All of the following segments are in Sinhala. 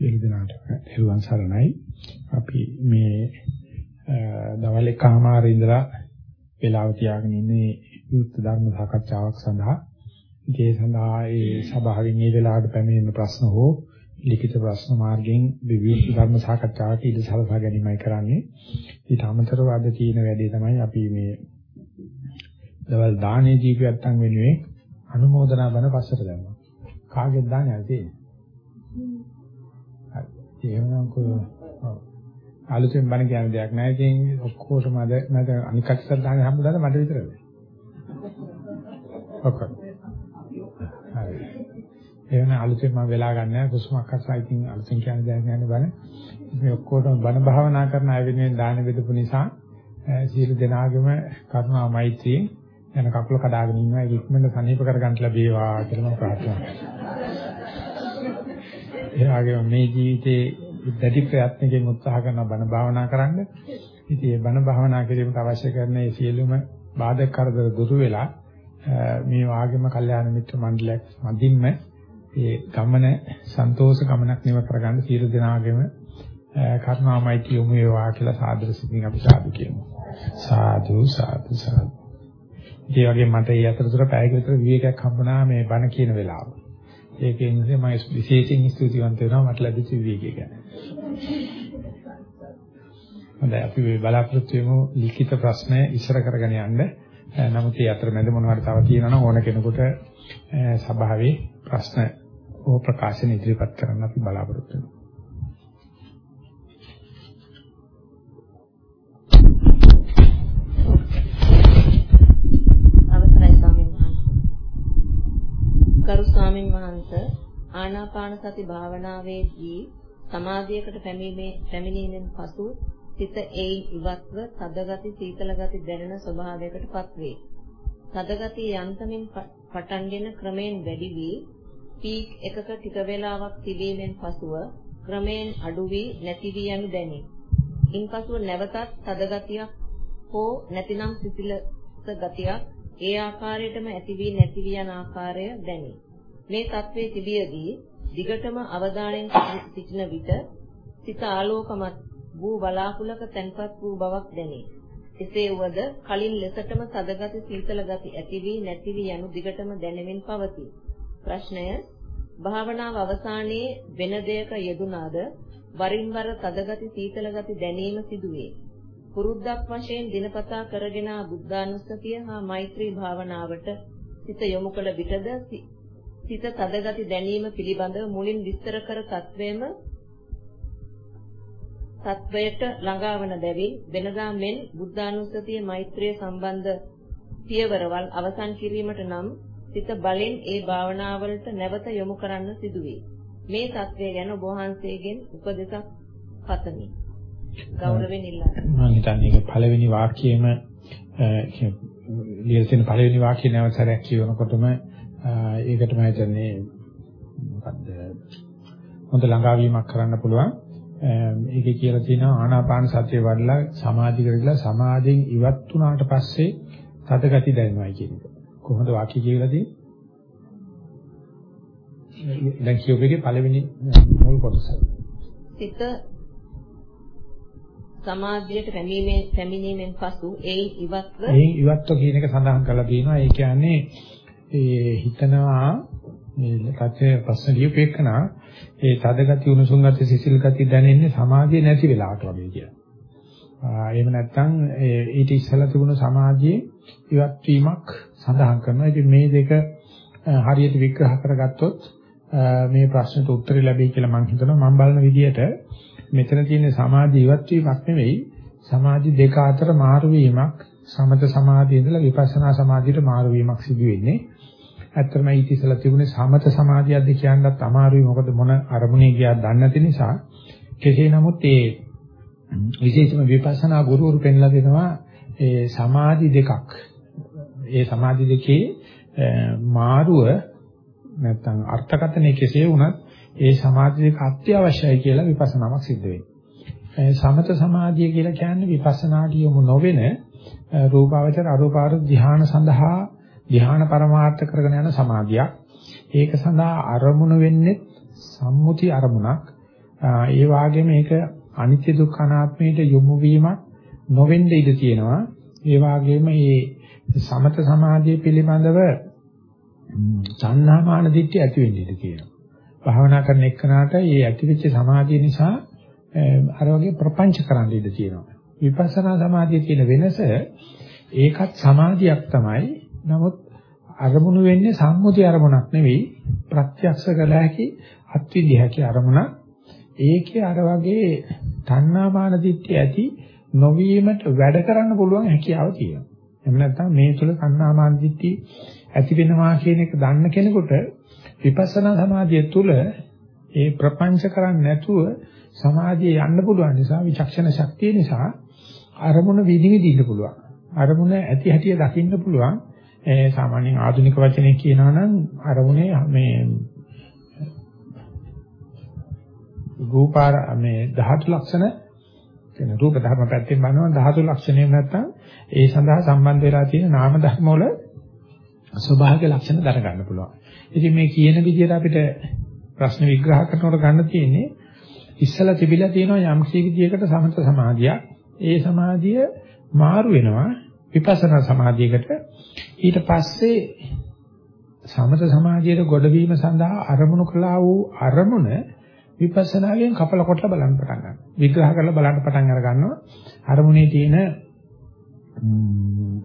සියලු දෙනාට එළුවන් සරණයි. අපි මේ දවල් එකමාර ඉඳලා වේලාව තියාගෙන ඉන්නේ විවෘත ධර්ම සාකච්ඡාවක් සඳහා. ඒ සඳහා ඒ සභාවෙන් මේ වෙලාවට පැමිණෙන ප්‍රශ්න හෝ ලිඛිත ප්‍රශ්න මාර්ගයෙන් විවෘත ධර්ම සාකච්ඡාවට ඉඩ සලසා ගැනීමයි කරන්නේ. ඊට අමතරව අද තියෙන වැඩේ තමයි අපි මේ දවල් දානේ ජීවිතයන් වෙනුවෙන් අනුමೋದනා බණ පස්සට දැම්මා. කාගෙද දානේ අද තියෙන්නේ? එහෙනම් කො ආලුතෙන් බණ කියන දෙයක් නැහැ. ඉතින් ඔක්කොටම අද මට අනික් කටට දාන්නේ හම්බුදාද මට විතරද? ඔක්කොම. හරි. එහෙනම් අලුතෙන් මම වෙලා ගන්න නැහැ. කුසුමක් අස්සා ඉතින් අලුතෙන් කියන දෙයක් නැහැ බණ. මේ ඔක්කොටම බණ භාවනා කරන අය වෙනුවෙන් දාන බෙදපු නිසා සියලු දෙනාගේම කරුණා මෛත්‍රියෙන් යන කකුල කඩාගෙන ඉන්නවා. ඒක ඉක්මනට සනීප කරගන්න ලැබේවා කියලා මම ප්‍රාර්ථනා කරනවා. ඒ වගේම මේ ජීවිතේ දැඩි ප්‍රයත්නකින් උත්සාහ කරන බණ භාවනා කරන්න. ඉතින් මේ බණ භාවනා කිරීමට අවශ්‍ය කරන මේ සියලුම බාධක කරදර දුරු වෙලා මේ වාගේම කල්යාණ මිත්‍ර මණ්ඩලයක් මැදින්ම මේ ගමන සන්තෝෂ ගමනක් නිව කරගන්න සියලු දෙනාගේම කරුණාමයිති යොමු වේවා කියලා සාදර සිතින් අපි සාදු කියමු. සාදු සාදු සාදු. ඒ වගේම මට මේ අතරතුර පැයක විතර විවේකයක් හම්බුණා මේ බණ කියන වෙලාව. ඒකෙන් ඉතින් මම විශේෂයෙන් ස්තුතිවන්ත වෙනවා මට ලැබිච්ච විවේකය ගැන. හොඳයි අපි මේ බලාපොරොත්තු වෙමු ලිඛිත ප්‍රශ්න ඉස්සර කරගෙන යන්න. නමුත් ඒ අතරමැද මොනවාරි තව තියෙනවා නම් ඕන කෙනෙකුට සභාවේ ප්‍රශ්න ඕ ප්‍රකාශන ඉදිරිපත් කරන්න අපි බලාපොරොත්තු වෙනවා. ගරු ස්වාමින් වහන්සේ ආනාපාන සති භාවනාවේදී සමාධියකට පැමිණීමෙන් පසු සිත ඒයින් ඉවත්ව තදගති සීතල ගති දැනෙන ස්වභාවයකටපත් වේ. තදගති යන්තමින් පටන්ගෙන ක්‍රමයෙන් වැඩි වී පීක් එකක ටික වේලාවක් තිබීමෙන් පසුව ක්‍රමයෙන් අඩු වී නැති වී යනු දැනේ. ඉන්පසුව නැවතත් තදගතියක් හෝ නැතිනම් සිසිලස ගතියක් ඒ ආකාරයටම ඇති වී නැති වී යන ආකාරය දැනේ. මේ தત્ත්වයේ තිබියදී දිගටම අවධානයෙන් සිටින විට සිත ආලෝකමත් වූ බලාකුලක තැන්පත් වූ බවක් දැනේ. එසේ වුවද කලින් ලෙසටම සදගති සීතල ගති ඇති වී නැති වී යනු දිගටම දැනෙමින් පවතී. ප්‍රශ්නය භාවනාව අවසානයේ වෙන දෙයක යෙදුනාද වරින් වර තදගති සීතල ගති දැනීම සිදුවේ. පුරුද්දක් වශයෙන් දිනපතා කරගෙන බුද්ධානුස්සතිය හා මෛත්‍රී භාවනාවට සිත යොමු කළ විටද සිත තදගති දැනීම පිළිබඳව මුලින් විස්තර කර තත්වයේම තත්වයට ළඟාවන බැවින් වෙනදා මෙන් බුද්ධානුස්සතිය මෛත්‍රිය සම්බන්ධ පියවරවල් අවසන් කිරීමට නම් සිත බලෙන් ඒ භාවනාවලට නැවත යොමු කරන්න සිදුවේ. මේ தත්වය ගැන ඔබ වහන්සේගෙන් උපදෙසක් පතමි. ගෞරවයෙන් ඉල්ලනවා. මම හිතන්නේ ඒක පළවෙනි වාක්‍යයේම ලියලා තියෙන පළවෙනි වාක්‍යය නැවත සැරයක් කියනකොටම ඒකට මම හිතන්නේ මොකද්ද හොඳ ළඟාවීමක් කරන්න පුළුවන්. ඒකේ කියලා තියෙනවා ආනාපාන සතිය වඩලා සමාධි කරලා සමාධියෙන් ඉවත් වුණාට පස්සේ තදගති දැනෙනවා කියන එක. කොහොමද වාක්‍ය කියලා තියෙන්නේ? දැන් කියෝපේගේ පළවෙනි මුල් කොටස. සිත සමාධියට පැමිණීමෙන් පැමිණීමෙන් පසු ඒ ඉවත්ව ඒ ඉවත්ව කියන එක සඳහන් කරලා තියෙනවා. ඒ කියන්නේ ඒ හිතනවා මේ කච්චේ ප්‍රශ්න ලියුපේකනා ඒ තදගති උණුසුම් ගති සිසිල් ගති දැනෙන්නේ සමාධිය නැති වෙලාවට වගේ කියලා. එහෙම නැත්නම් ඊට ඉස්සෙල්ලා තිබුණු සමාධියේ ඉවත් වීමක් සඳහන් කරනවා. ඉතින් මේ දෙක හරියට විග්‍රහ කරගත්තොත් මේ ප්‍රශ්නට උත්තර ලැබෙයි කියලා මම හිතනවා. මම බලන විදිහට මෙතන තියෙන සමාධි ඉවත් වීමක් නෙවෙයි සමාධි දෙක අතර මාරු වීමක් සමත සමාධිය ඉඳලා විපස්සනා සමාධියට මාරු වීමක් සිදු වෙන්නේ. ඇත්තටම ඊට ඉස්සලා තිබුණේ සමත සමාධියක්ද කියන්නත් අමාරුයි මොකද මොන අරමුණේ ගියාද දන්නේ නැති නිසා. කෙසේ නමුත් ඒ විශේෂම විපස්සනා ගුරුවරු පෙන්ලා දෙනවා ඒ සමාධි දෙකක්. ඒ සමාධි දෙකේ මාරුව නැත්තම් අර්ථකථනය කෙසේ වුණත් ඒ සමාධි දෙක අත්‍යවශ්‍යයි කියලා විපස්සනාවක් සිද්ධ වෙනවා. සමත සමාධිය කියලා කියන්නේ විපස්සනාට යොමු නොවන රූපාවචර අරූපාවචර ධ්‍යාන සඳහා ධ්‍යාන පරමාර්ථ කරගෙන යන සමාධියක්. ඒක සඳහා අරමුණු වෙන්නේ සම්මුති අරමුණක්. ඒ වාගේ මේක අනිත්‍ය දුක්ඛ අනාත්මයට යොමු වීමක් නොවෙන්න ඉඩ තියෙනවා. ඒ වාගේම මේ සමත සමාධිය පිළිබඳව සන්නාමාන දිට්ඨිය ඇති වෙන්න ඉඩ තියෙනවා. භාවනා කරන එක්කනට මේ ඇතිවෙච්ච සමාධිය නිසා අර වගේ ප්‍රපංච කරන්න ඉඩ තියෙනවා. විපස්සනා සමාධිය තියෙන වෙනස ඒකත් සමාධියක් තමයි. නමුත් අරමුණු වෙන්නේ සම්මුති අරමුණක් නෙවෙයි ප්‍රත්‍යක්ෂ කළ හැකි අත්විඳිය හැකි අරමුණක්. ඒකේ අර වගේ තණ්හාමාන දිට්ඨිය ඇති නොවීමට වැඩ කරන්න පුළුවන් හැකියාව තියෙනවා. එහෙම නැත්නම් මේ තුල තණ්හාමාන දිට්ඨිය ඇති වෙනවා කියන එක දන්න කෙනෙකුට විපස්සනා සමාධිය තුල ඒ ප්‍රපංච කරන්නේ නැතුව සමාධිය යන්න පුළුවන් නිසා විචක්ෂණ ශක්තිය නිසා අරමුණ විනිවිදින්න පුළුවන්. අරමුණ ඇති හැටිය දකින්න පුළුවන්. ඒ සාමාන්‍යයෙන් ආධුනික වචනේ කියනවා නම් අරමුණේ මේ රූපාර මේ ධාතු ලක්ෂණ කියන රූප ධර්ම පැත්තෙන් බලනවා ධාතු ලක්ෂණය නැත්තම් ඒ සඳහා සම්බන්ධ වෙලා තියෙන නාම ධර්ම වල ස්වභාවික ලක්ෂණ දරගන්න පුළුවන්. ඉතින් මේ කියන විදිහට අපිට ප්‍රශ්න විග්‍රහ කරනකොට ගන්න තියෙන්නේ ඉස්සලා තිබිලා තියෙනවා යම් විදියකට සමත සමාධියක්. ඒ සමාධිය මාරු වෙනවා විපස්සනා සමාධියකට. ඊට පස්සේ සමත සමාධියට ගොඩවීම සඳහා අරමුණු කළා වූ අරමුණ විපස්සනාවෙන් කපල කොටලා බලන්න පටන් ගන්නවා. විග්‍රහ කරලා බලන්න පටන් අර ගන්නවා. අරමුණේ තියෙන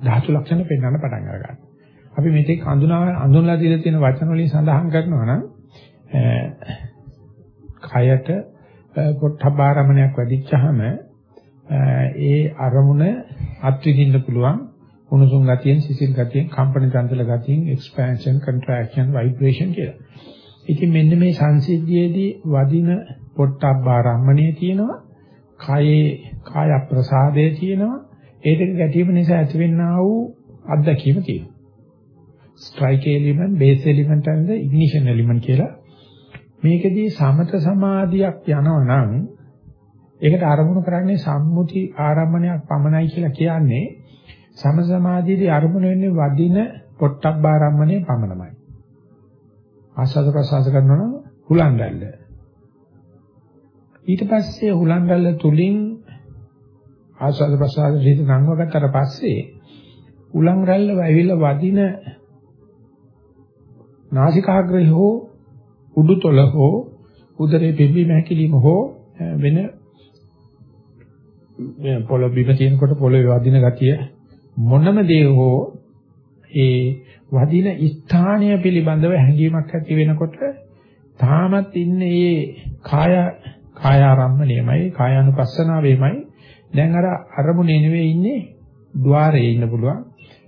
ධාතු ලක්ෂණ පෙන්වන්න පටන් අර ගන්නවා. අපි මේකේ හඳුනා හඳුන්ලා දීලා තියෙන වචන වලින් සඳහන් කරනවා නම් කයට පොට්ටබාරමණයක් වැඩිච්චහම ඒ අරමුණ අත්විඳින්න පුළුවන් උණුසුම් ගතියෙන් සිසිල් ගතියෙන් කම්පන චංචල ගතියෙන් එක්ස්පැන්ෂන් කන්ට්‍රැක්ෂන් ভাইබ්‍රේෂන් කියලා. ඉතින් මෙන්න මේ සංසිද්ධියේදී වදින පොට්ටබ්බාරම්මණය තියෙනවා. කායේ කාය ප්‍රසාදයේ තියෙනවා. ඒ දෙක ගැටීම නිසා ඇතිවෙනා වූ අත්දැකීම තියෙනවා. Strike element, base element and the ignition element කියලා. මේකෙදී සමත සමාධියක් යනවා නම් ඒකට අරමුණු කරන්නේ සම්මුති ආරම්භණයක් පමණයි කියලා කියන්නේ සම සමාධියේදී අරමුණු වෙන්නේ වදින පොට්ටබ්බාරම්මණය පමණයි. ආස්වාද ප්‍රසආස කරනවා නම් හුලංගල්ල. ඊට පස්සේ හුලංගල්ල තුලින් ආස්වාද ප්‍රසආස හිත නංවගත්තට පස්සේ උලං රැල්ල වැවිලා වදින නාසිකාග්‍රය හෝ උඩුතොල හෝ උදරේ පිම්බීම හැකිලිම හෝ වෙන පොළොව බිම තියෙනකොට පොළොවේ වදින ගතිය මොනම දේ හෝ ඒ වදින ස්ථානය පිළිබඳව හැඟීමක් ඇති වෙනකොට තාමත් ඉන්නේ ඒ කාය කායාරම්මණයමයි කායානුපස්සනාවේමයි. දැන් අර අරමුණේ නෙවෙයි ඉන්නේ ద్వාරයේ ඉන්න පුළුවන්.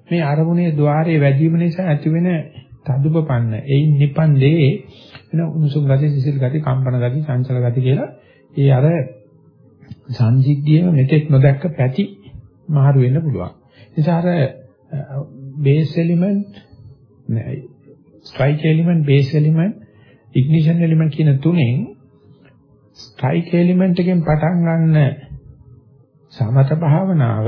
මේ අරමුණේ ద్వාරයේ වැඩිම නිසා ඇතිවෙන තදුපපන්න එයින් නිපන්දේ වෙන උණුසුම් ගති සිසිල් ගති කම්පන ගති චංචල ගති කියලා ඒ අර සංසිද්ධියම මෙතෙක් නොදැක්ක පැති මාරු වෙන්න පුළුවන්. නිසා අර base element strike element base element ignition element කියන තුනෙන් ස්ට්‍රයික් එලිමන්ට් එකෙන් පටන් ගන්න සමත භාවනාව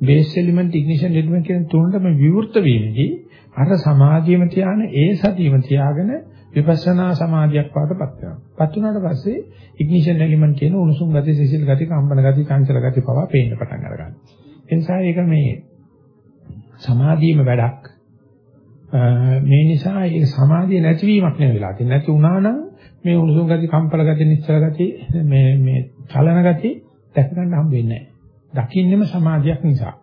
බේස් එලිමන්ට් ඉග්නිෂන් එලිමන්ට් කියන තුනටම විවෘත වීමේදී අර සමාධියම තියාන ඒ සතියම තියාගෙන විපස්සනා සමාධියක් පාටපත් වෙනවා. පත් වුණාට පස්සේ ඉග්නිෂන් එලිමන්ට් කියන උණුසුම් ගති, සිසිල් ගති, කම්පන ගති, චංචල ගති පවා පේන්න පටන් අරගන්නවා. ඒ නිසා ඒක මේ සමාධියම වැඩක්. මේ නිසා ඒ සමාධිය නැතිවීමක් නෙවෙයි වෙලා තියෙන්නේ. නැති වුණා නම් මේ උණුසුම් ගති, කම්පල ගති, නිශ්චල ගති, මේ මේ චලන ගති දැක ගන්න හම්බ වෙන්නේ නැහැ. දකින්නෙම සමාධියක් නිසා.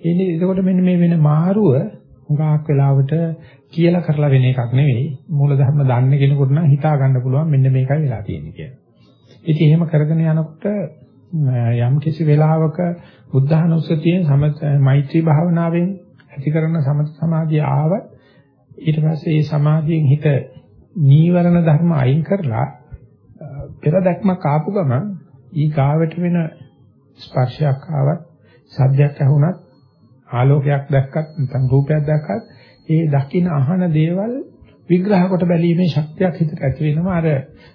ඒ එතකොට මෙන්න මේ වෙන මාරුව හුඟක් වෙලාවට කියලා කරලා වෙන එකක් නෙවෙයි මූලධර්ම දන්න කෙනෙකුට නම් හිතා ගන්න පුළුවන් මෙන්න මේකයි වෙලා තියෙන්නේ කියලා. ඉතින් එහෙම කරගෙන යනකොට යම් කිසි වෙලාවක බුද්ධානුස්සතියෙන් සමත මෛත්‍රී භාවනාවෙන් ඇති කරන සමත සමාධිය ආවත් ඊට පස්සේ මේ සමාධියෙන් හිත නීවරණ ධර්ම අයින් කරලා පෙර දැක්මක් ආපු ගමන් ඊ ගාවට වෙන ස්පර්ශයක් ආවත් සද්දයක් ඇහුණත් ආලෝකයක් දැක්කත් නැත්නම් රූපයක් දැක්කත් ඒ දකින අහන දේවල් විග්‍රහ කොට බැලීමේ ශක්තියක් හිතට ඇති වෙනවා අර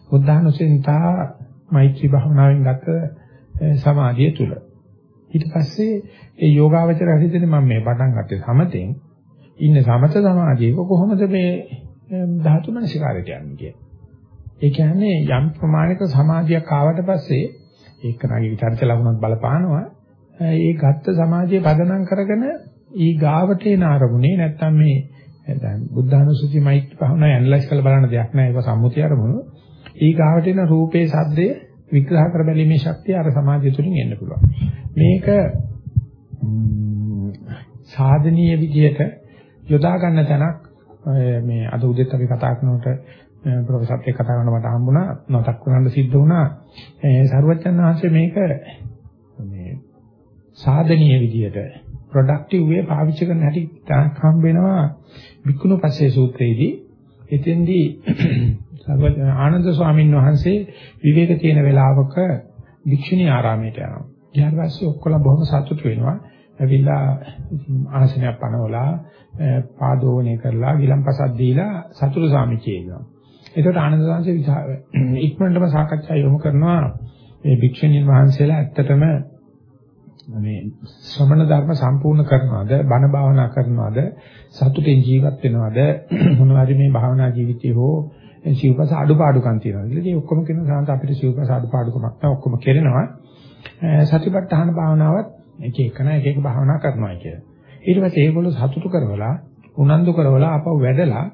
බුද්ධානුසෙන්තා මෛත්‍රී භාවනාවෙන් ගත සමාධිය තුල. ඊට පස්සේ ඒ යෝගාවචර හිතේ මම මේ පටන් ගත්තේ සමතෙන් ඉන්න සමත සමාධියක කොහොමද මේ ධාතු මනසිකාරයට යන්නේ කියන්නේ. ඒ කියන්නේ යම් ප්‍රමාණික සමාධියක් ආවට පස්සේ ඒක නගේ විචාරිත ලකුණක් බලපානවා. ඒ ගත්ත සමාධිය පදනම් කරගෙන ඊ ගාවට එන අරමුණේ නැත්තම් මේ දැන් බුද්ධානුසුති මෛත්‍රී භාවනා ඇනලයිස් කරලා බලන දෙයක් නෑ ඒක සම්මුතිය අරමුණු. ඊ ගාවට එන රූපේ සද්දේ විග්‍රහ කර බැලීමේ ශක්තිය අර සමාධිය තුලින් එන්න පුළුවන්. මේක සාධනීය විදියට යොදා ගන්න තැනක් මේ අද උදේත් අපි කතා කරනකොට ප්‍රොෆෙසර්ත් එක්ක කතා කරනකොට මට හම්බුණා මතක් කරගන්න සිද්ධ වුණා ඒ සරුවචන් වහන්සේ මේක මේ සාධනීය විදියට ප්‍රොඩක්ටිව් වේ පාවිච්චි කරන හැටි තාක් හම්බ වෙනවා විකුණු පස්සේ සූත්‍රයේදී එතෙන්දී සර්වඥ ආනන්ද ස්වාමීන් වහන්සේ විවේක තියෙන වෙලාවක භික්ෂුණී ආරාමයට යනවා. ඊට පස්සේ ඔක්කොලා බොහොම සතුටු වෙනවා. ඇවිල්ලා ආසනයක් පනවලා පාදෝවණය කරලා ගිලම්පසක් දීලා සතුටු සාමිචේ ඉන්නවා. ඒකට ආනන්ද සාංශේ ඉක්මනටම සාකච්ඡා යොමු කරනවා මේ භික්ෂුණීන් වහන්සේලා ඇත්තටම මේ ශ්‍රමණ ධර්ම සම්පූර්ණ කරනවද බණ භාවනා කරනවද සතුටින් ජීවත් වෙනවද මොනවාරි මේ භාවනා ජීවිතේ හෝ සිව්පස අඩුපාඩුකම් තියෙනවා. ඉතින් ඔක්කොම කියන සාන්ත අපිට සිව්පස අඩුපාඩුකමක් නැහැ ඔක්කොම කරනවා. සතිපට්ඨාන භාවනාවත් එක එකන එක එක භාවනා කරනවා කියලා. ඊට පස්සේ ඒගොල්ලෝ සතුටු කරවලා උනන්දු කරවලා අපව වැඩලා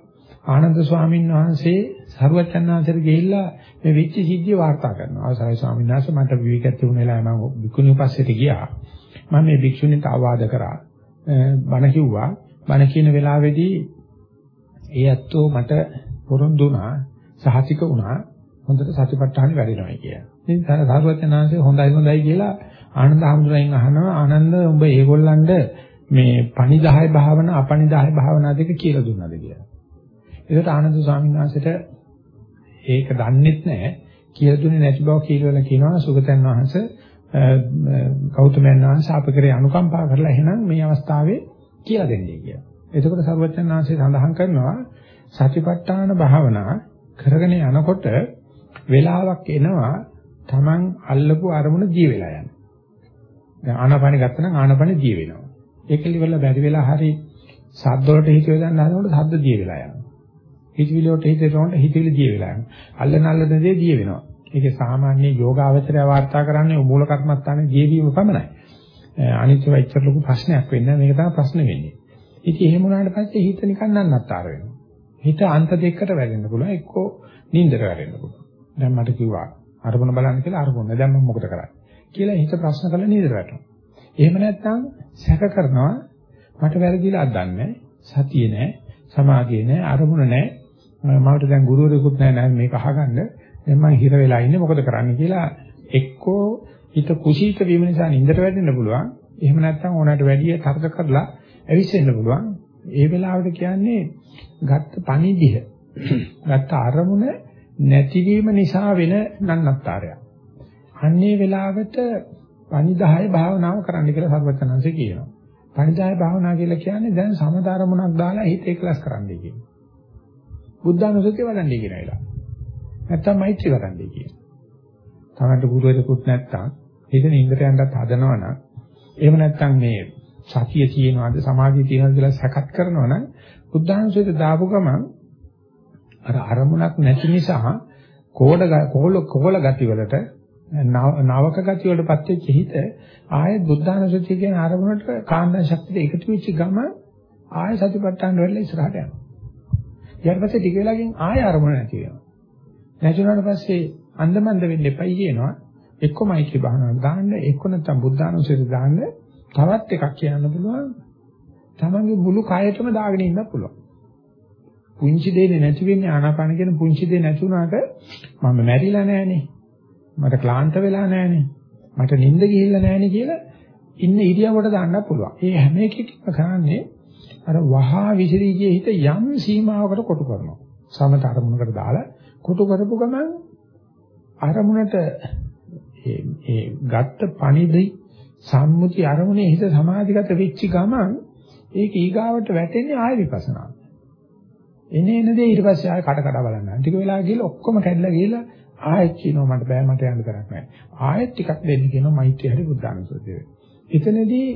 ආනන්ද ස්වාමීන් වහන්සේ සරුවචන්නාංශයට ගිහිල්ලා මේ වෙච්ච සිද්ධිය වාර්තා කරනවා. අවසරයි ස්වාමීන් වහන්සේ මට විවේකයක් තිබුණ වෙලාව මම විකුණු පස්සේට ගියා. මම මේ භික්ෂුණීට ආවාද කරා. බණ කිව්වා. බණ කියන වෙලාවේදී ඒ ඇත්තෝ මට පොරොන්දු වුණා, සහතික වුණා හොඳට සතිපට්ඨාන වැඩෙනවා කියලා. ඉතින් සරුවචන්නාංශය හොඳයි හොඳයි කියලා ආනන්ද හඳුරෙන් අහනවා ආනන්ද උඹ ඒගොල්ලන්ට මේ පණිදාය භාවනා අපණිදාය භාවනා දෙක කියලා දුන්නාද කියලා. ඒකට ආනන්ද ස්වාමීන් වහන්සේට ඒක දන්නෙත් නැහැ. කියලා දුන්නේ නැති බව කියලා කියනවා සුගතයන් වහන්සේ ගෞතමයන් වහන්සේ අප කරේ අනුකම්පා කරලා එහෙනම් මේ අවස්ථාවේ කියලා දෙන්නේ කියලා. එතකොට සරුවචන් වහන්සේ සඳහන් කරනවා සතිපට්ඨාන භාවනා කරගෙන යනකොට වෙලාවක් එනවා Taman අල්ලපු අරමුණ දී වෙලා යන. දැන් ආනාපානෙ ගත්තනම් ආනාපානෙ දී වෙනවා. ඒක ඉවරලා බැරි වෙලා හරි සද්ද වලට හිත යොදන්න හදනකොට සද්ද දී වෙලා යනවා. හිතවිලි වලට හිත යොදනකොට හිතවිලි දී වෙලා යනවා. අල්ලන අල්ලන දේ දී වෙනවා. ඒකේ සාමාන්‍ය යෝගාවචරය වාර්තා කරන්නේ මූල කර්මස්ථානයේ ජීවීම පමණයි. අනිත්‍ය වෙච්චර ලොකු ප්‍රශ්නයක් වෙන්නේ මේක තමයි ප්‍රශ්න වෙන්නේ. ඉතින් එහෙම වුණාට පස්සේ හිත නිකන් නන්නත්තර වෙනවා. හිත අන්ත දෙකකට වැටෙන්න පුළුවන්. එක්කෝ නින්දට වැටෙන්න පුළුවන්. දැන් මට කිව්වා අරමුණ බලන්න කියලා අරමුණ. දැන් මම මොකද කරන්නේ? කියලා හිත ප්‍රශ්න කරලා නින්දට වැටෙනවා. එහෙම නැත්නම් සැක කරනවා මට වැරදිලා අදන්නේ සතිය නෑ සමාධිය නෑ අරමුණ නෑ මට දැන් ගුරුවරයෙකුත් නෑ නෑ මේක අහගන්න දැන් මම හිර වෙලා ඉන්නේ මොකද කරන්න කියලා එක්කෝ හිත කුසීත වීම නිසා නින්දට වැටෙන්න පුළුවන් එහෙම නැත්නම් ඕනකට වැඩි තර්ක කරලා ඇවිස්සෙන්න පුළුවන් ඒ වෙලාවට කියන්නේ ගත්ත පණිදිහ ගත්ත අරමුණ නැතිවීම නිසා වෙන නන්නත්තරයක් අන්නේ වෙලාවට පණිදාය භාවනාව කරන්න කියලා සර්වචනංශ කියනවා. පණිදාය භාවනාව කියලා කියන්නේ දැන් සමතරමුණක් දාලා හිත එකලස් කරන්නයි කියන්නේ. බුද්ධානුසතිය වඩන්නේ කියන වෙලාව. නැත්තම් මෛත්‍රී වඩන්නේ කියන. තමන්ට ගුරුවරයෙකුත් නැත්තම් හිතෙන ඉන්ද්‍ර යන්නත් හදනවනම් එහෙම නැත්තම් මේ සතිය තියෙනවද සමාධිය තියෙනවද කියලා සැකත් කරනවනම් බුද්ධානුසතිය දාපු ගමන් අර අරමුණක් නැති නිසා කෝඩ කෝල කෝල ගති වලට නවක ගතිය වලටපත් වෙච්ච හිත ආයෙත් බුද්ධානුසතිය කියන ආරමුණට කාන්දා ශක්තිය එකතු වෙච්ච ගම ආයෙ සතිපට්ඨාන වෙලා ඉස්සරහට යනවා. ඊට පස්සේ ටික වෙලාවකින් ආයෙ ආරමුණ නැති වෙනවා. නැති වුණාට පස්සේ අන්දමන්ද වෙන්න එපයි කියනවා. එක්කමයි භාවනාව දාන්න එක්ක නැත්තම් බුද්ධානුසතිය දාන්න තවත් එකක් කියන්න පුළුවන්. තමන්ගේ මුළු කයටම දාගෙන ඉන්න පුළුවන්. පුංචි දෙන්නේ නැති වෙන්නේ ආනාපාන කියන පුංචි දෙය නැති වුණාට මම මැරිලා නෑනේ. මට ක්ලාන්ත වෙලා නැහනේ. මට නිින්ද ගිහිල්ලා නැහනේ කියලා ඉන්න ඉරියව්වට දාන්න පුළුවන්. ඒ හැම එකකම කරන්නේ අර වහා විසිරී ගිය හිත යම් සීමාවකට කොටු කරනවා. සමත අරමුණකට දාලා කොටු කරපු ගමන් අරමුණට ඒ ඒ ගත්ත පණිදි සම්මුති අරමුණේ හිත සමාධිගත වෙච්ච ගමන් ඒක ඊගාවට වැටෙන්නේ ආය විපස්සනා. එනේ එන දේ ඊට පස්සේ ආය කඩ කඩ බලන්න. ටික වෙලා ගිහලා ඔක්කොම කැඩලා ගිහලා ආයෙත් කියනවා මට බෑ මට යන්න කරක් නැහැ. ආයෙත් ටිකක් දෙන්න කියනවා මෛත්‍රිය හරි බුද්ධානුස්සතිය. එතනදී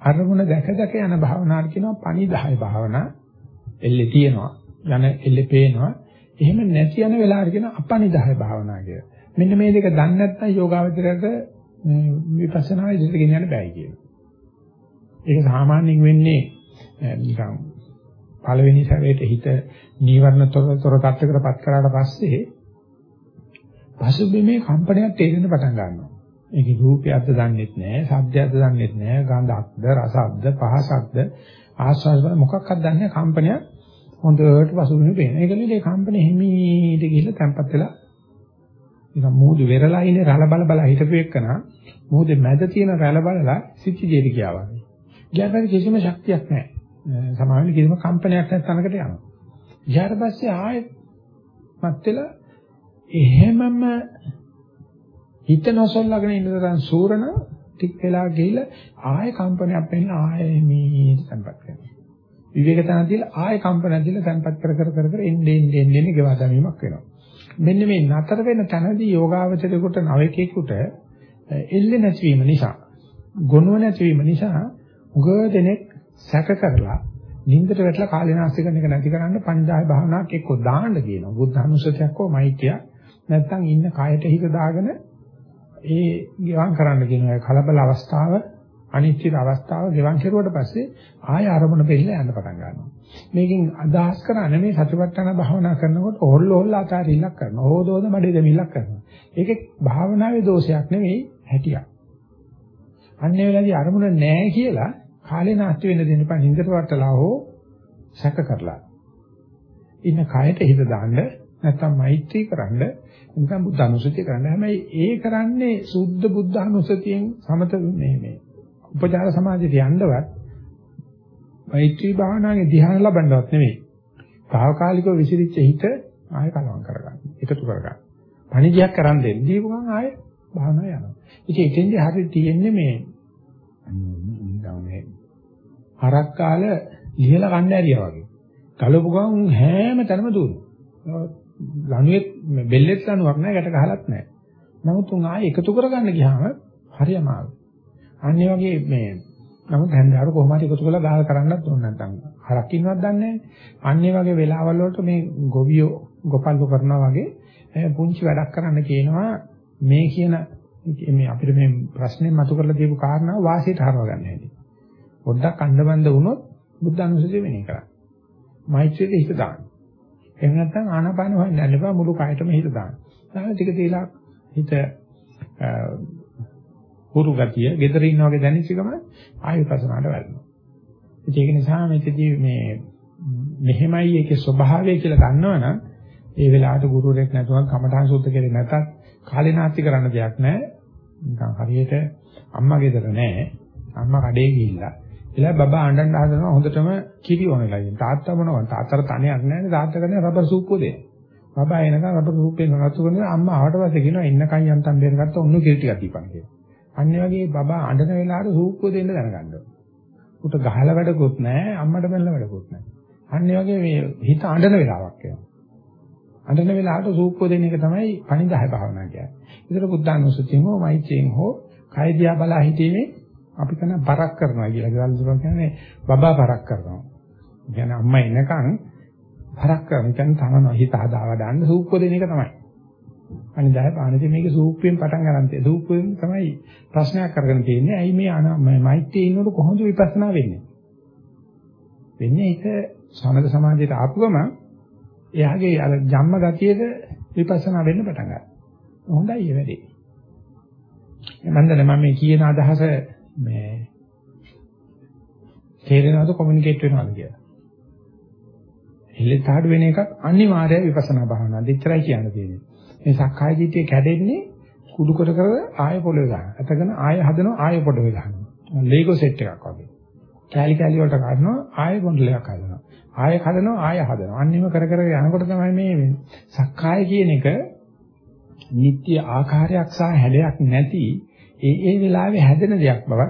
අරමුණ දැක දැක යන භාවනාවට කියනවා පණිදාය භාවනා. එල්ලේ තියෙනවා. යන එල්ලේ පේනවා. එහෙම නැති යන වෙලාවට කියන අපනිදාය භාවනා කියලා. මෙන්න මේ දෙක දන්නේ නැත්නම් යෝගාවචරයට විපස්සනා ඉදිරියට ගෙනියන්න බෑ කියනවා. ඒක සාමාන්‍යයෙන් වෙන්නේ නිකන් පළවෙනි සැරේට හිත නීවරණ තොර තොර තත්ත්වයකටපත් කරාට පස්සේ පසුබිමේ කම්පනයක් තේරෙන්න පටන් ගන්නවා. ඒකේ රූපයක්ද දන්නෙත් නෑ, ශබ්දයක්ද දන්නෙත් නෑ, ගන්ධක්ද, රසක්ද, පහසක්ද, ආස්වාද මොකක්වත් දන්නේ නෑ කම්පනයක් හොඳට පසුබිමේ පේන. ඒක නෙවෙයි කම්පන හිමීට ගිහිල්ලා තැම්පත් වෙලා නිකන් මූදු වෙරලා ඉන්නේ රළ බල බල හිටපු එකන මූදේ මැද තියෙන රළ බලලා සිච්චිජේට ගියා වගේ. ගියාට කිසිම ශක්තියක් නැහැ. සමාවෙන්න කිසිම කම්පනයක් නැත් තැනකට යනවා. ඊට පස්සේ ආයෙත් මත් වෙලා එහෙමම හිත නොසොල්ලාගෙන ඉන්න තරම් සූරණ ටික වෙලා ගිහිල්ලා ආයෙ කම්පනයක් වෙන්න ආයෙ මේ තැම්පත් කරනවා. විවේක තන දීලා ආයෙ කම්පනයක් දීලා තැම්පත් කර කර කර කර එන්නේ එන්නේ එන්නේ ගෙවා දැමීමක් වෙනවා. මෙන්න මේ නතර වෙන තැනදී යෝගාවචරේකට නවකේකට එල්ලේ නැතිවීම නිසා ගොනුව නැතිවීම නිසා උග දෙනෙක් සැක කරලා නින්දට වැටලා කාලේනාස්ති කරන එක නැති කරන්න පංචාය භාවනාවක් එක්ක දාන්න කියනවා. බුද්ධ අනුසතියක් හෝ මෛත්‍රිය නැත්තම් ඉන්න කයට හිත දාගෙන ඒ ගිවන් කරන්න කියනවා. කලබල අවස්ථාව අනිශ්චිත අවස්ථාව ගෙවන් කෙරුවට පස්සේ ආය ආරමුණ දෙන්න යන්න පටන් ගන්නවා. මේකෙන් අදහස් කරන්නේ මේ සතිපට්ඨාන භාවනා කරනකොට ඕල්ල ඕල්ල ආකාරيلක් කරනවා. ඕදෝද බඩේ දෙමිල්ලක් කරනවා. ඒකේ භාවනාවේ දෝෂයක් නෙවෙයි හැටියක්. අන්නේ වෙලාවේදී අරමුණ නැහැ කියලා කාලේ නාස්ති වෙන්න දෙන්න එපා. නින්දට වටලා හෝ සැක කරලා. ඉන්න කයට හිත දාන්න නැත්තම් මෛත්‍රී කරන්න නැත්නම් බුද්ධ අනුසතිය කරන්න. හැබැයි ඒ කරන්නේ සුද්ධ බුද්ධ අනුසතියෙන් සමත මේ මේ උපචාර සමාධියට යන්නවත් මෛත්‍රී භාවනාවේ ධ්‍යාන ලබන්නවත් නෙවෙයි. తాවකාලිකව විසිරිච්ච හිත ආයෙ කලවම් කරගන්න. එකතු කරගන්න. පණිජයක් කරන් දෙන්න දීපු ගමන් ආයෙ භාවනාව යනවා. ඉතින් එතෙන්දී හරියට තියෙන්නේ මේ මේ හරක් කාල ලිහලා කන්න ඇරියා වගේ. ගලපු ගමන් හැම තැනම දුවනවා. ලණුවේ බෙල්ලෙත් ලණුවක් නැහැ, ගැට ගහලත් නැහැ. නමුත් උන් ආයෙ එකතු කරගන්න ගියාම හරි අමාරුයි. අන්න ඒ වගේ මේ නමුත් හැන්දාරු කොහොම හරි එකතු කරලා ගාල් කරන්නත් ඕන නැත්නම් හරක් ඉන්නවත් දන්නේ නැහැ. අන්න ඒ වගේ වෙලාවල් වලට මේ ගොවියෝ ගොපල්ලු කරනවා වගේ පුංචි වැඩක් කරන්න කියනවා මේ කියන මේ අපිට මේ ප්‍රශ්නේ මතු කරලා දීපු කාරණාව වාසියට හරව ගන්න හැටි. පොඩ්ඩක් අඬබන්ද වුණොත් බුද්ධ අනුසතිය වෙන්නේ කරා. මෛත්‍රියට හිත දාන්න. එහෙම නැත්නම් ආනාපාන හොයන්න යන්න එපා මුළු කයටම හිත දාන්න. දාලා ටික තියලා හිත හුරු ගතිය, gedara ඉන්න වගේ දැනෙච්ච ගමන් ආයෙ විපස්සනාට වැටෙනවා. ඒක නිසා මෙතෙදී මේ මෙහෙමයි ඒකේ ස්වභාවය කියලා දන්නවනම් ඒ වෙලාවට ගුරුවරයෙක් නැතුව කමඨාන් සුද්ධ කරේ නැතත් කාලේ නාස්ති කරන්න දෙයක් නැහැ. නිකන් හරියට අම්මා ගෙදර නැහැ. අම්මා කඩේ ගිහිල්ලා. එලා බබා අඬන්න හදනවා හොඳටම කිරි වුණලා ඉතින් තාත්තා මොනවා තාත්තට තනියක් නැහැ තාත්තා කරන්නේ රබර් සූප්පුව දෙන්න. බබා එනකන් රබර් සූප්පෙන් නතු කරනවා අම්මා ආවට පස්සේ කියනවා ඉන්නකන් යන්තම් බේර ගත්ත ඔන්න කිරි ටිකක් දීපන් කියලා. අන්න වගේ බබා අඬන වෙලාවට සූප්පුව දෙන්න දැනගන්න ඕනේ. උට ගහලා වැඩකුත් නැහැ අම්මට බැලලා වැඩකුත් නැහැ. අන්න වගේ මේ හිත අඬන වෙලාවක් එනවා. අඬන වෙලාවට සූප්පුව දෙන එක තමයි පණිදාය භාවනා කියන්නේ. ඒතර බුද්ධානුස්සතියෙන් හෝ මෛත්‍රියෙන් හෝ කය දිහා බලා හිතීමේ අපි කරන පරක් කරනවා කියලා. ගෙවල් දොර කියන්නේ බබා පරක් කරනවා. කියන්නේ අම්මා එනකන් පරක් කරනවා. කියන්නේ තනනවා හිත හදාව දාන්න සූප්පුව දෙන එක තමයි. අනිදාය පානදී මේක සූප්පුවෙන් පටන් ගන්න තියෙන්නේ. සූප්පුවෙන් තමයි ප්‍රශ්නයක් කරගෙන තියෙන්නේ. ඇයි මේ මෛත්‍රියේ ඉන්නකොට කොහොමද විපස්සනා වෙන්නේ? වෙන්නේ ඒක සමද සමාධියට ආපු ගමන් එයාගේ අර ජම්ම ගතියේද විපස්සනා වෙන්න පටන් ගන්නවා. හොඳයි ඒ වැඩේ. මන්ද මම මේ කියන අදහස මේ තේරෙනවද කොමියුනිකේට් වෙනවද කියලා. හෙලෙත් ආඩු වෙන එකක් අනිවාර්ය විපස්සනා භාවනාව. දෙච්චරයි කියන්න තියෙන්නේ. මේ සක්කාය දිට්ඨිය කැඩෙන්නේ කුඩු කර කර ආයෙ පොළවේ දාන. අතගෙන ආයෙ හදනවා ආයෙ පොළවේ දානවා. ලේගෝ සෙට් එකක් වගේ. කැලි කැලි වලට ගන්නවා ආයෙ බොන්ඩලයක් හදනවා. ආයෙ හදනවා ආයෙ හදනවා. අන්නේම කර කර යනකොට තමයි මේ සක්කාය කියන එක නිත්‍ය ආකාරයක් සහ හැඩයක් නැති ඒ ඒ වෙලාවේ හැදෙන දෙයක් බව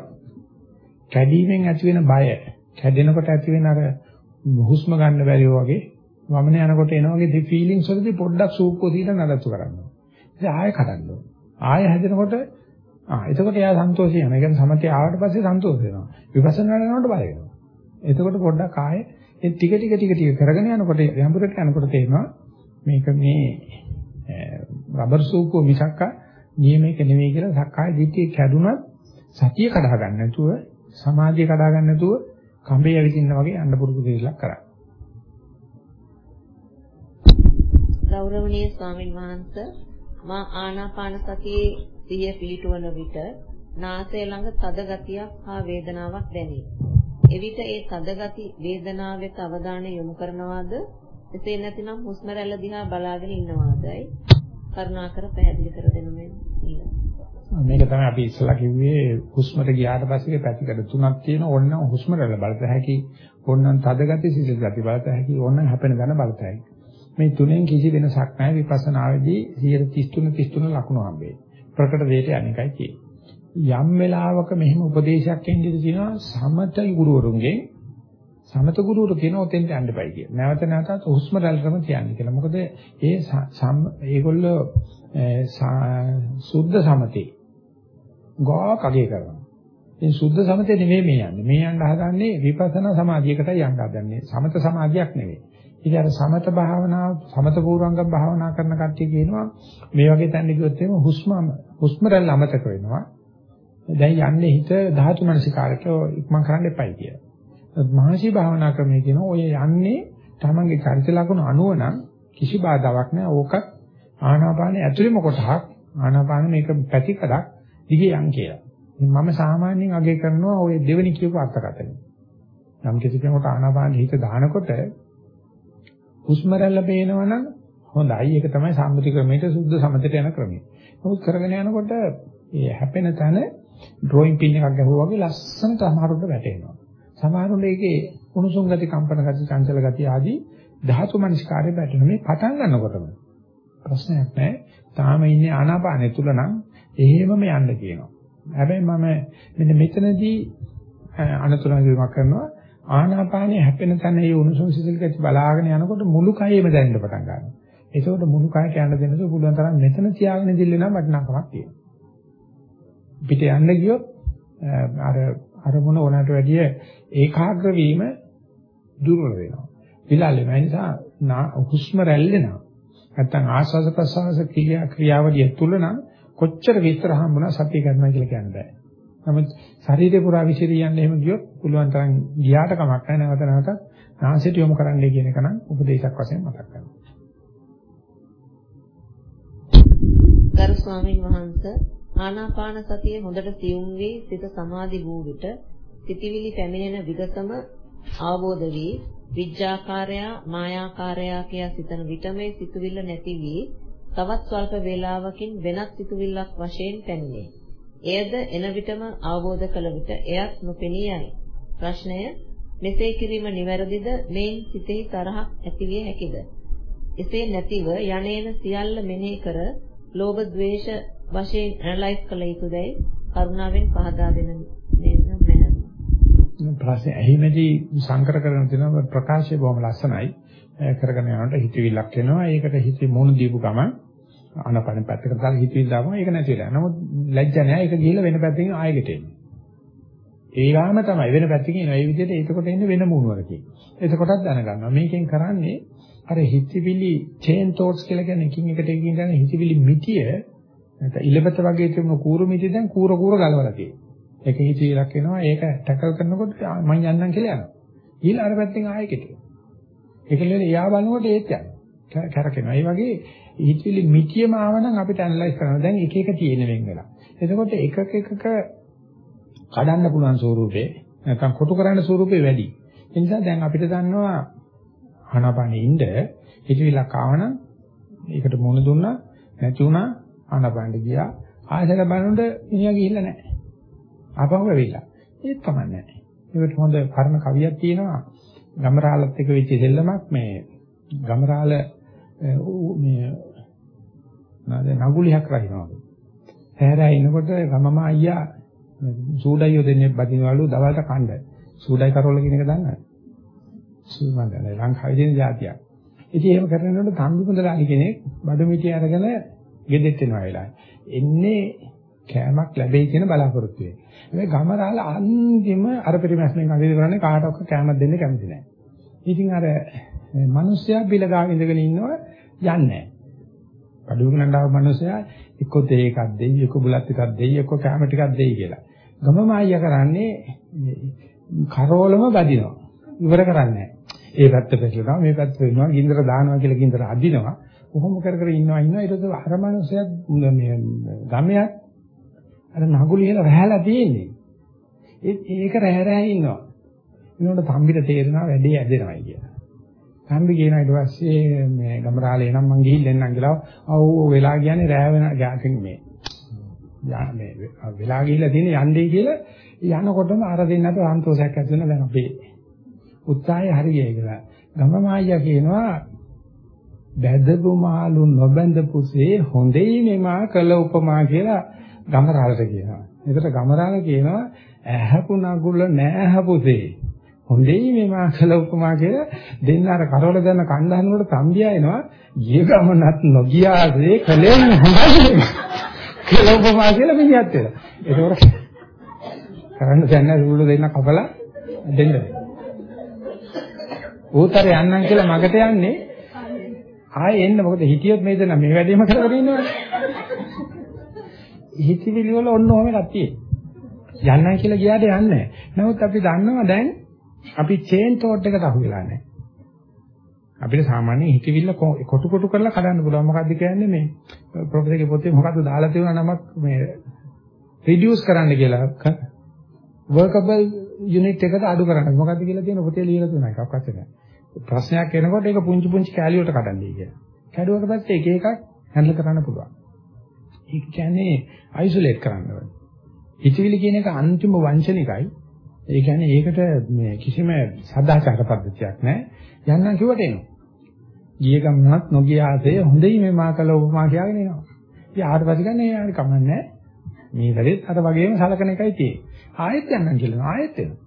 කැඩීමෙන් ඇති වෙන බය කැඩෙනකොට ඇති වෙන අර හුස්ම ගන්න බැරිව වගේ වමන යනකොට එන වගේ ෆීලිංග්ස් වලදී පොඩ්ඩක් සූප්පෝ දීලා නඩත්තු කරන්න ඕනේ. ඉතින් ආයෙ කඩන්න ඕනේ. ආයෙ හැදෙනකොට ආ එතකොට එයා සන්තෝෂය යනවා. ඒ කියන්නේ සමතේ ආවට පස්සේ සන්තෝෂ වෙනවා. විපස්සනා කරනකොට බය වෙනවා. එතකොට පොඩ්ඩක් ආයෙ ඒ ටික ටික ටික ටික කරගෙන යනකොට යඹුරට යනකොට තේරෙනවා මේක මේ රබර් සූපුව මිසක්ක නියමයක නෙවෙයි කියලා සක්කාය දිට්ඨිය කැඩුනත් සතිය කඩා ගන්න නැතුව සමාධිය කඩා ගන්න නැතුව කඹේ ඇවිදින්න වගේ යන්න පුරුදු දෙයක් කරා. ගෞරවනීය ස්වාමින් වහන්සේ මා ආනාපාන සතියේ සිහිය පිහිටුවන විට නාසය ළඟ තද ගතියක් හා වේදනාවක් දැනේ. එවිට ඒ තද ගති වේදනාව වෙත අවධානය යොමු කරනවාද එසේ නැතිනම් හුස්ම රැල්ල දිහා බලාගෙන ඉන්නවාදයි කරුණාකර පැහැදිලි කර දෙනු මෙන්න. මේක තමයි අපි ඉස්සලා කිව්වේ හුස්මට ගියාට පස්සේ පැතිකඩ තුනක් තියෙන ඕනනම් හුස්ම රැල්ල බලත හැකි ඕනනම් තද ගති සිසිල් ගති බලත හැකි ඕනනම් හැපෙන ගන බලත හැකි. මේ තුනෙන් කිසි වෙනසක් නැහැ විපස්සනාවේදී 133 33 ලකුණු හම්බෙන්නේ. ප්‍රකට දෙයට අනිකයි තියෙන්නේ. යම් වෙලාවක මෙහෙම උපදේශයක් එන්නේ තියෙනවා සමත ගුරුවරුන්ගෙන් සමත ගුරුවරු කියන ඔතෙන්ට යන්න බයි කියන. නැවත නැවතත් හුස්ම රැල්ලම තියන්නේ කියලා. මොකද ඒ ඒගොල්ලෝ සුද්ධ සමතේ ගාක් අගේ කරනවා. ඉතින් සුද්ධ සමතේ නෙමෙයි මේ යන්නේ. මේ යන්න හදන්නේ විපස්සනා සමාධියකටයි යන්න හදන්නේ. සමත සමාධියක් නෙවෙයි. ඉතින් අර සමත භාවනාව සමත පූර්වංගම් භාවනා කරන කට්ටිය කියනවා මේ වගේ තැන ගියොත් එහෙම හුස්මම හුස්ම රැල්ල අමතක වෙනවා. දැන් යන්නේ හිත ධාතු මනසිකාරට ඉක්මන් කරන්න එපයි කියලා. මහසි භාවනා ක්‍රමයේ කියන ඔය යන්නේ තමන්ගේ චරිත ලක්ෂණ අනුව නම් කිසි බාධාවක් නැහැ. ඕකත් ආනාපානයේ ඇතුළේම කොටහක් ආනාපාන මේක පැතිකඩක් දිගේ යන් කියලා. මම සාමාන්‍යයෙන් අගය කරනවා ඔය දෙවෙනි කියපු අර්ථකථනය. නම් කිසි කෙනෙකුට ආනාපාන හිත දානකොට හුස්ම රැල්ල පේනවනම් හොඳයි. ඒක තමයි සම්මුති ක්‍රමයට සුද්ධ සමතට යන ක්‍රමය. නමුත් කරගෙන යනකොට මේ හැපෙන තැන ඩ්‍රොයින් පින් එකක් ගැහුවා වගේ ලස්සනට අමාරුට වැටෙනවා. සමහරුන් ඒකේ උණුසුම් ගති, කම්පන ගති, චංචල ගති ආදී ධාතු මනස්කාරය වැටෙන මේ පටන් ගන්නකොටම ප්‍රශ්නයක් නැහැ. තාම ඉන්නේ ආනාපානෙ තුල නම් එහෙමම යන්න කියනවා. හැබැයි මම මෙන්න මෙතනදී අනතුරුවීමක් කරනවා ආනාපානයේ හැපෙන තැන ඒ උණුසුම් සිසිල් ගති බලාගෙන යනකොට මුළු කයෙම දැනෙන්න පටන් ගන්නවා. ඒකෝට මුළු කය කියන්න දෙන්නද පුළුවන් තරම් මෙතන තියාගෙන ඉඳිල්ල නම් වටිනාකමක් තියෙනවා. පිට යන්න ගියොත් අර අරමුණ ඕනට වැඩිය ඒකාග්‍ර වීම දුර්වල වෙනවා. විලල් වෙනවා. ඒ නිසා හුස්ම රැල්ලෙනවා. නැත්තම් ආස්වාද ප්‍රසවාස ක්‍රියා ක්‍රියාවලිය තුල නම් කොච්චර විස්තර හම්බුණා සතිය කරනවා කියලා කියන්න බෑ. නමුත් ශරීරේ පුරා විසිරියන්න එහෙම ගියොත් පුළුවන් තරම් ගියාට කමක් නැහැ නැවත නැවතත් නාසයට යොමු කරන්නයි කියන එක නම් උපදේශයක් වශයෙන් මතක් කරගන්න. ගරු ස්වාමීන් වහන්සේ ආනාපාන සතිය හොඳට සියුම් වී සිත සමාධි වූ විට සිතිවිලි පැමිණෙන විගසම ආවෝද වී විඥාකාරයා මායාකාරයා කියා සිතන විට මේ සිතුවිල්ල නැති වී තවත් ස්වල්ප වේලාවකින් වෙනත් සිතුවිල්ලක් වශයෙන් පැමිණේ. එයද එන විටම අවබෝධ කළ විට එයත් නොපෙනී යයි. ප්‍රශ්නය මෙසේ කිරීම නිවැරදිද? මේන් සිතෙහි තරහක් ඇතිවිය හැකිද? එසේ නැතිව යන්නේන සියල්ල මෙනෙහි කර ලෝභ ද්වේෂ වශයෙන් ඇනලයිස් කළ යුතුදයි කරුණාවෙන් පහදා දෙන්න ප්‍රශ්නේ ඇහිමේදී සංකර කරන තියෙන ප්‍රකාශය බොහොම ලස්සනයි. කරගෙන යනකොට හිතවිල්ලක් එනවා. ඒකට හිතේ මොන දීපු ගමන් අනපන පැත්තකට දාලා හිතවිල්ල දාපුවා ඒක නැති වෙලා. නමුත් ලැජ්ජ නැහැ. ඒක ගිහිල්ලා වෙන පැත්තකින් ආයෙකට එන්නේ. ඒ ගාම තමයි වෙන පැත්තකින් එනවා. ඒ විදිහට එතකොට එන්නේ වෙන මූණවරකින්. එතකොටත් දැනගන්නවා. මේකෙන් කරන්නේ අර හිතවිලි chain thoughts කියලා කියන එකින් එකට එකින් ගන්න හිතවිලි මිටිය නැත්නම් ඉලබත වගේ තිබුණු කූරු මිටි දැන් කූර කූර ගලවලා තියෙනවා. ඒක හිතවිලක් එනවා. ඒක ටැකල් කරනකොට මම යන්නම් කියලා යනවා. ඊළ අර පැත්තෙන් ආයෙකට. ඒකලෙ එයා බලනකොට ඒත් යනවා. කරකිනවා. ඒ වගේ හිතවිලි මිටියම ආවනම් අපිට ඇනලයිස් කරන්න දැන් එක එක තියෙන වෙන් වෙලා. එතකොට එකක එකක කඩන්න පුළුවන් ස්වරූපේ නැත්නම් කොටු කරන්න ස්වරූපේ වැඩි. ඒ නිසා දැන් අපිට දන්නවා ආනාපානෙ ඉන්න හිතවිලක් ආවනම් ඒකට මුණ දුන්නා නැති වුණා ආනාපානෙ ගියා ආයතන බලනකොට ඉනියා ගිහිල්ලා නැහැ. ආපහු වෙවිලා. ඒත් කමන්නේ නැහැ. ඒකට හොඳ පරණ කවියක් තියෙනවා. ගමරාලත් එක්ක වෙච්ච දෙල්ලමක් මේ ගමරාල මේ නේද නගුලියක් රහිනවා. හැරෑ ඉනකොට ගමම අයියා සූඩයියෝ දෙන්නේ බදිනවලු දවල්ට කණ්ඩ. සූඩයි කරවල කියන එක දන්නවද? සූමන්දන ලංකාවේ දෙන જાතියක්. ඉතින් එහෙම කරනකොට තම්බිමුදලාලි කෙනෙක් බඩු මිටි අරගෙන ගෙදෙට්ට එනවා වෙලාවයි. එන්නේ කෑමක් ලැබෙයි කියන බලාපොරොත්තු වෙයි. මේ ගමරාල අන්තිම අර පරිමැස්මෙන් අගිද කරන්නේ කාටවත් කෑමක් දෙන්න කැමති නැහැ. ඉතින් අර මිනිස්සයා බිල ගාව ඉඳගෙන ඉන්නවා යන්නේ නැහැ. කඩුව ගණන් ආව මිනිස්සයා එක්ක තේ එකක් දෙයි, එක්ක බුලත් එකක් දෙයි, එක්ක කැම ටිකක් දෙයි කියලා. ගම මායියා කරන්නේ කරෝලම බදිනවා. ඉවර කරන්නේ ඒ පැත්ත පෙරලනවා, මේ පැත්ත වෙනවා, ගින්දර දානවා කියලා ගින්දර අදිනවා. කොහොම කර කර ඉන්නවා ඉන්නවා ඊට පස්සේ අර මිනිස්සයා මේ ගමයක් අර නගුල ඉහළ රැහැලා තියෙන්නේ. ඒක රැහැ රැහැ ඉන්නවා. ඊනොට තම්බිට තේරෙනවා වැඩේ ඇදෙනවයි කියලා. තම්බි කියනවා ඊට පස්සේ මේ ගමරාලේ නම් මං ගිහින් එන්නම් කියලා. ඔව් වෙලා කියන්නේ රැහැ වෙන ගැටින් මේ. යා මේ වෙලා ගිහිල්ලා තියෙන යන්නේ කියලා යනකොටම අර දෙන්නට සන්තෝෂයක් ඇති වෙනවා දැන් අපේ උත්සාහය හරි ගියයි කියලා. ගම මායියා කියනවා බැදපු මාළු නොබැඳපුසේ හොඳයි මෙමා කළ උපමා කියලා ගමරාලට කියනවා. ඒකට ගමරාල කියනවා ඇහැපු නගුල නෑහපුසේ හොඳයි මෙමා කළ උපමා කියලා දෙන්න අර කරවල දන්න කණ්ඩායම වලට තම්බියා එනවා ගිය ගමනත් නොගියාසේ කලෙන් හොඳයි කියලා උපමා කියලා මිනිහත් වෙනවා. ඒකවල කරන්න දැන්න රූල දෙන්න කපලා දෙන්න. ඌතර යන්නම් කියලා මගට යන්නේ ආයෙ එන්න මොකද හිතියොත් මේ දෙන මේ වැඩේම කරගෙන ඉන්නවනේ. හිතවිලි වල ඔන්න ඔහම එකක් තියෙන්නේ. යන්නම් කියලා ගියාට යන්නේ නැහැ. නමුත් අපි දන්නවා දැන් අපි චේන් තෝට් එකට අහු වෙලා නැහැ. අපිට සාමාන්‍ය හිතවිල්ල කොටු කොටු කරලා කඩන්න පුළුවන්. මොකද්ද කියන්නේ මේ ප්‍රොෆෙසර්ගේ පොතේ මොකද්ද දාලා තියෙන නමක් මේ රිඩියුස් කරන්න කියලා workable unit එකට අඩු කරන්න. මොකද්ද කියලා තියෙන පොතේ ලියලා තියෙන එකක් අක්කත් නැහැ. ප්‍රශ්නයක් එනකොට ඒක පුංචි පුංචි කැලිය වලට කඩන්නයි කියලා. කැඩුවට පස්සේ එක එකක් හැන්ඩල් කරන්න පුළුවන්. ඒක කියන්නේ අයිසොලේට් කරන්න ඕනේ. හිතවිලි කියන එක අන්තිම වංචනිකයි. ඒ කියන්නේ ඒකට මේ කිසිම සදාචාර පද්ධතියක් නැහැ. යන්නම් කිව්වට එනවා. ගිය ගමනත් නොගිය ආසේ හොඳයි මේ මා කළ උපමා කියලාගෙන එනවා. ඉතින් ආවට පස්සේ ගන්නේ හරි කමන්නේ මේ වැඩේත් අර වගේම සලකන එකයි තියෙන්නේ. ආයෙත් යන්නම් කියලා ආයෙත් එනවා.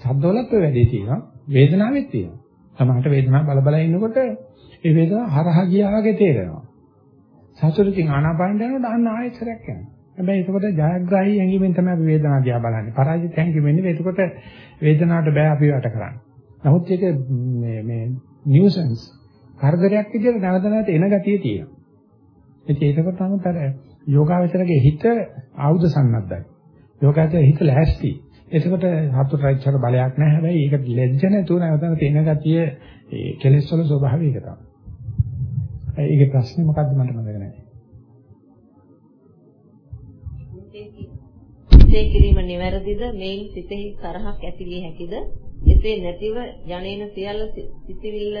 සද්දවලත් ඔය වැඩේ තියෙනවා. වේදනාවෙත් තියෙනවා. සමහරට වේදනාව බල බල ඉන්නකොට ඒ වේදනාව හරහා ගියා වගේ තේරෙනවා. සතුටින් ආනාපාන යනකොට අන්න ආයෙත්තරයක් යනවා. හැබැයි ඒකකොට ජයග්‍රාහී හැඟීමෙන් තමයි අපි වේදනාව දිහා බලන්නේ. පරාජිත හැඟීමෙන් නෙවෙයි. ඒකකොට වේදනාවට බෑ අපි වට කරන්න. නමුත් ඒක මේ මේ නියුසන්ස් කරදරයක් විදිහට නැවත නැවත එන ගතිය තියෙනවා. ඉතින් ඒකකොට තමයි අර යෝගාවචරගේ හිත ආයුධ සන්නද්ධයි. යෝගාවචරගේ හිත ලැහැස්ති. එතකොට හතුටයිච්චර බලයක් නැහැ. හැබැයි ඒක ලැජ්ජ නැතුව නැවත නැවත එන ගතිය ඒ කෙලෙස් වල ස්වභාවය ඒක තමයි. ඒකේ ප්‍රශ්නේ මොකද්ද මට මතක එසේ කිරීම නිවැරදිද? මේන් සිතෙහි තරහක් ඇති විය හැකිද? එසේ නැතිව යන්නේන සියල්ල සිතිවිල්ල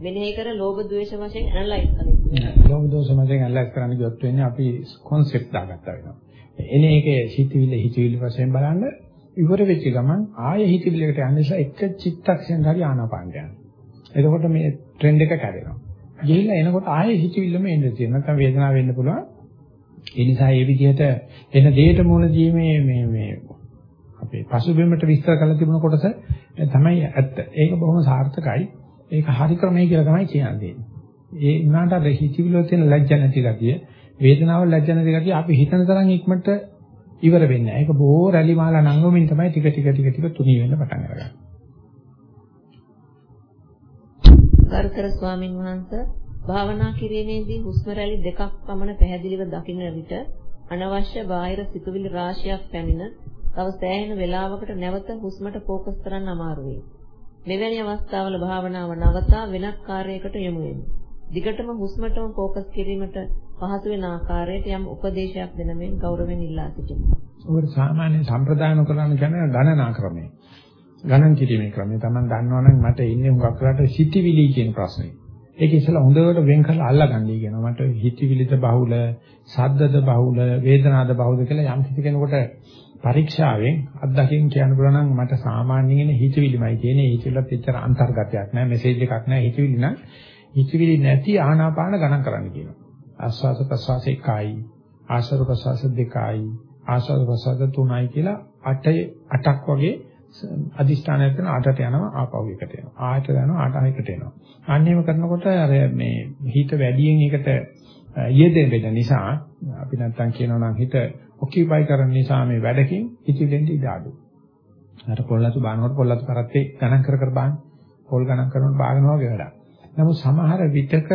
මෙනෙහි කර ලෝභ ද්වේෂ වශයෙන් ඇනලයිස් කරනවා. ලෝභ දෝෂ වශයෙන් ඇනලයිස් කරන්න ගියොත් වෙන්නේ අපි concept දාගත්තා වෙනවා. එනේ ඒකේ සිතිවිල්ල හිතවිල්ල වශයෙන් බලන්න ඉවර වෙච්ච ගමන් ආයෙ හිතවිල්ලකට යන නිසා එක චිත්තක්ෂණ හරි ආනාපානට යනවා. එතකොට මේ ට්‍රෙන්ඩ් එක කැඩෙනවා. ගිහිල්ලා එනකොට ආයෙ හිතවිල්ලම එන්න තියෙනවා. නැත්නම් වේදනාව වෙන්න පුළුවන්. ඒ නිසා මේ විදිහට එන දෙයට මුණ දීමේ මේ මේ අපේ පසුබිමට විස්තර කරලා තිබුණ කොටස තමයි ඇත්ත. ඒක බොහොම සාර්ථකයි. ඒක හරි ක්‍රමයි කියලා තමයි කියන්නේ. ඒ උනාට අර හිතවිල්ල තියෙන ලැජ්ජ නැති ගතිය, වේදනාව ලැජ්ජ නැති ගතිය අපි හිතන තරම් ඉක්මනට ඉවර වෙන්නේ නැහැ. ඒක බොහෝ රැලි මාලා නංගමින් තමයි ටික ටික ටික ටික තුනී වෙන්න පටන් අරගන්නේ. ගරුතර ස්වාමින් වහන්සේ භාවනා කිරීමේදී හුස්ම රැලි දෙකක් පමණ පැහැදිලිව දකින්න විට අනවශ්‍ය බාහිර සිතුවිලි රාශියක් පැමිණ තව සෑහෙන වේලාවකට නැවත හුස්මට ફોකස් කරන්න අමාරු වේ. මෙවැනි අවස්ථාවල භාවනාව නවතා වෙනත් කාර්යයකට යොමු වෙමු. දිගටම හුස්මටම ફોකස් කිරීමට පහසු වෙන ආකාරයට යම් උපදේශයක් දෙන මෙන් ගෞරවයෙන් ඉල්ලා සිටිනවා. ඔබට සාමාන්‍ය සම්ප්‍රදායන කරන්න කියන්නේ ගණනා ක්‍රමය. ගණන් කිරීමේ ක්‍රමය. Taman දන්නවනම් මට ඉන්නේ හුඟක් වෙලාට සිටිවිලි කියන ප්‍රශ්නේ. ඒක ඉස්සලා හොඳට වෙන් කරලා අල්ලගන්නයි කියනවා. මට හිතවිලිද බහුල, සද්දද බහුල, වේදනාද බහුල කියලා යම් කිසි කෙනෙකුට පරීක්ෂාවෙන් අත්දකින් කියන්න පුළුවන් නම් මට සාමාන්‍යයෙන් හිතවිලිමයි තියෙන්නේ. හිතවිල්ලත් එච්චර අන්තර්ගතයක් නෑ, මෙසේජ් එකක් නෑ. හිතවිලි නම් හිතවිලි නැති ආනාපාන ගණන් කරන්න කියනවා. ආස්වාස ප්‍රසවාස එකයි, ආශ්වාස ප්‍රසවාස දෙකයි, ආශ්වාස ප්‍රසවාස තුනයි කියලා 8 8ක් වගේ අදිෂ්ඨානයක් කරන 8ට යනවා ආපහු එකට එනවා. ආයත යනවා 8 එකට එනවා. අන්නේම කරනකොට අර මේ හිත වැඩියෙන් එකට යෙදෙන වෙන නිසා අපි නැත්තම් කියනවා නම් හිත ඔකියුපයි කරන නිසා මේ වැඩකින් හිතෙන්න ඉඩ අඩු. අර පොල්ලතු බානකොට පොල්ලතු කරත්තේ ගණන් කර කර බාන. පොල් ගණන් කරනකොට බාගෙනවා වගේ වැඩක්. නමුත් සමහර විටක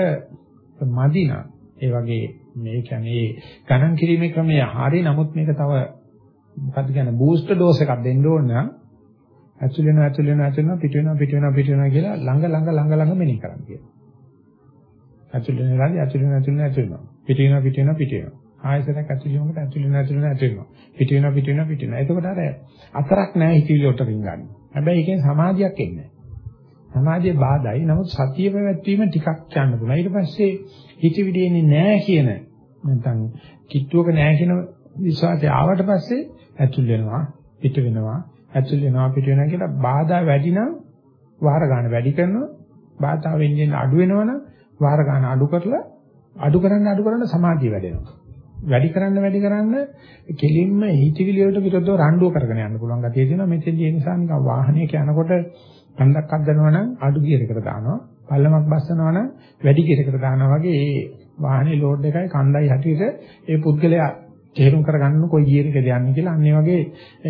මදින ඒ වගේ මේ කියන්නේ ගණන් කිරීමේ ක්‍රමය හරි නමුත් මේක තව මොකද්ද කියන්නේ බූස්ටර් ඩෝස් එකක් දෙන්න ඕන නම් ඇතුල් වෙනවා ඇතුල් වෙනවා ඇතුල් වෙනවා පිට වෙනවා පිට වෙනවා පිට වෙනවා කියලා ළඟ ළඟ ළඟ ළඟ මෙනෙහි කරන්න කියනවා. ඇතුල් වෙනවා ඇතුල් වෙනවා ඇතුල් වෙනවා ඇතුල් වෙනවා පිට වෙනවා පිට වෙනවා පිට වෙනවා. ආයතනයක් ඇතුල් වෙනකොට ඇතුල් වෙනවා ඇතුල් වෙනවා ඇතුල් වෙනවා. පිට වෙනවා පිට වෙනවා පිට වෙනවා. එතකොට අර අතරක් නැහැ හිතවිලි වලට රින්ගන්නේ. හැබැයි ඒකෙන් සමාධියක් එන්නේ නැහැ. සමාධිය බාධායි. නමුත් සතිය පැවැත්වීම ටිකක් යන්න පුළුවන්. ඊට පස්සේ හිතවිලි එන්නේ නැහැ කියන නැත්නම් කිට්ටුවක නැහැ කියන විශ්වාසය ආවට පස්සේ ඇතුල් වෙනවා පිට වෙනවා ඇතුල් වෙනවා පිට වෙනවා කියලා බාධා වැඩි නම් වාර ගන්න වැඩි කරනවා. බාධා වෙන්නේ අඩු වෙනවනම් වාර ගන්න අඩු කරලා අඩු කරන්න අඩු කරන්න සමාධිය වැඩෙනවා. වැඩි කරන්න වැඩි කරන්න කෙලින්ම හිතවිලි වලට විරුද්ධව රණ්ඩුව කරගෙන යන්න පුළුවන් ගතිය තියෙනවා. මෙතෙන්දී ඒ නිසා නිකන් වාහනයක යනකොට කන්දක් අද්දනවා නම් අඩු ගියර එකට දානවා. පල්ලමක් බස්සනවා නම් වැඩි ගියර එකට දානවා වගේ ඒ වාහනේ ලෝඩ් එකයි කන්දයි හැටියට ඒ පුද්ගලයා තේරුම් කරගන්න කොයි ගියර එකද යන්නේ කියලා. අන්න ඒ වගේ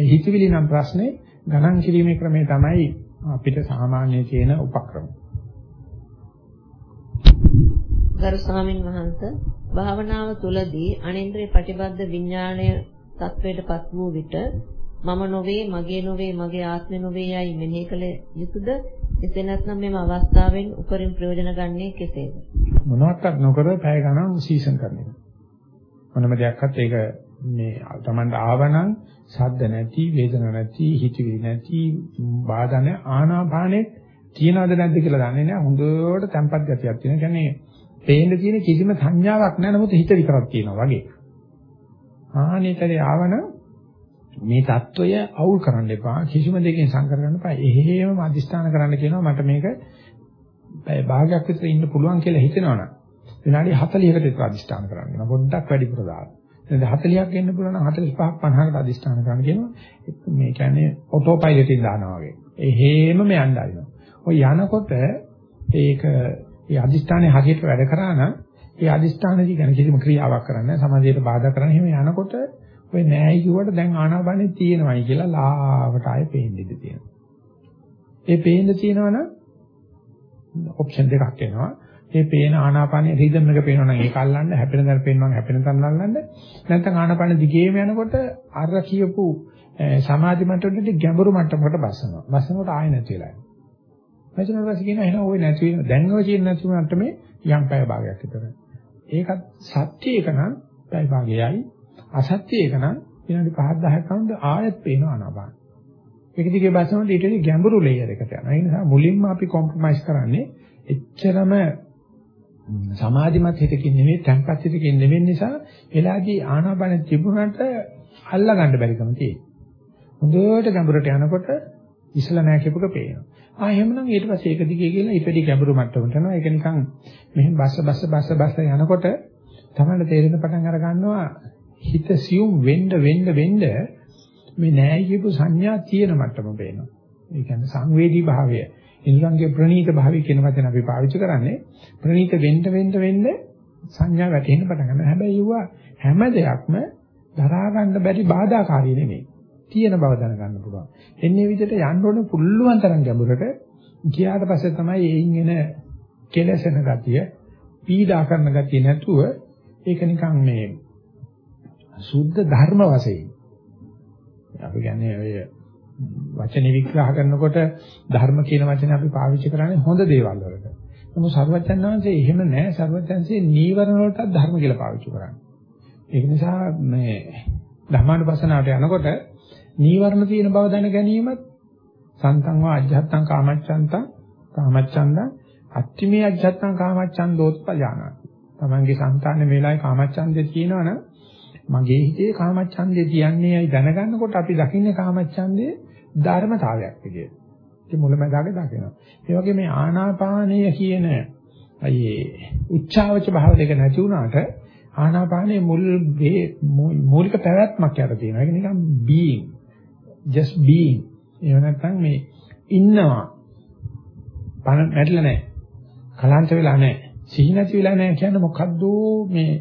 හිතවිලි නම් ප්‍රශ්නේ ගණන් කිරීමේ ක්‍රමය තමයි අපිට සාමාන්‍ය තියෙන උපක්‍රම. ගරු ස්වාමින් වහන්සේ භාවනාව තුළදී අනින්ද්‍රිය ප්‍රතිබද්ධ විඥාණය තත්වයටපත් වූ විට මම නොවේ මගේ නොවේ මගේ ආත්මය නොවේ යයි මෙනෙහි කළ යුතුද? එසේ නැත්නම් මෙම අවස්ථාවෙන් උපරිම ප්‍රයෝජන ගන්නේ කෙසේද? මොනවත් නොකර පැය ගණන් සීසන් කරනවා මොනම දෙයක්වත් ඒක මේ Tamanda ආවනම් සද්ද නැති, වේදන නැති, හිතවිලි නැති, බාධන ආනාපානෙ තියනවද නැද්ද කියලා දන්නේ නැහැ. හොඳට තැම්පත් ගතියක් තියෙන. කියන්නේ පේන්න තියෙන කිසිම සංඥාවක් නැහැ. නමුත් හිත විතරක් තියෙනවා වගේ. ආනේතරේ ආවනම් මේ தত্ত্বය අවුල් කරන්න එපා කිසිම දෙයකින් සංකර කරන්න එපා එහෙම අදිස්ථාන කරන්න කියනවා මට මේක භාගයක් විතර ඉන්න පුළුවන් කියලා හිතනවනම් විනාඩි 40කට විතර අදිස්ථාන කරන්න කියනවා. පොඩ්ඩක් වැඩිපුර දාන්න. දැන් 40ක් එන්න පුළුවන් නම් 45ක් 50කට අදිස්ථාන කරන්න කියනවා. මේ කියන්නේ ඔටෝ පයිලට් එකෙන් දානවා වගේ. එහෙමම යන්න ආරිනවා. ඔය යනකොට ඒක ඒ අදිස්ථානේ හරියට වැඩ කරා නම් ඒ අදිස්ථානදී ගැන කිසිම ක්‍රියාවක් කරන්නේ නැහැ. සමාජයට බාධා කරන්නේ එහෙම යනකොට ඔය නෑයි කිව්වට දැන් ආනාපානෙ තියෙනවයි කියලා ලාවට ආයේ පේන්න ඉඩ තියෙනවා. ඒ පේන්න තියෙනවනම් ඔප්ෂන් දෙකක් එනවා. ඒ පේන ආනාපානයේ රිද්ම් එක පේනවා නම් ඒක අල්ලන්න, හැපෙන දර පේනවා නම් හැපෙන තැන අල්ලන්න. නැත්නම් ආනාපාන දිගේම යනකොට අර කියපු සමාධි මට්ටමට ගැඹුරු මට්ටමකට බස්සනවා. බස්සනකොට ආයෙ නැති වෙලා යනවා. මෙතන ඊපස්සේ කියන එහෙනම් ওই නැති වෙන දැන් ඔය කියන නැති වුණාට මේ යම් පැය භාගයක් විතර. ඒකත් සත්‍ය එක නම් පැය භාගයයි අසත්‍ය එක නම් විනාඩි 5 10ක් කවුද ආයෙත් පේනවා අනබාන. ඒක දිගේ බස්සනකොට ඊට වඩා ගැඹුරු ලේයර් එකට යනවා. ඒ නිසා මුලින්ම අපි කොම්ප්‍රොමයිස් කරන්නේ එච්චරම සමාධිමත් හිතකින් නෙවෙයි තැම්පත් හිතකින් නෙවෙයි නිසා එලාදී ආනාපාන තිබුණාට අල්ලා ගන්න බැරිකම තියෙනවා. හොඳට ගැඹුරට යනකොට ඉස්සලා නැහැ කියපුක පේනවා. ආ එහෙමනම් ඊට පස්සේ ඒක දිගේ ගිහලා ඊටදී ගැඹුරු මට්ටමට යනවා. ඒක නිකන් මෙහෙම බස්ස බස්ස බස්ස බස්ස යනකොට තමයි තේරෙන පටන් අර ගන්නවා හිත සියුම් වෙන්න වෙන්න වෙන්න මේ නෑ කියපු සංඥා තියෙන මට්ටම පේනවා. ඒ කියන්නේ සංවේදී භාවය. ඉන්ද්‍රංගේ ප්‍රනීත භාවය කියන වචන අපි පාවිච්චි කරන්නේ ප්‍රනීත වෙන්න වෙන්න වෙන්න සංඥා වැටෙන්න පටන් ගන්නවා. හැබැයි ඒවා හැම දෙයක්ම දරා ගන්න බැරි බාධාකාරී නෙමෙයි. තියෙන බව දැනගන්න පුළුවන්. එන්නේ විදිහට යන්න ඕනේ පුළුවන් තරම් ගැඹුරට ගියාට පස්සේ තමයි එයින් එන කෙලසෙන ගතිය, පීඩා කරන ගතිය නැතුව ඒක නිකන් මේ සුද්ධ ධර්ම වශයෙන් අපි කියන්නේ ඔය වචනේ විග්‍රහ කරනකොට ධර්ම කියන වචනේ අපි පාවිච්චි කරන්නේ හොඳ දේවල් වලට. නමුත් සර්වඥාන් වහන්සේ එහෙම නැහැ. සර්වඥාන්සේ නීවරණ වලට ධර්ම කියලා පාවිච්චි කරන්නේ. ඒක නිසා මේ ධර්මානුපස්සනාවට යනකොට නීවරණ තියෙන බව දැන ගැනීමත් සන්තං වා අජ්ජත්තං කාමච්ඡන්තං කාමච්ඡන්දං අත්තිමේ අජ්ජත්තං කාමච්ඡන්දෝත්පජානාති. තමන්ගේ సంతානේ මේලායි කාමච්ඡන්දේ තියෙනවනම් මගේ හිතේ කාමච්ඡන්දේ තියන්නේයි දැනගන්නකොට අපි දකින්නේ කාමච්ඡන්දේ ධර්මතාවයක් විදියට. ඒ මුලමදාගේ දකිනවා. ඒ වගේ මේ ආනාපානය කියන අයේ උච්චාවච භාව දෙක නැති වුණාට ආනාපානයේ මුල් මූලික පැවැත්මක් යට තියෙනවා. ඒක නිකන් being just being. එහෙම නැත්නම් මේ ඉන්නවා. පණ නැట్లా නැහැ. කලාන්ත වෙලා නැහැ. සිහි නැති වෙලා නැහැ කියන්නේ මොකද්ද මේ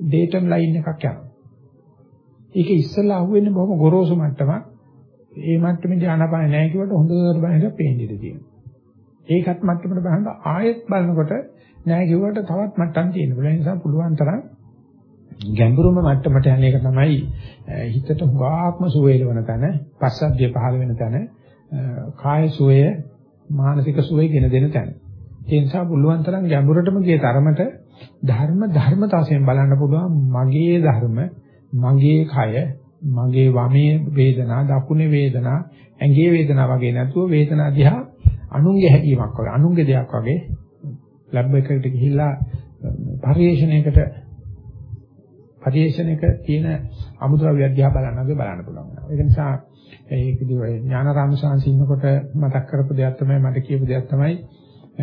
ඩේටම් ලයින් එකක් යනවා. ඒක ඉස්සෙල්ලා අහුවෙන්නේ බොහොම ගොරෝසු මට්ටමක්. ඒ මට්ටමේදී ආනාපාන නැහැ කියවට හොඳට බලන්න පේන්නේ තියෙනවා. ඒකත් මට්ටමට බලන්න ආයෙත් බලනකොට නෑ කිව්වට තවත් මට්ටම් තියෙනවා. ඒ නිසා පුළුවන් තරම් ගැඹුරුම මට්ටමට යන එක තමයි හිතට හුඟාක්ම සුවේලවන තැන, පස්සද්ධිය පහළ වෙන තැන, කාය සුවය, මානසික සුවය ගෙන දෙන තැන. ඒ නිසා පුළුවන් තරම් ගැඹුරටම ගිය තරමට ධර්ම ධර්මතාවයෙන් බලන්න පුළුවන් මගේ ධර්ම, මගේ කය, මගේ වමේ වේදනා, දකුණේ වේදනා, ඇඟේ වේදනා වගේ නැතුව වේදනා දිහා අනුන්ගේ හැඟීමක් වගේ, අනුන්ගේ දෙයක් වගේ ලැබ් එකකට ගිහිල්ලා පරිේශණයකට පරිේශණයක තියෙන අමුද්‍රව්‍ය අධ්‍යා බලන්න වගේ බලන්න පුළුවන්. ඒක නිසා ඒකදී ඔය ඥානාරාම සාංශ ඉන්නකොට මතක් කරපු දෙයක් තමයි මට කියපු දෙයක් තමයි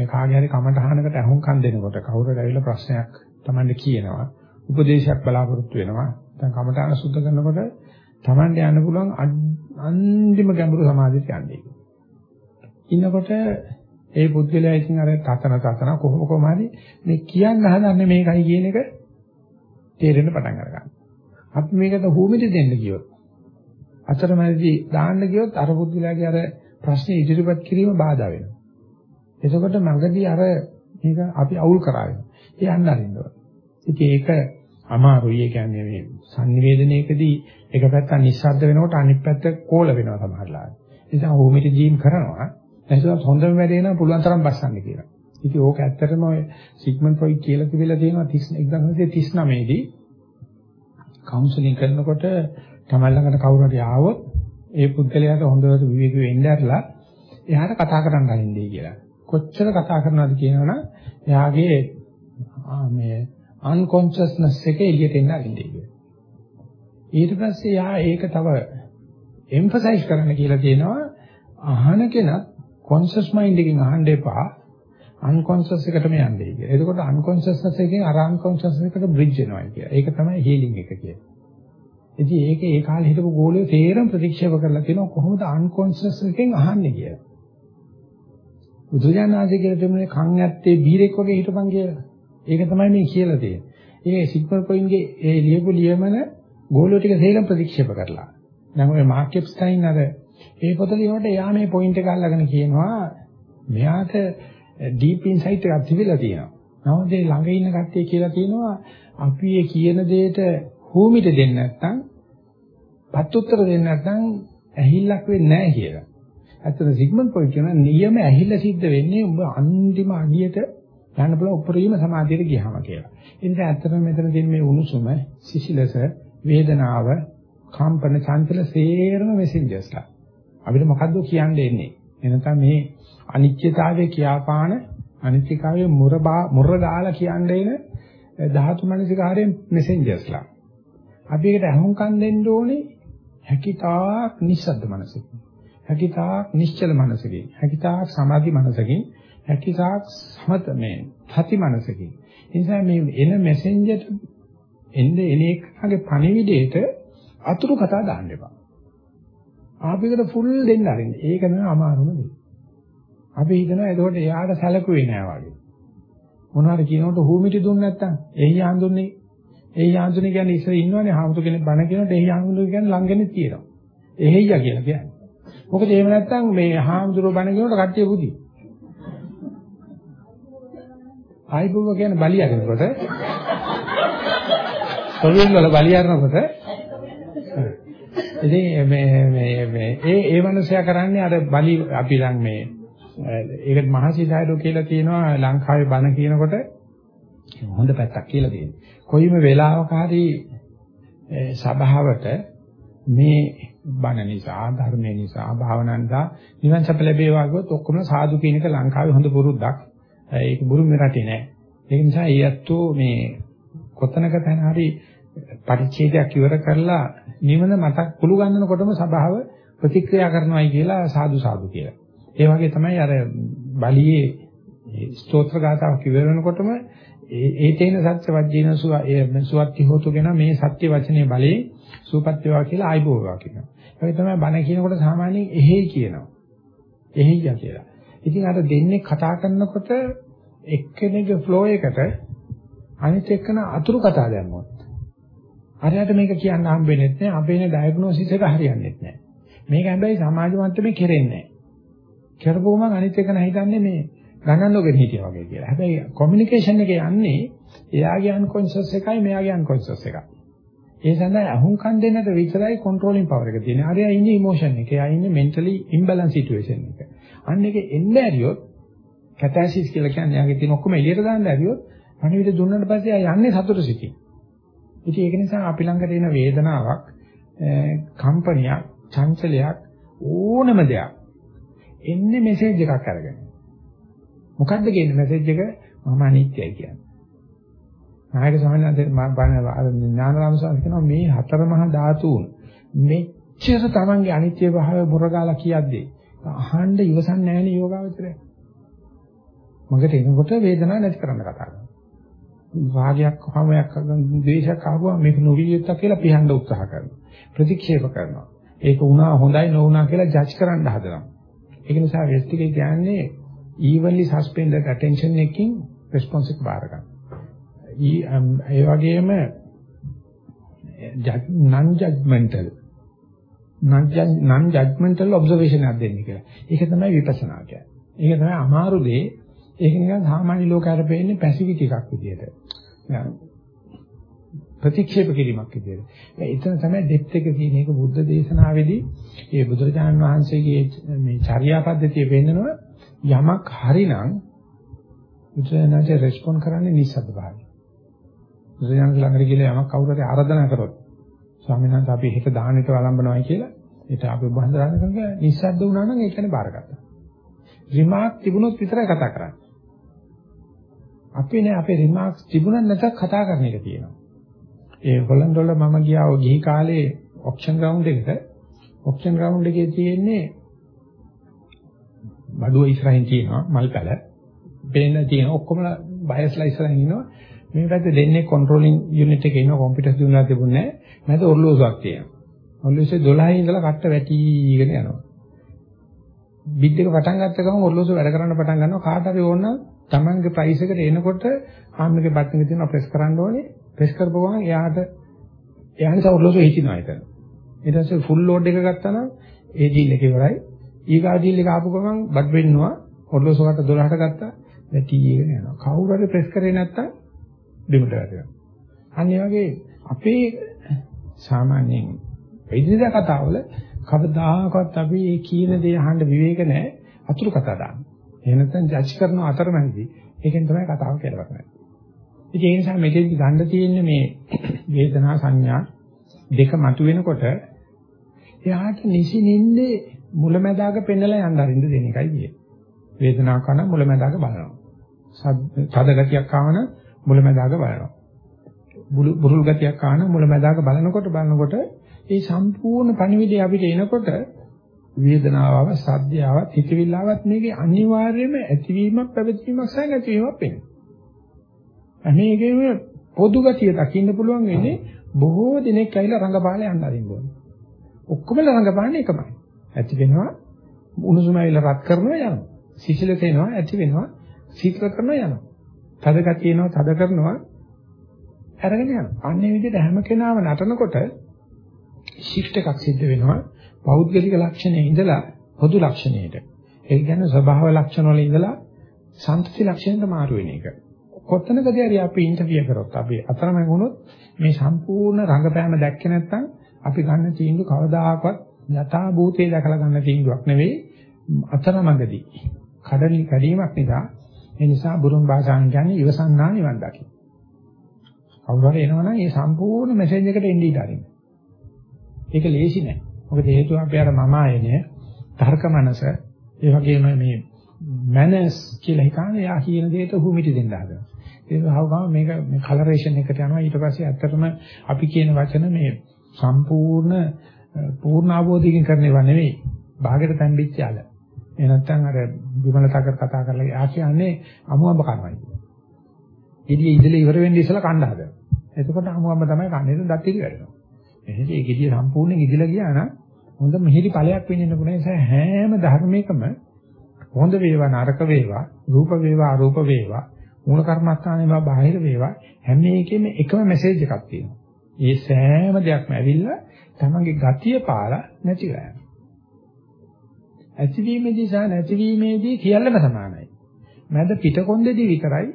කාගේ හරි කමටහනකට අහුම්කම් දෙනකොට කවුරුද ඇවිල්ලා ප්‍රශ්නයක් Tamande කියනවා. උපදේශයක් බලාපොරොත්තු වෙනවා. දැන් කමටහන සුද්ධ කරනකොට Tamande යන්න පුළුවන් අන්තිම ගැඹුරු සමාධියට යන්නේ. ඉන්නකොට ඒ පුද්ගලයා ඉතින් අර තතන තතන කොහොම කොහම හරි මේ කියන්න හදන්නේ මේකයි කියන එක තේරෙන්න පටන් ගන්නවා. අපි මේකට හුමිට දෙන්න කියොත් අතරමැදි දාන්න ගියොත් අර පුද්ගලයාගේ අර ප්‍රශ්නේ ඉදිරිපත් කිරීම බාධා වෙනවා. එතකොට මගදී අර මේක අපි අවුල් කරාවෙනවා. ඒ යන්න අරින්න ඕන. ඉතින් ඒක අමාරුයි. ඒ කියන්නේ මේ sannivedanayකදී එක පැත්තක් නිස්සද්ද වෙනකොට අනිත් පැත්ත කෝල වෙනවා සමහරලාට. ඒ නිසා හුමිට ජීම් කරනවා. නැසොත් හොඳම වැඩේ නම් පුළුවන් තරම් බස්සන්න කියලා. ඉතින් ඕක ඇත්තටම ඔය සිග්මන්ඩ් ෆ්‍රොයිඩ් කියලා තිබිලා තියෙනවා 1939 දී කවුන්සලින් කරනකොට තමයි ළඟට කවුරු හරි ආවොත් ඒ පුද්ගලයාට හොඳට විවේකීව ඉන්න ඇරලා එයාට කතා කරන්න හරින්නේ කියලා. කොච්චර කතා කරනවද කියනවනම් එයාගේ මේ unconsciousness එක එළියට එන්න අරින්නේ කියලා. ඊට පස්සේ යා ඒක තව emphasize කරන්න කියලා තියෙනවා අහන කෙනත් conscious mind එකෙන් අහන්න එපා unconscious එකටම යන්නේ කියලා. එතකොට unconsciousness එකෙන් අර unconscious එකට bridge වෙනවා කියලා. ඒක තමයි healing එක කියන්නේ. ඉතින් ඒක ඒ කාලේ හිටපු ගෝලියෝ තේරම ප්‍රතික්ෂේප කරලා තියෙනවා කොහොමද unconscious එකෙන් අහන්නේ කියලා. බුදුජානනාථ කියලා තිබුණේ කන් ඇත්තේ බීරෙක් වගේ හිටපන් කියලා. ඒක තමයි මේ කියලා තියෙන්නේ. ඒ සිග්මන්ඩ් ෆ්‍රොයිඩ්ගේ ඒ ලියපු ලියමන ගෝලියෝ ටික තේරම ප්‍රතික්ෂේප කරලා. දැන් ඔය මාර්ක් එප්ස්ටයින් අර ඒ පොත ලියනකොට එයා මේ පොයින්ට් එක අල්ලගෙන කියනවා මෙයාට ඩීප් ඉන්සයිට් එකක් තිබිලා තියෙනවා. නමුත් ඒ ළඟ ඉන්න කට්ටිය කියලා තියෙනවා අපි ඒ කියන දෙයට හුමිට දෙන්නේ නැත්නම් පත් උත්තර දෙන්නේ නැත්නම් ඇහිල්ලක් වෙන්නේ නැහැ කියලා. ඇත්තට සිග්මන්ඩ් ෆ්‍රොයිඩ් කියන නියම ඇහිල්ල සිද්ධ වෙන්නේ ඔබ අන්තිම අඩියට යන්න පුළුවන් උපරිම සමාධියට ගියාම කියලා. ඒ නිසා ඇත්තටම මෙතන තියෙන මේ උණුසුම, සිසිලස, වේදනාව, කම්පන, චංචල සේරම මෙසෙන්ජර්ස්ලා. අපිට මොකද්ද කියන්න එන්නේ? එනකම් මේ අනිත්‍යතාවයේ කියාපාන අනිත්‍යකාවයේ මුරබා මුර දාලා කියන්න එන ධාතු මනසිකාරයෙන් මෙසෙන්ජර්ස්ලා. අපි ඒකට අහුම්කම් දෙන්න ඕනේ හැකිතාක් නිස්සද්ද මනසකින්. හැකිතාක් නිශ්චල මනසකින්. හැකිතාක් සමාධි මනසකින්. හැකිතාක් සමත මේ සති මනසකින්. ඒ නිසා මේ එන මෙසෙන්ජර් එන්නේ එන එකගේ පණිවිඩයට අතුරු කතා දාන්න එපා. ආපෙකට ෆුල් දෙන්න ආරින්න. ඒක නෑ අමාරුම දෙයක්. අපි හිතනවා එතකොට එයාට සැලකුවේ නෑ වගේ. මොනවාරි කියනකොට හූමිටි දුන්නේ නැත්තම් එහි ආඳුන්නේ එහි ආඳුනේ කියන්නේ ඉස්සර ඉන්නවනේ හාමුදුර කෙනෙක් බණ කියනකොට එහි ආඳුනේ කියන්නේ ළඟනේ තියෙනවා. එහෙයියා කියලා කියන්නේ. මොකද එහෙම නැත්තම් මේ හාමුදුරුවෝ බණ කියනකොට කට්ටිය බුදි. ආයිබුව කියන්නේ බලිය අරනකොට තොවින් වල බලිය අරනකොට ඉතින් මේ මේ මේ ඒ ඒ මනුස්සයා කරන්නේ අර බලි අපි ලං මේ ඒකට මහසිදායලෝ කියලා තියෙනවා ලංකාවේ බණ කියනකොට හොඳ පැත්තක් කියලා තියෙනවා. කොයිම වෙලාවක හරි සභාවට මේ බණ නිසා ධර්මය නිසා භාවනා නිසා නිවන් සප ලැබේවා ගියොත් ඔක්කොම සාදු කියන එක ලංකාවේ හොඳ පුරුද්දක්. ඒක බුරුම රටේ නෑ. ඒ නිසා ඊයත්තු මේ කොතනක තැන හරි පරිච්ඡේදයක් ඉවර කරලා නිවන මතක් කුළු ගන්නකොටම සභාව ප්‍රතික්‍රියා කරනවායි කියලා සාදු සාදු කියලා. ඒ වගේ තමයි අර බලියේ ස්තෝත්‍ර ගාතාවක් ඉවර වෙනකොටම ඒ තේන සත්‍ය වජ්ජේන සුවත්ති හොතුගෙන මේ සත්‍ය වචනේ බලේ සූපත් වේවා කියලා ආයිබෝවා කියනවා. ඒ තමයි බණ කියනකොට සාමාන්‍යයෙන් එහෙයි කියනවා. එහෙයියා කියලා. ඉතින් අර දෙන්නේ කතා කරනකොට එක්කෙනෙක්ගේ ෆ්ලෝ එකට අනිත් එක්කන අතුරු කතා දැම්මොත් හරියට මේක කියන්න හම්බෙන්නේ නැහැ. අපේ නේ ඩයග්නොසිස් එක හරියන්නේ නැහැ. මේක හැබැයි සමාජ මට්ටමේ කෙරෙන්නේ නැහැ. කරපුව මම අනිත් එක නැහිතන්නේ මේ ගණන් නොගෙන හිටියා වගේ කියලා. හැබැයි කොමියුනිකේෂන් එක යන්නේ එයාගේ අන්කොන්ෂස් එකයි මෙයාගේ අන්කොන්ෂස් එකයි. ඒ සඳහා අහුම්කම් දෙන්නට විතරයි කන්ට්‍රෝලින් පවර් එක තියෙන්නේ. හරියා ඉන්නේ ඉමෝෂන් එක. එයා ඉන්නේ මෙන්ටලි ඉම්බැලන්ස් සිටුේෂන් එක. අන්න එක එන්න ඇරියොත් කැටැසිස් කියලා කියන්නේ යාගේ තියෙන ඔක්කොම එළියට දාන්න ඇරියොත් පණිවිඩ දුන්නාට පස්සේ ආ යන්නේ සතුට සිටින්. ඉතින් ඒක නිසා අපි ළඟට එන වේදනාවක්, කම්පනයක්, චංචලයක් ඕනම දෙයක් එන්නේ මෙසේජ් එකක් අරගෙන. මොකද්ද කියන්නේ මෙසේජ් එක? මම අනිත්‍යයි කියන්නේ. නායක සමහරවිට මම ඥානරාම සාමි කියනවා මේ හතර මහා ධාතුන් මෙච්චර තමන්ගේ අනිත්‍ය භාවය මුරගාලා කියද්දී අහන්න ඉවසන්නේ නැහැ නේ යෝගාවචරය. මගට එනකොට වේදනාවක් නැති කරන්න කතා කරනවා. රාගයක් කොහමයක් ද්වේෂයක් ආවම මේක නොවිය යුත්තක් කියලා පිහන්න උත්සාහ කරනවා. ප්‍රතික්ෂේප කරනවා. ඒක වුණා හොඳයි නොවුණා කියලා ජජ් කරන්න හදනවා. ඒක නිසා වෙස්ටිකේ කියන්නේ evenly suspended attention එකකින් response එක බාර ගන්න. ඒ වගේම non judgmental non judgmental observation එකක් දෙන්නේ කියලා. ඒක තමයි විපස්සනා කියන්නේ. ඒක තමයි අමාරු දේ. ඒක නිකන් සාමාන්‍ය ලෝකයට පෙන්නේ පැසිවිටි එකක් විදියට. ප්‍රතික්ෂේප කිරීමක් විදියට. එතන තමයි ඩෙප්ත් එක තියෙන එක බුද්ධ දේශනාවේදී ඒ බුදුරජාණන් වහන්සේගේ මේ චර්යා පද්ධතිය වෙන්නනවා යමක් හරිනම් බුදුරජාණන්ට රෙස්පොන්ඩ් කරන්නේ නිස්සද්ද භාවය. බුදුරජාණන් ළඟට ගිහලා යමක් කවුරු හරි ආරාධනා කරොත් ස්වාමීන් වහන්සේ අපි හිත දාහනෙට වළම්බනවායි කියලා ඒට අපි බඳ දාන කරන නිස්සද්ද වුණා නම් ඒ කියන්නේ බාරගත්තා. රිමාක් තිබුණොත් විතරයි කතා කරන්නේ. අපි නේ අපේ රිමාක්ස් තිබුණත් නැතත් කතා කරන එක තියෙනවා. ඒ හොලන්ඩ් වල මම ගියා ඔය ගිහි කාලේ ඔප්ෂන් ග්‍රවුන්ඩ් එකට ඔප්ෂන් ග්‍රවුන්ඩ් එකේ තියෙන්නේ බඩුව ඉස්සරහින් තියෙනවා මල් පැල. පේන තියෙන ඔක්කොම බයස්ලා ඉස්සරහින් ඉන්නවා. මේ පැත්තේ දෙන්නේ කන්ට්‍රෝලින් යුනිට් එකේ ඉන්න කම්පියුටර් දිනුනා තිබුණේ නැහැ. මැද ඔර්ලෝසුවක් තියෙනවා. ඔර්ලෝසුවේ 12 ඉඳලා කට්ට වැටිගෙන යනවා. බිඩ් එක පටන් ගත්ත ගමන් ඔර්ලෝසුව වැඩ කරන්න පටන් ගන්නවා. කාට හරි ඕන තමන්ගේ ප්‍රයිස් එකට එනකොට ආම්මගේ බටන් එක තියෙනවා ප්‍රෙස් කරන්න ඕනේ. ප්‍රෙස් කරපුවම එයාට එයාට ඔර්ලෝසුව හිටිනවා එතන. ඊට පස්සේ ෆුල් ලෝඩ් එක ගත්තා නම් ඒ ඩීල් එක ඉවරයි. ඊගා ඩීල් එක ආපු ගමන් බඩ් වෙන්නවා. ඔර්ලෝසුවට 12ට ගත්තා. වැටිගෙන යනවා. කවුරු හරි ප්‍රෙස් කරේ නැත්තම් බිමට වැටෙනවා. අන්න ඒ වගේ අපේ සාමාන්‍යයෙන් වෛද්‍ය කතාවල කවදාකවත් අපි මේ කියන දේ අහන්න විවේක නැහැ අතුරු කතා දාන්න. එහෙම නැත්නම් ජජ් කරන අතරමැදි ඒකෙන් තමයි කතාව කෙලවක් නැහැ. ඉතින් ඒ නිසා මෙතෙන්දි ගන්න තියෙන්නේ මේ වේදනා සංඥා දෙක මතුවෙනකොට එයාට නිසින්ින්දේ මුලැමැදාක පෙන්නලා යන්න අරින්න දෙන එකයි කියන්නේ. වේදනාවක් කරන මුලැමැදාක බලනවා. සද්ද ගතියක් ආවන මුලැමැදාක බලනවා. බුරුල් ගතියක් ආන මුලැමැදාක බලනකොට බලනකොට ඒ සම්පූර්ණ පණිවිඩය අපිට එනකොට වේදනාව, සද්දයාව, හිතවිල්ලාවත් මේකේ අනිවාර්යයෙන්ම ඇතිවීමක්, පැවතීමක් සහ නැතිවීමක් වෙනවා. අනේකෙම පොදු ගතිය දකින්න පුළුවන් වෙන්නේ බොහෝ දිනක් ඇවිල්ලා රංගපාලේ යන්න අරින්න ඕනේ. ඔක්කොම රංගපාන්නේ එකමයි. ඇති වෙනවා උණුසුම ඇවිල්ලා රත් කරනවා යනවා. සිසිල තේනවා ඇති වෙනවා සීතල කරනවා යනවා. තද ගතිය එනවා තද කරනවා අරගෙන යනවා. අන්නේ විදිහට හැම කෙනාම නටනකොට ෂිෆ්ට් එකක් සිද්ධ වෙනවා. පෞද්ගලික ලක්ෂණයේ ඉඳලා පොදු ලක්ෂණයට. ඒ කියන්නේ ස්වභාව ලක්ෂණ වල ඉඳලා සම්පති ලක්ෂණයට මාරු වෙන එක. කොතනකදී හරි අපි ඉන්ටර්වියු කරොත් අපි අතරමං වුණොත් මේ සම්පූර්ණ රංගපෑම දැක්කේ නැත්නම් අපි ගන්න තීන්දුව කවදාකවත් යථා භූතේ දැකලා ගන්න තීන්දුවක් නෙවෙයි අතරමඟදී කඩලි කැඩීමක් නිසා ඒ නිසා බුරුම් භාෂාවෙන් කියන්නේ ඉවසන්නා නිවන් දකි. කවුරු හරි එනවනම් ඒ සම්පූර්ණ මැසේජ් එකට එන්න ඉඩ අරින්න. ඒක ලේසි නෑ. මොකද හේතුව අපි අර මම ආයනේ තර්ක මනස ඒ වගේම මේ මැනර්ස් කියලා හිතන්නේ යා කියන දෙයට හුමිටි දෙන්න හදනවා. ඒක හවගම මේක මේ කලරේෂන් එකට යනවා ඊට පස්සේ ඇත්තටම අපි කියන වචන මේ සම්පූර්ණ පූර්ණ අවබෝධයකින් කරන්නේව නෙවෙයි. භාගයට තැම්බිච්ච ආල. ඒ නැත්තම් අර විමලතකර කතා කරලා යා කියන්නේ අමුඹ කරනවා කියන්නේ. ඉතින් ඉඳලා ඉවර වෙන්න ඉස්සලා කණ්ඩ හදනවා. එතකොට අමුඹ තමයි කන්නේ දත් ඉරි වැඩනවා. එහෙනම් ඒ ගෙඩිය සම්පූර්ණයෙන් ඉදිලා ගියා නම් හොඳ මිහිරි ඵලයක් වෙන්න පුළුවන් නිසා හැම ධර්මයකම හොඳ වේවා නරක වේවා රූප වේවා අරූප වේවා මූල කර්මස්ථානේවා බාහිර වේවා හැම එකෙම එකම මැසේජ් එකක් තියෙනවා. ඒ සෑම දෙයක්ම ඇවිල්ලා තමන්ගේ ගතිය පාලා නැතිලා යනවා. ඇතිවීමේදී සහ නැතිවීමේදී සියල්ලම සමානයි. මැද පිටකොන්දේදී විතරයි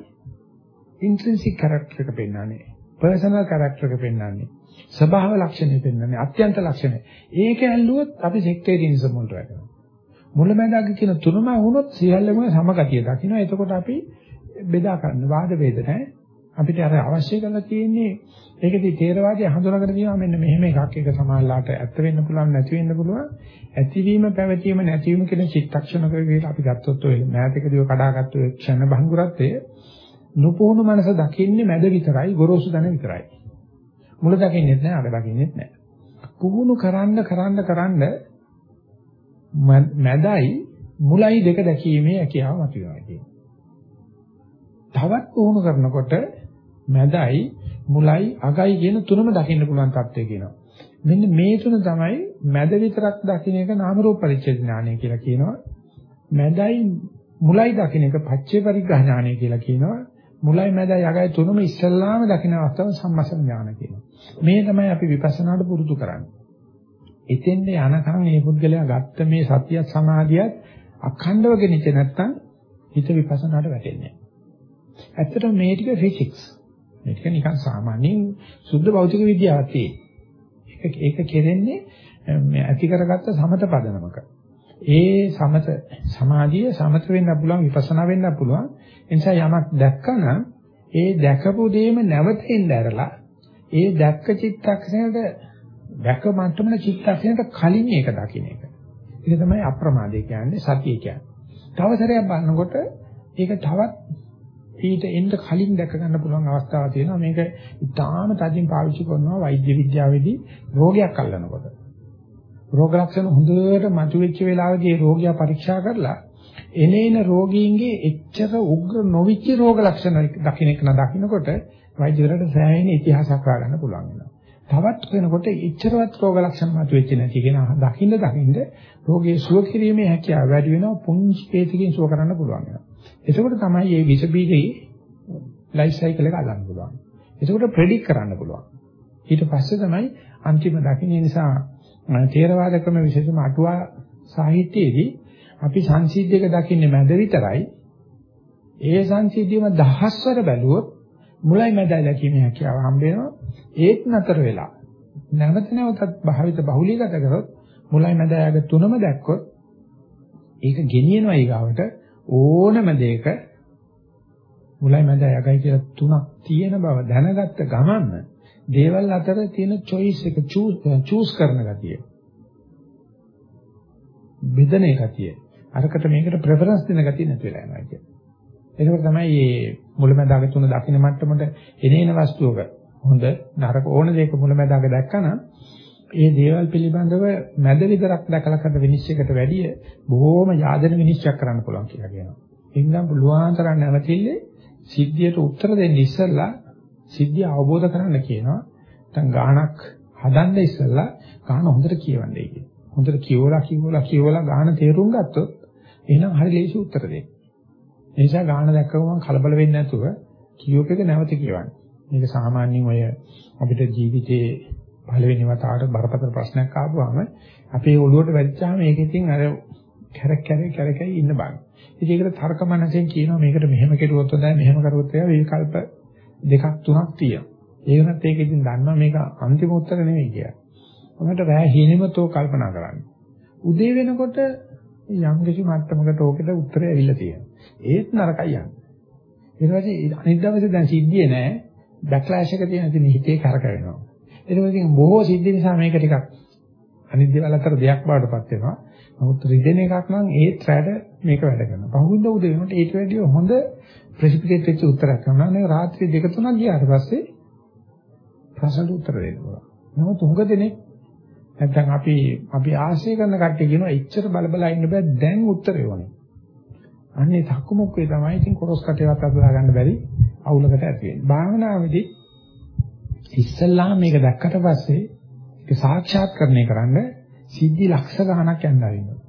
ඉන්ට්‍රින්සික් කැරක්ටර් එක පෙන්වන්නේ. පර්සනල් කැරක්ටර් එක පෙන්වන්නේ. ස්වභාව ලක්ෂණය පෙන්වන්නේ. අත්‍යන්ත ලක්ෂණය. ඒක ඇල්ලුවොත් අපි සෙක්ටේරියනිසම් වලට වැටෙනවා. මුලැමැදාග කියන තුනම වුණොත් සියල්ලම සමගතිය දකින්න. එතකොට අපි බෙදා ගන්න වාද වේද නැහැ. අපිට අර අවශ්‍ය කරලා තියෙන්නේ ඒකදී තේරවාදී හඳුනාගෙන තියෙනවා මෙන්න මෙහෙම එකක් එක සමාල්ලාට ඇත්ත වෙන්න පුළුවන් නැති වෙන්න පුළුවන්. ඇතිවීම පැවතීම නැතිවීම කියන චිත්තක්ෂණ කරේලා අපි ගත්තොත් ඔය මෑතකදී ඔය කඩාගත්තු ක්ෂණ භංගුරත්තේ නුපුහුණු මනස දකින්නේ මැද විතරයි ගොරෝසු දන විතරයි. මුල දකින්නෙත් නැහැ අග දකින්නෙත් නැහැ පුහුණු කරන්න කරන්න කරන්න මැදයි මුලයි දෙක දැකීමේ හැකියාව මතුවෙනවා. කියන්නේ තවත් පුහුණු කරනකොට මැදයි මුලයි අගයි කියන තුනම දකින්න පුළුවන් තත්ත්වය කියනවා. මෙන්න මේ තුන තමයි මැද විතරක් දකින්න එක නාම රූප පරිච්ඡේද ඥානය කියලා කියනවා. මැදයි මුලයි දකින්න එක පච්චේ පරිග්‍රහ ඥානය කියලා කියනවා. මුලයි මැදයි අගයි තුනම ඉස්සල්ලාම දකින්න අවස්ථාව සම්මසන ඥාන කියනවා. මේ තමයි අපි විපස්සනාට පුරුදු කරන්නේ. එතෙන්ද යනකම් මේ පුද්ගලයා ගත්ත මේ සතිය සමාධියත් අඛණ්ඩව ගෙනිච්ච නැත්තම් හිත විපස්සනාට වැටෙන්නේ නැහැ. ඇත්තටම මේ ටික ෆිසික්ස්. මේ ටික නිකන් සාමාන්‍යයෙන් සුද්ධ භෞතික විද්‍යාවක් තියෙන. ඒක ඒක කෙරෙන්නේ මේ ඇති කරගත්ත සමත පදනමක. ඒ සමත සමාධිය සමත වෙන්න පුළුවන් විපස්සනා වෙන්න පුළුවන්. ඒ නිසා යමක් දැක්කනම් ඒ දැකපු දෙයම නැවතෙන්න ඇරලා ඒ දැක්ක චිත්තක්ෂණයට දැක මට්ටමන චිත්තක්ෂණයට කලින් ඒක දකින්න එක. ඒක තමයි අප්‍රමාදය කියන්නේ සතිය කියන්නේ. තව සැරයක් බලනකොට ඒක තවත් ඊට එන්න කලින් දැක ගන්න පුළුවන් අවස්ථාවක් තියෙනවා මේක ඉතාම තදින් පාවිච්චි කරනවා වෛද්‍ය විද්‍යාවේදී රෝගයක් අල්ලනකොට රෝග ලක්ෂණ හොඳට මතුවෙච්ච වෙලාවේදී රෝගියා පරීක්ෂා කරලා එනේන රෝගීන්ගේ එච්චර උග්‍ර නොවිච්ච රෝග ලක්ෂණ දකින්න එක දකින්නකොට වෛද්‍යවරට සෑහෙන ඉතිහාසයක් හොයාගන්න පුළුවන් වෙනවා. තවත් වෙනකොට එච්චරවත් රෝග ලක්ෂණ මතුවෙච්ච නැති කෙන දකින්න දකින්න රෝගයේ සුව කිරීමේ හැකියාව වැඩි වෙනවා පුංචි පේතිකින් සුව කරන්න පුළුවන් වෙනවා. එතකොට තමයි මේ විස බීජේ ලයිෆ් සයිකල් එක අල්ලන්න පුළුවන්. එතකොට ප්‍රෙඩික් කරන්න පුළුවන්. ඊට පස්සේ තමයි අන්තිම දකින්න නිසා තේරවාද ක්‍රම විශේෂම අටුවා සාහිත්‍යයේදී අපි සංසිද්ධියක දකින්නේ මැද විතරයි. ඒ සංසිද්ධියම දහස්වර බැලුවොත් මුලයි මැදයි දැකීමේ හැකියාව හම්බ වෙනවා. ඒත් නතර වෙලා නැවත නැවතත් භාවිත බහුලීගත කරොත් මුලයි මැදයි අග තුනම දැක්කොත් ඒක ගෙනියනවා ඊගාවට ඕනම දෙයක මුලයි මැදයි අගයි කියලා තුනක් තියෙන බව දැනගත්ත ගමන්ම දේවල් අතර තියෙන choice එක choose කරන ගතිය. බෙදන ගතිය. අරකට මේකට preference දෙන ගතිය නැති වෙලා යනවා කියන්නේ. ඒක තමයි මේ මුලමැදාග තුන දකින්න මට්ටමට එනේන වස්තුවක හොඳ නරක ඕන දෙයක මුලමැදාග දැක්කනම් ඒ දේවල් පිළිබඳව මැද විතරක් දැකලා කරන විනිශ්චයකට වැඩිය බොහෝම yaadන විනිශ්චයක් කරන්න පුළුවන් කියලා කියනවා. එන්නම් පුළුවන් තරම් නැවතිල්ලේ සිද්ධියට උත්තර දෙන්න ඉස්සෙල්ලා සිද්ධිය අවබෝධ කරගන්න කියනවා. නැත්නම් ගානක් හදන්න ඉස්සෙල්ලා ගාන හොඳට කියවන්නයි කියන්නේ. හොඳට කියවලා කියවලා කියවලා ගාන තේරුම් ගත්තොත් එහෙනම් හරි ලේසි උත්තර දෙන්න. ඒ නිසා ගාන දැක්කම කලබල වෙන්නේ නැතුව කියෝප එක නැවත කියවන්න. මේක සාමාන්‍යයෙන් ඔය අපිට ජීවිතේ පළවෙනි වතාවට බරපතල ප්‍රශ්නයක් ආවම අපේ ඔළුවට වැදිච්චාම ඒක ඉතින් අර කැරක් කැරක් කැරකයි ඉන්න බං. ඉතින් ඒකට තර්ක මනසෙන් කියනවා මේකට මෙහෙම කෙරුවොත් හොඳයි මෙහෙම කරොත් එයා විකල්ප දෙකක් තුනක් තියෙනවා. ඒකත් ඒක ඉතින් දන්නවා මේක අන්තිම උත්තර නෙවෙයි කියලා. ඔකට රෑ හීනෙමතෝ කල්පනා කරන්න. උදේ වෙනකොට යම් කිසි මට්ටමකට ඕකෙට උත්තරය ඇවිල්ලා තියෙනවා. ඒත් නරකයි යන්නේ. ඊට පස්සේ අනිත් දවසේ දැන් සිද්ධියේ නෑ බෑක්ලෑෂ් එක තියෙන ඉතින් හිතේ කරකවෙනවා. ඒක ඉතින් බොහෝ සිද්ධි නිසා මේක ටිකක් අනිත් දේවල් අතර දෙයක් බවටපත් වෙනවා. නමුත් රිදෙන එකක් නම් ඒත් රැඩ මේක වැඩ කරනවා. පහුවින්ද උදේ වෙනකොට ඒක වැඩිය හොඳ ප්‍රෙසිපිටේට් වෙච්ච උත්තරයක් කරනවා. නේ රාත්‍රී දෙක තුනක් ගියාට පස්සේ ප්‍රශ්නට උත්තර දෙනවා. නමුත් උඟ දෙනේ නැත්නම් අපි අපි ආශය කරන කට්ටිය කියනවා එච්චර බල බල ඉන්න බෑ දැන් උත්තරේ ඕනේ. අන්නේ තක්කමුක්කේ තමයි ඉතින් කොරස් කටේවත් අදලා ගන්න බැරි අවුලකට ඇති වෙන්නේ. භාවනාවේදී ඉස්සල්ලාම මේක දැක්කට පස්සේ ඒක සාක්ෂාත්කරණය කරන්න සිද්ධි ලක්ෂ ගණනක් යන්න ආරිනවා.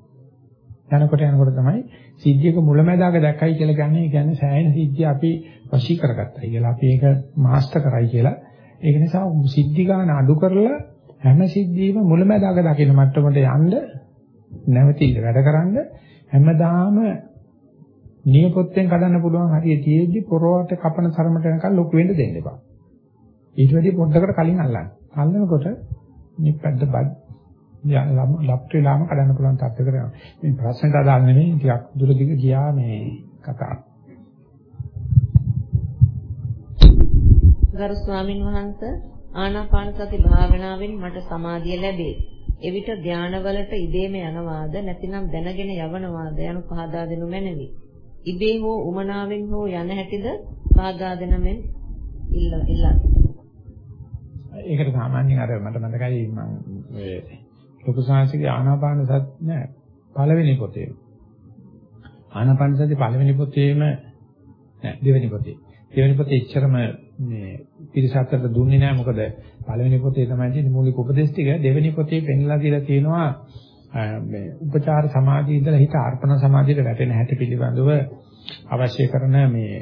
යනකොට යනකොට තමයි සිද්ධියක මුලැමැදාක දැක්කයි කියලා කියන්නේ ඒ කියන්නේ සෑහෙන සිද්ධිය අපි වශී කරගත්තයි කියලා. අපි ඒක මාස්ටර් කරයි කියලා. ඒක නිසා සිද්ධි ගන්න අඩු කරලා හැම සිද්ධියම මුලැමැදාක දකින්න මට්ටමට යන්න නැවතිල්ල වැඩකරනද හැමදාම නියපොත්තෙන් කඩන්න පුළුවන් හරිය තියෙද්දි පොරවට කපන තරමට යනකම් ලොකු වෙන්න දෙන්න එපා. ඊට වැඩි පොඩ්ඩකට කලින් අල්ලන්න. අල්ලනකොට මේ පැද්ද බඩ ලප්ට වෙලාම කඩන්න පුළුවන් තත්ත්වයකට යනවා. මේ ප්‍රශ්නට අදාළ නෙමෙයි ටිකක් දුර දිග ගියා මේ කතාව. ගරු ස්වාමින් වහන්සේ ආනාපාන සති භාවනාවෙන් මට සමාධිය ලැබේ. එවිට ධානවලට ඉබේම යනවාද නැතිනම් දැනගෙන යවනවාද යනු පහදා දෙනු මැනවි. ඉබේ හෝ උමනාවෙන් හෝ යන හැටිද පහදා දෙනමෙන් ඉල්ලා. ඒකට සාමාන්‍යයෙන් අර මට මතකයි මම ඔය ලොකු සංසිකේ ආනාපාන සති නෑ පළවෙනි පොතේ. ආනාපාන සති පළවෙනි පොතේම නෑ දෙවෙනි පොතේ. දෙවෙනි පොතේ ඉච්චරම මේ පිරිසකට දුන්නේ නැහැ මොකද පළවෙනි පොතේ තමයි තියෙන මූලික උපදේශ ටික දෙවෙනි පොතේ පෙන්ලා දීලා තියෙනවා මේ උපචාර සමාධිය ඉඳලා හිත අර්පණ සමාධියට වැටෙන හැටි පිළිබඳව අවශ්‍ය කරන මේ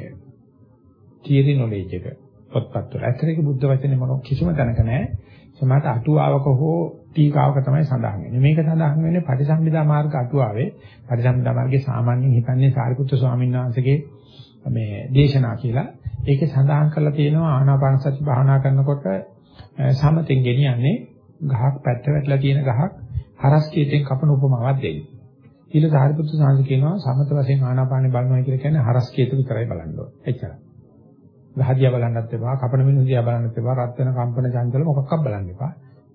තියරි නොලෙජ් එක පොත්පත් වල. ඇත්තටම බුද්ධ වචනේ මොන කිසිම තැනක නැහැ. සමහර අටුවාවක හෝ ටීකාවක තමයි සඳහන් වෙන්නේ. මේක සඳහන් වෙන්නේ පටිසම්භිදා මාර්ග අටුවාවේ. පටිසම්භිදා මාර්ගයේ සාමාන්‍යයෙන් හිතන්නේ සාරිපුත්‍ර ස්වාමීන් වහන්සේගේ මේ දේශනා කියලා. ඒකේ සඳහන් කරලා තියෙනවා ආනාපාන සති භාවනා කරනකොට සමතෙන් ගෙනියන්නේ ගහක් පැත්ත වැටලා තියෙන ගහක් හරස් කීතෙන් කපන උපමාවක් දෙන්නේ. ඊළ සාරිපුත්‍ර සාංශ කියනවා සමත වශයෙන් ආනාපානෙ බලනවා කියලා කියන්නේ හරස් කීත විතරයි බලන්න ඕනේ. එච්චරයි. ගහදියා බලන්නත් එපා, කපන මිනිහ දිහා බලන්නත් එපා, රත් වෙන කම්පන චංචල මොකක්වත් බලන්න එපා.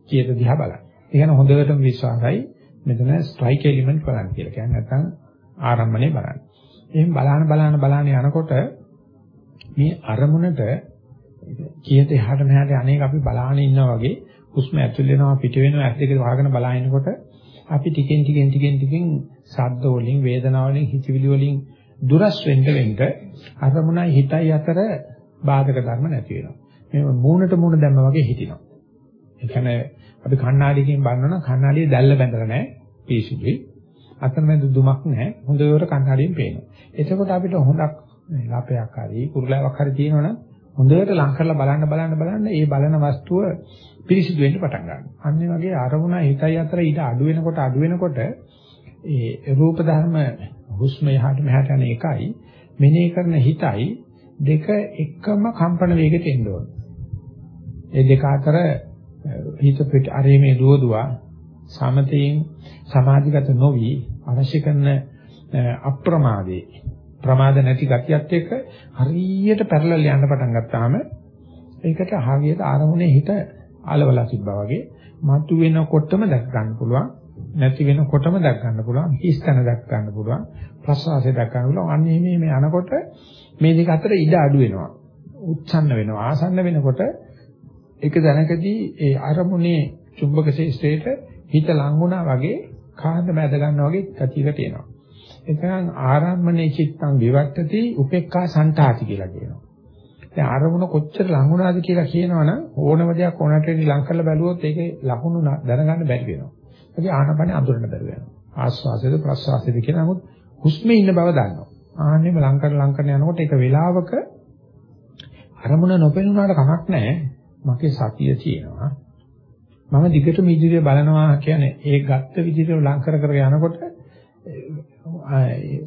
කීත දිහා බලන්න. ඒ කියන්නේ හොඳටම විශ්වාසයි මෙතන ස්ට්‍රයික් එලිමන්ට් බලන්න කියලා. කියන්නේ නැත්නම් ආරම්භනේ බලන්න. එහෙන් බලන බලන බලන යනකොට මේ අරමුණට කීයට එහාට මෙහාට අනේක අපි බලාගෙන ඉන්නා වගේ හුස්ම ඇතුල් වෙනවා පිට වෙනවා ඇස් දෙක වහගෙන බලනකොට අපි ටිකෙන් ටිකෙන් ටිකෙන් ටිකෙන් ශබ්ද වලින් වේදනා වලින් හිතවිලි වලින් දුරස් වෙන්න වෙන්න අරමුණයි හිතයි අතර බාධක ධර්ම නැති වෙනවා. මේ මූණට මූණ දැම්ම වගේ හිටිනවා. ඒ කියන්නේ අපි කණ්ණාඩියකින් බලනවනම් කණ්ණාඩියේ දැල්ල බැඳලා නැහැ පිසිදුයි. අතරමැද දුමක් නැහැ. හොඳට කණ්ණාඩියෙන් පේනවා. එතකොට අපිට හොඳක් ලාපයක් හරි කුරුලාවක් හරි තියෙනවනම් හොඳට ලං කරලා බලන්න බලන්න බලන්න ඒ බලන වස්තුව පිරිසිදු වෙන්න පටන් ගන්නවා. අන්න ඒ වගේ අරමුණ හිතයි අතර ඊට අඩු වෙනකොට අඩු වෙනකොට ඒ රූප ධර්ම හුස්ම යහට මෙහාට යන එකයි මෙනෙහි කරන හිතයි දෙක එකම කම්පන වේගෙට එන්න ඕන. ඒ දෙක අතර හිත පිට අරීමේ දුවදුවා සමතයෙන් සමාධිගත නොවි අවශ්‍ය කරන අප්‍රමාදේ ප්‍රමාද නැති ගතියත් එක්ක හරියට පැරලල් යන්න පටන් ගත්තාම ඒකට හරියට ආරමුණේ හිත අලවලා තිබ්බා වගේ මතු වෙනකොටම දැක් ගන්න පුළුවන් නැති වෙනකොටම දැක් ගන්න පුළුවන් හිස්තන දැක් ගන්න පුළුවන් ප්‍රසවාසය දැක් ගන්න පුළුවන් අන්න මේ මේ යනකොට මේ දෙක අතර ඉඩ අඩු වෙනවා උත්සන්න වෙනවා ආසන්න වෙනකොට එක දැනකදී ඒ අරමුණේ චුම්බක ශේෂ්ත්‍රයට හිත ලංගුණා වගේ කාන්ද මැද ගන්නවා වගේ ගතියකට එනවා එතන ආරම්මනේ චිත්තං විවට්ටති උපේක්ඛා සංතාති කියලා කියනවා. දැන් අරමුණ කොච්චර ලඟුණාද කියලා කියනවනම් ඕනම දෙයක් ඕනට වෙඩි ලං කරලා බැලුවොත් ඒකේ ලකුණු දැනගන්න බැරි වෙනවා. ඒකේ ආනපනේ අඳුරන්න බැරි වෙනවා. ආස්වාසයද ප්‍රස්වාසයද කියලා නමුත් හුස්මේ ඉන්න බව දන්නවා. ආන්නෙම ලං කර ලං කරන යනකොට ඒක වෙලාවක අරමුණ නොපෙනුනාට කමක් නැහැ. මගේ සතිය තියෙනවා. මම දිගටම ඉදිරිය බලනවා කියන්නේ ඒ ගත්ත විදිහට ලං කර කර යනකොට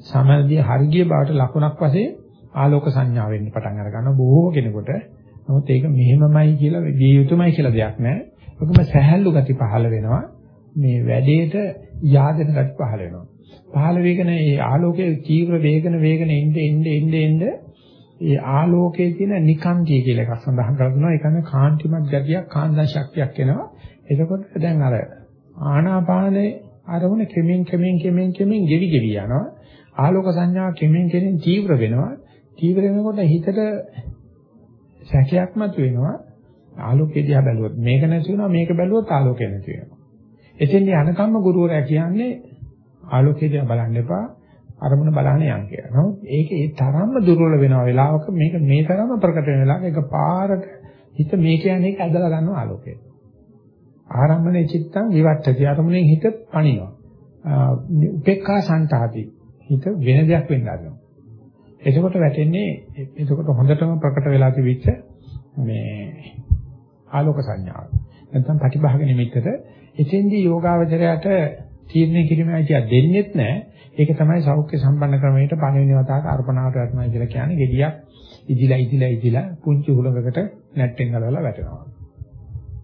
සමාධිය හරිය බවට ලකුණක් වශයෙන් ආලෝක සංඥා වෙන්න පටන් අර ගන්නවා බොහෝ කෙනෙකුට. නමුත් ඒක මෙහෙමමයි කියලා විය යුතුමයි කියලා දෙයක් නැහැ. ඔකම සහැල්ලු ගති පහළ වෙනවා. මේ වැඩේට yaadena ගති පහළ වෙනවා. පහළ වේගන මේ ආලෝකයේ තීව්‍ර වේගන වේගන එnde එnde එnde එnde ඒ ආලෝකයේ තියෙන නිකාන්තිය කියලා එකක් සඳහන් කරනවා. ඒ කියන්නේ කාන්තිමත් ගතියක් කාන්දා ශක්තියක් එනවා. එතකොට දැන් අර ආනාපානේ අරමුණ කෙමෙන් කෙමෙන් කෙමෙන් කෙමෙන් ගෙවි ගෙවි යනවා. ආලෝක සංඥා කෙමෙන් කෙමෙන් තීව්‍ර වෙනවා. තීව්‍ර වෙනකොට හිතට සැකයක් මතුවෙනවා. ආලෝකය දිහා බැලුවොත් මේක නැති වෙනවා මේක බැලුවොත් ආලෝකය නැති වෙනවා. එතෙන් යනකම්ම ගුරුවරයා කියන්නේ ආලෝකය දිහා බලන්න එපා අරමුණ බලන්න යන්න කියලා. නමුත් ඒක ඒ තරම්ම දුර්වල වෙනවා වෙලාවක මේක මේ තරම්ම ප්‍රකට වෙන වෙලාවක ඒක පාරට හිත මේ කියන්නේ ඒක ඇදලා ගන්නවා ආලෝකය. ආරම්භනේ චිත්තං විවට්ඨති අරමුණෙන් හිත පණිනවා. උපේක්ඛා සංතාති හිත වෙන දෙයක් වෙන්න ගන්නවා. එතකොට වැටෙන්නේ එතකොට හොඳටම ප්‍රකට වෙලා තිබිච්ච මේ ආලෝක සංඥාව. නැත්නම් ප්‍රතිභාග නිමිත්තට එතෙන්දී යෝගාවචරයට තීරණය කිරීමේ අයිතිය දෙන්නෙත් නැහැ. ඒක තමයි සෞඛ්‍ය සම්පන්න ක්‍රමයට පළවෙනි වතාවට අර්පණාවට වැටෙනවා කියලා කියන්නේ gediyak ඉදිලා ඉදිලා ඉදිලා පුංචි හුලඟකට නැට්ටෙන් ගලවලා වැටෙනවා.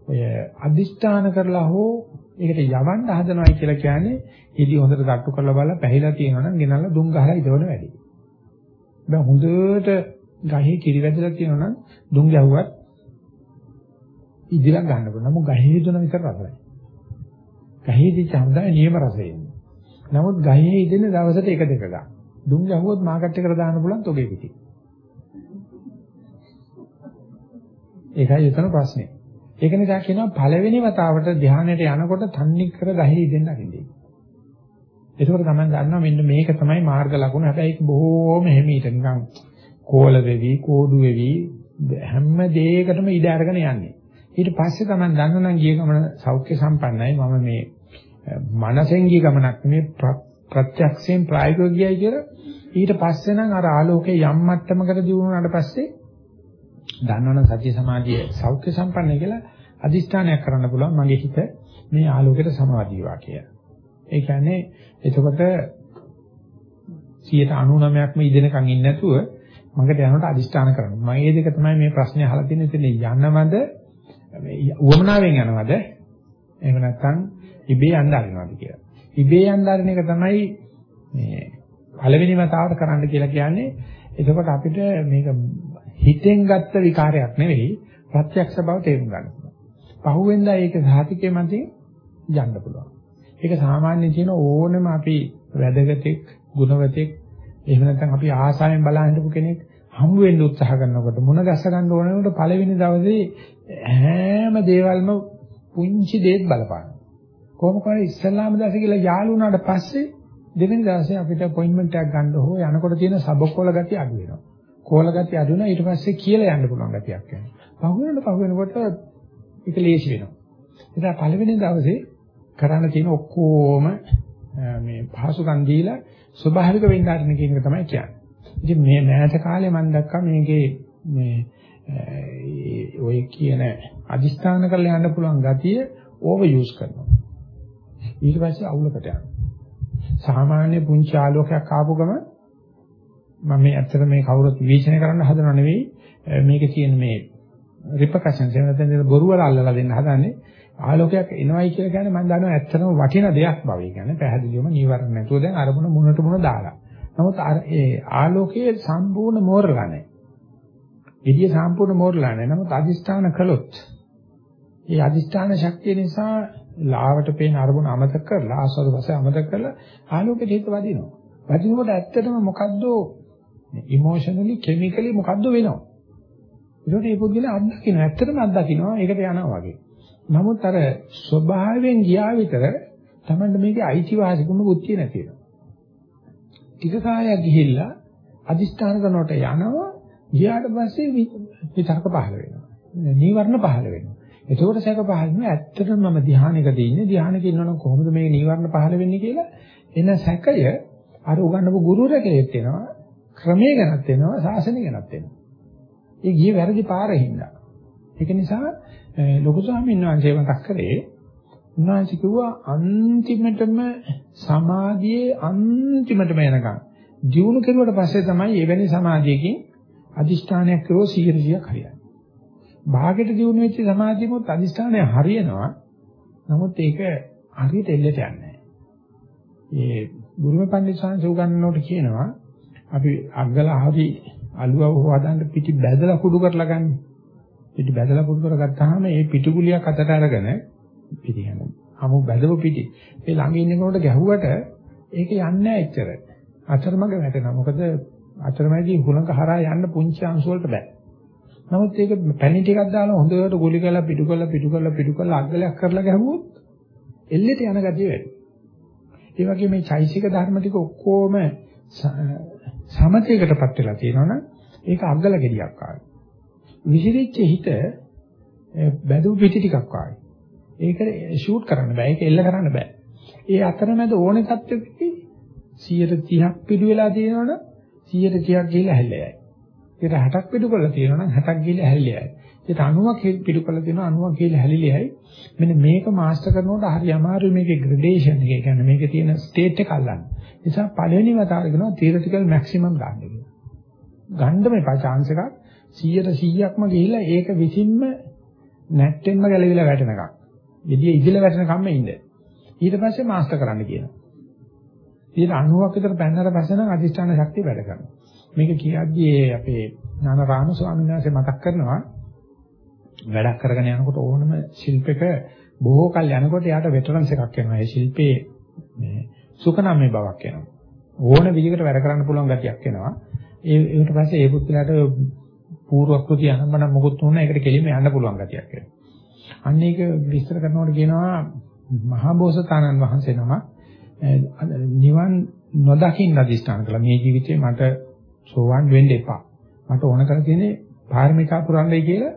ඔය අදිෂ්ඨාන කරලා හෝ ඒකට යවන්න හදනවයි කියලා කියන්නේ ඉදි හොඳට තට්ටු කරලා බලලා පැහිලා තියෙනවා නම් ගෙනල්ලා දුම් ගහලා ඉදවන වැඩි. දැන් හොඳට ගහේ කිරි වැදලා තියෙනවා නම් දුම් ගැහුවත් ඉදිලා ගන්න පුළුවන්. නමුත් ගහේ දුන විතර රසයි. ගහේදී ඡන්දය නියම රසය එන්නේ. නමුත් ගහේ ඉදෙන දවසට එක දෙක ගන්න. දුම් ගැහුවොත් මාකට් එකට දාන්න පුළුවන් තොගේ පිටි. ඒකයි එතන ප්‍රශ්නේ. ඒක නිසා කියනවා පළවෙනි වතාවට ධානයට යනකොට තන්නේ කර ගහේ ඉදෙන්න අරින්නේ. ඒකවල තමයි ගන්නවා මෙන්න මේක තමයි මාර්ග ලකුණ. හැබැයි ඒක බොහෝම හිමීට නිකන් කෝල වෙවි, කෝඩු වෙවි හැම දෙයකටම ඉඩ අරගෙන යන්නේ. ඊට පස්සේ තමයි දන්නනම් ගිය ගමන සෞඛ්‍ය සම්පන්නයි. මම මේ මනසෙන් ගිය ගමනක් නෙමෙයි ප්‍රත්‍යක්ෂයෙන් ප්‍රායෝගිකව ගියයි කියලා. ඊට පස්සේ නම් අර ආලෝකයේ යම් මට්ටමකට දියුණුවාට පස්සේ දන්නවනම් සත්‍ය සමාධිය සෞඛ්‍ය සම්පන්නයි කියලා අදිස්ථානයක් කරන්න පුළුවන් මගේ හිත මේ ආලෝකයට සමාදීවා කියලා. ඒ කියන්නේ එතකොට 99%ක්ම ඉදෙනකන් ඉන්නේ නැතුව මගට යනකොට අදිස්ථාන කරනවා. මම මේ දෙක තමයි මේ ප්‍රශ්නේ අහලා තියෙන්නේ. එතන යනවද උවමනාවෙන් යනවද? එහෙම නැත්නම් ඉබේ යන්න ආරිනවද කියලා. ඉබේ යන්න ආරින එක තමයි මේ පළවෙනි වතාවට කරන්න කියලා කියන්නේ. එතකොට අපිට මේක හිතෙන් ගත්ත විකාරයක් නෙවෙයි ප්‍රත්‍යක්ෂ බව තේරුම් ගන්න පුළුවන්. පහුවෙන්දා ඒක සාහිතිකේ මතින් යන්න පුළුවන්. ඒක සාමාන්‍යයෙන් තියෙන ඕනම අපි වැදගත්ෙක්, ගුණවතෙක්, එහෙම නැත්නම් අපි ආසාවෙන් බලන් හිටපු කෙනෙක් හමු වෙන්න උත්සාහ කරනකොට මුණ ගැස ගන්න ඕනකොට පළවෙනි දවසේ හැම දේවල්ම පුංචි දෙයක් බලපාන. කොහොම කරේ ඉස්ලාම දාසේ කියලා යාළු වුණාට පස්සේ දෙවෙනි දවසේ අපිට අපොයින්ට්මන්ට් එකක් ගන්න හෝ යනකොට තියෙන සබකොල ගතිය අඩු වෙනවා. කෝල ගතිය අඩු වෙනවා ඊට පස්සේ කියලා යන්න පුළුවන් ගතියක් එනවා. පහු වෙනකොට පහු වෙනකොට ඒක ලේසි වෙනවා. ඉතින් පළවෙනි දවසේ කරන්න තියෙන ඔක්කොම මේ පහසුකම් දීලා ස්වභාවික වෙන්න ආරණ කියන එක තමයි කියන්නේ. ඉතින් මේ මෑත කාලේ මම දැක්කා මේකේ මේ ඔය කියන අදිස්ථාන කරලා යන්න පුළුවන් ගතිය ඕවර් යූස් කරනවා. ඊට පස්සේ අවුලකට යනවා. සාමාන්‍ය පුංචි ආලෝකයක් ආපු ගම මම මේ ඇත්තට මේ කවුරුත් විවේචනය කරන්න හදනව නෙවෙයි මේකේ තියෙන මේ රිපකෂන්ස් එහෙම නැත්නම් බොරු වල අල්ලලා දෙන්න හදන්නේ ආලෝකයක් එනවයි කියලා කියන්නේ මම දන්නවා ඇත්තටම වටින දෙයක් බව. ඒ කියන්නේ පැහැදිලිවම නීවරණ නැතුව දැන් අරමුණ මුණට මුණ දාලා. නමුත් අර ඒ ආලෝකයේ සම්පූර්ණ මෝරලා නැහැ. විදිය සම්පූර්ණ මෝරලා නැහැ. නමුත් අදිස්ථාන කළොත් ඒ අදිස්ථාන ශක්තිය නිසා ලාවට පේන අරමුණ අමතක කරලා ආස්වාද වශයෙන් අමතක කරලා ආලෝකයට හිත වදිනවා. වදිනකොට ඇත්තටම මොකද්ද ඉමෝෂනලි කෙමිකලි මොකද්ද වෙනව? ඒකට මේ පුද්ගලයා අත්දකින්න ඇත්තටම අත්දකින්නවා ඒකට යනවා වගේ. නමුත් අර ස්වභාවයෙන් ගියා විතර තමයි මේකේ අයිතිවාසිකම බුද්ධිය නැති වෙනවා. ටික කාලයක් ගිහිල්ලා අදිස්ථාන කරනකොට යනවා ගියාට පස්සේ විතර්ක පහළ වෙනවා. නීවරණ පහළ වෙනවා. එතකොට සැක පහළ වෙනවා ඇත්තටම මම ධානයකදී ඉන්නේ ධානයක ඉන්නවනම් කොහොමද මේ නීවරණ පහළ වෙන්නේ කියලා එන සැකය අර උගන්නපු ගුරුවරයා කෙරෙත් වෙනවා ක්‍රමයේ ගැනත් වෙනවා ශාසනය ගැනත් වෙනවා. ඒ ගියේ වැරදි පාරේ හින්දා. ඒක නිසා ලොකු ස්වාමීන් වහන්සේ මතක් කරේ උන්වහන්සේ කිව්වා අන්තිමටම සමාධියේ අන්තිමටම යනකම් ජීවුන කෙරුවට පස්සේ තමයි එවැනි සමාධියකින් අදිෂ්ඨානයක් කරෝ 100ක් හරියන්නේ. භාගයට ජීවුන වෙච්ච සමාධියමුත් අදිෂ්ඨානය හරියනවා. නමුත් ඒක හරියට එල්ලට යන්නේ නැහැ. ඒ ගුරුම පඬිස්සන් සුගන්නනෝට කියනවා අපි අග්ගලා හරි අලුව හොවදන්න පිටි බැදලා කුඩු කරලා ගන්න. පිටි බැදලා කුඩු කරගත්තාම ඒ පිටු ගුලියක් අතට අරගෙන පිටි යන. අමු බැදපු පිටි. ඒ ළඟ ඉන්නකොට ගැහුවට ඒක යන්නේ නැහැ එච්චර. අතරමඟ වැටෙනවා. මොකද අතරමැදි හුලඟ හරහා යන්න පුංචි අංශු වලට බෑ. නමුත් ඒක පැණි ටිකක් දාලා හොඳට ගුලි කරලා පිටු කරලා පිටු කරලා පිටු කරලා අග්ගලයක් කරලා ගැහුවොත් එල්ලෙට යන ගතිය වැඩි. ඒ වගේ මේ චෛසික ධර්ම ටික ඔක්කොම සමතේකටපත් වෙලා තියෙනවනම් ඒක අග්ගල ගෙඩියක් ආයි. විසිරිච්ච හිත බැදු පිටි ටිකක් ආයි. ඒක ෂූට් කරන්න බෑ. ඒක එල්ල කරන්න බෑ. ඒ අතරමැද ඕනේ තත්ත්වෙකදී 130ක් පිටු වෙලා තියෙනවනම් 130ක් ගිහිල්ලා හැල්ලෙයයි. ඒක 60ක් පිටු කරලා තියෙනවනම් 60ක් ගිහිල්ලා හැල්ලෙයයි. ඒක 90ක් පිටුකල තියෙනවා 90ක් කියලා හැලිලියයි. මෙන්න මේක මාස්ටර් කරනකොට හරි අමාරුයි මේකේ ග්‍රැඩේෂන් එක. ඒ කියන්නේ මේකේ තියෙන ස්ටේට් එක අල්ලන්න. ඒ නිසා පළවෙනි වතාවට කරනවා තියරිටිකල් මැක්සිමම් ගන්න කියලා. ගන්න මේපා chance එකක් 100ට 100ක්ම ගිහිල්ලා ඒක විසින්ම නැට්ටෙන්ම ගැලවිලා වැටෙනකම්. එදියේ ඉදිල වැටෙනකම්ම ඉන්න. ඊට පස්සේ මාස්ටර් කරන්න කියනවා. ඊට 90ක් විතර පැන්නට පස්සේ නම් අධිෂ්ඨාන ශක්තිය වැඩ කරනවා. මේක කියද්දී අපේ ඥානරාම ස්වාමීන් වහන්සේ මතක් කරනවා වැඩක් කරගෙන යනකොට ඕනම ශිල්පයක බොහෝ කල් යනකොට යාට වෙටරන්ස් එකක් එනවා. ඒ ශිල්පේ මේ සුඛනාමේ බවක් එනවා. ඕන විදිහකට වැඩ කරන්න පුළුවන් ගතියක් එනවා. ඒ ඊට පස්සේ ඒ පුත්‍රයාට පූර්වක්‍ෘති අනම්මන මොකුත් උනා ඒකට කෙලින්ම යන්න පුළුවන් ගතියක් එනවා. අන්න ඒක විස්තර කරනකොට කියනවා මහා බෝසතාණන් වහන්සේ නම නිවන් නොදකින්න අධිෂ්ඨාන කළා. මේ ජීවිතේ මට සෝවන් වෙන්න එපා. මට ඕන කරලා තියෙන්නේ පාරමිතා පුරන්නයි කියලා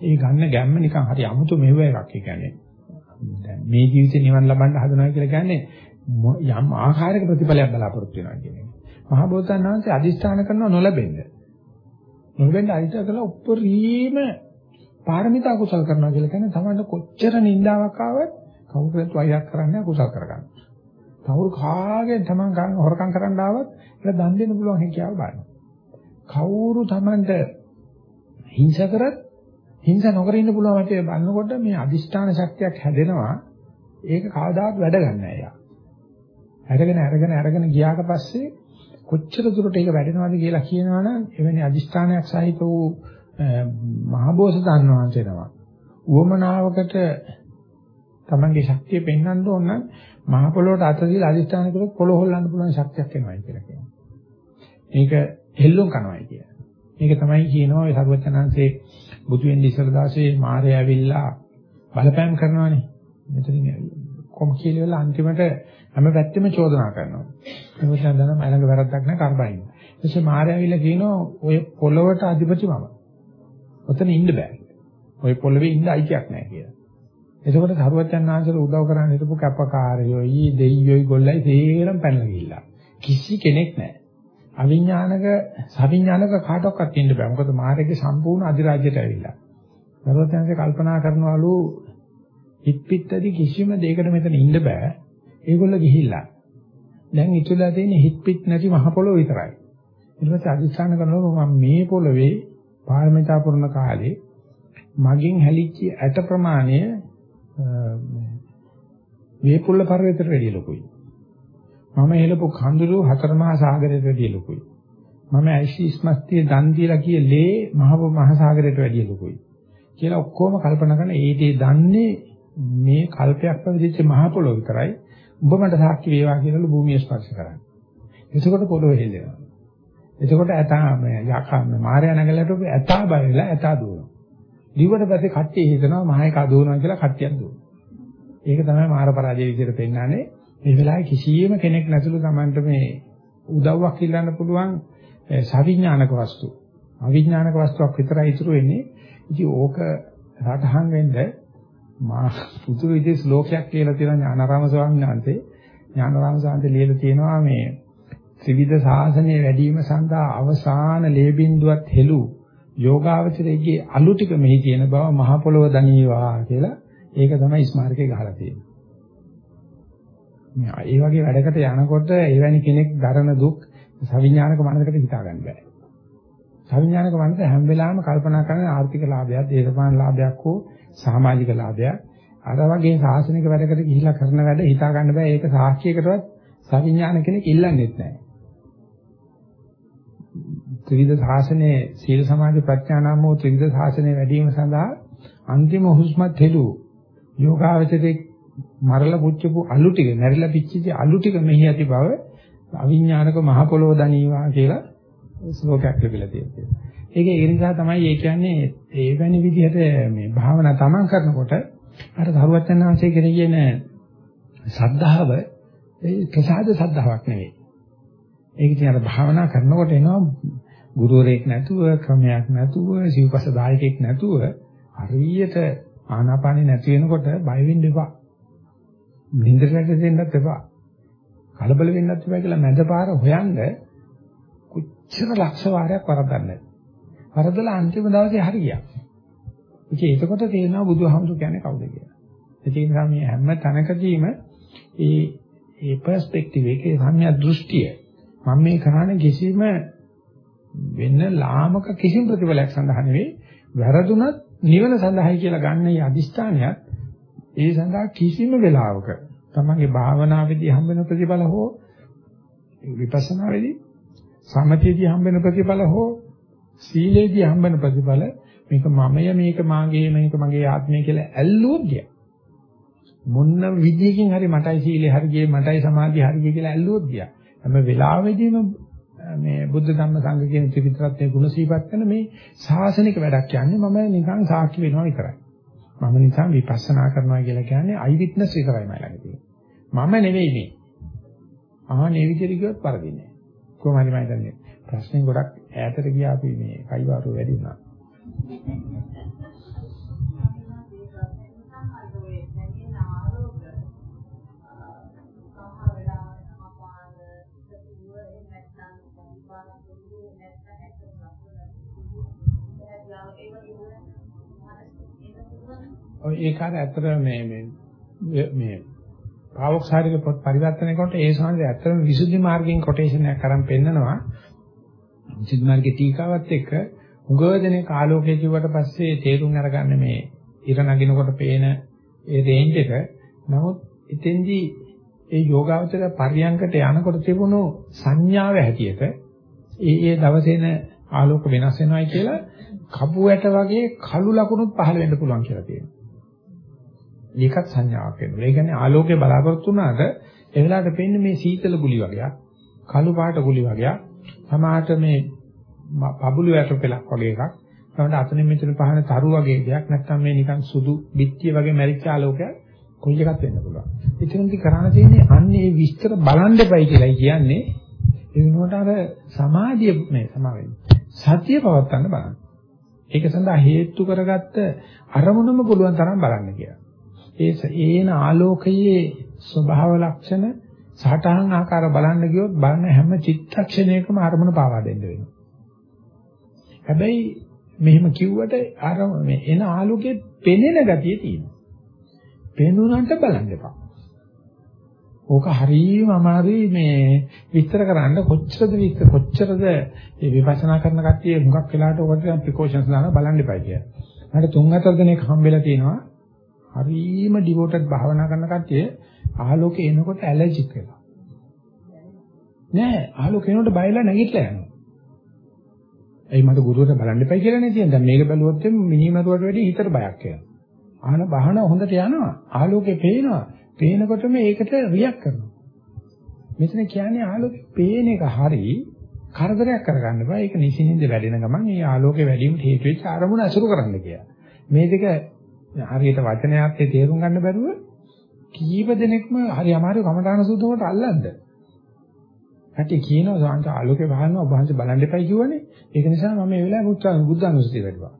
ඒ ගන්න ගැම්ම නිකන් හරි අමුතු මෙව එකක්. ඒ කියන්නේ දැන් මේ ජීවිතේ නිවන් ලබන්න හදනවා කියලා කියන්නේ යම් ආකාරයක ප්‍රතිඵලයක් බලාපොරොත්තු වෙනවා කියන එක. මහා බෝසතාණන් වහන්සේ අදිස්ථාන කරනවා නොලැබෙන්න. නොලැබෙන්න අදිස්ථාන කළා උප්පරීම පාරමිතා කුසල් කරනවා කියලා කියන්නේ තමයි කොච්චර නින්දාවක් ආවත් කවුරුත් වෛරයක් කරන්නේ කුසල් කරගන්න. කවුරු කාගෙන් තමන් ගන්න හොරකම් කරන්න ආවත් ඒක දන් දෙන්න පුළුවන් හැකියාව බලනවා. කවුරු තමන්ට හිංස කරත් හිංස නොකර ඉන්න පුළුවන් වටේ බලනකොට මේ අදිෂ්ඨාන ශක්තියක් හැදෙනවා. ඒක කවදාවත් වැඩ ගන්න නෑ යා. අරගෙන අරගෙන අරගෙන ගියාට පස්සේ කොච්චර දුරට ඒක වැඩෙනවද කියලා කියනවනම් එවැනි අදිෂ්ඨානයක් සහිත වූ මහබෝසතාණන් වහන්සේ නමක්. උවමනාවකට තමන්ගේ ශක්තිය පෙන්වන්න ඕන නම් මහ පොළොවට අත දීලා අදිස්ථාන කරොත් පොළොව හොල්ලන්න පුළුවන් ශක්තියක් එනවායි කියලා කියනවා. මේක හෙල්ලුම් කරනවායි කියලා. මේක තමයි කියනවා ඒ සර්වචනංශේ බුදු වෙන්න ඉස්සර දාසේ මාරය ඇවිල්ලා බලපෑම් කරනවානේ. මෙතනින් කොම් කියලා අන්තිමට හැම පැත්තෙම චෝදනා කරනවා. ඒක නිසා දන්නා මලඟ වැරද්දක් නැහැ කරබයින්. ඊටසේ මාරය ඇවිල්ලා කියනවා ඔය පොළොවට අධිපති මම. ඔතන ඉන්න බෑ. ඔය පොළොවේ ඉන්න අයිතියක් නැහැ කියලා. එතකොට සරුවච්චන් ආංශල උදව් කරන්න හිටපු කැපකාරයෝයි දෙයියෝයි ගොල්ලයි තේරම් පැනලා ගිහිල්ලා. කිසි කෙනෙක් නැහැ. අවිඥානික සවිඥානික කාටවත් ඉන්න බෑ. මොකද මාර්ගයේ සම්පූර්ණ අධිරාජ්‍යයට ඇවිල්ලා. සරුවච්චන්සේ කල්පනා කරනවලු හිට්පිටදී කිසිම දෙයකට මෙතන ඉන්න බෑ. ඒගොල්ලෝ ගිහිල්ලා. දැන් ඉතුරුලා තියෙන්නේ හිට්පිට නැති මහ පොළොව විතරයි. ඊට පස්සේ අධිෂ්ඨාන කරනවා මම මේ පොළොවේ පාරමිතා පුරන කාලේ මගෙන් හැලිච්ච ඇට ප්‍රමාණය වේපුල්ල පර්වතයට වැඩිය ලොකුයි. මම හෙලපු කඳුළු හතර මහා සාගරයට වැඩිය ලොකුයි. මම ඇයිසිස්මස්තිය දන් දීලා කිය ලේ මහ මහා සාගරයට වැඩිය ලොකුයි. කියලා ඔක්කොම කල්පනා කරන ඒ දේ දන්නේ මේ කල්පයක් පැවිදිච්ච මහ පොළොව විතරයි. ඔබ මට සාක්ෂි වේවා කියලා භූමිය ස්පර්ශ කරන්නේ. එතකොට පොළොව හෙල්ලෙනවා. එතකොට ඇතා මේ යකා මාර්යා නැගලට ඇතා බය වෙලා ඇතා දුවනවා. දිවට පස්සේ කට්ටිය හිතනවා මහේක අදවනවා කියලා කට්ටියක් දුවනවා. ඒක තමයි මාර පරාජය විදිහට පෙන්නන්නේ. මේ වෙලාවේ කිසියම් කෙනෙක් නැතුළු Tamanට මේ උදව්වක් ඉල්ලන්න පුළුවන් සවිඥානික වස්තු. අවිඥානික වස්තුවක් විතරයි ඉතුරු වෙන්නේ. ඉතින් ඕක රටහන් වෙන්න මා පුතු විදේ ශ්ලෝකයක් කියලා තියෙන ඥානාරාම ස්වාමීන් වහන්සේ ඥානාරාම ස්වාමීන් ලියලා තියෙනවා මේ ත්‍රිවිධ ශාසනය වැඩි වීම සඳහා අවසාන ලේබින්දුවත් හෙළු යෝගාවචරයේ අලු ටික මෙහි තියෙන බව මහ පොළොව දනීවා කියලා ඒක තමයි ස්මාරකේ ගහලා තියෙන්නේ. මේ ඒ වගේ වැඩකට යනකොට එවැනි කෙනෙක් දරන දුක් සවිඥානික මනසකට හිතා ගන්න බෑ. සවිඥානික මනස හැම වෙලාවෙම කල්පනා කරන ආර්ථික ලාභයක්, දේශපාලන ලාභයක් හෝ සමාජික ලාභයක් අර වගේ සාසනික වැඩකට ගිහිලා කරන වැඩ හිතා ගන්න බෑ. ඒක සාක්ෂියකටවත් සවිඥාන කෙනෙක් ඉල්ලන්නේත් නැහැ. ත්‍රිවිධ ශාසනයේ සීල සමාධි ප්‍රඥා නම් වූ ත්‍රිවිධ ශාසනය වැඩි වීම සඳහා අන්තිම හුස්මත් හෙළු යෝගාවචරයේ මරලා පුච්චපු අලු ටික නැරිලා පිච්චිච්ච අලු ටික මෙහි ඇති බව අවිඥානික මහ පොළොව දනීවා කියලා ශ්ලෝකයක් ලැබිලා තියෙනවා. ඒක ඒ නිසා තමයි ඒ කියන්නේ ඒ වැනි විදිහට මේ භාවනා තමන් කරනකොට අර සරුවචන වහන්සේ කියන සද්ධාව ඒ ප්‍රසාද සද්ධාාවක් නෙවෙයි. ඒක ඉතින් අර භාවනා කරනකොට එනවා ගුරුවරයෙක් නැතුව ක්‍රමයක් නැතුව සිව්පස දායකයෙක් නැතුව හරියට ආනාපානෙ නැති වෙනකොට බය වෙන්න එපා. නින්දට දෙන්නත් එපා. කලබල වෙන්නත් එපා කියලා මැදපාර හොයන්න කොච්චර ලක්ෂ වාරයක් වරදන්නේ. වරදලා අන්තිම දවසේ හරියක්. ඉතින් එතකොට තේරෙනවා බුදුහාමුදුරු කියන්නේ කවුද කියලා. ඒ නිසා මේ හැම තැනකදීම ඒ ඒ පර්ස්පෙක්ටිව් එකේ සම්‍යක් දෘෂ්ටිය මම මේ කරන්නේ කිසිම වෙන ලාමක කිසිම ප්‍රතිඵලයක් සඳහා නෙවෙයි වැරදුනත් නිවන සඳහායි කියලා ගන්න මේ අදිස්ථානයත් ඒ සඳහා කිසිම වෙලාවක තමන්ගේ භාවනාවේදී හම්බ වෙන ප්‍රතිඵල හෝ විපස්සනාවේදී සමථයේදී හම්බ වෙන ප්‍රතිඵල හෝ සීලේදී හම්බ වෙන ප්‍රතිඵල මේක මමය මේක මාගේ මේක මගේ ආත්මය කියලා ඇල්ලුවොත් ගියා. මොන්න විදියකින් හරි මටයි සීලේ හරි ගියේ මටයි සමාධිය හරි ගියේ කියලා ඇල්ලුවොත් ගියා. හැම වෙලාවෙදීම මේ බුද්ධ ධම්ම සංඝ කියන ත්‍රිවිධරත්නයේ ගුණ සීපත් කරන මේ සාසනික වැඩක් කියන්නේ මම නිකන් සාක්ෂි වෙනවා විතරයි. මම නිකන් විපස්සනා කරනවා කියලා කියන්නේ අයි විට්නස් විතරයි මම ළඟ තියෙන්නේ. මම නෙවෙයි මේ. ආහනේ විදිහට ගියොත් පරදින්නේ. කොහොම හරි මම හිතන්නේ ප්‍රශ්නේ ගොඩක් ඈතට ගියා අපි මේ කයිවාරු වැඩි වුණා. ඔය ඒ කාර්ය ඇත්තට මේ මේ මේ පාවොක්සාරික පොත් පරිවර්තනය කරනකොට ඒ සමානද ඇත්තටම විසුද්ධි මාර්ගයෙන් කොටේෂන් එකක් කරන් පෙන්නනවා විසුද්ධි මාර්ගයේ ටීකාවත් එක්ක උගෝදෙනේ කාලෝකයේ කිව්වට පස්සේ තේරුම් අරගන්න මේ ඉර නගිනකොට පේන ඒ රේන්ජ් එක නමුත් එතෙන්දී ඒ යෝගාවචර පරියංකට යනකොට තිබුණු සංඥාව හැටියට ඒ ඒ දවසේන ආලෝක වෙනස් වෙනවායි කියලා කපු ඇට වගේ කළු ලකුණුත් පහළ වෙන්න පුළුවන් කියලා තියෙනවා. ඒකත් සංඥාවක් වෙනවා. ඒ කියන්නේ ආලෝකය බලාපොරොත්තු වුණාට ඒ වෙලාවට පේන්නේ මේ සීතල ගුලි වගේක්, කළු පාට ගුලි වගේක්, සමහරට මේ පබුළු යට පෙලක් වගේ එකක්. තමයි අතනින් මෙතන පහන තරු වගේ දෙයක් නැත්නම් මේ නිකන් සුදු බිත්තිය වගේ මැරිච්ච ආලෝකයක් කොයි එකක් වෙන්න පුළුවන්. ඉතින්දි කරණ තියෙන්නේ අන්න ඒ විස්තර බලන්න එපයි කියලායි කියන්නේ. ඒ වෙනුවට අර සමාධිය මේ සමාවෙන්නේ. සතිය පවත්වන්න බලන්න. ඒක සඳහා හේතු කරගත්ත අරමුණම පුළුවන් තරම් බලන්න කියලා. ඒ ඒන ආලෝකයේ ස්වභාව ලක්ෂණ සහටහන් ආකාර බලන්න ගියොත් බලන හැම චිත්තක්ෂණයකම අරමුණ පාවා දෙන්න වෙනවා. හැබැයි මෙහෙම කිව්වට අර මේ එන ආලෝකයේ පෙනෙන ගතිය තියෙනවා. පෙනුනන්ට බලන්න එපා. ඕක හරියම අමාරුයි මේ විස්තර කරන්න කොච්චරද විස්තර කොච්චරද මේ විපස්සනා කරන කට්ටිය මුගක් වෙලාවට ඔකට ප්‍රිකෝෂන්ස් දාලා බලන්න එපා කියලා. මට තුන් හතර දිනක් හම්බෙලා තියෙනවා. හරියම ඩිවෝටඩ් භාවනා කරන කට්ටිය ආලෝකේ එනකොට ඇලර්ජික් වෙනවා. නෑ ආලෝකේ එනකොට බයලා නැගිටලා යනවා. එයි මට ගුරුවරට බලන්න එපයි කියලා නේ කියන්නේ. දැන් මේක බැලුවොත් මිනිමරුවට වැඩි හිතට බයක් එනවා. ආන බහන හොඳට යනවා. ආලෝකේ පේනවා. පේනකොටම ඒකට රියැක්ට් කරනවා. මෙතන කියන්නේ ආලෝකේ පේන එක හරි කරදරයක් කරගන්න බෑ. ඒක නිසින්ින්ද වැඩෙන ගමන් මේ ආලෝකේ වැඩි වීමට හේතු වෙච්ච අරමුණ අසුරු කරන්න කියලා. මේ දෙක හරියට වචනයත් තේරුම් ගන්න බැරුව කීප දෙනෙක්ම හරි අමාරු කමඨාන සූත්‍රයට අල්ලන්න. ඇටි කියනවා සාන්ත ආලෝකේ වහනවා ඔබ හන්සේ බලන්න එපයි කිව්වනේ. ඒක නිසා මම මේ වෙලාවේ බුද්ධ බුද්ධානුස්සතිය වැඩුවා.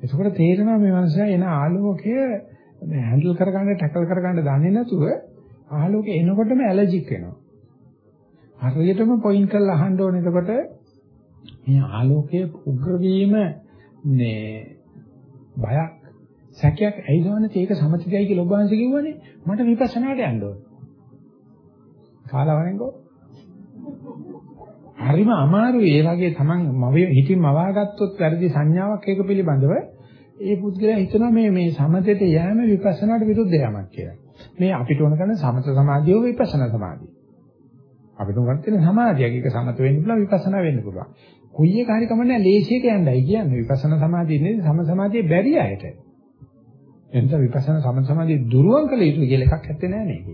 එතකොට තේරෙනවා මේ මනුස්සයා එන ආලෝකය හැන්ඩල් කරගන්න ටැකල් කරගන්න දන්නේ නැතුව ආලෝකේ එනකොටම ඇලර්ජික් වෙනවා. හරියටම පොයින්ට් කරලා අහන්න ඕනේ එතකොට මේ ආලෝකයේ උග්‍ර වීම මේ බයක් සැකයක් ඇයිදවන්නේ ඒක සමතිගයි කියලා ඔබ වහන්සේ කිව්වනේ මට විපස්සනාට යන්න ඕනේ. කාලවරෙන්කෝ හරිම අමාරුයි ඒ වගේ තමන් මව හිතින් මවාගත්තොත් වැරදි සංඥාවක් ඒක පිළිබඳව ඒ පුද්ගලයා හිතනවා මේ මේ සමතේට යෑම විපස්සනාට විරුද්ධ යamak කියලා. මේ අපිට ඕන කරන සමත සමාධිය විපස්සනා සමාධිය. අපිට උගත් තියෙන සමාධියක් ඒක සමත වෙන්න පුළුවන් විපස්සනා වෙන්න පුළුවන්. කොයි එක හරි කමන්නේ ලේසියක යන්නයි කියන්නේ විපස්සනා සමාධිය නෙවෙයි සම සමාධිය බැරි අයට. එතන විපස්සනා සම සමාධිය දුරුවන් කළ යුතු කියලා එකක් ඇත්තේ නැහැ නේද?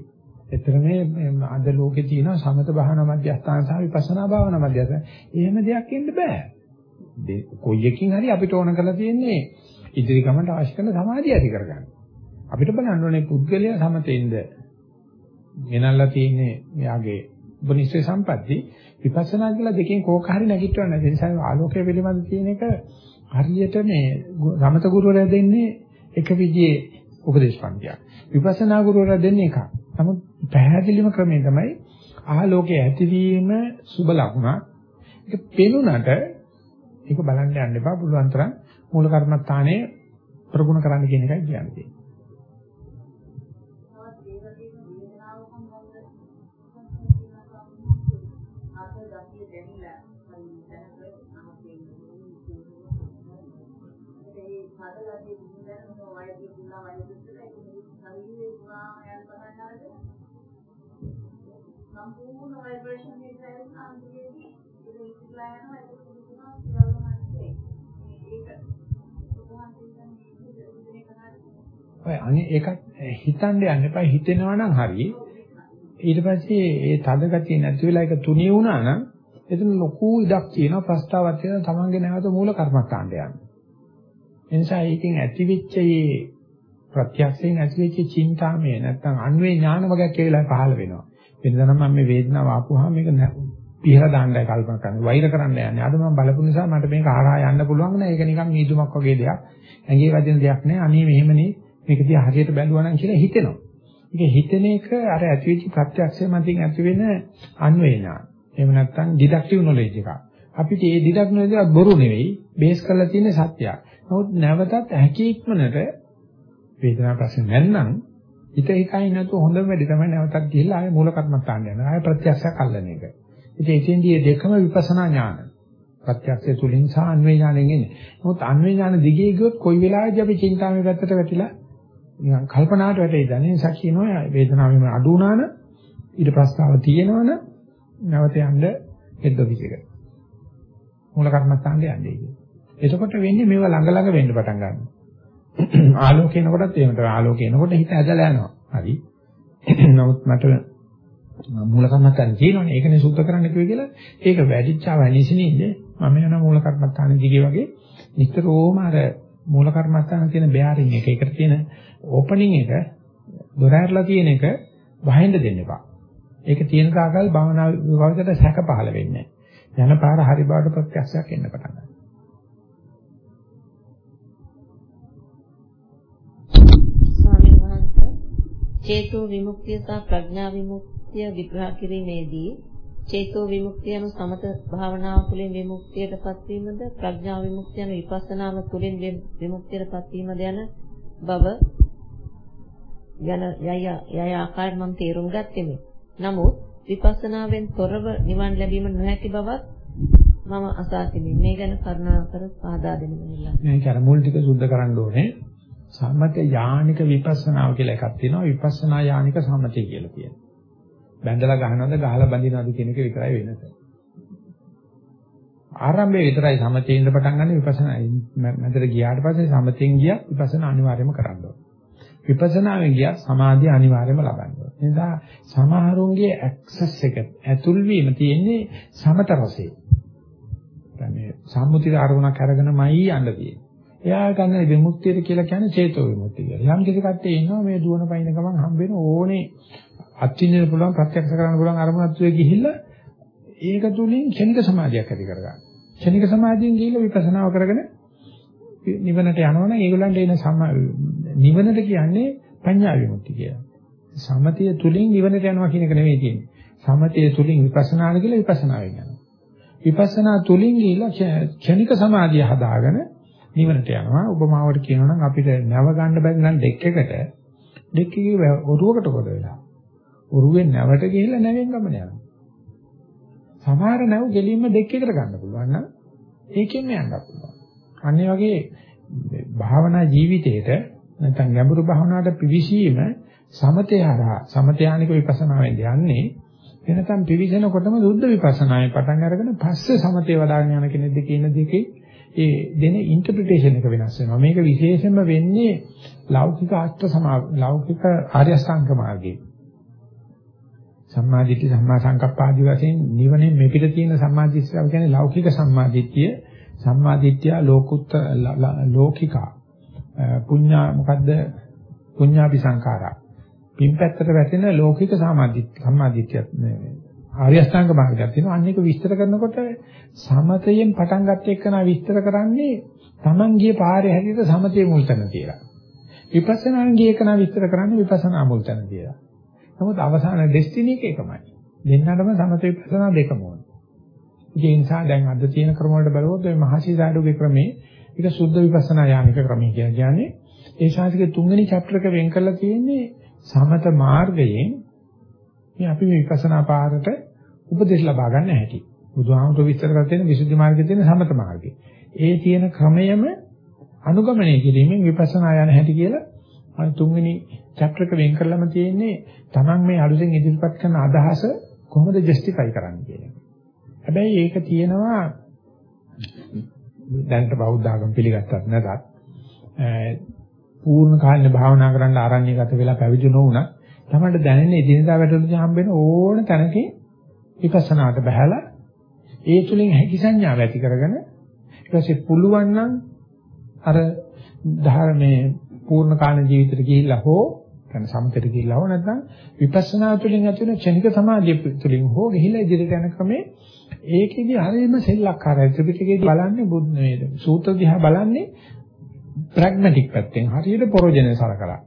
එතන මේ අද ලෝකේ තියෙන සමත භාවනා මධ්‍යස්ථාන සහ විපස්සනා භාවනා මධ්‍යස්ථාන. එහෙම දෙයක් ඉන්න බෑ. කොයි එකකින් හරි අපිට ඕන කරලා තියෙන්නේ ඉදිරි ගමනට අවශ්‍ය කරන සමාධිය ඇති කරගන්න. අපිට බලන්න ඕනේ පුද්ගලයා සමතෙන්ද ගෙනල්ලා තියෙන්නේ මෙයාගේ උපනිෂේ සම්පatti විපස්සනා කියලා දෙකෙන් කෝක හරි නැගිටවන්න. ඒ නිසා ආලෝකය පිළිබඳ තියෙන එක හරියට මේ රමත ගුරුවරයා දෙන්නේ එක විදිහේ උපදේශ පන්තියක්. විපස්සනා ගුරුවරයා දෙන්නේ එකක්. නමුත් පැහැදිලිම ක්‍රමය තමයි ආලෝකයේ ඇතිවීම සුබ ලකුණක්. ඒක පෙනුනට ඒක බලන්න යන්න එපා පුළුවන් තරම් මූල කර්මස්ථානයේ ප්‍රගුණ කරන්න කියන එකයි කියන්නේ. සම්පූර්ණ ভাইබ්‍රේෂන් එක ඇවිත් අන්තිමේදී ඒක ඉස්ලා යනවා ඒක පුදුමා සියල්ලම හරි ඔය අනේ ඒකත් හිතන්න යන්න එපා. හිතෙනවා නම් හරි. ඊට පස්සේ ඒ තද ගතිය නැති වෙලා ඒක තුනී වුණා නම් එතන ලොකු ඉඩක් තියෙනවා ප්‍රස්තාවක් තියෙනවා. තමන්ගේ නැවත මූල කර්මස්ථානට යන්න. එනිසා ඒකෙන් ඇතිවෙච්ච මේ ප්‍රත්‍යක්ෂයෙන් ඇතිවෙච්ච චින්තාමය නැත්තම් අන්වේ ඥාන වගේක් ඒ වෙලාවේ පහළ වෙනවා. වෙනදා නම් මම මේ වේදනාව ආපුවාම මේක පිහලා දාන්නයි කල්පනා කරන්නේ. වෛර කරන්න යන්නේ. අද මම බලපු නිසා මට මේක හරහා යන්න පුළුවන් නේ. ඒක නිකන් නීදුමක් වගේ දෙයක්. ඇඟේ වදින දෙයක් නෑ. අනේ මෙහෙමනේ මේක දිහා හරියට බැලුවා නම් කියලා හිතෙනවා. ඒක හිතෙන එක අර ඇතිවෙච්ච ප්‍රත්‍යක්ෂය මතින් ඇති වෙන අන්වේඥාන. එහෙම නැත්නම් ඩිඩක්ටිව් නොලෙජ් එකක්. අපිට මේ ඩිඩක්ටිව් නොලෙජ් එක බොරු නෙවෙයි. බේස් කරලා තියෙන සත්‍යයක්. නමුත් නැවතත් හැකීක්මනට වේදනාව ප්‍රශ්න නැත්නම් හිත එකයි නැතු හොඳම වැඩි තමයි නැවතත් ගිහිල්ලා ආයේ මූල කර්මස්ථාන යනවා. ආයේ ප්‍රත්‍යක්ෂයක් අල්ලන එක. ඉතින් එතෙන්දී මේ දෙකම විපස්සනා ඥාන. ප්‍රත්‍යක්ෂය තුලින් සහ අන්වේ ඥාණයෙන් එන්නේ. නමුත් අන්වේ ඥාන දිගේ ගියොත් කොයි වෙලාවෙදී අපි චින්තාමය පැත්තට වැටිලා නිකන් කල්පනාවට වැටෙයිද? ඒ නිසා කියනවා වේදනාවෙම අඩු වුණාන ඊට ප්‍රස්තාව තියෙනවනම් නැවත යන්න හෙද්ද විසික. මූල කර්මස්ථානට යන්නේ කියන්නේ. එතකොට වෙන්නේ මේවා ළඟ ළඟ වෙන්න පටන් ගන්නවා. ආලෝකය එනකොටත් එහෙම තමයි ආලෝකය එනකොට හිත ඇදලා යනවා. හරි. නමුත් මට මූල කර්මස්ථාන තියෙනවනේ ඒකනේ සුද්ධ කරන්න කිව්වේ කියලා ඒක වැඩිච්චාව නිසිනින්ද මම යන මූල කර්මස්ථාන දිගේ වගේ නිතරම අර මූල කර්මස්ථාන තියෙන බෑරින් එක එකට තියෙන ඕපනින් එක දොර ඇරලා තියෙන එක වහින්න දෙන්න එපා. ඒක තියෙන කාකල් භවනා විභාගයට සැක පහළ වෙන්නේ නැහැ. යන පාර හරි බවට ප්‍රත්‍යක්ෂයක් එන්න පටන් ගන්නවා. චේතෝ විමුක්තිය සහ ප්‍රඥා විමුක්තිය විග්‍රහ කිරීමේදී චේතෝ විමුක්තිය යන සමත භාවනාව තුළින් විමුක්තියටපත් වීමද ප්‍රඥා විමුක්තිය යන විපස්සනාව තුළින් විමුක්තියටපත් වීමද යන බව යන යය යය ආකාරයෙන් මම තේරුම් ගත්තෙමි. නමුත් විපස්සනාවෙන් තොරව නිවන් ලැබීම නොහැකි බවත් මම අසා තිබෙනවා. මේ ගැන කරුණාකර පහදා දෙන්න මිනිලා. මේක අර මුල් ටික සුද්ධ කරන්න ඕනේ. සමත යානික විපස්සනාව කියලා එකක් තියෙනවා විපස්සනා යානික සමතය කියලා කියනවා. බැඳලා ගහනවද ගහලා බඳිනවද කියන එක විතරයි වෙනස. ආරම්භයේ විතරයි සමතේ ඉඳ පටන් ගන්න විපස්සනා මැදට ගියාට පස්සේ සමතෙන් ගියා විපස්සනා අනිවාර්යයෙන්ම කරන්න ඕනේ. විපස්සනාවෙන් ගියා සමාධිය අනිවාර්යයෙන්ම ලබන්න ඕනේ. ඒ නිසා සමහරුන්ගේ ඇක්සස් එක ඇතුල් වීම තියෙන්නේ සමත රසයේ. දැන් මේ සම්මුති ආරමුණක් අරගෙනමයි යන්න තියෙන්නේ. එයා ගන්න විමුක්තියට කියලා කියන්නේ චේතෝ විමුක්තිය කියලා. යම් කිසි කට්ටිය ඉන්නවා මේ දුවන පයින් ගමන් හම්බ වෙන ඕනේ අත්විඳින්න පුළුවන් ප්‍රත්‍යක්ෂ කරන්න පුළුවන් අරමුණත්වයේ ගිහිල්ලා ඒක තුලින් ක්ෂණික සමාධියක් ඇති කරගන්න. ක්ෂණික සමාධියෙන් ගිහිල්ලා විපස්සනාව කරගෙන නිවනට යනවනම් ඒගොල්ලන්ට එන සම නිවනට කියන්නේ පඤ්ඤා විමුක්තිය කියලා. සමතය තුලින් නිවනට යනවා කියන එක නෙවෙයි තියෙන්නේ. සමතය තුලින් විපස්සනාට ගිහලා විපස්සනාවෙන් යනවා. විපස්සනා තුලින් ගිහිල්ලා ක්ෂණික සමාධිය හදාගෙන නිවනට යනවා. උපමාවට කියනවා නම් අපිට නැව ගන්න බැරි නම් ඩෙක් එකට ඩෙක් එකේ ඔරුවකට කොට වෙලා. ඔරුවෙන් නැවට ගිහිල්ලා නැවෙන් ගමන යනවා. සමහර නැව් ගෙලින්ම ඩෙක් එකට ගන්න පුළුවන් නම් ඒකෙන් යන්න පුළුවන්. අන්න වගේ භාවනා ජීවිතේට නැත්නම් ගැඹුරු භාවනාවට පිවිසීම සමතේ හරහා සමතයානික විපස්සනාවෙන් යන්නේ එනතම් පිවිසෙනකොටම සුද්ධ විපස්සනාවේ පටන් අරගෙන පස්සේ සමතේ වඩාගෙන යන කෙනෙක්ද කියන දෙකේ ඒ දෙන ඉන්ටර්ප්‍රිටේෂන් එක වෙනස් වෙනවා. මේක විශේෂයෙන්ම වෙන්නේ ලෞකික අෂ්ට සමා ලෞකික ආර්ය අෂ්ටාංග මාර්ගයේ. සම්මාදිට්ඨි සම්මා සංකප්ප ආදී වශයෙන් නිවනේ මෙපිට තියෙන සම්මාදිට්ඨිය කියන්නේ ලෞකික සම්මාදිට්ඨිය සම්මාදිට්ඨිය ලෝකුත්තර ලෝකිකා. පුඤ්ඤා මොකද්ද? පුඤ්ඤාපි සංඛාරා පින් පැත්තට වැටෙන ලෞකික සම්මාදිට්ඨිය සම්මාදිට්ඨියත් ආර්ය අෂ්ටාංග මාර්ගයක් තියෙනවා. අන්න ඒක විස්තර කරනකොට සමතයෙන් පටන් ගන්න එක්කන විස්තර කරන්නේ Taman ගිය පාරේ හැටියට සමතේ මුල් තැන තියලා. විපස්සනාන් ගිය එකන විස්තර කරන්නේ විපස්සනා මුල් තැන තියලා. නමුත් අවසාන ඩෙස්ටිනි එක එකමයි. දෙන්නටම සමත විපස්සනා දෙකම ඕනේ. ඒ නිසා දැන් අද තියෙන ක්‍රම වලට බලුවොත් මේ මහසිසාඩුගේ ක්‍රමේ ඒක සුද්ධ විපස්සනා යානික ක්‍රමය කියලා කියන්නේ ඒ ශාස්ත්‍රයේ තුන්වෙනි චැප්ටර් එක වෙන් කරලා තියෙන්නේ සමත මාර්ගයෙන් මේ අපි මේ විපස්සනා පාරට උපදෙස් ලබා ගන්න හැටි. බුදුහාමුදුරුවෝ විස්තර කරලා තියෙන විසුද්ධි මාර්ගයේ තියෙන සමත මාර්ගය. ඒ තියෙන ක්‍රමයම අනුගමනය කිරීමෙන් විපස්සනා යන හැටි කියලා තුන්වෙනි චැප්ටර් එක වෙන් කරලම තියෙන්නේ Taman මේ අලුතෙන් ඉදිරිපත් කරන අදහස කොහොමද ජස්ටිෆයි කරන්නේ කියන එක. හැබැයි ඒක තියෙනවා දැනට බෞද්ධ ආගම පිළිගත්තත් නැතත් පූර්ණ කාලේ භාවනා කරන්න ආරණ්‍යගත වෙලා පැවිදි නොවුණා තමයි දැනෙන එදිනදා වැඩවලදී හම්බෙන ඕන තැනකින් විපස්සනාට බහැලා ඒ තුලින් හැකි සංඥාව ඇති කරගෙන ඊට පස්සේ පුළුවන් නම් අර ධර්මයේ පූර්ණ කාල ජීවිතයට ගිහිල්ලා හෝ කියන සමතට ගිහිල්ලා හෝ නැත්නම් විපස්සනා තුළින් ඇති වෙන ක්ෂණික සමාධිය තුළින් හෝ ගිහිල්ලා ඉදිරියට යන ක්‍රමේ ඒකෙදි හරියම සෙල්ලක්කාරයි. ත්‍රිපිටකයේදී බලන්නේ බුද්ධ වේද සූත්‍ර දිහා බලන්නේ ප්‍රැග්මැටික් පැත්තෙන්. හරියට පරෝජනේ සලකලා.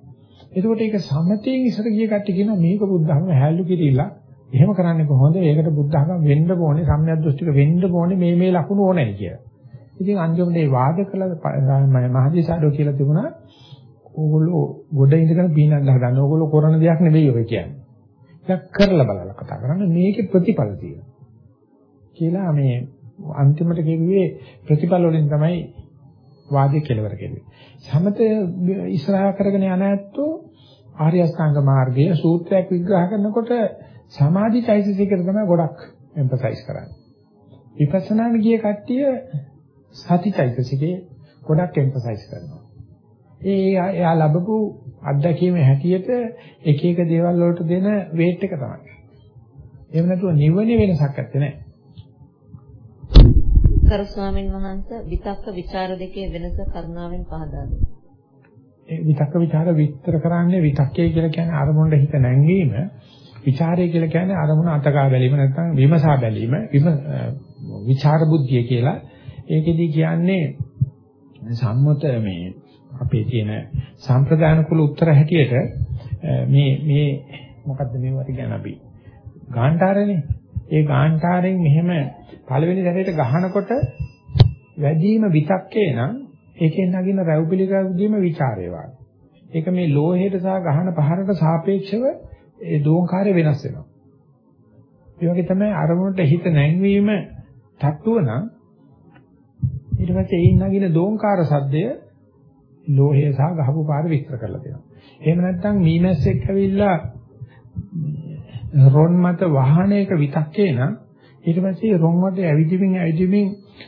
එතකොට ඒක සමතයෙන් ඉස්සර ගිය කට්ටිය කියනවා මේක බුද්ධහම හැල්ලු කිරිලා එහෙම කරන්නේ කොහොමද? ඒකට බුද්ධහම වෙන්න ඕනේ, සම්‍යක් දෘෂ්ටික වෙන්න ඕනේ මේ මේ ලකුණු ඕනේ කියලා. ඉතින් අන්තිමට මේ වාද කළ මහජීසාරෝ කියලා තිබුණා ඕගොල්ලෝ ගොඩ ඉඳගෙන පීනන්න හදන ඕගොල්ලෝ කරන දෙයක් නෙවෙයි ඔය කියන්නේ. ඒක කරලා බලලා කතා කරන්න මේකේ ප්‍රතිඵල තියෙනවා. කියලා මේ අන්තිමට කිව්වේ ප්‍රතිඵල වලින් තමයි වාදය කෙලවර කෙරුවේ. සමත ඉස්සරහා කරගෙන යන ඇත්තෝ ආර්ය අෂ්ටාංග මාර්ගයේ සූත්‍රයක් විග්‍රහ කරනකොට සමාධි චෛතසිකයට තමයි ගොඩක් එම්ෆසයිස් කරන්නේ. විපස්සනාන ගිය කට්ටිය සති චෛතසිකේ ගොඩක් එම්ෆසයිස් කරනවා. ඒ එයා ලැබපු අත්දැකීමේ හැටියට එක එක දේවල් වලට දෙන වේට් එක තමයි. එහෙම නැතුව නිවනේ වෙනසක් නැත්තේ නෑ. කරු ස්වාමීන් වහන්සේ විතක්ක ਵਿਚාර දෙකේ වෙනස කරුණාවෙන් පහදා දෙන්න. ඒ විතක්ක ਵਿਚාර විස්තර කරන්නේ විතක්කය කියලා කියන්නේ අරමුණට හිත නැංවීම විචාරය කියලා කියන්නේ අරමුණ අතකා බැලීම නැත්නම් විමසා බැලීම විම විචාර බුද්ධිය කියලා. ඒකෙදි කියන්නේ සම්මත මේ අපේ තියෙන සම්ප්‍රදාන කුල උත්තර හැටියට මේ මේ මොකද්ද මේවට කියන්නේ අපි ගාන්ටාරනේ. ඒ ගාන්ටාරෙන් මෙහෙම පළවෙනි සැරේට ගහනකොට වැඩිම විතක්කේ නම් ඒකෙන් නගින රැව් පිළිගැවීම ਵਿਚාරේ වාගේ. ඒක මේ ලෝහයට සහ ගහන පහරට සාපේක්ෂව ඒ දෝංකාරය වෙනස් වෙනවා. ඒ වගේ තමයි අරමුණට හිත නැංවීම තත්ත්ව නම් ඊට පස්සේ ඒින් නගින දෝංකාර සද්දය ලෝහය සහ ගහපු පාර විස්තර කරලා දෙනවා. එහෙම නැත්නම් මීමැස්සෙක් ඇවිල්ලා රොන් මත වාහනයක විතක්කේ නම් ඊට පස්සේ රොන් මත ඇවිදිමින් ඇවිදිමින්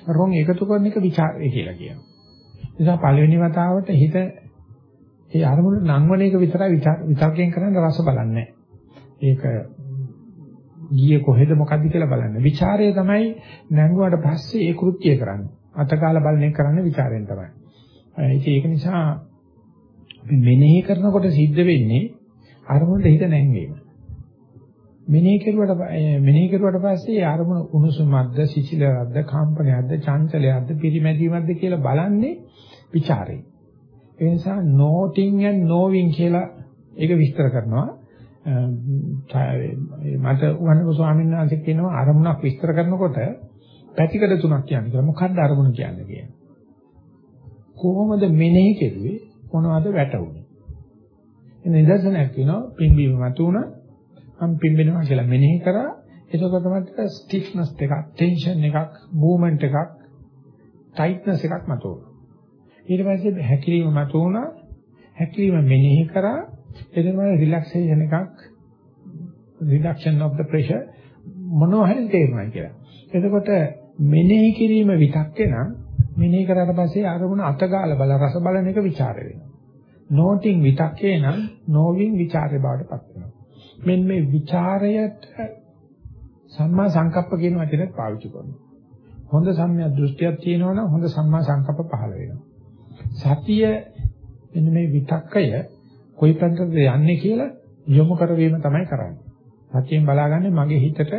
රොන් එකතු කරන එක ਵਿਚාරය කියලා කියනවා. නිසා පළවෙනි වතාවට හිත ඒ අරමුණු නංවන එක විතරයි විතර්කයෙන් කරන්න රස බලන්නේ ඒක ගියේ කොහෙද මොකද්ද කියලා බලන්න. ਵਿਚාරය තමයි නැංගුවාට පස්සේ ඒ කෘත්‍යය කරන්නේ. අතකාල බලන එක කරන්නේ ਵਿਚාරයෙන් තමයි. ඉතින් ඒක නිසා අපි මෙනෙහි කරනකොට සිද්ධ වෙන්නේ අරමුණට හිත නැංවීම. මෙනෙහි කරුවට මෙනෙහි කරුවට පස්සේ අරමුණ උණුසුමක්ද, සිසිලක්ද, කම්පනයක්ද, චංචලයක්ද, පිරිමැදීමක්ද කියලා බලන්නේ ਵਿਚාරයෙන්. ඒ නිසා noting and knowing කියලා ඒක විස්තර කරනවා. මට උගන්වපු ස්වාමීන් වහන්සේ කියනවා අරමුණක් විස්තර කරනකොට පැතිකඩ තුනක් කියන්නේ. මොකක්ද අරමුණ කියන්නේ කියන්නේ. කොහොමද මෙනෙහි කෙරුවේ? මොනවද වැටුනේ? එන නිදර්ශනයක් කියනවා පිම්බීම මතුණා මම පිම්බෙනවා කියලා මෙනෙහි කරා. එතකොට මට ස්ටිෆ්නස් එකක් ටෙන්ෂන් එකක් මූවමන්ට් එකක් ටයිට්නස් එකක් මතුණා ඊට පස්සේ හැකිලිම මතුණා හැකිලිම මෙනෙහි කරා. එතනම රිලැක්සේෂන් එකක් රිඩක්ෂන් ඔෆ් ද ප්‍රෙෂර් මොනවා හරි තේරෙනවා කියලා. එතකොට මෙනෙහි කිරීම විතක්කේ නම් මෙනෙහි කරාට පස්සේ ආගමන අතගාල බල රස බලන එක ਵਿਚාර වෙනවා. නෝටින් විතක්කේ නම් නෝවින් ਵਿਚාරේ බවටපත් වෙනවා. මෙන්න මේ ਵਿਚාරයට සම්මා සංකප්ප කියන වචනයත් පාවිච්චි කරනවා. හොඳ සම්මිය දෘෂ්ටියක් තියෙනවා නම් හොඳ සම්මා සංකප්ප පහළ වෙනවා. සතිය මෙන්න මේ විතක්කය කොයි පැත්තටද යන්නේ කියලා යොමු කරවීම තමයි කරන්නේ. සතියෙන් බලාගන්නේ මගේ හිතට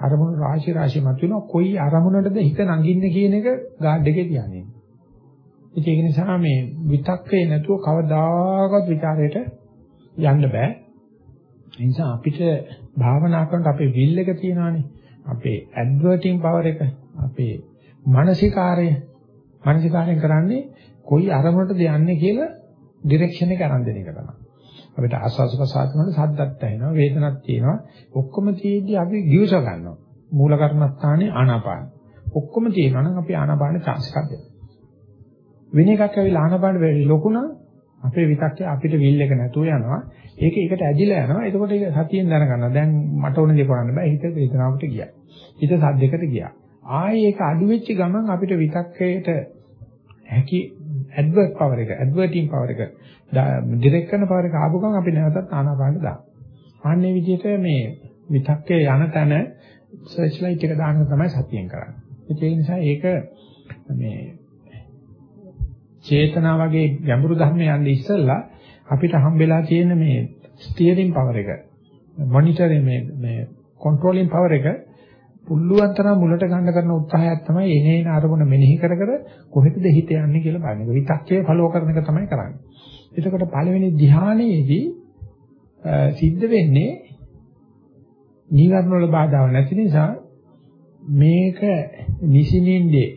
අරමුණු රාශි රාශි මතුවෙනවා කොයි අරමුණටද හිත නගින්නේ කියන එක ගාඩ් එකේ තියන්නේ. ඒක නිසා මේ විතක්කේ නැතුව කවදාකවත් ਵਿਚාරයට යන්න බෑ. ඒ නිසා අපිට භාවනා කරනකොට අපේ විල් එක තියෙනවානේ. අපේ ඇඩ්වර්ටිං පවර් එක, අපේ මානසිකාරය, මානසිකාරයෙන් කරන්නේ කොයි අරමුණටද යන්නේ කියලා ඩිරෙක්ෂන් එක අරන් දෙන එක තමයි. අපිට ආස්වාද ප්‍රසආද වල සද්දත් ඇහෙනවා වේදනක් තියෙනවා ඔක්කොම තියෙද්දි අපි ගිවිස ගන්නවා. මූල කර්මස්ථානේ ආනාපාන. ඔක්කොම තියෙනවා නම් අපි ආනාපාන chance එකක් දෙනවා. වෙන එකක් ඇවිල්ලා ආනාපාන වෙලි ලොකු නම් අපේ විතක්කේ අපිට විල් එක නැතුව යනවා. ඒක එකට ඇදිලා යනවා. එතකොට ඒක සතියෙන් දැනගන්නවා. දැන් මට ඕන දේ කරන්න බෑ. හිත වේදනාවට ගියා. හිත සද්දයකට ගියා. ආයේ ඒක අඩු වෙච්ච ගමන් අපිට විතක්කයට හැකි ඇඩ්වර්ට් පවර් එක, ඇඩ්වර්ටින් පවර් එක, ඩිරෙක්ට් කරන පවර් එක ආපු ගමන් අපි නැවතත් ආනාපානට දානවා. අන්නේ විදිහට මේ විතක්කේ යන තැන සර්ච් ලයිට් එක දාන්න තමයි සතියෙන් කරන්නේ. ඒ නිසා ඒක මේ චේතනා වගේ ගැඹුරු ධර්ම යන්නේ ඉස්සෙල්ලා අපිට හම්බෙලා තියෙන මේ ස්ටියරින් පවර් එක මොනිටරින් මේ මේ කන්ට්‍රෝලින් පවර් එක පුළුවන් තරම් මුලට ගන්න කරන උත්සාහයක් තමයි එනේන අරමුණ මෙනෙහි කර කර කොහෙටද හිත යන්නේ කියලා බලන එක. විතක්කේ ෆලෝ කරන එක තමයි කරන්නේ. එතකොට පළවෙනි ධ්‍යානයේදී සිද්ධ වෙන්නේ නීවරණ වල බාධාව නැති නිසා මේක නිසිනින්දේ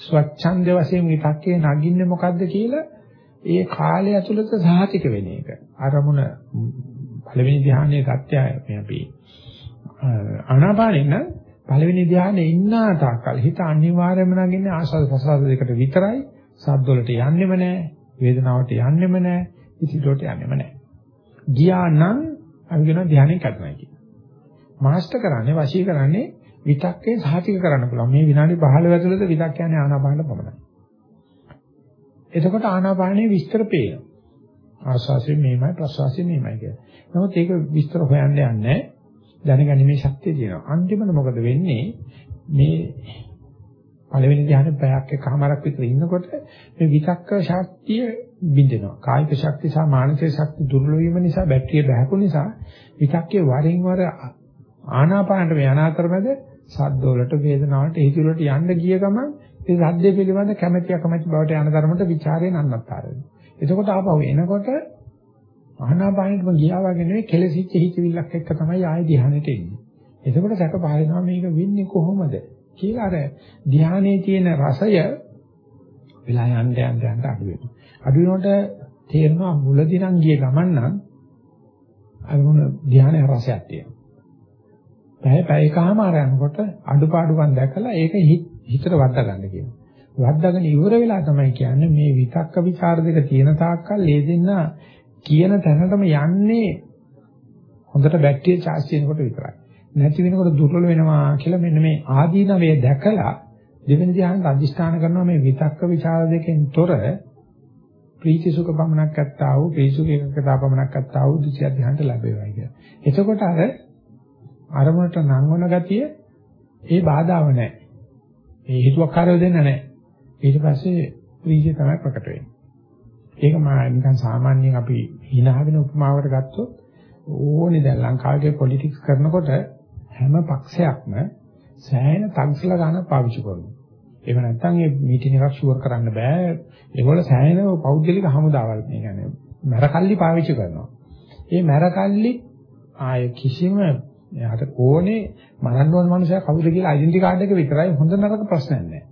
ස්වච්ඡන්ද වශයෙන් විතක්කේ නගින්නේ මොකද්ද කියලා ඒ කාලය ඇතුළත සාහිතික වෙන එක. අරමුණ පළවෙනි ධ්‍යානයේ සත්‍යය මේ අපි ආනාපානෙන්න පළවෙනි ධ්‍යානයේ ඉන්නා තාක්කල් හිත අනිවාර්යයෙන්ම නගින්නේ ආස්වාද ප්‍රසආද දෙකට විතරයි. සද්ද වලට යන්නෙම නැහැ. වේදනාවට යන්නෙම නැහැ. ඉතිරියට යන්නෙම නැහැ. ගියා නම් අපි කියන ධ්‍යානෙ කඩනවා කියන්නේ. මාස්ටර් කරන්නේ වශී කරන්නේ විතක්කේ සාහිතික කරන්න පුළුවන්. මේ විනාඩි 15 ඇතුළත විතක් කියන්නේ ආනාපානට පමණයි. එතකොට ආනාපානයේ විස්තර පේනවා. ආස්වාසිය මෙහෙමයි ප්‍රස්වාසිය මෙහෙමයි කියලා. නමුත් ඒක විස්තර හොයන්න යන්නේ දැනගැනීමේ ශක්තිය තියෙනවා. අන්තිමට මොකද වෙන්නේ? මේ පළවෙනි ධ්‍යානෙ පැයක් එකමාරක් විතර ඉන්නකොට මේ විතක්ක ශක්තිය බිඳෙනවා. කායික ශක්තිය සහ මානසික ශක්තිය දුර්වල වීම නිසා බැටරිය බහැපු නිසා විතක්කේ වරින් වර ආනාපානට යන අතරමැද සද්ද වලට වේදනාවට හිත වලට යන්න ගිය ගමන් ඒ සද්දේ පිළිබඳ කැමැති අකමැති බවට යන ධර්මයට ਵਿਚාරේ නන්නත්තර වෙනවා. එතකොට ආපහු එනකොට ආනාපානෙටම ගියා වගේ නෙවෙයි කෙලසිච්ච හිතවිල්ලක් එක්ක තමයි ආයෙ ධ්‍යානෙට එන්නේ. එතකොට සැක පහලනවා මේක වෙන්නේ කොහොමද කියලා අර ධ්‍යානයේ තියෙන රසය වෙලා යන්න යන්න යන්න අඩු වෙනවා. අඩු වෙනකොට තේරෙනවා මුලදී නම් ගිය ගමන් නම් අර මොන ධ්‍යානයේ රසයක් තියෙනවා. පැය පැයකම ආර යනකොට අඩුපාඩුකම් දැකලා ඒක හිතට වද්දා ගන්න කියනවා. වද්දාගෙන ඉවර වෙලා තමයි කියන්නේ මේ විතක්ක ਵਿਚාර දෙක තියෙන තාක්කල් ඒ දෙන්න කියන තැනටම යන්නේ හොඳට බැක්ටීරියා charge තියෙනකොට විතරයි. නැති වෙනකොට දුර්වල වෙනවා කියලා මෙන්න මේ ආදීනවේ දැකලා දෙවෙනි ධ්‍යානෙට අදිෂ්ඨාන කරනවා මේ විතක්ක ਵਿਚාර දෙකෙන් තොර ප්‍රීති සුඛ පමණක් අත්තා වූ ප්‍රීසුඛ එකකතා පමණක් අත්තා වූ ද්විතිය ධ්‍යානට ලැබෙවයි කියලා. එතකොට අර අරමුණට නංවන ගතිය ඒ බාධාව නැහැ. ඒ හිතුවක්කාරයෝ දෙන්න නැහැ. ඊට පස්සේ ප්‍රීතිය තමයි ප්‍රකට වෙන්නේ. ඒක මා නිකන් සාමාන්‍යයෙන් අපි hina වෙන උපමාවකට ගත්තොත් ඕනේ දැන් ලංකාවේ පොලිටික්ස් කරනකොට හැම පක්ෂයක්ම සෑහෙන තක්සල ගන්න පාවිච්චි කරනවා. එහෙම නැත්නම් මේ මීටින් එකක් ෂුවර් කරන්න බෑ. ඒගොල්ල සෑහෙන පෞද්ගලික හමුදාවල් මේ කියන්නේ මරකල්ලි පාවිච්චි කරනවා. මේ මරකල්ලි ආය කිසිම එයාට ඕනේ මරන්න ඕන මනුස්සයා කවුද කියලා ඩෙන්ටි කාඩ් එක විතරයි හොඳ නරක ප්‍රශ්නයක් නෑ.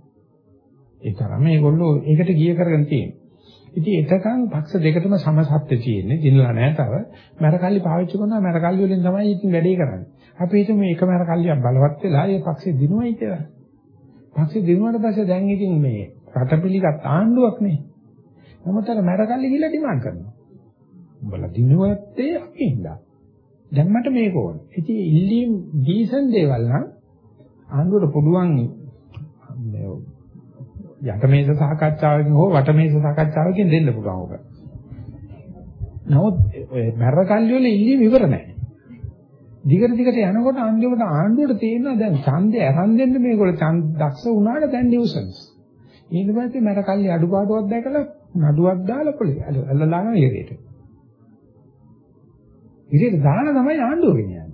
ඒ තරම මේගොල්ලෝ ඒකට ගිය කරගෙන තියෙනවා. ඉතින් එතකන් පක්ෂ දෙකටම සමසත්ත්‍ය තියෙන්නේ. දිනලා නෑ තව. මරකල්ලි පාවිච්චි කරනවා මරකල්ලි වලින් තමයි ඉතින් වැඩේ කරන්නේ. අපි හිතමු මේක මරකල්ලියක් බලවත් වෙලා ඒ පක්ෂේ දිනුවයි කියලා. පක්ෂේ දිනුවාට පස්සේ දැන් ඉතින් මේ රටපිලිගත් ආණ්ඩුවක් නේ. නමුත් අර මරකල්ලි ගිහලා ඩිමාන්ඩ් කරනවා. උඹලා දිනුවත්තේ අපි ඉඳලා. දැන් මට මේක ඕන. ඉතින් ඉල්ලීම් දීසන් දේවල් නම් ආණ්ඩුවට පුළුවන් යටමේස සාකච්ඡාවකින් හෝ වටමේස සාකච්ඡාවකින් දෙන්න පුළුවන් ඔක. නමුත් මැරකල්ලි වල ඉල්ලීම ඉවර නැහැ. දිගට දිගට යනකොට අන්තිමට ආණ්ඩුවට තේරෙනවා දැන් ඡන්දය අරන් දෙන්න මේගොල්ලෝ ඡන්ද දක්ෂ වුණාට දැන් නිව්සන්ස්. ඊට පස්සේ මැරකල්ලි අඩුපාඩුවක් දැකලා නඩුවක් දාලා පොලේ අල්ලලාගෙන ඉරේට. ඉරේට දාන තමයි ආණ්ඩුව ගෙනියන්නේ.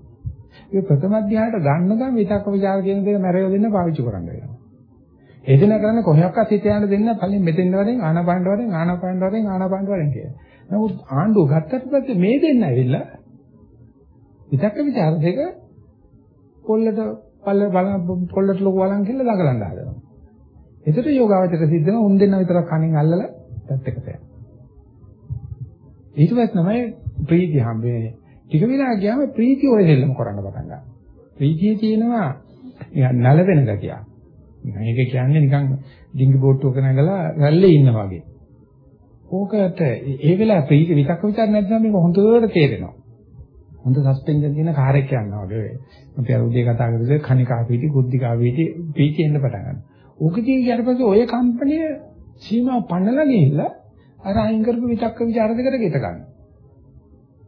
ඒ ප්‍රථම අධ්‍යායයට ගන්න ගමන් විතක්ක ਵਿਚාර කියන දේ මැරෙව දෙන්න පාවිච්චි කරන්න වෙනවා. එදින කරන්නේ කොහොක්වත් හිත යන දෙන්න පලින් මෙතෙන් වරෙන් ආනාපාන වරෙන් ආනාපාන වරෙන් ආනාපාන වරෙන් කියලා. නමුත් ආණ්ඩුව ගත්තට පස්සේ මේ දෙන්න ඇවිල්ලා විතක්ක ਵਿਚාර දෙක පොල්ලට පල්ල බලන පොල්ලට ලොකු වලන් කියලා දඟලන්න හදනවා. එතකොට යෝගාවචර සිද්ධ වෙන උන් දෙන්න විතරක් කණෙන් අල්ලලා පැත්තකට යනවා. ඊට පස්සේ තමයි ප්‍රීතිය හම්බ වෙන්නේ. ටික වෙලා ගියාම ප්‍රීතිය ඔය දෙල්ලම කරන්න පටන් ගන්නවා. ප්‍රීතියේ තියෙනවා නලවෙන ගතිය. මේක කියන්නේ නිකන් ඩිංගි බෝට්ටුවක නැගලා රැල්ලේ ඉන්න වගේ. ඕකට ඒ වෙලාව ප්‍රීති විතක්ක විතර නැත්නම් මේක හොඳට තේරෙනවා. හොඳ සස්පෙන්ෂන් තියෙන කාර් එකක් යනවා වගේ. අපි අර උදේ කතා කරද්දී කණිකා පීටි, කුද්ධිකා පීටි පීටි එන්න පටන් ගන්නවා. ඕකදී ඊට පස්සේ ඔය කම්පැනි සීමාව පන්නලා ගිහිල්ලා අර අයින් කරපු විතක්ක ਵਿਚාර දෙකට ගෙත ගන්නවා.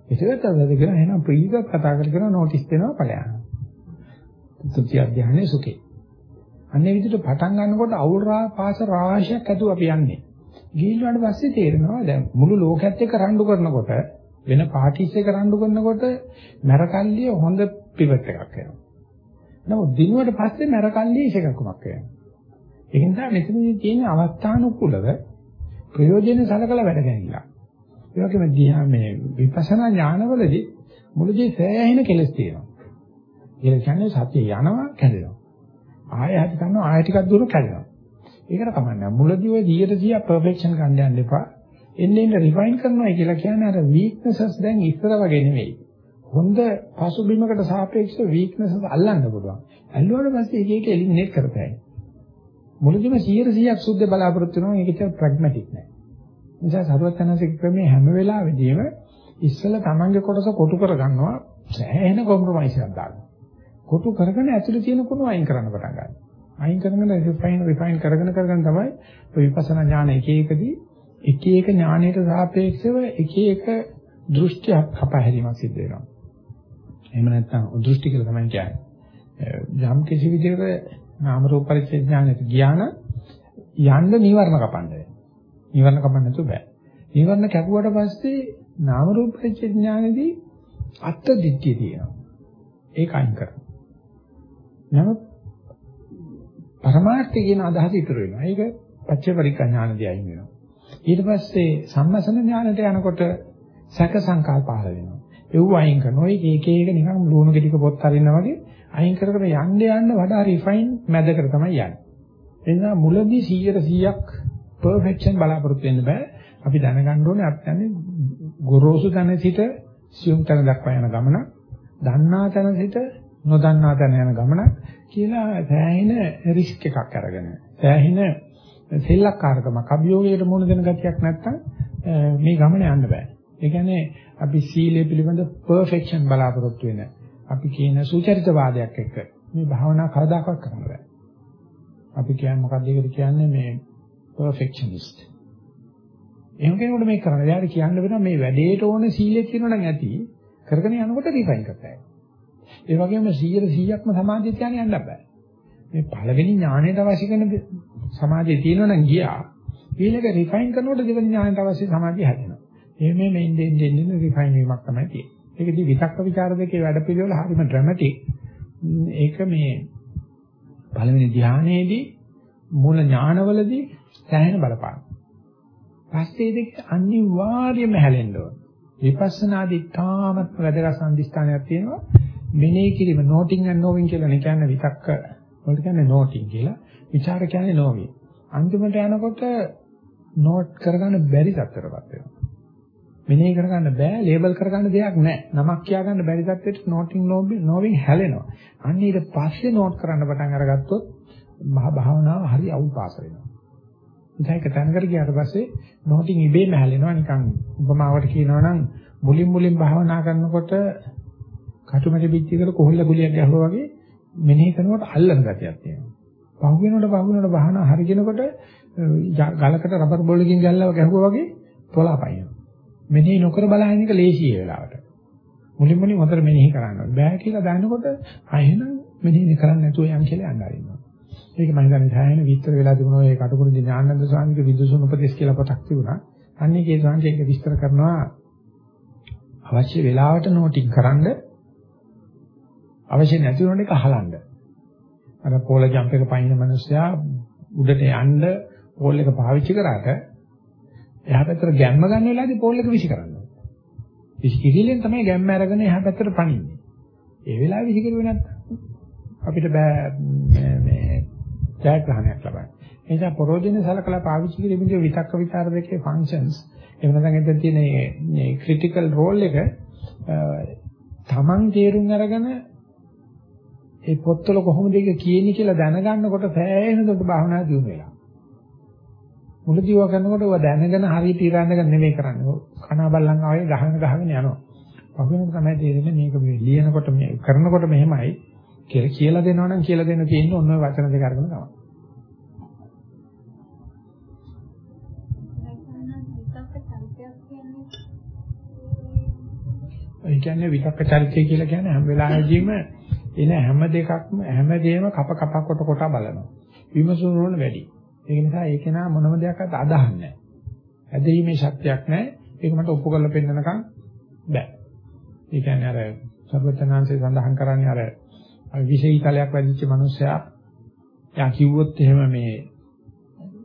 ඒකත් අද කියන එහෙනම් ප්‍රීතියක් කතා කරගෙන නෝටිස් දෙනවා ඵලයන්. තුති අධ්‍යයනයේ සුඛේ. අන්නේ විදිහට පටන් ගන්නකොට අවුල් පාස රාශියක් ඇතුව අපි යන්නේ. ගිහිල්ලාට පස්සේ තේරෙනවා දැන් මුළු ලෝකයත් එක්ක රණ්ඩු කරනකොට වෙන පාටිස් එක රණ්ඩු කරනකොට මරකල්ලිය හොඳ පිවට් එකක් වෙනවා. නමුත් දිනුවට පස්සේ මරකල්ලිය ඉෂකකුමක් වෙනවා. ඒ නිසා මෙතනදී තියෙන අවස්ථානුකූලව ප්‍රයෝජන සලකලා වැඩ ගැනීමක්. ඒ වගේම දිහා මේ විපස්සනා ඥානවලදී මුලදී සෑහෙන කෙලස් තියෙනවා. ඒ කියන්නේ සත්‍ය යනවා කැඩෙනවා. ආයෙ හරි කරනවා ආයෙ ටිකක් දුර කැඩෙනවා. ඒකට කමන්නේ මුලදී ඔය 100% පර්ෆෙක්ෂන් ගන්න යන්න එපා. එන්නේ එන්නේ රිෆයින් කරනවා කියලා කියන්නේ අර වීක්නසස් දැන් ඉස්සර වගේ නෙවෙයි. හොඳ පසුබිමකට සාපේක්ෂව වීක්නසස් අල්ලන්න පුළුවන්. ඇල්ලුවාට පස්සේ එක එක එලිමිනේට් කරතයි. මුලදීම 100%ක් සුද්ධ බලාපොරොත්තු වෙනවා ඒක ච ප්‍රැග්මැටික් නෑ. නිසා සරුවචනසික ක්‍රමයේ හැම වෙලාවෙදීම ඉස්සෙල්ලා Tamange කොටස කොටු කරගන්නවා සෑහෙන කොම්ප්‍රොමයිස් එකක් දානවා. කොටු කරගෙන ඇතුලේ තියෙන කුණු අයින් කරන්න පටන් ගන්නවා. අයින් කරගෙන රිෆයින් රිෆයින් කරගෙන කරගෙන තමයි විපස්සනා ඥාන එක එකදී එක එක ඥානයට සාපේක්ෂව එක එක දෘෂ්ටියක් කපහැරීමක් සිද්ධ වෙනවා. එහෙම නැත්නම් දෘෂ්ටි කියලා තමයි කියන්නේ. යම් කිසි විදිහකට නාම රූප පරිච්ඡේද ඥානෙට ගියා නම් යන්න නිවර්ණ කපන්න නිවර්ණ කපන්න නැතුව බෑ. නිවර්ණ කැපුවට පස්සේ නාම රූප පරිච්ඡේද ඥානෙදී අත්ත් දිට්ඨිය තියෙනවා. ඒක අයින් කරනවා. නමුත් පරමාර්ථය කියන අදහස ඉතුරු වෙනවා. ඒක පච්ච පරික්ඛා ඥානදී අයින් වෙනවා. ඊට පස්සේ සම්මසන ඥානට යනකොට සැක සංකල්ප පහළ වෙනවා. ඒව අයින් කරනවා. ඒක එක එක නිකන් ලුණු ගෙඩික පොත් අරිනා වගේ අයින් කර කර යන්න යන්න වඩා රිෆයින් මැදකට තමයි යන්නේ. එනිසා මුලදී 100%ක් පර්ෆෙක්ෂන් බලාපොරොත්තු වෙන්න බෑ. අපි දැනගන්න ඕනේ අපි යන්නේ ගොරෝසු තැන සිට සියුම් තැන දක්වා යන ගමන, දන්නා තැන සිට නොදන්නා තැන යන ගමන කියලා සෑහෙන රිස්ක් එකක් අරගෙන. සෑහෙන සෙල්ලක්කාරකමක් අභියෝගයකට මුහුණ දෙන ගතියක් නැත්තම් මේ ගමන යන්න බෑ. ඒ කියන්නේ අපි සීලය පිළිබඳ පර්ෆෙක්ෂන් බලාපොරොත්තු වෙන අපි කියන සුචරිතවාදයක් එක්ක මේ භාවනා කවදාකවත් කරන්න බෑ. අපි කියන්නේ මොකක්ද ඒකට කියන්නේ මේ perfectionist. එහෙම කෙනෙකුට මේක කරන්න. එයාට කියන්න වෙනවා මේ වැඩේට ඕන සීලය තියෙනවා නම් ඇති. කරගෙන යනකොට රිෆයින් කරතයි. ඒ වගේම 100%ක්ම සමාධිය තියාගෙන යන්න බෑ. මේ පළවෙනි ඥාණයට අවශ්‍ය කරන සමාධිය තියෙනවා නම් ගියා. ඊළඟ රිෆයින් කරනකොට දෙවෙනි ඥාණයට අවශ්‍ය සමාධිය හැදෙනවා. එහෙම මේ ඉන්නේ ඉන්නේ රිෆයින් වීමක් තමයි තියෙන්නේ. ඒකදී විතක්ක ਵਿਚාර දෙකේ වැඩ පිළිවෙල හරිම ඩ්‍රමැටික්. ඒක මේ පළවෙනි ධ්‍යානයේදී මූල ඥානවලදී සෑහෙන බලපාන. පස්සේ දෙක අනිවාර්යයෙන්ම හැලෙන්න ඕන. විපස්සනාදී තාමත් වැදගත් සම්දිස්ථානයක් තියෙනවා. මෙනෙහි කිරීම නෝටිං and knowing කියලා නේ කියන්නේ විතක්ක වලට කියන්නේ නෝටිං කියලා. විචාර කියන්නේ knowing. අන්තිමට යනකොට නෝට් කරගන්න බැරි තත්ත්වයකට වෙනවා. මෙනෙහි කරගන්න බෑ ලේබල් කරගන්න දෙයක් නැහැ. නමක් කියාගන්න බැරි තත්ත්වෙට නෝටිං knowing හැලෙනවා. අන්න ඊට පස්සේ නෝට් කරන්න පටන් අරගත්තොත් මහ භාවනාව හරි අවුල් පාස වෙනවා. ඒක තැනකට ගියාට පස්සේ නොටින් ඉබේම හැලෙනවා නිකන් උපමාවට කියනවා නම් මුලින් මුලින් භාවනා කරනකොට කටුමැටි පිටියකට කොහොල්ල ගුලියක් ගැහුවා වගේ මෙනෙහි කරනකොට අල්ලන ගතියක් තියෙනවා. පහු වෙනකොට පහු වෙනකොට භාවනා හරියනකොට ගලකට රබර් බෝලකින් ගැල්ලව ගැහුවා වගේ පොළාපයින්. මෙනෙහි නොකර බලන එක ලේසි ඒ වෙලාවට. මුලින් මුලින් හොඳට මෙනෙහි කරන්න ඕනේ. බෑ කියලා දැනනකොට අයන මෙනෙහි කරන්නේ නැතුව යන් කියලා යන්න ආරින්නවා. ඒක මම හිතන්නේ සායන විස්තර වෙලා තිබුණා ඒ කටුකුරුදි ඥානන්ද ස්වාමීගේ විදුසුන් උපදේශ කියලා පොතක් තිබුණා. අන්න ඒකේ ස්වාමීන් ඒක විස්තර කරනවා අවශ්‍ය වෙලාවට නෝටින් කරන්න අවශ්‍ය නැති වුණොත් ඒක අහලන්න. අර පෝල ජම්ප් එක පයින්න මිනිස්සයා උඩට යන්න පෝල් එක පාවිච්චි කරාට එහා පැත්තට ගැම්ම ගන්න වෙලාවේදී පෝල් එක විසි කරනවා. විසි කිරිල්ලෙන් තමයි ගැම්ම අරගෙන එහා පැත්තට පනින්නේ. ඒ වෙලාවේ විසි කරුවේ නැත්නම් අපිට බෑ මේ ජයග්‍රහණයක් ලබන්න. ඒ නිසා ප්‍රෝජන සලකලා පාවිච්චි කිරීමේදී විතක්ක විචාර දෙකේ ෆන්ක්ෂන්ස් එහෙම නැත්නම් එතන තියෙන මේ ක්‍රිටිකල් රෝල් එක තමන් තේරුම් අරගෙන ඒ පොත්වල කොහොමද ඒක කියන්නේ කියලා දැනගන්නකොට සෑහෙන දුරට භාවනා දියුණු වෙලා. මුලදීව කරනකොට ඔය දැනගෙන හරියට ඉරන්නගෙන නෙමෙයි කරන්නේ. කනා බල්ලන් ආවේ ගහගෙන ගහගෙන යනවා. පහුවෙනක තමයි තේරෙන්නේ මේක මේ ලියනකොට මේ කරනකොට මෙහෙමයි කියලා කියලා දෙනවනම් කියලා දෙන්න තියෙන්නේ ඔන්න ඔය වචන දෙක අරගෙන තමයි. ඒ කියන්නේ විතක්ක චරිතය කියලා කියන්නේ හැම වෙලාවෙදීම එන හැම දෙකක්ම හැමදේම කප කප කොට කොට බලනවා. විමසුම් වල වැඩි. ඒක නිසා ඒක නා මොනම දෙයක්වත් අදහන්නේ නැහැ. ඇදහිීමේ ශක්තියක් නැහැ. ඒක මට ඔප්පු කරලා පෙන්නනකම් බෑ. ඒ කියන්නේ අර සර්වඥාන්සේ සඳහන් කරන්නේ අර විශේෂීතලයක් වැඩිච්ච මිනිස්සයා යා කිව්වොත් එහෙම මේ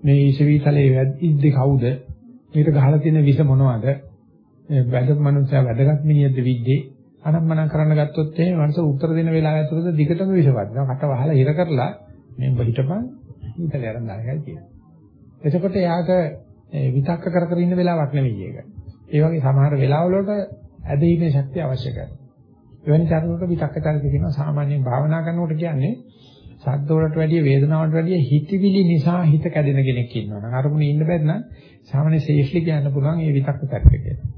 මේ විශේෂීතලේ වැඩිද්ද කවුද? මේක ගහලා තියෙන විස මොනවද? වැඩක මිනිස්සයා වැඩගත් මිනිහද විද්දේ අනම්මන කරන්න ගත්තොත් එහෙම මනස උත්තර දෙන වෙලාව ඇතුළත දිගටම විසවදිනවා. කට වහලා හිර කරලා මේ බහිටපන් හිතල යරන් දාගයි කියනවා. එතකොට යාට විතක්ක කර කර ඉන්න වෙලාවක් නෙවෙයි ඒක. ඒ වගේ සමහර වෙලාවල වලට ඇදීමේ ශක්තිය අවශ්‍ය කරනවා. එවැනි චරිතවලට විතක්ක චරිත කියනවා සාමාන්‍යයෙන් භාවනා කරනකොට කියන්නේ ශබ්ද වලට වැඩිය වේදනාවට වැඩිය හිතවිලි නිසා හිත කැඩෙන කෙනෙක් ඉන්නවා. නම් අරමුණේ ඉන්න බැත් නම් සාමාන්‍ය සේෆ්ලි කියන්න පුළුවන් මේ විතක්ක චරිත කියලා.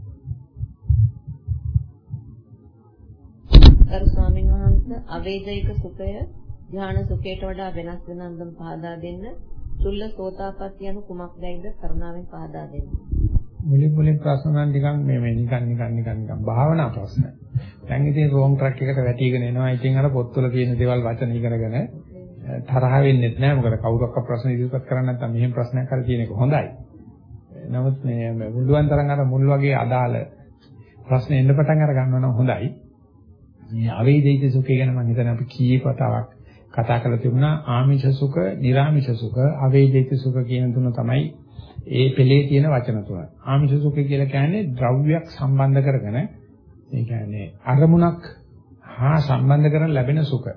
ගරු ස්වාමීන් වහන්සේ අවේජයික සුඛය ධ්‍යාන සුඛයට වඩා වෙනස් වෙන අන්දම් පහදා දෙන්න. චුල්ල සෝතාපට්ටි යනු කුමක්දයිද කරුණාවෙන් පහදා දෙන්න. මුලින් මුලින් ප්‍රශ්න ගන්න නිකන් මේ මේ නිකන් නිකන් නිකන් නිකන් භාවනා ප්‍රශ්න. දැන් ඉතින් රෝන් ට්‍රැක් එකට වැටිගෙන එනවා. ඉතින් අර පොත්වල තියෙන දේවල් වචන ඉගෙනගෙන තරහ වෙන්නෙත් නෑ. මොකද කවුරක්වත් ප්‍රශ්න ඉදිරිපත් කරන්නේ නැත්නම් මෙහෙම ප්‍රශ්නයක් හරි තියෙන එක හොඳයි. නමුත් මේ මුළුවන් තරම් අර මුල් වගේ අදාළ ප්‍රශ්න එන්න පටන් අර ගන්නවා නම් හොඳයි. මේ අවේදිත සුඛය ගැන මම හිතන්නේ අපි කීප වතාවක් කතා කරලා තිබුණා ආමිෂ සුඛ, නිර්ආමිෂ සුඛ, අවේදිත සුඛ කියන තුන තමයි ඒ පෙළේ තියෙන වචන තුන. ආමිෂ සුඛය කියලා කියන්නේ ද්‍රව්‍යයක් සම්බන්ධ කරගෙන ඒ කියන්නේ අරමුණක් හා සම්බන්ධ කරගෙන ලැබෙන සුඛ.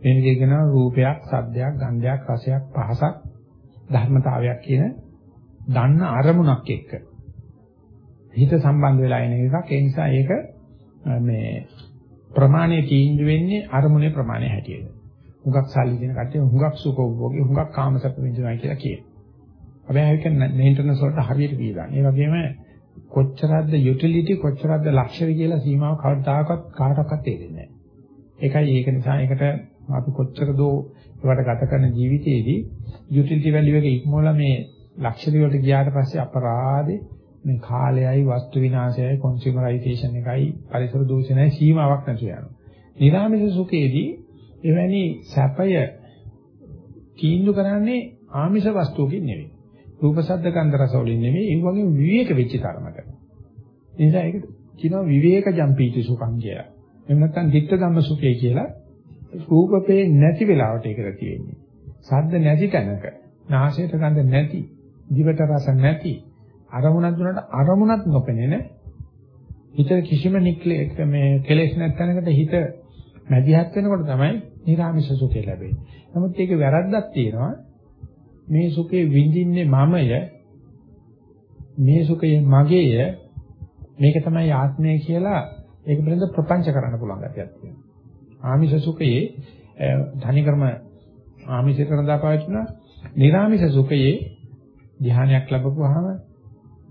මේ විදිහට කියනවා රූපයක්, සද්දයක්, ගන්ධයක්, රසයක්, පහසක්, ධර්මතාවයක් කියන දන්න අරමුණක් එක්ක හිත සම්බන්ධ වෙලා එන එකක්. ඒ නිසා ඒක මේ ප්‍රමාණය තීන්දුව වෙන්නේ අරමුණේ ප්‍රමාණය හැටියට. හුඟක් සල්ලි දෙන කට්ටිය හුඟක් සුඛෝභෝගී හුඟක් කාමසප්ප විඳිනවා කියලා කියනවා. හැබැයි ඒක මේන්ටනන්ස් වලට හරියට පිළිගන්න. ඒ වගේම කොච්චරක්ද යුටිලිටි කොච්චරක්ද ලක්ෂරි කියලා සීමාව කවදාකවත් කාටවත් තේරෙන්නේ නැහැ. ඒකයි ඒක නිසා ඒකට අපි කොච්චර දෝ ඒවට ගත කරන ජීවිතයේදී යුටිලිටි වැලියු එක ඉක්මවලා මේ ලක්ෂරි වලට ගියාට පස්සේ අපරාධේ මේ කාලයයි වස්තු විනාශයයි කොන්සියුමරයිසේෂන් එකයි පරිසර දූෂණයයි සීමාවක් නැතුව යනවා. නිරාමිෂ සුඛයේදී එවැනි සැපය තීන්දුව කරන්නේ ආමිෂ වස්තුවකින් නෙවෙයි. රූප ශබ්ද ගන්ධ රස වලින් නෙවෙයි ඒ වගේ විවේක වෙච්ච තරමට. ඒ නිසා ඒක කියනවා විවේක ජම්පීති සුඛං කියලා. එහෙම නැත්නම් ධිට්ඨ ධම්ම සුඛය කියලා රූපපේ නැති වෙලාවට ඒකට තියෙන්නේ. ශබ්ද නැති තැනක, නාසයට ගඳ නැති, දිවට රස නැති, අරමුණක් දුන්නට අරමුණක් නොපෙනෙන හිත කිසිම නික්ලේ මේ කෙලෙස් නැත්නම්කට හිත මැදිහත් වෙනකොට තමයි නිර්ආමිෂ සුඛය ලැබෙන්නේ. නමුත් ඒකේ වැරද්දක් තියෙනවා. මේ සුඛේ විඳින්නේ මමය මේ සුඛය මගේය මේක තමයි ආත්මය කියලා ඒක පිළිබඳ ප්‍රපංච කරන්න පුළුවන් ගැතියක් තියෙනවා. ආමිෂ සුඛයේ ධනිකර්ම ආමිෂ කරන දාපාවිච්චින නිර්ආමිෂ සුඛයේ ධ්‍යානයක් ලැබපුවාම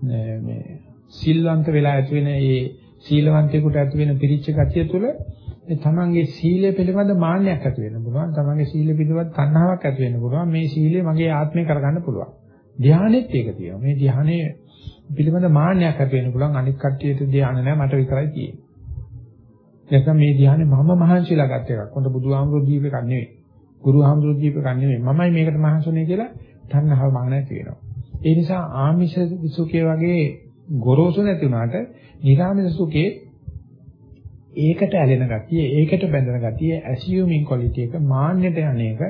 මේ සිල්වන්ත වෙලා ඇති වෙන ඒ සීලවන්තයෙකුට ඇති වෙන පිරිච්ච ගතිය තුළ ඒ තමන්ගේ සීලය පිළිබඳ මාන්නයක් ඇති වෙන්න පුළුවන්. තමන්ගේ සීලය පිළිබඳ තණ්හාවක් ඇති වෙන්න පුළුවන්. මේ සීලය මගේ ආත්මය කරගන්න පුළුවන්. ධානයෙත් ඒක තියෙනවා. මේ ධානයේ පිළිබඳ මාන්නයක් ඇති වෙන්න පුළුවන්. අනික් කට්ටියට ධාන නැහැ මට විතරයි තියෙන්නේ. නැත්නම් මේ ධානය මම මහන්සිලා ගත්ත එකක්. හොඳ බුදුහාමුදුරු දීප එකක් නෙවෙයි. ගුරුහාමුදුරු දීප එකක් නෙවෙයි. මමයි මේකට මහන්සුනේ කියලා තණ්හාව මාන්නය තියෙනවා. ඒ නිසා ආමිෂ සුඛය වගේ ගොරෝසු නැති වුණාට නිරාමිෂ සුඛේ ඒකට ඇලෙන ගතිය, ඒකට බැඳෙන ගතිය, assuming quality එක මාන්නයට යන්නේක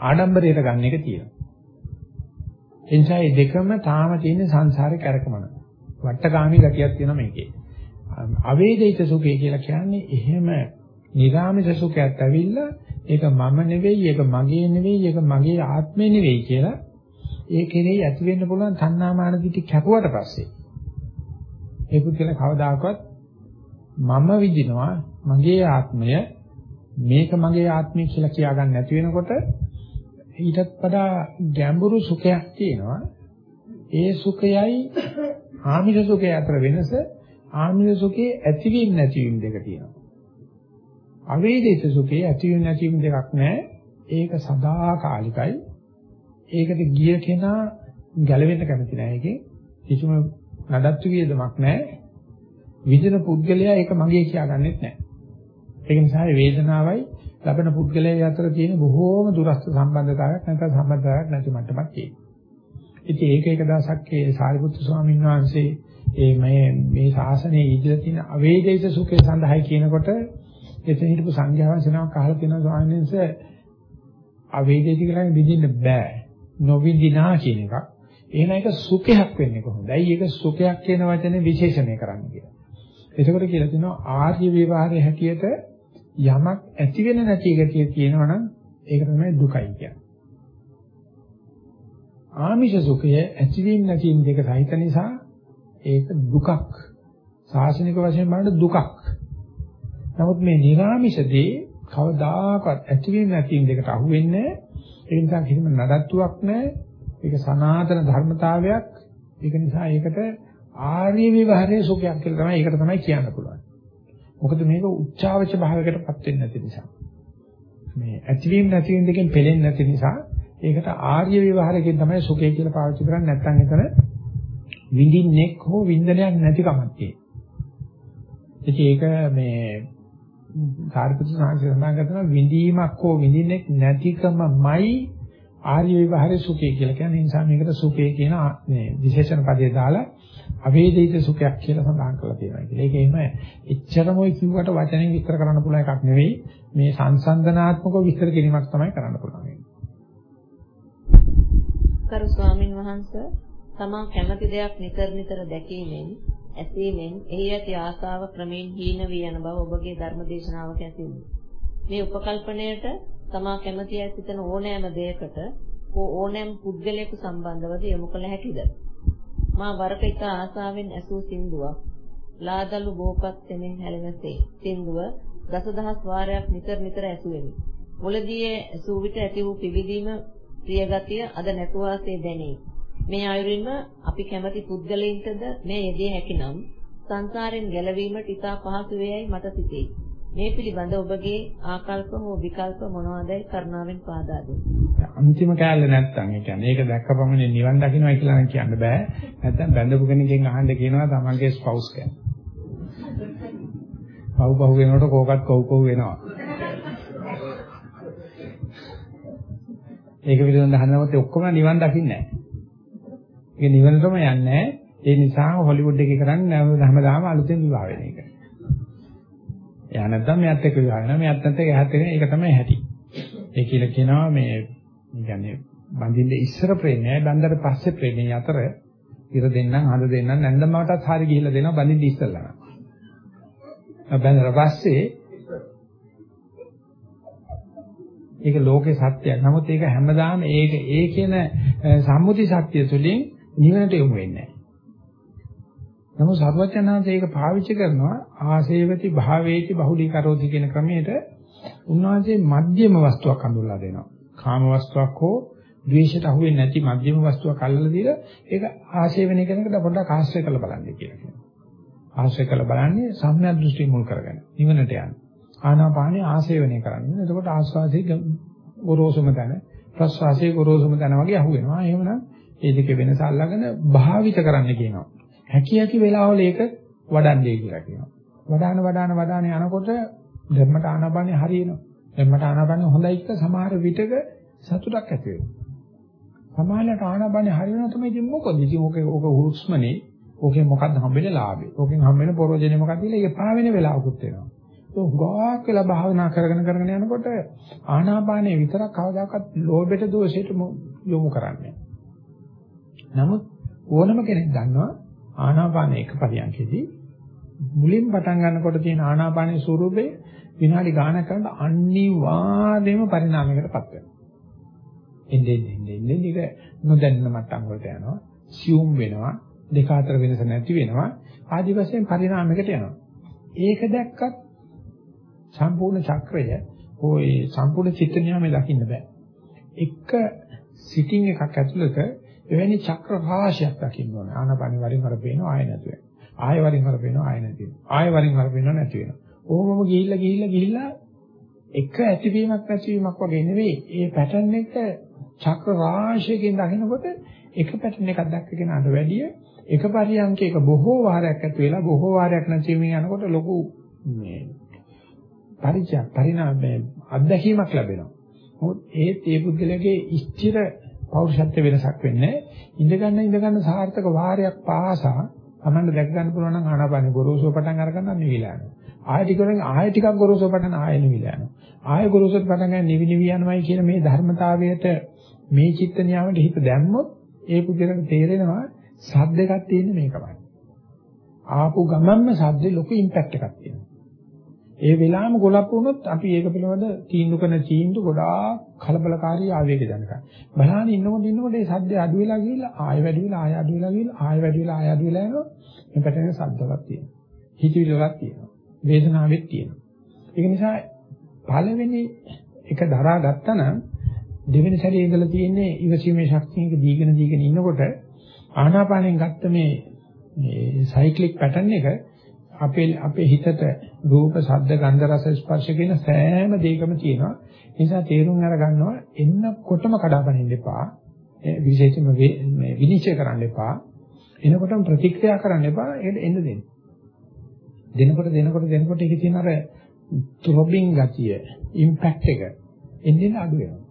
ආඩම්බරයට ගන්න එක තියෙනවා. එනිසා මේ දෙකම තාම තියෙන සංසාරේ කරකමන. වට්ටගාමී ගතියක් තියෙනවා මේකේ. අවේදිත සුඛය කියලා කියන්නේ එහෙම නිරාමිෂ සුඛයක් ඇවිල්ලා ඒක මම නෙවෙයි, ඒක මගේ නෙවෙයි, ඒක මගේ ආත්මේ නෙවෙයි කියලා ඒ කෙරෙහි ඇති වෙන්න පුළුවන් තණ්හාමාන දිටි කැපුවට පස්සේ. ඒ පුද්ගල කවදාකවත් මම විඳිනවා මගේ ආත්මය මේක මගේ ආත්මය කියලා කියා ගන්න නැති වෙනකොට ඊටත් වඩා ගැඹුරු සුඛයක් තියෙනවා. ඒ සුඛයයි ආමිෂ සුඛය අතර වෙනස ආමිෂ සුඛයේ ඇතිවීම නැතිවීම දෙක තියෙනවා. අවේදිත සුඛයේ ඇතිවීම නැතිවීම දෙකක් නැහැ ඒක සදාකාලිකයි ඒකට ගිය කෙනා ගැලවෙන්න කැමති නැහැ ඒකේ කිසිම නඩත්තු වියදමක් නැහැ විඳින පුද්ගලයා ඒක මගේ කියාගන්නෙත් නැහැ. ඒක නිසා වේදනාවයි ලබන පුද්ගලයා අතර තියෙන බොහෝම දුරස්ත සම්බන්ධතාවයක් නැත්නම් සම්බන්ධතාවයක් නැති මට්ටමක් තියෙනවා. ඉතින් ඒක එක දවසක් ඒ සාරිපුත්තු ස්වාමීන් වහන්සේ ඒ මේ මේ ශාසනයේ ඉඳලා තියෙන අවේදිත සුඛය සඳහායි කියනකොට එතන හිටපු සංඝයා වහන්සේ නමක් අහලා තියෙනවා ස්වාමීන් වහන්සේ අවේදිත කියලා විඳින්න බෑ. නොවිඳිනා කියන එකක්. එහෙනම් ඒක සුඛයක් වෙන්නේ කොහොමද? ඇයි ඒක සුඛයක් කියන වචනේ විශේෂණය කරන්නේ කියලා. එතකොට කියලා තියෙනවා ආර්ය විවහාරයේ හැටියට යමක් ඇති වෙන නැති ගතිය තියෙනවා නම් ඒක තමයි දුකයි කියන්නේ. ආමිෂ සුඛය ඇතිවීම නැතිවීම දෙක සහිත නිසා ඒක දුකක්. සාසනික වශයෙන් බලන දුකක්. නමුත් මේ නිර්ආමිෂදී කවදාකවත් ඇතිවීම නැතිවීම දෙකට අහු වෙන්නේ නැහැ. ඒ නිසා කිසිම නඩත්තුවක් නැහැ. ඒක සනාතන ධර්මතාවයක්. ඒක නිසා ඒකට ආර්ය විවහාරයේ සුඛයක් කියලා තමයි ඒකට තමයි කියන්න පුළුවන්. මොකද මේක උච්චාවච භාවයකටපත් වෙන්නේ නැති නිසා. මේ ඇතිවීම නැතිවීම දෙකෙන් පෙලෙන්නේ නැති නිසා ඒකට ආර්ය විවහාරයෙන් තමයි සුඛය කියලා පාවිච්චි කරන්නේ නැත්නම් එතන විඳින්නෙක් හෝ වින්දනයක් නැති කමක් තියෙනවා. ඒක මේ සාරිපුත්‍ර සාංශය සඳහන් කරනවා විඳීමක් හෝ විඳින්නෙක් නැතිකමයි ආර්ය විවහාරයේ සුඛය කියලා කියන්නේ. ඒ නිසා මේකට සුඛය කියන මේ විශේෂණ පදේ දාලා අවේදිත සුඛයක් කියලා සඳහන් කරලා තියෙනවා කියලා. ඒක එහෙම එච්චරම ඔය කිව්වට වචනෙන් විස්තර කරන්න පුළුවන් එකක් නෙවෙයි. මේ සංසන්දනාත්මකව විස්තර කිරීමක් තමයි කරන්න පුළුවන්. කරු ස්වාමින් වහන්සේ තමා කැමති දෙයක් නිතර නිතර දැකීමෙන් ඇසීමෙන් එහි ඇති ආසාව ක්‍රමෙන් හීන වී යන බව ඔබගේ ධර්ම දේශනාවක ඇතිවෙනවා. මේ උපකල්පණයට තමා කැමති ඇසිතන ඕනෑම දෙයකට ඕනෑම පුද්ගලයෙකු සම්බන්ධවද යොමු කළ හැකිද? මා වරක එක ආසාවෙන් ඇසූ සින්දුවක් ලාදලු බෝපත් තෙමින් හැලෙනසේ සින්දුව දසදහස් වාරයක් නිතර නිතර ඇසුවෙමි. මුලදී ඇසූ විට ඇති වූ පිවිදීම ප්‍රියගතිය අද නැතු වාසේ දැනේ. මේ අයුරින්ම අපි කැමති පුද්ගලයින්ටද මේ යෙදිය හැකිනම් සංසාරයෙන් ගැලවීමට ඉතා පහසු වේයයි මට සිතේ. මේ පිළිබඳ ඔබගේ ආකල්ප හෝ විකල්ප මොනවාදයි කරුණාවෙන් පාදා දෙන්න. අන්තිම කෑල්ල නැත්තම් ඒ කියන්නේ ඒක දැක්ක පමණින් නිවන් දකින්නයි කියලා නම් කියන්න බෑ. නැත්තම් බැඳපු කෙනකින් අහන්න කියනවා තමන්ගේ ස්පවුස් ගැන. පව් පව් වෙනකොට කෝකත් කව් කව් වෙනවා. ඒක පිළිබඳව අහනකොට ඔක්කොම නිවන් දකින්නේ නැහැ. ඒක නිවනටම යන්නේ ඒ නිසා හොලිවුඩ් එකේ කරන්නේ හැමදාම අලුතෙන් විවාහ වෙන එක. එයා නැත්නම් මෙයාත් එක්ක විවාහ වෙනවා. මෙයාත් නැත්නම් එයාත් එක්ක ඒක තමයි හැටි. ඒ කියලා කියනවා මේ කියන්නේ බඳින්න ඉස්සර ප්‍රේමය බඳලා පස්සේ ප්‍රේමය අතර ඉර දෙන්නම් හඳ දෙන්නම් නැන්දමකටත් හරි ගිහිල්ලා දෙනවා බඳින්න ඉස්සල්ලා. බඳලා පස්සේ ඒක ලෝකේ සත්‍යයක්. නමුත් ඒක හැමදාම ඒක ඒ කියන සම්මුති සත්‍ය තුළින් නිවනට යොමු වෙන්නේ නැහැ. නමුත් සර්වඥාන්සේ ඒක පාවිච්චි කරනවා ආසේවති භාවේති බහුලීකරෝති කියන ක්‍රමයට උන්වහන්සේ මධ්‍යම වස්තුවක් හඳුල්ලා දෙනවා. කාම වස්තුවක් හෝ ද්වේෂයට අහු වෙන්නේ නැති මධ්‍යම වස්තුවක් අල්ලලා දීලා ඒක ආශේවනය කරනකොට පොඩ්ඩක් ආශ්‍රය කරලා බලන්න කියලා කියනවා. ආශ්‍රය කරලා බලන්නේ සම්‍යක් දෘෂ්ටි මුල් කරගෙන නිවනට යන්නේ. ආනාපානිය ආශේවනය කරන්නේ. එතකොට ආස්වාසිය ගොරෝසුම තැන ප්‍රස්වාසයේ ගොරෝසුම තැන වගේ අහු වෙනවා. එහෙමනම් ඒ දෙකේ වෙනස අල්ලගෙන භාවිත කරන්න කියනවා. හැකි හැකි වෙලාවල ඒක වඩන්නේ කියලා කියනවා. වඩාන වඩාන වඩාන යනකොට ධර්මට ආනාපානිය හරියනවා. ධර්මට ආනාපානිය හොඳයි කියලා සමහර විටක සතුටක් ඇති වෙනවා. සමාහලට ආනාපානිය හරියනවා තමයි ඉතින් මොකද? ඉතින් ඕක ඕක හුස්මනේ ඕකෙන් මොකද්ද හම්බෙන්නේ ලාභේ? ඕකෙන් හම්බෙන පරෝජනේ මොකක්ද කියලා ඒක පා වෙන වෙලාවකුත් වෙනවා. ඒක ගාක් වෙලා භාවනා කරගෙන කරගෙන යනකොට ආනාපානයේ විතරක් කවදාකවත් ලෝභයට දෝෂයට යොමු කරන්නේ නමුත් ඕනම කෙනෙක් දන්නවා ආනාපාන එක පරියන්කෙදී මුලින් පටන් ගන්නකොට තියෙන ආනාපානයේ ස්වරූපේ විනාඩි ගානක් කරනකොට අනිවාර්යයෙන්ම පරිණාමයකටපත් වෙනවා. එන්නේ එන්නේ එන්නේ ඒක නොදැන්න මට්ටම් වලට යනවා. සියුම් වෙනවා. දෙක අතර වෙනස නැති වෙනවා. ආදි වශයෙන් පරිණාමයකට යනවා. ඒක දැක්කත් සම්පූර්ණ චක්‍රය ඔය සම්පූර්ණ චිත්ත නියාමයේ දකින්න බෑ. එක සිටින් එකක් ඇතුළත එවැනි චක්‍ර රාශියක් දකින්න ඕනේ. ආනපන වරින් වර පේනවා ආය නැතු වෙනවා. ආය වරින් වර පේනවා ආය නැති වෙනවා. ආය වරින් වර පේනවා නැති වෙනවා. ඕමම ගිහිල්ලා ගිහිල්ලා ගිහිල්ලා එක ඇතිවීමක් නැතිවීමක් වගේ නෙවෙයි. ඒ පැටර්න් එක චක්‍ර රාශියකින් දකිනකොට එක පැටර්න් එකක් දැක්ක කෙනාට වැඩිය එක පරියන්කයක බොහෝ වාරයක් ඇති වෙලා බොහෝ වාරයක් නැතිවීම යනකොට ලොකු මේ පරිචය පරිණාමය අත්දැකීමක් ලැබෙනවා. මොකද ඒත් ඒ පුද්ගලයාගේ ස්ථිර පෞරුෂත්ව වෙනසක් වෙන්නේ ඉඳ ගන්න ඉඳ ගන්න සාර්ථක වාරයක් පාසා තමන්න දැක ගන්න පුළුවන් නම් ආනාපානෙ ගොරෝසු පටන් අරගන්න නිවිලා යනවා. ආය ටික වලින් ආය ටිකක් ගොරෝසු පටන් ආය නිවිලා යනවා. ආය ගොරෝසු පටන් ගන්න නිවි නිවි යනවායි කියන මේ ධර්මතාවයට මේ චිත්ත නියාමයට හිත දැම්මොත් ඒ පුද්ගලයාට තේරෙනවා සද්දයක් තියෙන මේකමයි. ආපු ගමන්ම සද්දේ ලොකු ඉම්පැක්ට් එකක් තියෙනවා. ඒ වෙලාවම ගොලප් වුණොත් අපි ඒක පිළිබඳ තීන්දුව කරන තීන්දුව ගොඩාක් කලබලකාරී ආවේග ජනකයි. බලහන් ඉන්නකොට ඉන්නකොට ඒ සද්ද අඩු වෙලා ගිහිල්ලා ආය වැඩි වෙලා ආය අඩු වෙලා ගිහිල්ලා ආය වැඩි වෙලා ආය අඩු වෙලා යනවා. මේ පැටලෙන සද්දවක් තියෙනවා. හිතවිලිවක් තියෙනවා. වේදනාවක් තියෙනවා. ඒක නිසා පළවෙනි එක දරා ගත්තා නම් දෙවෙනි සැරේ ඉඳලා තියෙන්නේ ඉවසීමේ ශක්තියක දීගෙන දීගෙන ඉන්නකොට ආනාපානෙන් ගත්ත මේ මේ සයික්ලික් පැටර්න් එක අපේ අපේ හිතට රූප, ශබ්ද, ගන්ධ, රස, ස්පර්ශ කියන සෑම දෙයකම තියෙනවා. ඒ නිසා තේරුම් අරගන්නවා එන්නකොටම කඩාපනින්න එපා. විශේෂයෙන්ම මේ විනිශ්චය කරන්න එපා. එනකොටම ප්‍රතික්‍රියා කරන්න එපා. ඒකට එන්න දෙන්න. දෙනකොට දෙනකොට දෙනකොට ඒකේ තියෙන අර ත්‍රොබින් ගතිය, ඉම්පැක්ට් එක එන්නේ අඩු වෙනවා.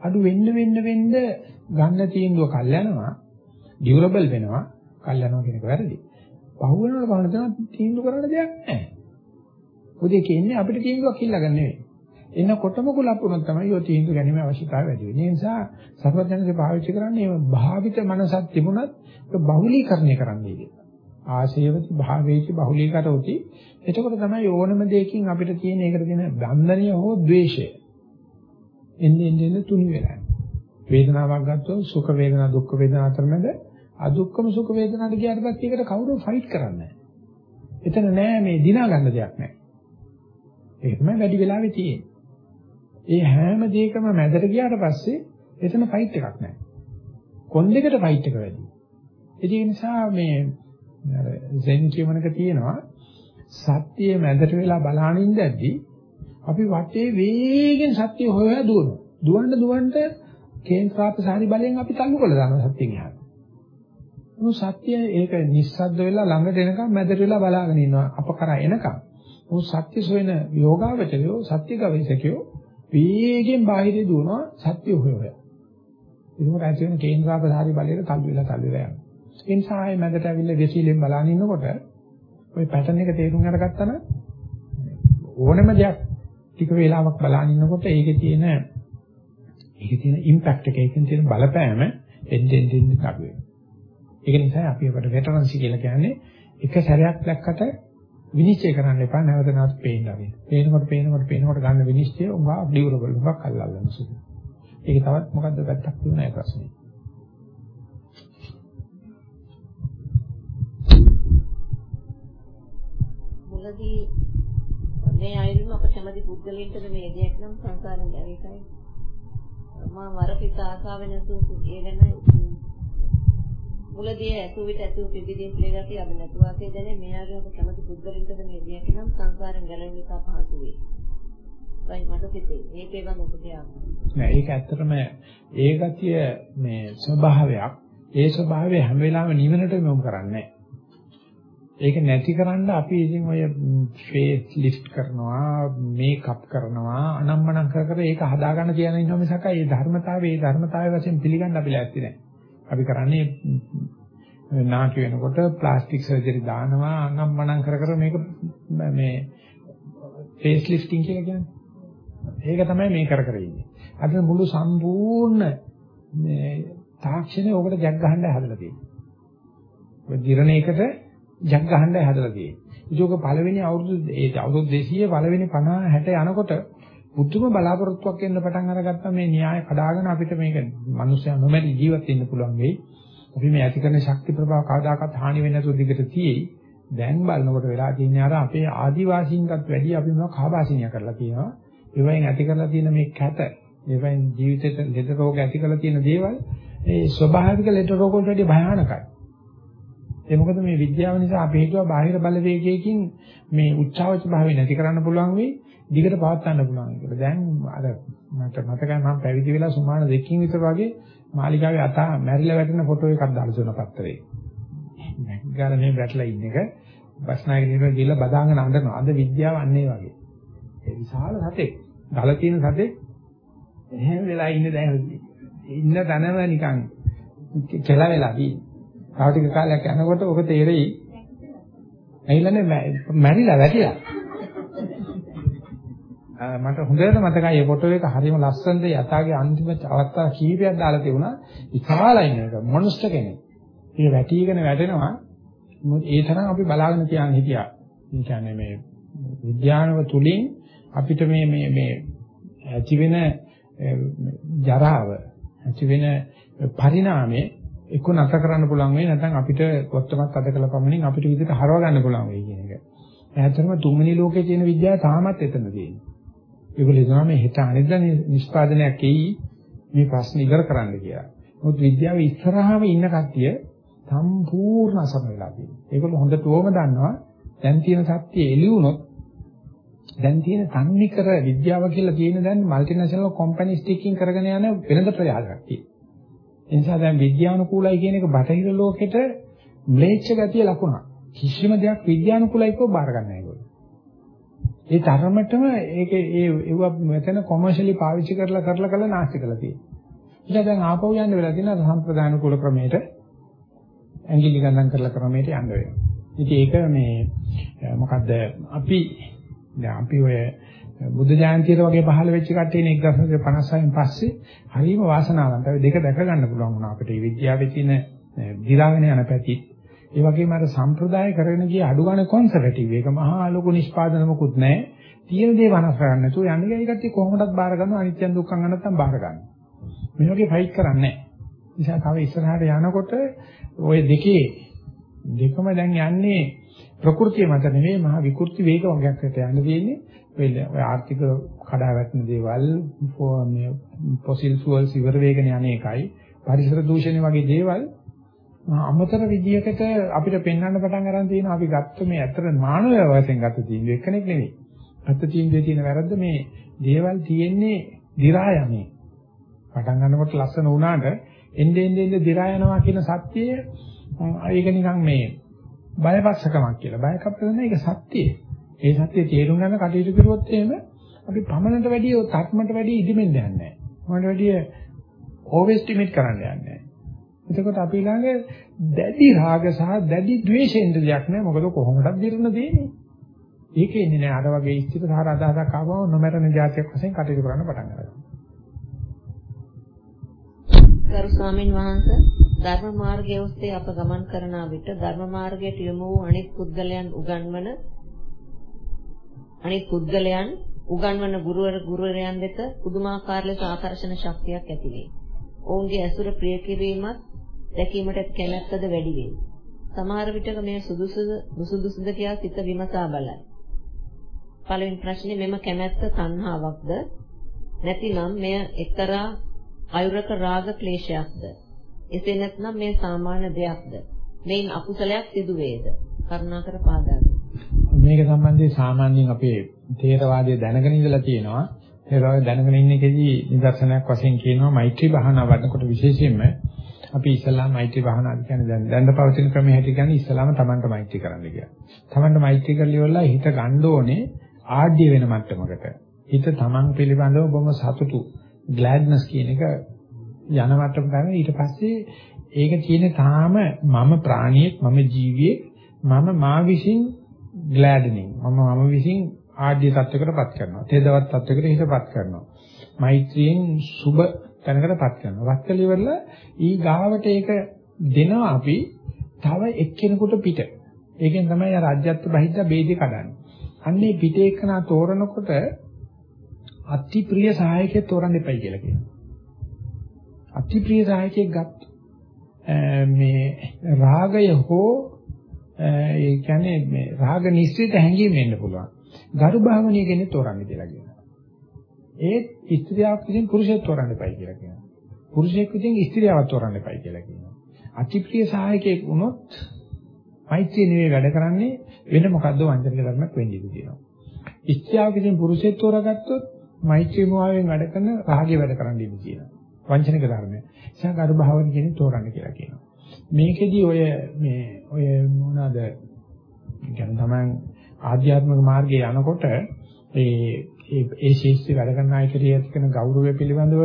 අඩු වෙන්න වෙන්න වෙන්න ගන්න තීන්දුව කල් යනවා, ඩියුරබල් වෙනවා, කල් යනවා කියන එක වැරදි. පහුවෙනකොට බලන තමයි තීන්දුව කරන්න දෙයක් නැහැ. මොකද ඒක ඉන්නේ අපිට තීන්දුවක් ඉල්ලගන්න නෙවෙයි. එනකොටම කුලප්පුනොත් තමයි ඔය තීන්දුව ගැනීම අවශ්‍යතාවය වැඩි වෙන්නේ. ඒ නිසා සර්වඥන්සේ පාවිච්චි කරන්නේ මේ භාවිත මනසක් තිබුණත් ඒක බහුලීකරණය කරන්නයි කියන්නේ. ආශේවති භාවේති බහුලීකරෝති. එතකොට තමයි ඕනම දෙයකින් අපිට තියෙන ඒකට තියෙන බන්ධනය හෝ ද්වේෂය. එන්නේ එන්නේ තුනි වෙලා. වේදනාවක් ගත්තොත් සුඛ වේදනා දුක්ඛ වේදනා අතරමැද අදුක්කම සුඛ වේදනාට ගියාට පස්සේ ඒකට කවුරුත් ෆයිට් කරන්නේ නැහැ. එතන නෑ මේ දිනා ගන්න දෙයක් නෑ. ඒක තමයි වැඩි වෙලාවෙ තියෙන්නේ. ඒ හැම දෙයකම මැදට ගියාට පස්සේ එතන ෆයිට් එකක් නෑ. කොන් දෙකට ෆයිට් එක වැඩි. ඒ නිසා මේ අර සෙන් කියවනක තියෙනවා සත්‍යය මැදට වෙලා බලහන් ඉඳද්දි අපි වටේ වේගෙන් සත්‍ය හොයලා දුවනවා. දුවන්න දුවන්න කේන්ද්‍රාපසාරි බලයෙන් අපි තල්ලු කරලා දානවා සත්‍යෙන් එහාට. මොන සත්‍ය ඒක නිස්සද්ද වෙලා ළඟට එනකම් මැදට වෙලා බලාගෙන ඉන්නවා අප කරා එනකම්. මොන සත්‍ය සොයන යෝගාවචරයෝ සත්‍ය ගවේෂකයෝ වේගෙන් බාහිරේ දුවනවා සත්‍ය හොය හොය. ඒකම ඇති වෙන කේන්ද්‍රාපසාරි බලයට තල්ලු වෙලා තල්ලු වෙලා යනවා. ඒ නිසා ආයේ මැදට ඇවිල්ලා වෙසිලෙන් බලාගෙන ඉන්නකොට ওই පැටර්න් එක තේරුම් අරගත්තා නම් ඕනම දෙයක් ටික වේලාවක් බලාගෙන ඉන්නකොට ඒකේ තියෙන ඒකේ තියෙන ඉම්පැක්ට් එක ඒකෙන් තියෙන බලපෑම එන්නේ එන්නේ අඩු වෙනවා. ඒක නිසා අපි ඔකට වෙටරන්සි කියලා කියන්නේ එක සැරයක් දැක්කට විනිශ්චය කරන්න එපා නැවත නැවත පේන්න ආවේ. පේනකොට පේනකොට පේනකොට ගන්න විනිශ්චය උඹා ඩියුරබල් උඹා කල්ලාගෙන සුදු. ඒක තවත් මොකද්ද පැත්තක් තියෙනවා ඒ ප්‍රශ්නේ. මුලදී මේ අයුරින් අප කැමති පුද්ගලයන්ට මේ දෙයක් නම් සංසාරෙන් ගැලීකයි. මා වරපිට ආසාව නැතුව ඒ ගැන මුලදී ඇසු විට ඇසු පිබිදින් පිළිගති අද නැතු වාසේ දැනේ මේ ආගම කැමති පුද්ගලින්ටද මේ දියක නම් සංසාරෙන් ගැලවෙන්න එක අපහසු වේ. වයි මට හිතේ මේක ඒවා මොකදයක්. නෑ ඒක ඇත්තටම ඒ ගතිය මේ ස්වභාවයක්. ඒ ස්වභාවය හැම වෙලාවෙම නිවනට යොමු කරන්නේ ඒක නැති කරන්න අපි ඉතින් ඔය ෆේස් ලිෆ්ට් කරනවා මේකප් කරනවා අනම්මනම් කර කර ඒක හදාගන්න කියන ඉන්නව මිසක ඒ ධර්මතාවය ඒ ධර්මතාවය වශයෙන් පිළිගන්න අපි ලෑස්ති නැහැ. අපි කරන්නේ නාකි වෙනකොට ප්ලාස්ටික් සර්ජරි දානවා අනම්මනම් කර කර මේක මේ ෆේස් ලිෆ්ටිං කියලා කියන්නේ. ඒක තමයි මේ කර කර ඉන්නේ. අද මුළු සම්පූර්ණ මේ තාක්ෂණය ඔකට ජග් ගහන්න හදලා තියෙනවා. ඔය දිරණ එකට ජග් ගහන්නයි හදලා තියෙන්නේ. ඒක පළවෙනි අවුරුදු ඒ අවුරුදු 200 පළවෙනි 50 60 යනකොට බුද්ධම බලාපොරොත්තුවක් එන්න පටන් අරගත්තා මේ න්‍යාය කඩාගෙන අපිට මේක මිනිස්සයා නොමැරි ජීවත් වෙන්න පුළුවන් වෙයි. අපි මේ ඇති කරන ශක්ති ප්‍රභාව කවදාකවත් හානි වෙන්නේ නැතුව දිගට තියෙයි. දැන් බලනකොට වෙලා තියෙන්නේ අර අපේ ආදිවාසීන්ටත් වැඩිය අපි මොනවද කාබාසිනිය කරලා තියෙනවා. ඒවෙන් ඇති කරලා තියෙන මේ කැත, ඒවෙන් ජීවිතේට ලෙඩ රෝග ඇති කරලා තියෙන දේවල් ඒ ස්වභාවික ලෙඩ රෝග වලට වඩා භයානකයි. ඒ මොකද මේ විද්‍යාව නිසා අපි හිතුවා බාහිර බලවේගයකින් මේ උච්චාවච භාවය නැති කරන්න පුළුවන් වෙයි, දිගට පවත් ගන්න පුළුවන් කියලා. දැන් අර මට මතකයි මම පැවිදි වෙලා සුමාන දෙකකින් විතර වගේ මාලිකාවේ අතා මැරිලා වැටෙන ෆොටෝ එකක් දාලා දුන්න පත්තරේ. ගාන මේ වැටලා ඉන්න එක බස්නායක නිරෝ ගිහලා බදාගෙන අඬනවා. අද විද්‍යාව අන්නේ වගේ. ඒ විශාල සතෙක්. ගල තියෙන සතෙක් එහෙම වෙලා ඉන්නේ දැන් ඉන්න තැනම නිකන් කෙලා වෙලා තියෙන්නේ. තව ටික කාලයක් යනකොට ඔක තේරෙයි. ඇයිලානේ මැරිලා වැටිලා. මට හොඳට මතකයි මේ ෆොටෝ එක හරිම ලස්සනද යථාගේ අන්තිම අවස්ථා කීපයක් දාලා තිබුණා. විශාලයි මේක මොන්ස්ටර් කෙනෙක්. ඒක වැටිගෙන වැටෙනවා. ඒ තරම් අපි බලාගෙන තියන් හිටියා. ඒ කියන්නේ මේ විද්‍යානව තුලින් අපිට මේ මේ මේ ඇති වෙන ජරාව ඇති වෙන පරිණාමය එක්ක නැත කරන්න පුළුවන් වෙයි නැත්නම් අපිට කොත්තමත් අද කළ පමණින් අපිට විදිහට හරව ගන්න පුළුවන් වෙයි කියන එක. ඇත්තටම තුන්වෙනි ලෝකයේ තියෙන විද්‍යාව තාමත් එතන තියෙනවා. ඒගොල්ලෝ හිතනවා මේ හිත අනිද්දා නිෂ්පාදනයක් එයි මේ ප්‍රශ්න ඉවර කරන්න කියලා. මොකද විද්‍යාව ඉස්සරහාම ඉන්න කට්ටිය සම්පූර්ණ අසම වෙලා තියෙනවා. ඒගොල්ලෝ හොඳටම දන්නවා දැන් තියෙන සත්‍ය එළි වුණොත් දැන් තියෙන තන්නිකර විද්‍යාව කියලා කියන දැන් মালටිනේෂනල් කම්පැනිස් ටිකින් කරගෙන යන වෙනද ප්‍රයාසයක් තියෙනවා. ඒ නිසා දැන් විද්‍යානුකූලයි කියන එක බටහිර ලෝකෙට ම්ලේච්ඡ ගතිය ලකුණක්. කිසිම දෙයක් විද්‍යානුකූලයි කියව බාර ගන්න ඒගොල්ලෝ. ඒ තරමටම ඒක ඒ ඒව මෙතන කොමර්ෂලි පාවිච්චි කරලා කරලා කරලා නැස්ති කරලා තියෙනවා. ඉතින් දැන් ආපහු යන්න වෙලා තියෙනවා සම්ප්‍රදාන කුල ක්‍රමයට ඇඟිලි ගණන් කරලා ක්‍රමයට යන්න වෙනවා. ඉතින් ඒක මේ මොකද්ද අපි දැන් අපි ඔය බුද්ධ ජයන්තියට වගේ පහළ වෙච්ච කට්ටියනේ 1956න් පස්සේ හරිම වාසනාවන්ත. අපි දෙක දැක ගන්න පුළුවන් වුණා අපිට. මේ විද්‍යාවේ තියෙන දිරාගෙන යන පැති. ඒ වගේම අර සම්ප්‍රදාය කරගෙන ගිය අඩු ගන්න කොන්සර්වටිව් ඒක මහා ලොකු නිෂ්පාදනමකුත් නැහැ. තියෙන දේ වෙනස් කරන්නේ නැතුව යන්නේ ගයි කට්ටිය කොහොමදත් බාර ගන්නවා අනිත්‍යං දුක්ඛං නැත්තම් බාර ගන්නවා. මේ වගේ ෆයිට් කරන්නේ නැහැ. නිසා තව ඉස්සරහට යනකොට ওই දෙකේ දෙකම දැන් යන්නේ ප්‍රകൃතිය මත නෙවෙයි මහා විකෘති වේග වර්ගයක් වෙත යන්න තියෙන්නේ. ඔය ආර්ථික කඩාවැටෙන දේවල් මේ fossil fuels ඉවර වේගන යන එකයි පරිසර දූෂණය වගේ දේවල් අමතර විදියකට අපිට පෙන්වන්න පටන් ගන්න තියෙනවා අපි ගත්ත මේ ඇත්තට මානව වශයෙන් ගත්ත තීන්දුව එක්කෙනෙක් නෙවෙයි. ගත්ත තීන්දුවේ තියෙන වැරද්ද මේ දේවල් තියෙන්නේ දි รา යන්නේ. පටන් ගන්නකොට ලස්සන වුණාට එන්නේ එන්නේ දි รา යනවා කියන සත්‍යය ඒක නිකන් මේ බයපක්ෂකමක් කියලා. බයකප්පද ඒක සත්‍යය. ඒ සත්‍යය තේරුම් ගන්න කටයුතු කරුවොත් එහෙම අපි පමණට වැඩිය තත්මට වැඩිය ඉදිමෙන්න යන්නේ නැහැ. මොකට වැඩිය ඕවෙස්ටිමේට් කරන්න යන්නේ නැහැ. එතකොට අපි ළඟ දැඩි රාග සහ දැඩි ද්වේෂෙන් දෙයක් නැහැ. මොකද කොහොමදක් දිරන දෙන්නේ. ඒක එන්නේ නැහැ. අර වගේ ස්ථිර සාර අදහසක් ආවම නොමැරෙන જાතියක් වශයෙන් කටයුතු කරන්න පටන් ගන්නවා. ගරු ස්වාමින් වහන්සේ ධර්ම මාර්ගයේ ඔස්සේ අප ගමන් කරන විට ධර්ම මාර්ගයට යොමු වූ අනිත් පුද්ගලයන් උගන්වන අනිත් පුද්ගලයන් උගන්වන ගුරුවර ගුරුවරයන් වෙත පුදුමාකාර ලෙස ආකර්ෂණ ශක්තියක් ඇති වේ. ඔවුන්ගේ ඇසුර ප්‍රිය කිරීමත් දැකීමට කැමැත්තද වැඩි වේ. සමහර විටක මේ සුදුසුද නුසුදුසුද කියා සිත විමසා බලයි. පළවෙනි ප්‍රශ්නේ මෙම කැමැත්ත තණ්හාවක්ද නැතිනම් මෙය එක්තරා අයුරක රාග ක්ලේශයක්ද එසේ නැත්නම් මේ සාමාන්‍ය දෙයක්ද මේන් අකුසලයක් සිදු වේද කරුණාකර පාදා මේක සම්බන්ධයෙන් සාමාන්‍යයෙන් අපේ තේරවාදයේ දැනගෙන ඉඳලා තියෙනවා. තේරවාදය දැනගෙන ඉන්න එකේදී නිදර්ශනයක් වශයෙන් කියනවා මෛත්‍රී භාවනා වඩනකොට විශේෂයෙන්ම අපි ඉස්ලාම මෛත්‍රී භාවනා කියන්නේ දැන් දැන් පවතින ක්‍රමයේ හැටි කියන්නේ ඉස්ලාම තමන්ට මෛත්‍රී කරන්න කියලා. තමන්ට මෛත්‍රී කරලා ඉවරලා හිත ගන්න ඕනේ ආඩ්‍ය වෙන මට්ටමකට. හිත තමන් පිළිබඳව බොහොම සතුටු ග්ලැඩ්නස් කියන එක යන මට්ටම ගන්න ඊට පස්සේ ඒක තියෙන තාම මම ප්‍රාණියෙක් මම ජීවියෙක් මම මා විසින් ග්ලැඩනින් මම මම විසින් ආඩ්‍ය තත්වයකටපත් කරනවා. තේදවත් තත්වයකට හිතපත් කරනවා. මෛත්‍රියෙන් සුබ තැනකටපත් කරනවා. වත්තල ඉවරලා ඊ ගාවට ඒක දෙනවා අපි තව එක්කෙනෙකුට පිට. ඒකෙන් තමයි අර රාජ්‍යත්ව බහිද්ද බේදේ කඩන්නේ. අන්නේ පිටේ එකනා තෝරනකොට අති ප්‍රිය සහායකයෙක් තෝරන්න එපයි කියලා කියනවා. අති ප්‍රිය සහායකයෙක් ගත්ත මේ රාගය හෝ ඒ කියන්නේ මේ රාග නිස්සිත හැඟීම් එන්න පුළුවන්. ගරු භාවනීය කෙනෙක් තෝරන්න කියලා කියනවා. ඒ ස්ත්‍රියක් විසින් පුරුෂයෙක් තෝරන්න එපයි කියලා කියනවා. පුරුෂයෙක් විසින් ස්ත්‍රියවක් තෝරන්න එපයි කියලා කියනවා. අතිප්‍රිය සහායකයෙක් වුණොත් මෛත්‍රිය නෙවෙයි වැඩ කරන්නේ වෙන මොකද්ද වංචනික ධර්මයක් වෙන්න ඉඩ තියෙනවා. ස්ත්‍රියක් විසින් පුරුෂයෙක් තෝරාගත්තොත් මෛත්‍රී මොහාවෙන් වැඩ කරන රාගය වැඩ කරන්න ඉඩ තියෙනවා. වංචනික ධර්මය. නිසා ගරු භාවන කෙනෙක් තෝරන්න කියලා කියනවා. මේකෙදි ඔය මේ ඔය මොනවාද කියන්නේ තමයි ආධ්‍යාත්මික මාර්ගයේ යනකොට ඒ ඒ ඒ ශිෂ්‍ය වැඩ කරන අයකදී ඇති කරන ගෞරවය පිළිබඳව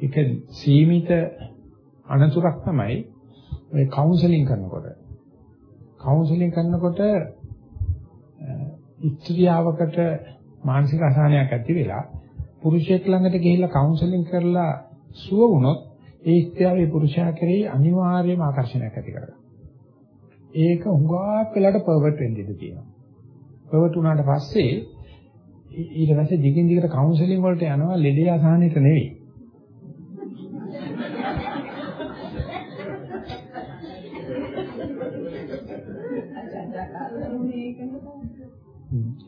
එක සීමිත අනතුරක් තමයි ඔය කවුන්සලින් කරනකොට. කවුන්සලින් කරනකොට ඉත්‍ත්‍යාවකට මානසික අසහනයක් ඇති වෙලා පුරුෂයෙක් ළඟට ගිහිල්ලා කවුන්සලින් කරලා සුව වුණොත් ඒ ඉත්‍ත්‍යාවේ පුරුෂයා කෙරෙහි අනිවාර්යයෙන්ම ආකර්ෂණයක් ඇති කරගන්නවා. ඒක හුඟක් වෙලාට පර්වර්ට් වෙන්න ඉඩ තියෙනවා. පර්වර්ට් වුණාට පස්සේ ඊට පස්සේ දිගින් දිගට කවුන්සලින් වලට යනවා ලෙඩේ අසහනෙට නෙවෙයි.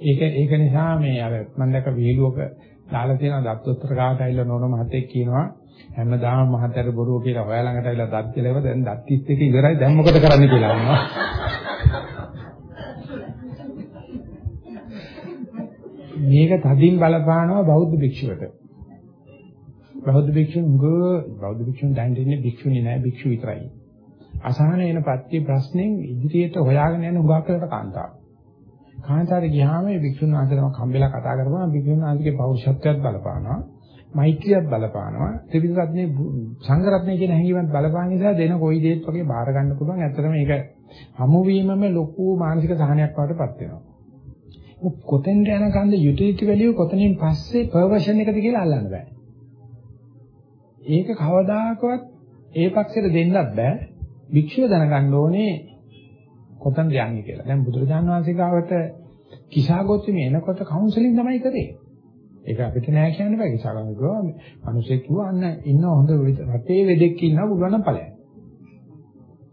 ඒක ඒක නිසා මේ අර මම දැක්ක වීලුවක දාලා තියෙන දත්වස්තර ගාවට ඇවිල්ලා නෝන මහත්තයෙක් කියනවා හැමදාම මහත්තයාට බොරුව කියලා ඔයා ළඟට ඇවිල්ලා දත් කියලා දැන් දත් 31 ඉවරයි දැන් මොකද කරන්න කියලා අහනවා. මේක තදින් බලපානවා බෞද්ධ භික්ෂුවට. බෞද්ධ භික්ෂුන් ගෝ බෞද්ධ භික්ෂුන් දැන් දෙන්නේ භික්ෂුනි නෑ භික්ෂු විතරයි. අසහන එන පත්‍ය ප්‍රශ්නෙන් ඉදිරියට හොයාගෙන යන උගා කරලා කාන්තාව. කාන්තාරේ ගියාම මේ භික්ෂුන් වහන්සේලම කම්බෙලා කතා කරපුවම භික්ෂුන් වහන්සේගේ පෞරුෂත්වයක් බලපානවා. මෛත්‍රියත් බලපානවා. ත්‍රිවිධ රත්නේ සංඝ රත්නේ කියන හැඟීමත් බලපාන නිසා දෙන කොයි දෙයක් වගේ බාර ගන්න පුළුවන්. ඇත්තටම මේක හමු වීමම ලොකු මානසික සහනයක් වඩටපත් වෙනවා. කොතෙන්ද යනකන්ද යුටිලිටි වැලියු කොතනින් පස්සේ පර්වර්ෂන් එකද කියලා අල්ලන්න බෑ. ඒක කවදාකවත් ඒ පක්ෂයට දෙන්නත් බෑ. භික්ෂුව දැනගන්න ඕනේ කොතනද යන්නේ කියලා. දැන් බුදුරජාණන් වහන්සේ ගාවට කිසాగොත්තුම එනකොට කවුන්සලින් තමයි කරේ. ඒක අපිට නෑ කියන්න බෑ කිසాగොත්තුම ගියා. මිනිස්සෙක් කිව්වා අන්න ඉන්න හොඳ රටේ වෙදෙක් ඉන්නවා බුදුරණ ඵලයක්.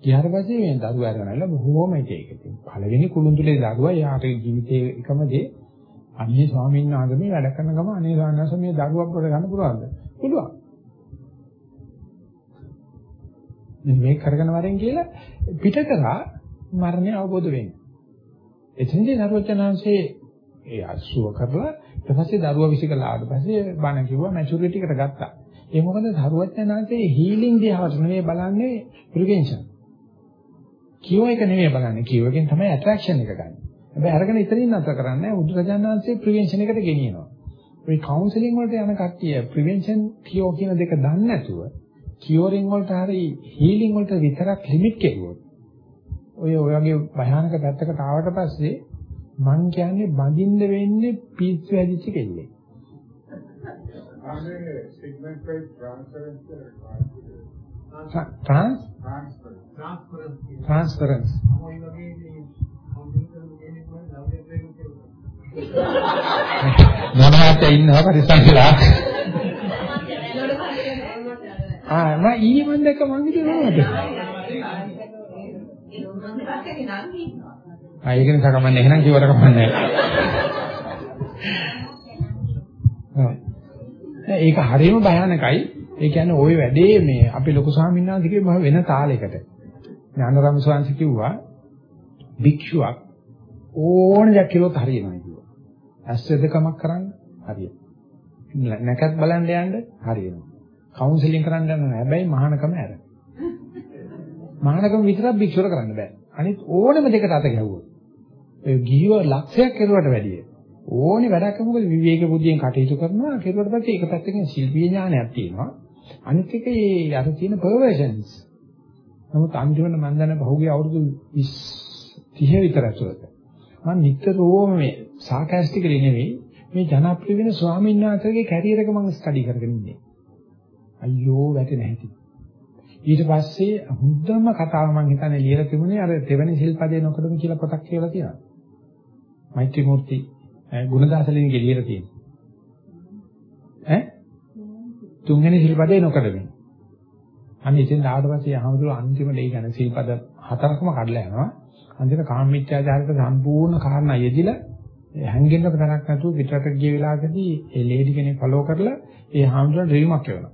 ඊට පස්සේ මේ දරුවා අරගෙනලා බොහෝම ඒක පළවෙනි කුළුඳුලේ දරුවා යාට ජීවිතේ එකම දේ අන්නේ ස්වාමීන් වහන්සේ මේ වැඩ කරන ගම අනේ ස්වාමීන් මේ දරුවක් කොට ගන්න පුළුවන්ද? පුළුවන්. මේ කරගෙන වරෙන් කියලා පිට කරා මරණය අවබෝධ වෙන්නේ. එතෙන්දී නරෝචනාංශේ ඒ අසුව කරලා ඊට පස්සේ දරුවා විසිකලා ආවට පස්සේ බණ කිව්වා මැචුරිටි එකට ගත්තා. ඒ මොකද සරුවචනාංශේ හීලින් දිහාට නෙවෙයි බලන්නේ ප්‍රිවෙන්ෂන්. කියෝ එක නෙවෙයි බලන්නේ කියෝ එකෙන් තමයි ඇට්‍රැක්ෂන් එක ගන්න. හැබැයි අරගෙන ඉතින් නතර කරන්නේ බුදුරජාණන්සේ ප්‍රිවෙන්ෂන් එකට ගෙනියනවා. මේ කවුන්සලින් වලට යන කට්ටිය ප්‍රිවෙන්ෂන් කියෝ කියන දෙක දන්නේ නැතුව කියෝරින් වලට හරි හීලින් වලට විතරක් ලිමිට් කෙරුවොත් ඔය ඔය වගේ භයානක පැත්තකට ආවට පස්සේ මං කියන්නේ බඳින්න වෙන්නේ පිස්සු හැදිච්ච කෙල්ලෙක්. ආන්නේ සිග්මන්ට් වයිස් ට්‍රාන්ස්ෆරන්ස් trans ට්‍රාන්ස්ෆරන්ස්. මොනවාට ඉන්නවා පරිස්සම් වෙලා ආ මම ඊයේ මම දැක්ක මං හිතුවේ ආ ඒක නිසා කමන්නේ එහෙනම් කිව්වට කමන්නේ නැහැ. ඒක හරියම භයානකයි. ඒ කියන්නේ ওই වැඩේ මේ අපි ලොකු ස්වාමීන් වහන්සේගේ මහ වෙන තාලයකට. ඥානරම ස්වාමීන් කිව්වා භික්ෂුවක් ඕන දෙයක් කිව්වොත් හරියනවා කිව්වා. ඇස්වැදකමක් කරන්න හරියට. නැකත් බලන්න යන්න හරියනවා. කවුන්සලින් කරන්න යනවා හැබැයි මහානකම ඇර. මහානකම විතරක් භික්ෂුවර කරන්න බෑ. අනිත් ඕනම දෙකට අත ගැහුවොත්. ඒ ගිහිව ලක්ෂයක් කෙරුවට වැඩිය. ඕනේ වැඩක් මොකද විවේක බුද්ධියෙන් කටයුතු කරනවා කෙරුවට පස්සේ ඒක පැත්තකින් ශිල්පීය ඥානයක් තියෙනවා. අනිත් එක ඒ අර තියෙන පර්වර්ෂන්ස්. නමුත් අන්තිමට මම දන්න පහුගිය අවුරුදු 20 30 විතර ඇතුළත මම නිතරම මේ සාකච්ඡිකලි නෙවෙයි මේ ජනප්‍රිය වෙන ස්වාමීන් වහන්සේගේ කැරියර් එක මම ස්ටඩි කරගෙන ඉන්නේ. අයියෝ වැටෙන හැටි. ඊට පස්සේ හුද්දම කතාව මම හිතන්නේ ලියලා තිබුණේ අර දෙවෙනි ශිල්පදේ නොකඩම කියලා පොතක් කියලා තියෙනවා. මෛත්‍රී මූර්ති ගුණදාසලින්ගේ ලියලා තියෙනවා. ඈ තුන්වෙනි ශිල්පදේ නොකඩම. අන්න ඉතින් ආවට පස්සේ අහමුදුර අන්තිමට ඒ කියන්නේ ශිල්පද හතරකම කඩලා යනවා. අන්තිමට කාමීච්ඡාචාරයට සම්පූර්ණ කාරණා යෙදිලා හැංගෙන්න තරක් නැතුව පිටරට ගිය වෙලාවකදී ඒ ලේඩි කෙනෙක් ෆලෝ කරලා ඒ හාමුදුරන් රියුමක් කියවනවා.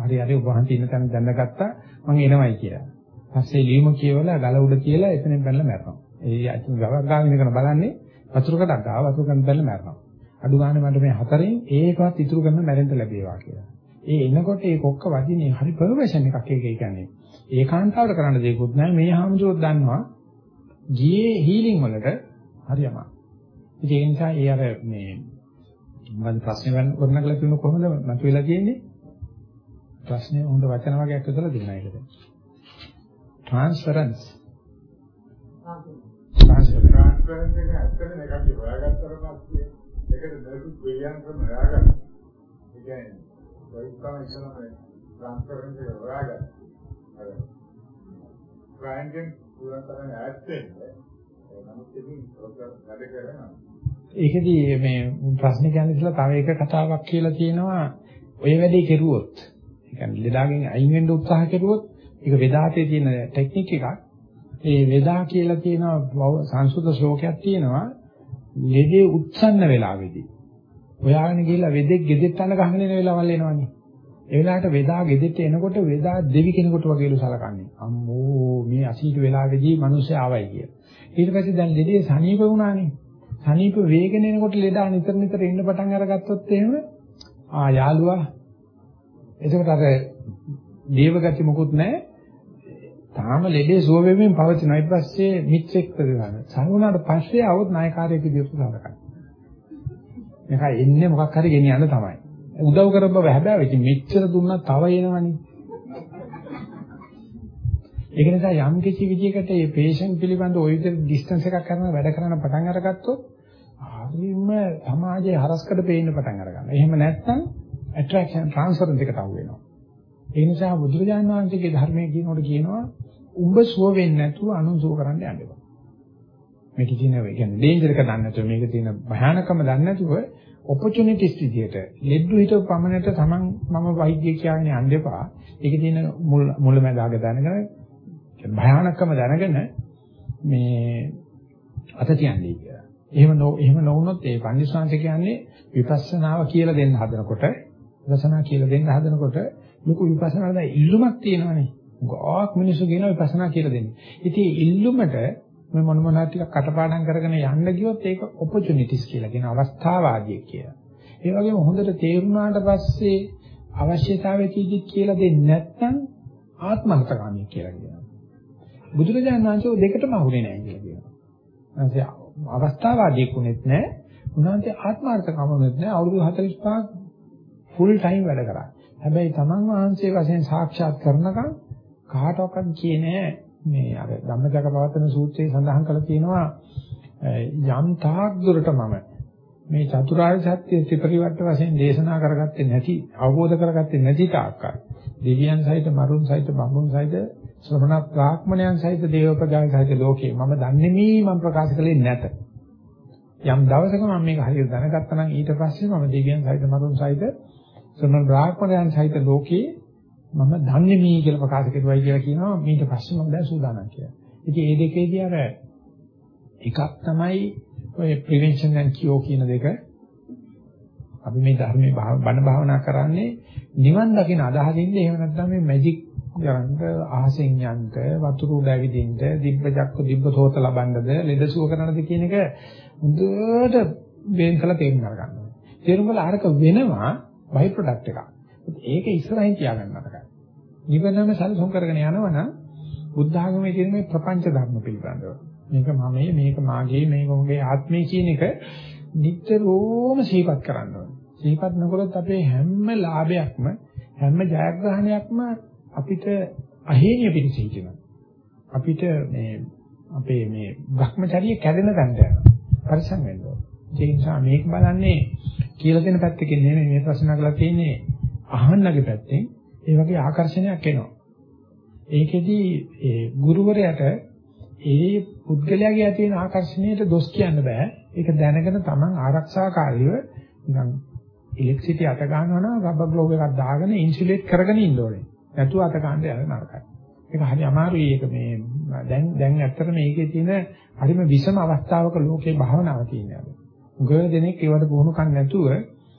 හරි හරි ඔබ වහන්සේ ඉන්න තැන දැනගත්තා මම එනවයි කියලා. පස්සේ ලියුම කියවලා ගල උඩ තියලා එතනින් බැලලා මැරෙනවා. ඒ අතින් ගවක් ගාගෙන ඉඳගෙන බලන්නේ වතුරකට ගාව වතුරකට බැලලා මැරෙනවා. අඩු ගානේ මට මේ හතරෙන් ඒකවත් ඉතුරු කරන්න මැරෙන්න ලැබේවා කියලා. ඒ එනකොට ඒ කොක්ක වදිනේ හරි පර්වර්ෂන් එකක් ඒක කියන්නේ. ඒකාන්තාවට කරන්න දෙයක්වත් නැහැ. මේ හාමුදුරුවෝ දන්නවා ගියේ හීලින් වලට හරි අමාරු. ඒ නිසා ඒ අර මේ මම ප්‍රශ්න වර්ණකලා තියෙන කොහොමද මතුවලා තියෙන්නේ? ප්‍රශ්නේ හොඳ වචන වර්ගයක් විතර දෙනවා ඒකට. transference. transference transference එක ඇත්තටම එකක් හොයාගත්තට පස්සේ ඒකට දරු ක්‍රියාන් ක්‍රම හොයාගන්න. ඒ කියන්නේ වෛද්‍යකම ඉස්සරහම transference එක හොයාගන්න. අර ට්‍රයැන්ගල් පුරතරන් ඈත් වෙන්නේ. නමුත් ඉතින් ප්‍රොග්‍රෑම් වැඩ කරනවා. ඒකදී මේ ප්‍රශ්නේ කියන්නේ ඉතලා තව එක කතාවක් කියලා තියෙනවා ඔය වැඩේ කෙරුවොත් ඒ කියන්නේ ලෙඩාගෙන් අයින් වෙන්න උත්සාහ කෙරුවොත් ඒක වේදාතේ තියෙන ටෙක්නික් එකක් ඒ වේදා කියලා තියෙනවා සංස්කෘත ශ්ලෝකයක් තියෙනවා ලෙඩේ උත්සන්න වෙලාවේදී ඔයාගෙන ගිහිල්ලා වෙදෙක් ගෙදෙට්ට අන ගහගෙන එන වෙලාවල් එනවනේ. ඒ වෙලාවට වේදා ගෙදෙට්ට එනකොට වේදා දෙවි කෙනෙකුට වගේලු සලකන්නේ. අම්මෝ මේ අසීක වෙලාවේදී මිනිස්සු ආවයි කියලා. ඊට පස්සේ දැන් ලෙඩේ සනීප වුණානේ. සනීප වේගෙන එනකොට ලෙඩා නිතර නිතර ඉන්න පටන් අරගත්තොත් එහෙම ආ යාළුවා. එතකොට අර දේවගති මොකුත් නැහැ. තාම ලෙඩේ සුව වෙමින් පවතිනවා. ඊට පස්සේ මිත්‍රෙක් ප්‍රතිගාන සරුණාට පස්සේ આવොත් නායකාරයෙක් විදිහට සලකනවා මේක එන්නේ මොකක් හරි ගෙනියන්න තමයි උදව් කරපුව බව හැබැයි ඉතින් මෙච්චර දුන්නා තව එනවනේ ඒක නිසා යම් කිසි විදිහකට මේ පේෂන්ට් පිළිබඳ ওই විදිහට ඩිස්ටන්ස් එකක් කරන වැඩ කරන පටන් අරගත්තොත් හරිම සමාජයේ හරස්කඩ පේන්න පටන් අරගන්නවා. එහෙම නැත්නම් ඇට්‍රැක්ෂන් ට්‍රාන්ස්ෆරන්ස් එකට අහු වෙනවා. ඒ නිසා බුදුරජාණන් වහන්සේගේ ධර්මයේ කියනකොට කියනවා උඹ සුව වෙන්නේ නැතුව අනුන් සුව කරන්න යන්න එපා. මේක තියෙන ඒ කියන්නේ ඩේන්ජර් එක දන්නේ නැතුව මේක තියෙන භයානකම දන්නේ නැතුව ඔපචුනිටිස් විදියට ලෙඩ්ඩු හිතව පමණට තමන් මම වෛද්‍ය කියන්නේ යන්න එපා. ඒකේ තියෙන මුල මුලමඳාග දැනගෙන භයානකම දැනගෙන මේ අත තියන්නේ කියලා. එහෙම නො එහෙම නොවුනොත් ඒ පන්දිස්වාංශ කියන්නේ විපස්සනාව කියලා දෙන්න හදනකොට විපස්සනා කියලා දෙන්න හදනකොට ලොකු විපස්සනාවද ඉල්ලුමක් තියෙනවනේ. ගොඩක් මිනිස්සු කියනවා විපස්සනා කියලා දෙන්න. ඉතින් ඉල්ලුමට මේ මොන මොනවා ටිකක් කටපාඩම් කරගෙන යන්න ගියොත් ඒක ඔපචුනිටිස් කියලා කියන අවස්ථාවාදී කියලා. ඒ වගේම හොඳට තේරුණාට පස්සේ අවශ්‍යතාවය කීදි කියලා දෙන්නේ නැත්නම් ආත්මහතකාමී කියලා කියනවා. බුදුරජාණන් වහන්සේ දෙකටම අහුනේ නැහැ කියලා කියනවා. ඊට අවස්ථාවාදීක් වුණෙත් නැහැ. උන්වහන්සේ ආත්මාර්ථකමනෙත් නැහැ. අවුරුදු 45ක් ෆුල් ටයිම් වැඩ කරා. හැබැයි තමන් වහන්සේ වශයෙන් සාක්ෂාත් කරනකම් කාටවත් කියන්නේ මේ අර ධම්මචක්කපවත්තන සූත්‍රයේ සඳහන් කරලා තියෙනවා යම් තාක් දුරට මම මේ චතුරාර්ය සත්‍ය ත්‍රිපරිවර්ත වශයෙන් දේශනා කරගත්තේ නැති අවබෝධ කරගත්තේ නැති තාක්කල් දෙවියන් සහිත මරුන් සහිත බඹුන් සහිත ශ්‍රමණ බ්‍රාහ්මණයන් සහිත දේවපදායන් සහිත ලෝකේ මම දන්නේ මේ මම ප්‍රකාශ කළේ නැත. යම් දවසක මම මේක හරියට දැනගත්තා නම් ඊට පස්සේ මම දෙවියන් සහිත මරුන් සහිත ශ්‍රමණ බ්‍රාහ්මණයන් සහිත ලෝකේ මම දන්නේ මේ කියලා ප්‍රකාශ කරුවයි කියලා කියනවා ඊට පස්සේ මම දැන් සූදානම් කියලා. ඉතින් මේ දෙකේදී අර එකක් තමයි ඔය prevention and cure කියන දෙක අපි මේ ධර්මයේ බණ භාවනා කරන්නේ නිවන් දකින අදහසින්ද එහෙම නැත්නම් මේ මැජික් යන්න අහසෙන් යන්න වතුර උඩ ඇවිදින්න දිබ්බජක්ක දිබ්බතෝත ලබන්නද ලෙඩසුව කරනද කියන එක හොඳට වෙන් කළ තේරුම් ගන්න. තේරුම් ගල අරක වෙනවා බයි ප්‍රොඩක්ට් එකක්. ඒක ඉස්සරහින් තියාගන්න නරකයි. නිවනම සැලසුම් කරගෙන යනවනම් බුද්ධ ආගමේ තියෙන මේ ප්‍රපංච ධර්ම පිළිබඳව මේක මමයේ මේක මාගේ මේක මගේ ආත්මය කියන එක නිතරම සිහිපත් කරන්න ඕනේ. සිහිපත් නොකරොත් අපේ හැම ලාභයක්ම හැම ජයග්‍රහණයක්ම අපිට අහේනිය පිණිස හිටිනවා. අපිට මේ අපේ මේ භ්‍රමචර්ය කැඩෙන තැනට යනවා. පරිසම් වෙන්න ඕනේ. ඒ නිසා මේක බලන්නේ කියලා දෙන පැත්තකින් නෙමෙයි මේ ප්‍රශ්න අහලා තියෙන්නේ අහන්නගේ පැත්තෙන් ඒ වගේ ආකර්ෂණයක් එනවා. ඒකෙදි ඒ ගුරුවරයාට ඒ පුද්ගලයාගේ ඇති වෙන ආකර්ෂණයට දොස් කියන්න බෑ. ඒක දැනගෙන Taman ආරක්ෂාකාරීව නිකන් ඉලෙක්ට්‍රිසිටි අත ගන්නවා නම් රබර් ග්ලෝව් එකක් දාගෙන ඉන්සුලේට් කරගෙන ඉන්න ඕනේ. නැතුව අත ගන්න යන නරකයි. ඒක හරි අමාරුයි ඒක මේ දැන් දැන් ඇත්තට මේකේ තියෙන හරිම විෂම අවස්ථාවක ලෝකේ භාවනාව තියෙනවා. උගව දෙනෙක් ඒවට පුහුණු කන් නැතුව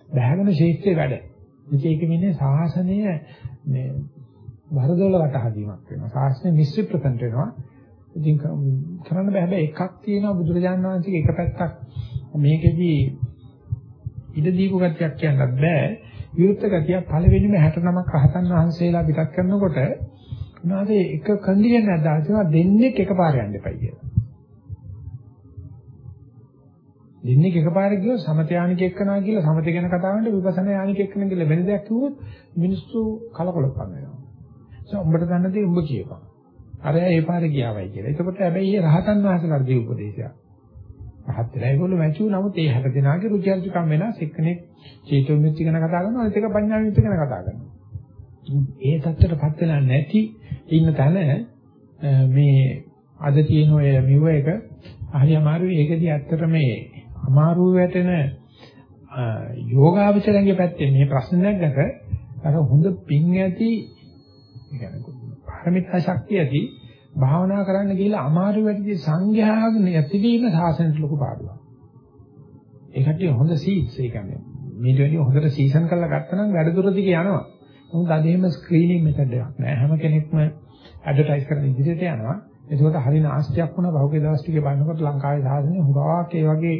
බහැගෙන ශේෂ්ත්‍රේ වැඩ. ඉතින් ඒක මෙන්නේ සාසනය මේ වරදොල වටහදීමක් වෙනවා. ශාස්ත්‍රය මිස්රිප්‍රසන්ට් වෙනවා. ඉතින් කරන්න බෑ හැබැයි එකක් තියෙනවා බුදුරජාණන් වහන්සේගේ එක පැත්තක් මේකෙදී ඉඩ දීපු ගතියක් කියන්නත් බෑ. විරුද්ධ ගතිය පළවෙනිම 69ක් රහතන් වහන්සේලා පිටත් කරනකොට උනාසේ එක කන්ඩිෂන් එකක් දාලා දෙන්නේ එකපාර යන්න එපයි කියලා. දෙන්නේ එකපාර ගියොත් සමත යානික එක්කනවා කියලා සමත ගැන කතා කරනකොට විපස්සනා යානික එක්කන කියලා වෙන දෙයක් කිව්වොත් මිනිස්සු කලකොලප්පන් වෙනවා. ඒ උඹට දන්න දේ උඹ කියපන්. අර ඒ පාරේ ගියාවයි කියලා. එතකොට හැබැයි ඒ රහතන් වහන්සේලාට දී උපදේශයක්. රහත් වෙලා ඒගොල්ලෝ මැචු නමුත් ඒ 60 දෙනාගේ රුචි අරුචිකම් වෙනස් එක්කෙනෙක් චේතෝ මිත්‍ති ගැන කතා කරනවා අනිත් එක පඤ්ඤා මිත්‍ති ගැන කතා කරනවා. ඒ தත්තරපත් වෙලා නැති ඉන්න තැන මේ අද තියෙන ඔය මිව එක හරි අමාරුයි ඒකදී ඇත්තට මේ අමාරුව වැටෙන යෝගාවචරණගේ පැත්තේ මේ ප්‍රශ්න නැගකට අර හොඳ පිං ඇති කියන්නේ පාරමිතා ශක්තිය ඇති භාවනා කරන්න ගිහලා අමාරු වැඩිදී සංඝයාගෙන යතිවීම සාසනට ලොකු පාඩුවක්. ඒකට හොඳ සීට්ස් ඒ කියන්නේ මේට වැඩි හොඳට සීසන් කරලා ගත්තනම් වැඩ දුර දිග යනවා. මොකද අද එහෙම ස්ක්‍රීනින් මෙතඩ් එකක් නෑ. හැම කෙනෙක්ම ඇඩ්වර්ටයිස් කරන ඉදිරියට යනවා. ඒකෝට හරින ආස්තියක් වුණා බහුගේ දවස් ටිකේ බලනකොට ලංකාවේ සාසනය හුඟාවක් ඒ වගේ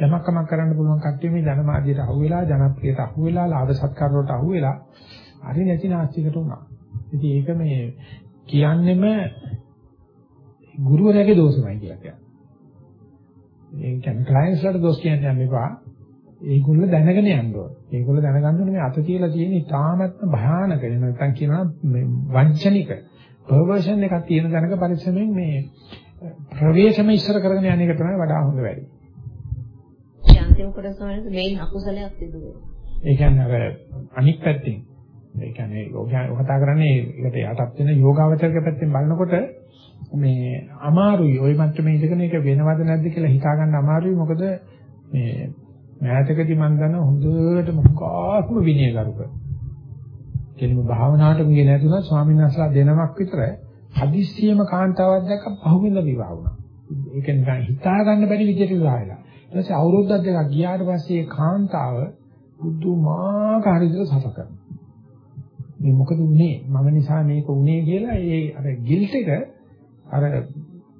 යමක්කමක් කරන්න පුළුවන් කට්ටිය මේ ජනමාධ්‍යයට අහුවෙලා ජනප්‍රියට අහුවෙලා ලාභ සත්කාර වලට අහුවෙලා හරි නැති නාස්තිකට උනා. ඉතින් ඒක මේ කියන්නෙම ගුරුවරයාගේ දෝෂමයි කියලා කියනවා. ඒ කියන්නේ ක්ලයන්ට්ස් වලට දොස් කියන්න යන්න එපා. ඒගොල්ලෝ දැනගෙන යන්න ඕන. ඒගොල්ලෝ දැනගන්න ඕනේ මේ අත තියලා තියෙන ඉතාමත්ම භයානක නැත්නම් කියනවා මේ වංචනික පර්වර්ෂන් එකක් තියෙන දැනක පරිස්සමෙන් මේ ප්‍රවේශම ඉස්සර කරගෙන යන එක තමයි වඩා හොඳ වැඩි. අන්තිම කොටස වලදී මේන් අකුසලයක් සිදු වෙනවා. ඒ කියන්නේ අර අනික් පැත්තෙන් ඒ කියන්නේ ඔය කතා කරන්නේ ඒකට යටත් වෙන යෝගාවචරක පැත්තෙන් බලනකොට මේ අමාරුයි ওই මට්ටමේ ඉඳගෙන ඒක වෙනවද නැද්ද කියලා හිතා ගන්න අමාරුයි මොකද මේ මෑතකදී මම දන්න හොඳට මොකක්ම විනයගරුක කෙලිම භාවනාවට ගියේ නැතුණා ස්වාමීන් වහන්සේලා දෙනමක් විතර හදිස්සියම කාන්තාවක් දැක්ක පහුවෙන්ද විවාහ වුණා. ඒක නිකන් හිතා ගන්න බැරි විදිහට විවාහ වෙලා. ඊට පස්සේ අවුරුද්දක් දෙකක් ගියාට පස්සේ කාන්තාව බුදුමාකාර විදිහට සත කරනවා. මේ මොකද උනේ මම නිසා මේක උනේ කියලා ඒ අර ගිල්ට් එක අර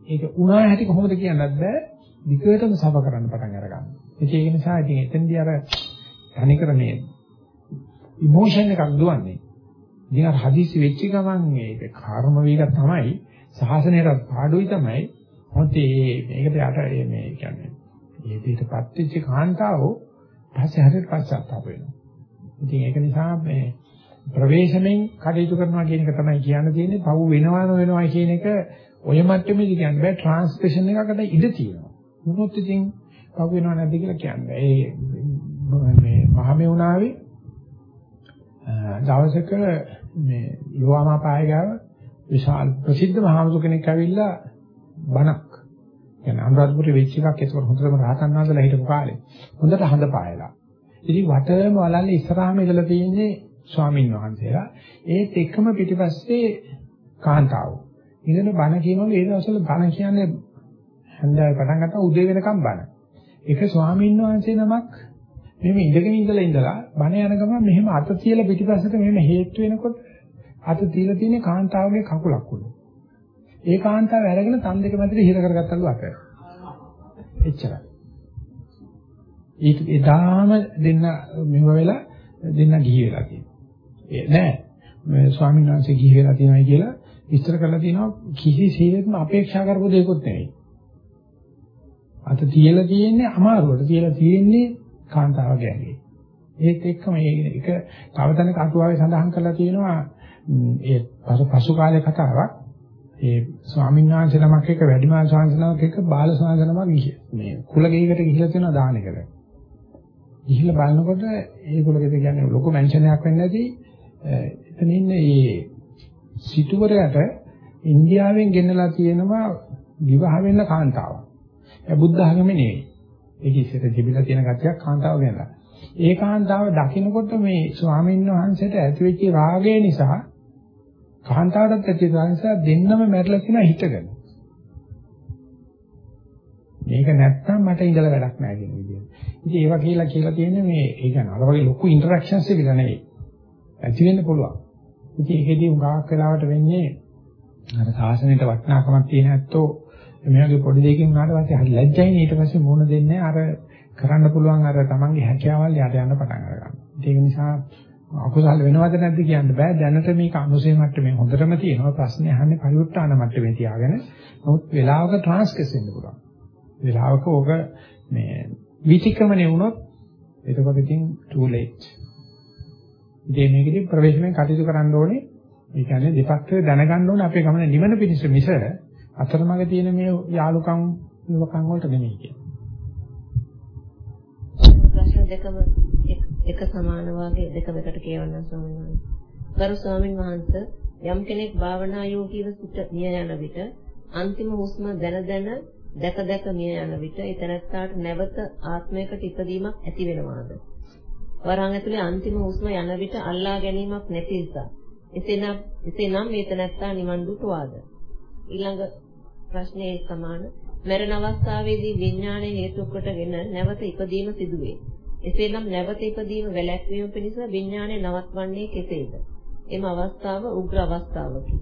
ඒක උනා හැටි කොහොමද කියන්නත් බෑ විකටම සබ කරන්න පටන් අරගන්න. ඒක නිසා ඉතින් එතෙන්දී අර තනිකර මේ ඉමෝෂන් එකක් දුවන්නේ. ඉතින් අර හදිසි වෙච්ච ගමන් මේක කර්ම වේග තමයි සාසනයට පාඩුයි තමයි. මොකද මේකට යට මේ කියන්නේ මේ දෙයටපත් වෙච්ච කාන්තාව පස්සේ හරියට පස්සත්තාප වෙනවා. ඉතින් ඒක නිසා මේ ප්‍රවේශමෙන් කටයුතු කරනවා කියන එක තමයි කියන්න තියෙන්නේ. පව් වෙනවා නොවෙනවා කියන එක ඔය මට්ටමේදී කියන්න බෑ ට්‍රාන්ස්ලේෂන් එකකට ඉඩ තියෙනවා. මොනොත් ඉතින් පව් වෙනව නැද්ද කියලා කියන්න. ඒ මේ මහමෙවුනාවේ දවසක මේ ලෝවාමාපාය ගාව විශාල ප්‍රසිද්ධ මහමුදු කෙනෙක් ඇවිල්ලා බණක් කියන්නේ අනුරාධපුරේ වෙච්ච එකක් ඒක හොඳටම රහතන් වහන්සේලා හිටපු කාලේ. හොඳට හඳ පායලා. ඉතින් වටේම වලල්ලේ ඉස්සරහාම ඉඳලා තියෙන්නේ ස්වාමින් වහන්සේලා. ඒත් එකම පිටිපස්සේ කාන්තාවෝ. ඉඳන බණ කියනවලු ඒ දවස්වල බණ කියන්නේ හන්දාවේ පටන් ගත්තා උදේ වෙනකම් බණ. ඒක ස්වාමීන් වහන්සේ නමක් මෙහෙම ඉඳගෙන ඉඳලා ඉඳලා බණ යන ගමන් මෙහෙම අත තියලා පිටිපස්සට මෙහෙම හේතු වෙනකොට අත තියලා තියෙන කාන්තාවගේ කකුලක් උඩ. ඒ කාන්තාව අරගෙන තන් දෙක මැදට හිර කරගත්තලු අත. එච්චරයි. ඒක එදාම දෙන්න මෙව වෙලා දෙන්න ගිහි වෙලා තියෙනවා. ඒ නෑ මේ ස්වාමීන් වහන්සේ ගිහි වෙලා තියෙනයි කියලා විස්තර කරලා තියෙනවා කිසිසේත්ම අපේක්ෂා කරපු දෙයක්වත් නෙවෙයි. අත තියලා තියෙන්නේ අමාරුවට තියලා තියෙන්නේ කාන්තාව ගැගේ. ඒත් එක්කම මේක තව තැනක අටුවාවේ සඳහන් කරලා තියෙනවා ඒ පසු කාලේ කතාවක්. ඒ ස්වාමීන් වහන්සේ නමක් එක්ක වැඩිමහල් ස්වාමීන් එක්ක බාල ස්වාමීන් මේ කුලගෙයකට ගිහිල්ලා තියෙනවා දානෙකට. ගිහිල්ලා බලනකොට ඒ කුලගෙද කියන්නේ ලොකු මැන්ෂන් එකක් වෙන්නේ නැති එතන ඉන්නේ මේ සිටුවරයට ඉන්දියාවෙන් ගෙනලා තියෙනවා විවාහ වෙන්න කාන්තාවක්. ඒ බුද්ධ ආගමේ නෙවෙයි. ඒක ඉස්සර තිබිලා තියෙන කතියක් කාන්තාව ගෙනලා. ඒ කාන්තාව දකින්නකොට මේ ස්වාමීන් වහන්සේට ඇතිවෙච්ච රාගය නිසා කාන්තාවටත් ඇතිවෙච්ච නිසා දෙන්නම මැරලා තියෙනවා හිතගෙන. මේක නැත්තම් මට ඉඳලා වැඩක් නැහැ කියන විදිහට. ඉතින් ඒවා කියලා කියලා තියෙන්නේ මේ ඒ කියන්නේ අර වගේ ලොකු ඉන්ටරැක්ෂන්ස් එකලා නෙවෙයි. ඇති වෙන්න පුළුවන්. ඉතින් ඒකෙදී උගාක් වෙලාවට වෙන්නේ අර සාසනයට වටිනාකමක් තියෙන ඇත්තෝ මේ වගේ පොඩි දෙයකින් උනාට පස්සේ හරි ලැජ්ජයිනේ ඊට පස්සේ මුණ දෙන්නේ අර කරන්න පුළුවන් අර තමන්ගේ හැකියාවල් යට යන්න පටන් අරගන්නවා. ඒක නිසා අකුසල වෙනවද නැද්ද කියන්න බෑ. දැනට මේක අනුසය මට්ටමේ හොඳටම තියෙනවා. ප්‍රශ්නේ අහන්නේ පරිවෘත්තාන මට්ටමේ තියාගෙන. නමුත් වෙලාවක ට්‍රාන්ස්කස් වෙන්න පුළුවන්. වෙලාවක ඕක මේ විචක්‍රමණය වුණොත් එතකොට ඉතින් too late. ඉතින් මේකදී ප්‍රවේශමෙන් කටයුතු කරන්න ඕනේ. ඒ කියන්නේ දෙපැත්තේ දැනගන්න ඕනේ අපේ ගමන නිවන පිණිස මිස අතරමඟ තියෙන මේ යාලුකම් නිවකම් වලට නෙමෙයි කියන්නේ. ප්‍රශ්න දෙකම එක සමාන වාගේ දෙකම එකට කියවන්න ස්වාමීන් වහන්සේ. ගරු ස්වාමීන් වහන්සේ යම් කෙනෙක් භාවනා යෝගීව සිට මිය යන විට අන්තිම හුස්ම දැන දැන දැක දැක මිය යන විට ඒ තැනත්තාට නැවත ආත්මයකට ඉපදීමක් ඇති වෙනවාද? වරහන් ඇතුලේ අන්තිම හුස්ම යන විට අල්ලා ගැනීමක් නැති නිසා. එසේනම් එසේනම් මේ තැනත්තා නිවන් දුටුවාද? ඊළඟ ප්‍රශ්නේ සමාන මරණ අවස්ථාවේදී විඥාණය හේතු කොටගෙන නැවත ඉපදීම සිදුවේ. එසේනම් නැවත ඉපදීම වැළැක්වීම පිණිස විඥාණය නවත්වන්නේ කෙසේද? එම අවස්ථාව උග්‍ර අවස්ථාවකි.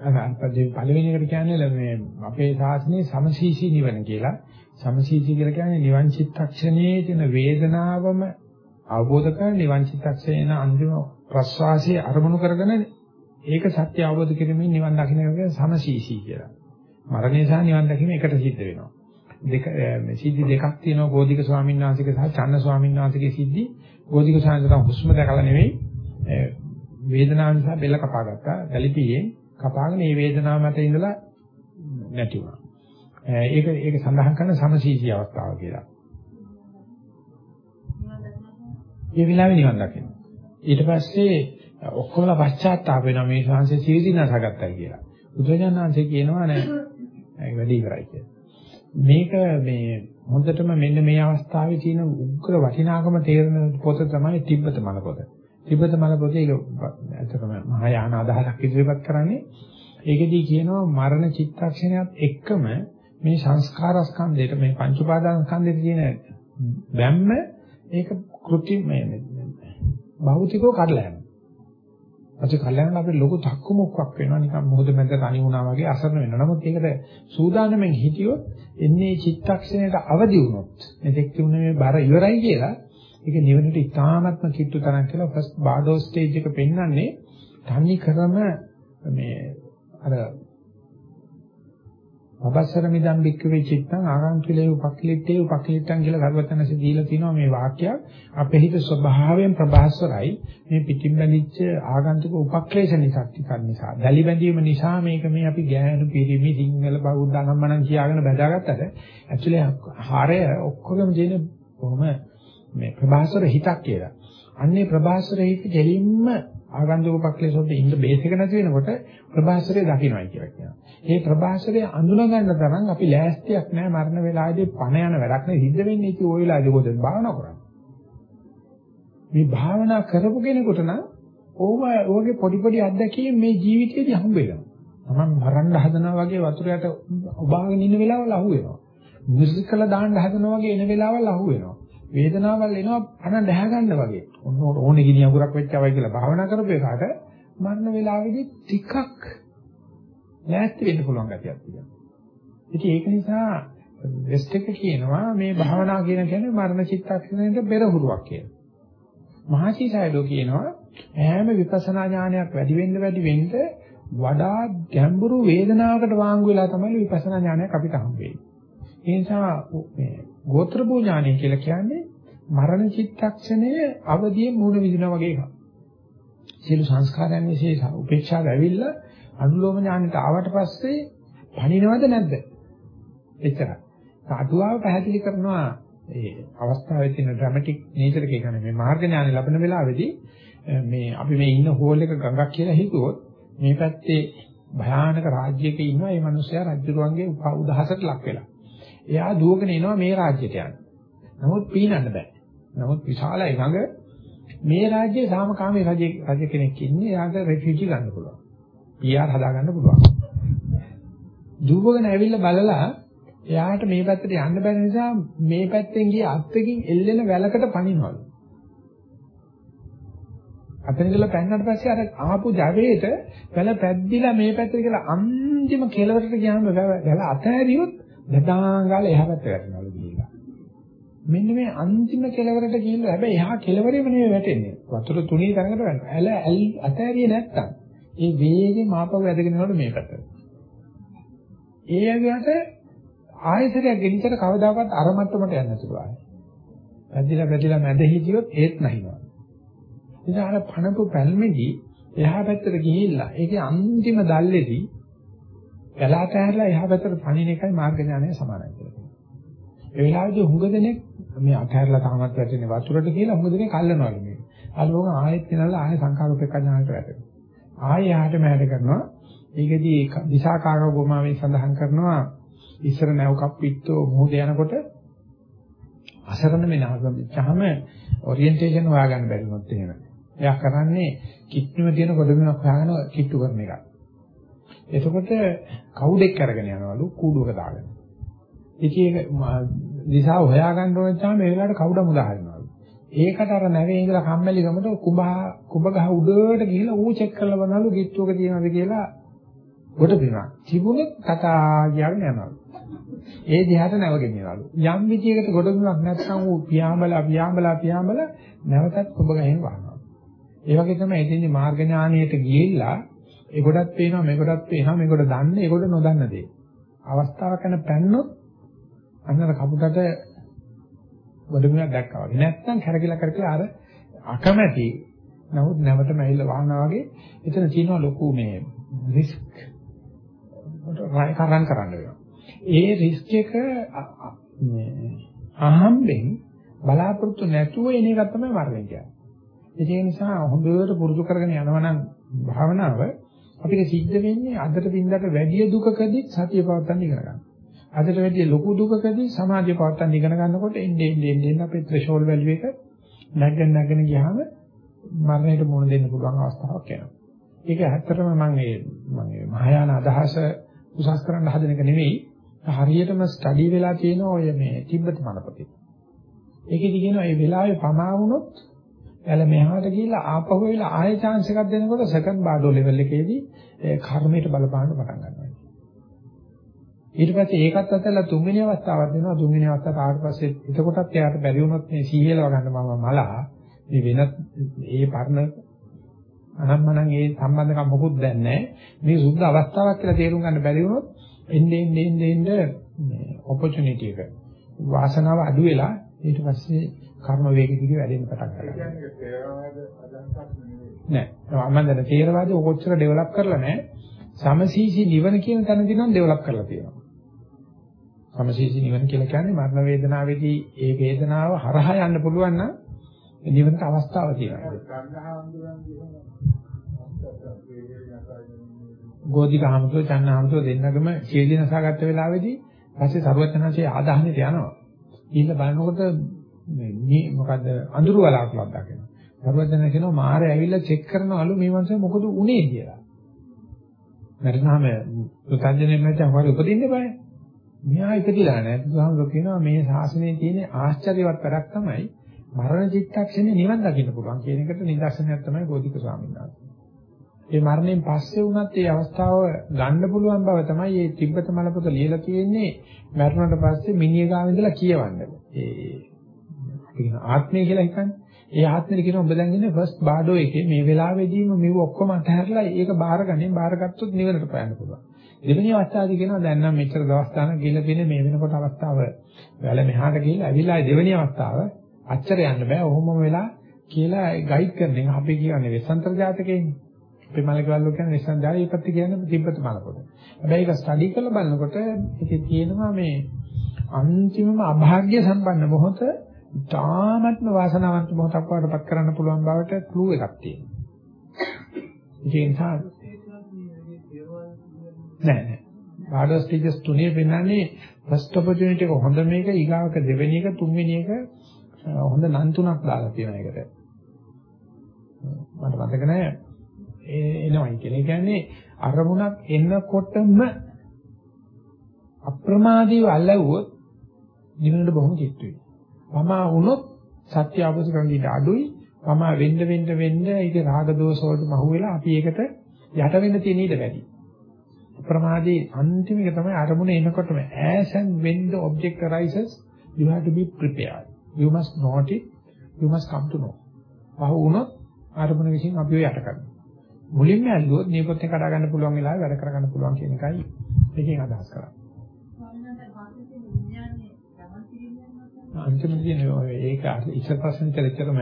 අර පළවෙනි එකට කියන්නේ මේ අපේ ශාසනයේ සමසීසී නිවන කියලා. සමසීසී කියලා කියන්නේ නිවන් චිත්තක්ෂණයේ තියෙන වේදනාවම අවබෝධ කරගෙන නිවන් චිත්තක්ෂණයන අන්තිම ප්‍රස්වාසයේ අරමුණු කරගෙන ඒක සත්‍ය අවබෝධ කිරීමෙන් නිවන් දකින්න එක සමසීසී කියලා. මරණය සහ නිවන් දැකීම එකට සිද්ධ වෙනවා. දෙක සිද්ධි දෙකක් තියෙනවා ගෝධික ස්වාමීන් වහන්සේගේ සහ චන්න ස්වාමීන් වහන්සේගේ සිද්ධි. ගෝධික ස්වාමීන් වහන්සේ හුස්ම දැකලා නෙවෙයි වේදනාව නිසා බෙල්ල කපා ගත්තා. දැලිපියෙන් කපාගෙන මේ වේදනාව මත ඉඳලා නැති වුණා. ඒක ඒක සඳහන් කරන සමසීසී අවස්ථාව කියලා. ඒ විලාවේ නිවන් දකින්න. ඊට පස්සේ ඔක්කොම පශ්චාත්තාප වෙනවා මේ ශාංශය සීදීනසගත්තයි කියලා. බුදුරජාණන්සේ කියනවා නෑ ඒක වැඩි ඉවරයි කියලා. මේක මේ හොඳටම මෙන්න මේ අවස්ථාවේ තියෙන උග්‍ර වටිනාකම තේරෙන පොත තමයි තිබ්බත මල පොත. තිබ්බත මල පොතේ ඒක ඇත්තටම මහායාන අදහසක් ඉදිරිපත් කරන්නේ. ඒකෙදී කියනවා මරණ චිත්තක්ෂණයත් එක්කම මේ සංස්කාර ස්කන්ධයට මේ පංච උපාදාන ස්කන්ධයට තියෙන බැම්ම ඒක කෘති මේ භෞතිකව කඩලා යනවා. අද කල්යනා අපිට ලොකු තක්කු මොක්ක් වෙනවා නිකන් මොහොත මැද තනි වුණා වගේ අසරණ වෙනවා. නමුත් ඒකට සූදානම්ෙන් හිටියොත් එන්නේ චිත්තක්ෂණයට අවදි වුණොත් මෙතෙක් තිබුණ මේ බර ඉවරයි කියලා ඒක නිවනට ඉතාමත්ම කිට්ටු තරම් කියලා ෆස්ට් බාඩෝ ස්ටේජ් එක පෙන්වන්නේ තනි කරම මේ අර අබස්සර මිදම් බික්කවේ චිත්තං ආගන්තුලේ උපක්ලිටේ උපක්ලිටං කියලා ගර්වතනසේ දීලා තිනවා මේ වාක්‍යය අපේ හිත ස්වභාවයෙන් ප්‍රබහස්වරයි මේ පිටින් බැඳිච්ච ආගන්තුක උපක්ලේශ නිසා ටිකක් නිසා දැලි බැඳීම නිසා මේක මේ අපි ගෑනු පිරිමි සිංහල බෞද්ධ අනම්මනම් කියාගෙන බදාගත්තට ඇක්චුලි හරය ඔක්කොගම තියෙන කොහොම මේ ප්‍රබහස්වර හිතක් කියලා. අන්නේ ප්‍රබහස්වර හිත දෙලින්ම ආගන්තුක උපක්ලේශ වලට ඉන්න බේස් එක නැති වෙනකොට ප්‍රබහස්වරේ දකින්නයි කියලා කියනවා. මේ ප්‍රභාසරය අඳුන ගන්න තරම් අපි ලෑස්තියක් නැහැ මරණ වෙලාවේදී පණ යන වැඩක් නෙවෙයි සිද්ධ වෙන්නේ ඉති ওই වෙලාවේදී කොහෙද භාවනා කරන්නේ. මේ භාවනා කරපු කෙනෙකුට නම් ඕව ඔයගේ පොඩි පොඩි අත්දැකීම් මේ ජීවිතේදී හම්බ වෙනවා. තමන් මරන්න හදනවා වගේ වතුරයට ඔබාගෙන ඉන්න වෙලාවල් අහු වෙනවා. මිරිකල දාන්න හදනවා වගේ එන වෙලාවල් අහු වෙනවා. වේදනාවල් එනවා පණ දැහ ගන්න වගේ. ඔන්න ඕනේ ගිනි අඟුරක් වෙච්චවයි කියලා භාවනා කරපු එකාට මරණ වෙලාවේදී ටිකක් ලෑස්ති වෙන්න පුළුවන් ගතියක් තියෙනවා. ඉතින් ඒක නිසා වෙස්ට් එක කියනවා මේ භාවනා කියන කියන්නේ මරණ චිත්තක්ෂණයට පෙරහුරුවක් කියලා. මහචීසයඩෝ කියනවා හැම විපස්සනා ඥානයක් වැඩි වෙන්න වැඩි වෙන්න වඩා ගැඹුරු වේදනාවකට වාංගු වෙලා තමයි විපස්සනා ඥානයක් අපිට හම්බෙන්නේ. ඒ නිසා මේ ගෝත්‍ර භෝඥානය කියලා කියන්නේ මරණ චිත්තක්ෂණය අවදියේ මූණ විදිනා වගේ එකක්. සියලු සංස්කාරයන් විශේෂ උපේක්ෂාව ඇවිල්ලා අනුලෝම ඥානෙට ආවට පස්සේ පණිනවද නැද්ද? එච්චරයි. අටුවාව පැහැදිලි කරනවා ඒ අවස්ථාවේ තියෙන ඩ්‍රැමැටික් නේචර් එක කියන්නේ මේ මාර්ග ඥානෙ ලැබෙන වෙලාවේදී මේ අපි මේ ඉන්න හෝල් එක ගඟක් කියලා හිතුවොත් මේ පැත්තේ භයානක රාජ්‍යයක ඉන්නවා මේ මිනිස්සයා රජුරුවන්ගේ උදහසට ලක් වෙලා. එයා දුවගෙන එනවා මේ රාජ්‍යයට යන්න. නමුත් පීනන්න බෑ. නමුත් විශාලයි ළඟ මේ රාජ්‍යයේ සාමකාමී රජ රජ කෙනෙක් ඉන්නේ එයාට රෙෆියුජි ගන්න පුළුවන්. PR හදා ගන්න පුළුවන්. දුවගෙන ඇවිල්ලා බලලා එයාට මේ පැත්තට යන්න බැරි නිසා මේ පැත්තෙන් ගිය අත්තකින් එල්ලෙන වැලකට පනිනවලු. අතන ඉඳලා පැන්නට පස්සේ අර ආපු ජවයට වැල පැද්දිලා මේ පැත්තට කියලා අන්තිම කෙලවරට ගියාම වැල අතහැරියොත් දඩාංගාල එහා පැත්ත වැටෙනවලු ගිහිල්ලා. මෙන්න මේ අන්තිම කෙලවරට ගිහිල්ලා හැබැයි එහා කෙලවරේම නෙවෙයි වැටෙන්නේ. වතුර තුනී තරඟට වැටෙනවා. ඇල අතහැරියේ නැත්තම් ඒ වේගෙන් මාපව වැදගෙන යනකොට මේ පැත්තට. ඒ වගේට ආයතනයක් ගෙනිච්චට කවදාකවත් අර මට්ටමට යන්න නැතුව ආයි. පැදිලා පැදිලා මැද හිටියොත් ඒත් නැහිනවා. ඉතින් අර පණපු පැල්මේදී එහා පැත්තට ගිහිල්ලා ඒකේ අන්තිම දැල්ලේදී වැලාට ඇරලා එහා පැත්තට පණින එකයි මාර්ග ඥානය සමානයි කියලා කියනවා. ඒ වෙලාවේදී හුඟ දෙනෙක් මේ අතහැරලා තාමත් වැටෙන්නේ වතුරට කියලා හුඟ දෙනෙක් අල්ලනවලු මේ. අල්ලෝග ආයෙත් වෙනලා ආයෙ සංකාරූපේක ඥානයට වැටෙනවා. ආයෙ යහට මහැට කරනවා. ඒකෙදී දිසාකාර උපමාවෙන් සඳහන් කරනවා ඉස්සර නැව් කප්පිට්ටෝ මොහොත යනකොට අසරණ වෙනවගමච්චාම ඔරියන්ටේෂන් හොයාගන්න බැරි වුණොත් එහෙම. එයා කරන්නේ කිට්ටුම තියෙන කොඩමිනක් හොයාගෙන කිට්ටු කරන එක. එතකොට කවුඩෙක් අරගෙන යනවලු කූඩුවක දාගෙන. ඉතින් ඒක දිශාව හොයාගන්න ඕන නැත්නම් ඒ වෙලාවට කවුඩ මුදා හරිනවලු. ඒකට අර නැවේ ඉඳලා කම්මැලි ගමට කුඹා කුඹ ගහ උඩට ගිහිල්ලා ඌ චෙක් කරලා බලනලු ගිට්ටුවක තියෙනවද කියලා කොට පිනවා. තිබුණොත් කතා කියගෙන යනවලු. ඒ දිහාට නැවගෙන යනවලු. යම් විදියකට ගොඩබිමක් නැත්නම් ඌ පියාඹලා පියාඹලා පියාඹලා නැවතත් කුඹ ගහෙන් වහනවා. ඒ වගේ තමයි එදින්දි මාර්ග ඥානයට ගිහිල්ලා ඒ කොටත් පේනවා මේ කොටත් පේනවා මේ කොට දන්නේ ඒ කොට නොදන්න දේ. අවස්ථාවක් යන පැන්නොත් අන්නර කපුටට ගොඩබිමක් දැක්කා වගේ. නැත්නම් කරකිලා කරකිලා අර අකමැති නමුත් නැවතම ඇවිල්ලා වහනවා වගේ එතන තියෙනවා ලොකු මේ රිස්ක් කරන් කරන්න වෙනවා. ඒ රිස්ක් එක මේ අහම්බෙන් බලාපොරොත්තු නැතුව එන එක තමයි මරණය කියන්නේ. ඒ නිසා හොඳට පුරුදු කරගෙන යනවනම් භාවනාව අපිට සිද්ධ වෙන්නේ අදට දින්දට වැඩි දුකකදී සතිය පවත්තන්න ඉගෙන ගන්න. අදට වැඩි ලොකු දුකකදී සමාධිය පවත්තන්න ඉගෙන ගන්නකොට එන්නේ එන්නේ එන්නේ අපේ ත්‍රෙෂෝල් වැල්යු එක නැගගෙන නැගගෙන ගියාම මරණයට මුහුණ දෙන්න පුළුවන් අවස්ථාවක් එනවා. ඒක ඇත්තටම මම මේ මම මහායාන අදහස උසස් කරන්න හදන එක නෙවෙයි. හරියටම ස්ටඩි වෙලා තියෙන ඔය මේ තිබ්බත මනපතේ. ඒකෙදි කියනවා මේ වෙලාවේ පමා වුණොත් එයාලා මෙහාට ගිහිල්ලා ආපහු වෙලා ආයෙ chance එකක් දෙනකොට සෙකන්ඩ් බාඩෝ ලෙවල් එකේදී කර්මයට බලපාන්න පටන් ගන්නවා. ඊට පස්සේ ඒකත් අතලා තුන්වෙනි අවස්ථාවක් දෙනවා තුන්වෙනි අවස්ථාවට ආවට පස්සේ එතකොටත් එයාට බැරි වුණොත් මේ සීහෙලව ගන්න මම මලා මේ වෙනත් ඒ පරණ අනම්මනම් ඒ සම්බන්ධකම් මොකුත් දැන්නේ නැහැ මේ සුද්ධ අවස්ථාවක් කියලා තේරුම් ගන්න බැරි වුණොත් එන්නේ එන්නේ එන්නේ මේ ඔපචුනිටි එක වාසනාව අඩු වෙලා ඊට පස්සේ කර්ම වේග දිගේ වැඩෙන්න පටන් ගන්නවා. තේරවාද. නෑ. මම දැන් තේරවාදය කොච්චර ඩෙවලොප් කරලා නෑ. සමසීසි නිවන කියන තැනදී නම් ඩෙවලොප් කරලා තියෙනවා. සමසීසි නිවන කියලා කියන්නේ මරණ වේදනාවේදී ඒ වේදනාව හරහා යන්න පුළුවන් නම් නිවනට අවස්ථාවක් තියෙනවා. ගෝධික හමුදුව චන්න හමුදුව දෙන්නගම සීලී නසාගත්ත වෙලාවේදී පස්සේ සරුවචනanse ආදාහනෙට යනවා. ඊළ බලනකොට මේ මොකද්ද අඳුරු වලාකුලක් දකිනවා. සරුවචන කියනවා මාරය ඇවිල්ලා චෙක් කරනවලු මේ වංශය මොකද උනේ කියලා. මරණාම පුතඥයෙක් නැත්නම් හොර උපදින්න බෑ. මෙහා ඉපදිලා නැහැ. බුදුහාමුදුරුවෝ කියනවා මේ ශාසනයේ තියෙන ආශ්චර්යවත් වැඩක් තමයි මරණ චිත්තක්ෂණේ නිවන් දකින්න පුළුවන් කියන එකට නිදර්ශනයක් තමයි ගෝධික ස්වාමීන් වහන්සේ. ඒ මරණයෙන් පස්සේ වුණත් මේ අවස්ථාව ගන්න පුළුවන් බව තමයි මේ තිබ්බත මලපොත ලියලා තියෙන්නේ මරණයට පස්සේ මිනිහ ගාව ඉඳලා කියවන්න. ඒ කියන ආත්මය කියලා හිතන්නේ. ඒ ආත්මෙට කියනවා ඔබ දැන් ඉන්නේ ෆස්ට් බාඩෝ එකේ මේ වෙලාවේදීම මේව ඔක්කොම අතහැරලා ඒක බාරගන්නේ බාරගත්තොත් නිවනට පයන්න පුළුවන්. දෙවෙනි අවස්ථාවේදී කියනවා දැන් නම් මෙච්චර දවස් ගන්න ගිහලා තියෙන මේ වෙනකොට අවස්ථාව වැල මෙහාට ගිහලා ඇවිල්ලා දෙවෙනි අවස්ථාව අච්චර යන්න බෑ. ඔහොමම වෙලා කියලා ගයිඩ් කරන එක අපි කියන්නේ වෙසන්තර ජාතකයේනේ. අපේ මලකවල කියන්නේ වෙසන්තර ජාතකයේපත් කියන්නේ තිබ්බත මලකොට. හැබැයි ඒක ස්ටඩි කරලා බලනකොට ඒකේ තියෙනවා මේ අන්තිමම අභාග්‍ය සම්පන්න මොහොත තාමත්ම වාසනාවන්ත මොහොතක් වඩපත් කරන්න පුළුවන් බවට ක්ලූ එකක් තියෙනවා. ඒ නිසා නෑ නෑ. බාඩෝ ස්ටේජස් තුනේ වෙනන්නේ ෆස්ට් ඔපචුනිටි එක හොඳ මේක ඊගාවක දෙවෙනි එක තුන්වෙනි එක හොඳ නම් තුනක් දාලා තියෙන එකට. මට මතක නෑ එනවයි කියලා. ඒ කියන්නේ අරමුණක් එනකොටම අප්‍රමාදීව අල්ලවුවොත් නිවනට බොහොම කිට්ටු වෙනවා. පමා වුණොත් සත්‍ය අවබෝධ කරගන්න ඉඩ අඩුයි. පමා වෙන්න වෙන්න වෙන්න ඒක රාග දෝෂ වලට මහු වෙලා අපි ඒකට යට වෙන්න තියෙන ඉඩ වැඩි. අප්‍රමාදී අන්තිම එක තමයි අරමුණ එනකොටම as and when the object arises you have to be prepared. You must note it. You must come to know. පහ වුණොත් අරමුණ විසින් අපිව යට කරනවා. මුලින්ම ඇල්ලුවොත් නියපොත්තේ කඩා ගන්න පුළුවන් වෙලාවෙ වැඩ කර ගන්න පුළුවන් කියන එකයි එකකින් අදහස් කරන්නේ. අන්තිමදී ඒක ඉස්සර ප්‍රශ්නේ ඉතරම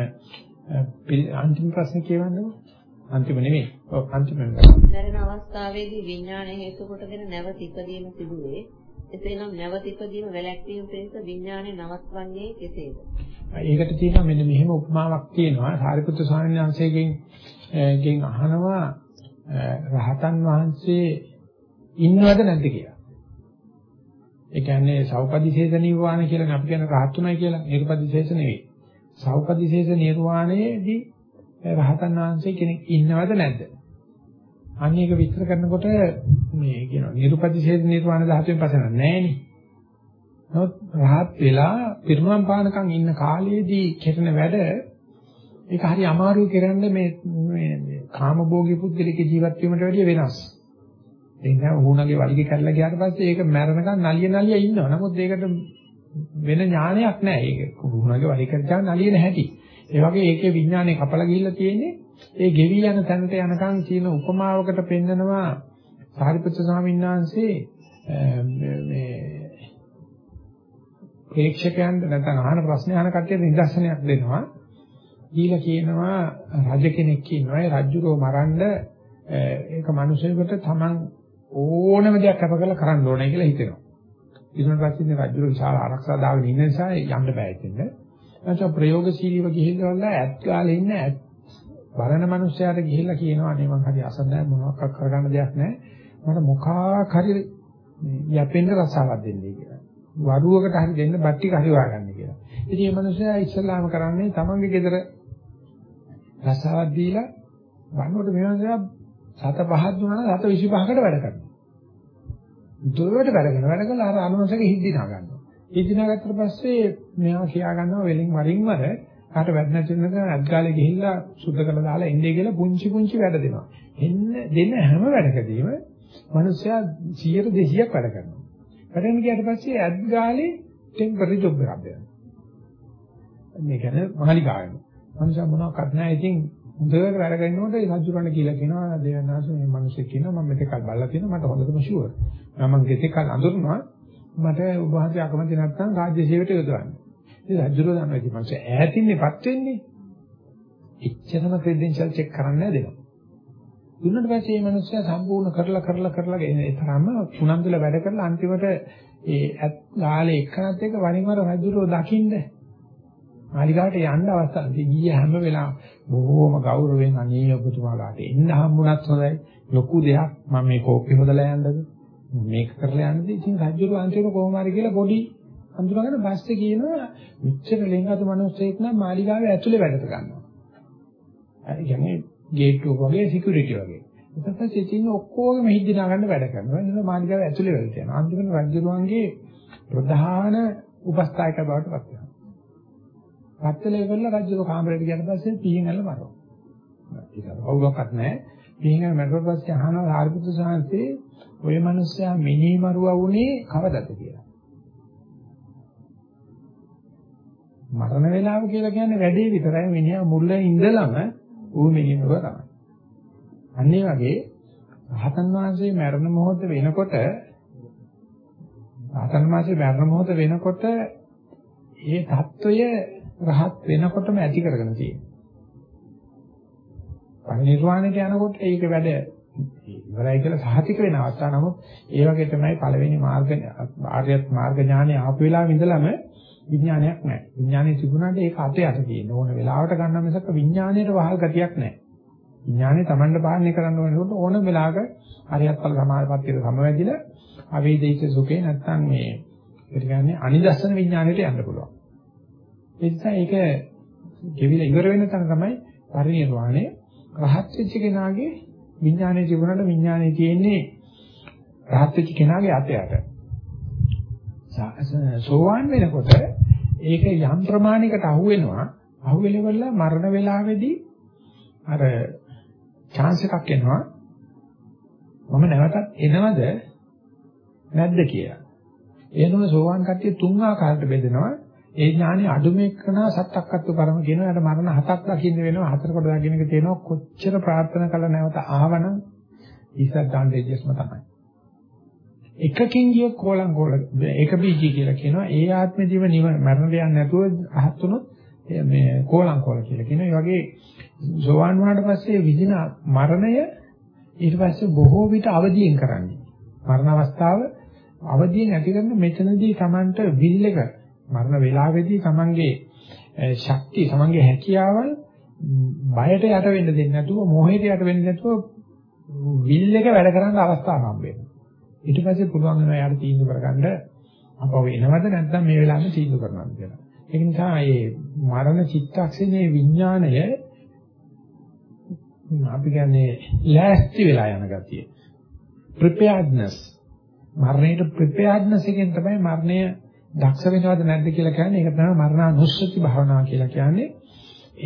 අන්තිම ප්‍රශ්නේ කියවන්නකො අන්තිම නෙමෙයි. ඔව් අන්තිම නෙමෙයි. මරණ අවස්ථාවේදී විඥානය හේතු කොටගෙන නැවත ඉපදීම සිදුවේ. එසේනම් නැවත ඉපදීම වැළැක්වීම පිණිස විඥානය නවත්වන්නේ කෙසේද? ඒකට තියෙනවා මෙන්න මෙහෙම උපමාවක් තියෙනවා. සාරිපුත්‍ර ස්වාමීන් වහන්සේගෙන් ගෙන් අහනවා රහතන් වහන්සේ ඉන්නවද නැද්ද කියලා. ඒ කියන්නේ සෞපදිශේෂ නිර්වාණ කියලා අපි කියන රහත්ුණයි කියලා. නිර්පදිශේෂ නෙවෙයි. සෞපදිශේෂ නිර්වාණයේදී රහතන් වහන්සේ කෙනෙක් ඉන්නවද නැද්ද? අන්න ඒක විස්තර කරනකොට මේ කියනවා නිර්පදිශේෂ නිර්වාණ ධාතුවෙන් පස්සේ නෑනේ. නමුත් රහත් වෙලා පිරුණම් පානකම් ඉන්න කාලයේදී කෙරෙන වැඩ ඒක හරි අමාරු කරන්න මේ මේ කාමභෝගී පුද්ගලික ජීවත් වීමට වැඩිය වෙනස්. ඒ නිසා උහුණගේ වලිගය කැඩලා ගියාට පස්සේ ඒක මැරෙනකන් නලිය නලිය ඉන්නවා. නමුත් ඒකට වෙන ඥානයක් නැහැ. ඒක උහුණගේ වලිගය කැඩලා නලියන හැටි. ඒ වගේ ඒකේ විඥානය කපලා ගිහිල්ලා තියෙන්නේ ඒ ගෙවි යන තැනට යනකම් කියන උපමාවකට පෙන්නනවා සාරිපුත්‍ර ස්වාමීන් වහන්සේ මේ ප්‍රේක්ෂකයන්ට නැත්නම් අහන ප්‍රශ්න අහන කට්ටියට නිදර්ශනයක් දෙනවා. දීලා කියනවා රජ කෙනෙක් ඉන්නවා ඒ රජුරෝ මරන්න ඒක මිනිසෙකුට තමන් ඕනම දෙයක් කැප කරලා කරන්න ඕනේ කියලා හිතෙනවා. ඊට පස්සේ රජුරෝ විශාල ආරක්ෂා දාගෙන ඉන්න නිසා යන්න බෑ ඉතින්ද. නැත්නම් ප්‍රයෝගශීලීව ගිහිල්ලා ඇත් ගාලා ඉන්න ඇත් බලන මිනිස්සයාට ගිහිල්ලා කියනවා අනේ මං හරි අසන්නයි මොනවක් කරගන්න දෙයක් නැහැ. මට මොකක් හරි යැපෙන්න රසාවක් දෙන්නයි කියලා. වරුවකට හරි දෙන්න බත් ටික හරි වාගන්න කියලා. ඉතින් මේ මිනිස්සයා ඉස්සල්ලාම කරන්නේ තමන්ගේ ගෙදර රසාවක් දීලා වන්නකොට මේ මිනිස්සයා සත පහක් දුන්නා සත 25කට වැඩ කරනවා. දුරට වැඩ කරන වැඩ කළා අර අනුසක හිද්දිනා ගන්නවා. හිද්දිනා ගත්තට පස්සේ මෙයා කියා ගන්නවා වෙලින් වරින් වර කාට වැඩ නැති වෙනකන් අත්ගාලේ ගිහිල්ලා සුද්ධ කරලා දාලා එන්නේ කියලා පුංචි පුංචි වැඩ දෙනවා. එන්න දෙන හැම වැඩකදීම මිනිස්සයා 100 200ක් වැඩ කරනවා. වැඩගෙන ගියාට පස්සේ අත්ගාලේ ටෙම්පරරි ජොබ් එකක් දෙනවා. මේ කියන්නේ මහලිකාවෙම. මනුෂ්‍ය මොනවාක්වත් නැහැ. ඉතින් හොඳට වැඩ කරනකොට ඒ රජුරණ කියලා කියනවා දෙවනාස මේ මිනිස්සු කියනවා මම මෙතෙක් කල් බලලා තියෙනවා මට හොඳටම ෂුවර්. මම ගෙතෙක් කල් අඳුරනවා මට ඔබ වහන්සේ අකමැති නැත්නම් රාජ්‍ය සේවයට යොදවන්න. ඉතින් රජුරෝ දන්නවා ඉතින් මිනිස්සු ඈතින්නේපත් වෙන්නේ. එච්චරම ක්‍රෙඩෙන්ෂල් චෙක් කරන්න දෙනවා. දුන්නට පස්සේ මේ මිනිස්සයා සම්පූර්ණ කරලා කරලා කරලා ඒ තරම පුනන්දුල වැඩ කරලා අන්තිමට ඒ ගාලේ එක්කනත් එක වරින් වර රජුරෝ දකින්නේ මාලිගාවට යන්න අවස්ථාවක් ගියේ හැම වෙලාවෙම බොහෝම ගෞරවයෙන් අනේ ඔබතුමාලාට එන්න හම්බුණත් හොඳයි. ලොකු දෙයක්. මම මේ කෝප්පේ හොදලා යන්නද? මේක කරලා යන්නද? ඉතින් රජුරු අන්තිමට කොහොම හරි කියලා පොඩි අඳුරගෙන බස්සේ කියනවා මෙච්චර ලෙන්ගතු මිනිස්සෙක් නම් මාලිගාවේ ඇතුලේ වැඩට ගන්නවා. ඒ කියන්නේ ගේට්ටුවක වගේ සිකියුරිටි වගේ. ඊට පස්සේ ඉතින් ඔක්කොගම හිද්දිනා ගන්න වැඩ කරනවා. ඒක මාලිගාවේ ඇතුලේ වැඩ කරනවා. අන්තිමට රජුරුවන්ගේ ප්‍රධාන උපස්ථායක බවට පත් වෙනවා. පත්තලේ කරලා රජුගේ කාමරේට ගියාට පස්සේ පිහින් ඇල්ල මරනවා. ඒක කවුරක්වත් නැහැ. පිහින් ඇල්ල මරුවා පස්සේ අහනවා ආර්පුත්‍ර සාන්තේ ඔය මිනිස්සයා මිනි මරුවා වුණේ කවදද කියලා. මරණ වේලාව කියලා කියන්නේ වැඩේ විතරයි මිනිහා මුල්ල ඉඳලම ඌ මිනිහව තමයි. අන්න ඒ වගේ රහතන් වහන්සේ මරණ මොහොත වෙනකොට රහතන් වහන්සේ මරණ මොහොත වෙනකොට ඒ தত্ত্বය රහත් වෙනකොටම ඇති කරගෙන තියෙනවා. පරිනිර්වාණයට යනකොට ඒක වැඩ ඉවරයි කියලා සහතික වෙන අවස්ථාව නමුත් ඒ වගේ තමයි පළවෙනි මාර්ග ආර්යත් මාර්ග ඥානෙ ආපු වෙලාවෙ ඉඳලම විඥානයක් නැහැ. විඥානය තිබුණාට ඒක අතේ අත තියෙන ඕන වෙලාවට ගන්න මිසක විඥාණයට වහල් ගතියක් නැහැ. විඥානේ Tamanට පාලනය කරන්න ඕනකොට ඕනම වෙලාවක හරියත්ඵල සමාධිපත්තියට සමවැදිලා අවේදිත සුඛේ නැත්තම් මේ ඒ කියන්නේ අනිදස්සන විඥාණයට යන්න පුළුවන්. ඒ නිසා ඒක ගෙවිලා ඉවර වෙන තැන තමයි පරිණිරවාණය. රහත් වෙච්ච කෙනාගේ විඥානයේ තිබුණාට විඥානයේ තියෙන්නේ රහත් වෙච්ච කෙනාගේ අතයට. සෝවාන් වෙනකොට ඒක යම් ප්‍රමාණයකට අහු වෙනවා. අහු වෙනකොට මරණ වේලාවේදී අර chance එකක් එනවා. මම නැවතත් එනවද නැද්ද කියලා. එනම සෝවාන් කට්ටිය තුන් ආකාරයට බෙදෙනවා. ඒ ඥානෙ අඩුම එක්කනා සත්‍යක්කත්ව පරම කියනවා. යාට මරණ හතක් දකින්න වෙනවා. හතර කොට දකින්න එක තියෙනවා. කොච්චර ප්‍රාර්ථනා කළා නැවත ආවනම් disadvantagesම තමයි. එකකින් ගිය කෝලං කෝල එක බීජී කියලා කියනවා. ඒ ආත්මෙදිම නිවන මරණ දෙයක් නැතුව අහත් වුණොත් මේ කෝලං කෝල කියලා කියනවා. ඒ වගේ සෝවාන් වුණාට පස්සේ විදින මරණය ඊට පස්සේ බොහෝ විට අවදියෙන් කරන්නේ. මරණ අවස්ථාව අවදියෙන් ඇති කරන මෙතනදී Tamanට විල් එක මරණ වේලාවේදී Tamanගේ ශක්තිය Tamanගේ හැකියාවල් බයට යට වෙන්න දෙන්නේ නැතුව මොහේට යට වෙන්න නැතුව විල් එක වැඩ කරන්න අවස්ථාවක් හම්බ වෙනවා. ඊට පස්සේ පුළුවන් වෙනවා යාට තීන්දුව කරගන්න අපව එනවද නැත්නම් මේ වෙලාවෙම තීන්දුව කරනවද කියලා. ඒ නිසා මේ මරණ චිත්තක්ෂණයේ විඥාණය අපි කියන්නේ ලෑස්ති වෙලා යන ගතිය. preparedness මරණයට preparedness එකෙන් තමයි මරණය දක්ෂ වෙනවද නැද්ද කියලා කියන්නේ ඒක තමයි මරණානුස්සති භාවනාව කියලා කියන්නේ.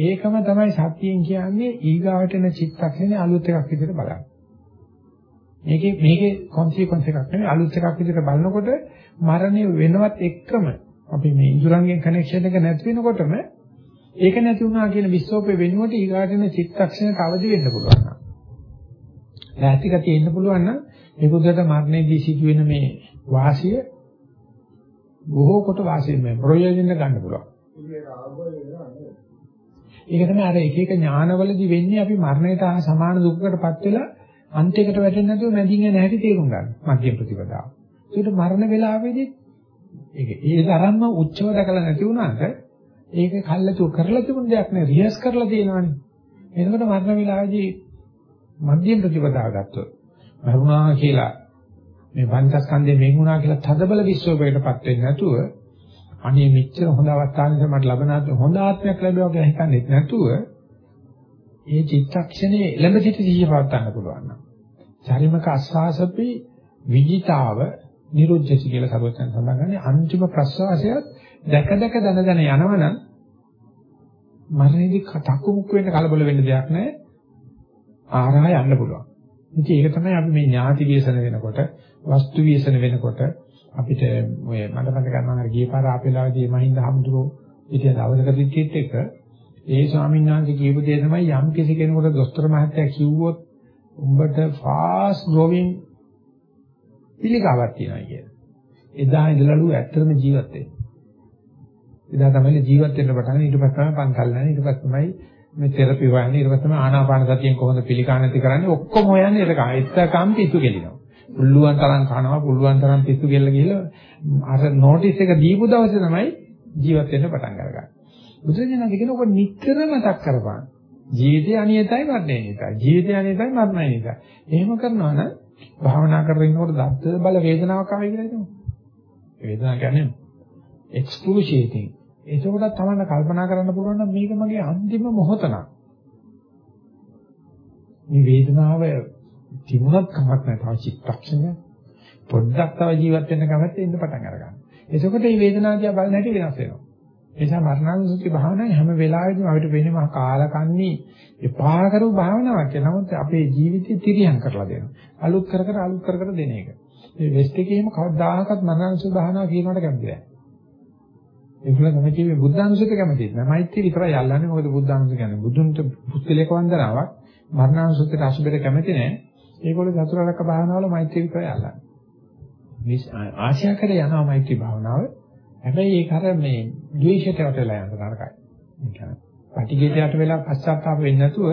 ඒකම තමයි සතියෙන් කියන්නේ ඊගාවට එන චිත්තක්ෂණේ අලුත් එකක් විදිහට බලන්න. මේකේ මේකේ consequence එකක් නෙවෙයි අලුත් එකක් විදිහට බලනකොට මරණය වෙනවත් එක්කම අපි මේ ඉඳුරංගෙන් කනෙක්ෂන් එක නැති වෙනකොටම ඒක නැති වුණා කියන විශ්වාසය වෙනුවට ඊගාට එන චිත්තක්ෂණයට අවදි වෙන්න පුළුවන්. ලෑස්ති ගතිය ඉන්න පුළුවන් නම් මේ බුද්ධට මරණයේදී සිදුවෙන මේ වාසිය බොහෝ කොට වාසියෙන් මේ ප්‍රයෝජන ගන්න පුළුවන්. ඒක තමයි අර එක එක ඥානවලදී වෙන්නේ අපි මරණයට සමාන දුකකටපත් වෙලා අන්තිකට වැටෙන්නේ නැතුව මැදින් යන හැටි තේරුම් ගන්න. මධ්‍යම ප්‍රතිපදාව. ඒකට මරණ වේලාවේදී ඒක ඒ තරම්ම උච්චව දැකලා නැති වුණාට ඒක කල්ලාතු කරලා තිබුණ දෙයක් නේ රිහර්ස් කරලා තියෙනවනේ. එතකොට මරණ වේලාවේදී මධ්‍යම ප්‍රතිපදාව ගත්තොත් මරුණා කියලා මේ පංචස්කන්ධයෙන් වෙන් වුණා කියලා තදබල විශ්වාසයකටපත් වෙන්නේ නැතුව අනේ මෙච්චර හොඳ අවස්ථාවක මට ලබනාත් හොඳ ආත්මයක් ලැබුවා කියලා හිතන්නේ නැතුව ඒ චිත්තක්ෂණේ එළඹ සිට සිහිය පවත්වන්න පුළුවන් නම්. චරිමක අස්වාසපි විජිතාව නිරුද්ධති කියලා සරුවචන සඳහන් කරන්නේ අන්තිම ප්‍රසවාසයත් දැක දැක දන දන යනවනම් මරණයේදී කටකුමුක් වෙන්න කලබල වෙන්න දෙයක් නැහැ. ආරහා යන්න පුළුවන්. ඉතින් ඒක තමයි අපි මේ ඥාති විශේෂණ වෙනකොට වස්තු විශේෂණ වෙනකොට අපිට ඔය මට මතක ගන්නවා ගිය පාර ආපෙලාවේදී මහින්ද හමුදුරෝ ඉතින් දවසක පිටිත් එක ඒ ස්වාමීන් වහන්සේ කියපු දේ තමයි යම් කිසි කෙනෙකුට දොස්තර මහත්තයා කිව්වොත් උඹට ෆාස්ට් ග්‍රෝවිං පිළිකාවක් තියෙනවා කියලා. එදා ඉඳලාලු ඇත්තටම ජීවත් වෙන්නේ. එදා තමයි ජීවත් වෙන්න පටන් ඊට පස්සේ තමයි පන්සල් යන්නේ ඊට පස්සේ තමයි මේ තෙරපි හොයන්නේ ඊට පස්සේ තමයි ආනාපාන සතියෙන් කොහොමද පිළිකා නැති කරන්නේ ඔක්කොම හොයන්නේ ඒක එත්තකම් පිස්සු ගෙලිනවා. පුළුවන් තරම් කනවා පුළුවන් තරම් පිස්සු ගෙල්ල ගිහලා අර නෝටිස් එක දීපු දවසේ තමයි ජීවත් වෙන්න පටන් අරගන්නේ. බුදුරජාණන් කියන ඔබ නිතර මතක් කරපන්. ජීවිතය අනියතයි මරණය නිතයි. ජීවිතය අනියතයි මරණය නිතයි. එහෙම කරනවා නම් භාවනා කරගෙන ඉන්නකොට දත්ත බල වේදනාවක් ආවයි කියලා හිතමු. වේදනාව කියන්නේ excruciating. ඒකෝට තමයි කල්පනා කරන්න පුළුවන් නම් මේක මගේ අන්තිම මොහොත නම්. මේ වේදනාව තිබුණත් කමක් නැහැ. තව චිත්තක්ෂණය පොඩ්ඩක් තව ජීවත් වෙන්න කැමති ඉන්න පටන් අරගන්න. එතකොට මේ වේදනාව දිහා බලන හැටි වෙනස් වෙනවා. ඒ නිසා මරණානුසුති භාවනාවේ හැම වෙලාවෙදීම අපිට වෙන්නේ මහා කාලකන්ණි එපා කරු භාවනාවක් කියලා. නමුත් අපේ ජීවිතේ තිරියම් කරලා දෙනවා. අලුත් කර කර අලුත් කර කර දෙන එක. මේ වෙස්ට් එකේම කවදාහකත් මරණානුසුති භාවනාව කියනකට කැමති නැහැ. ඒගොල්ලෝ කැමති මේ බුද්ධානුසුති කැමති නැහැ. මෛත්‍රී විතරයි අල්ලන්නේ. මොකද බුද්ධානුසුති කියන්නේ බුදුන්ට පුස්තලයක වන්දනාවක්. මරණානුසුතිට අසුබෙට කැමති නැහැ. ඒගොල්ලෝ චතුරාර්යක භාවනාවල මෛත්‍රී විතරයි අල්ලන්නේ. මේ ආශාකරේ යනවා මෛත්‍රී භාවනාව. හැබැයි ඒක අර මේ ද්වේෂයට යට වෙලා යන නරකයි. ඒ කියන්නේ පටිඝයට යට වෙලා පශ්චාත්තාප වෙන්නේ නැතුව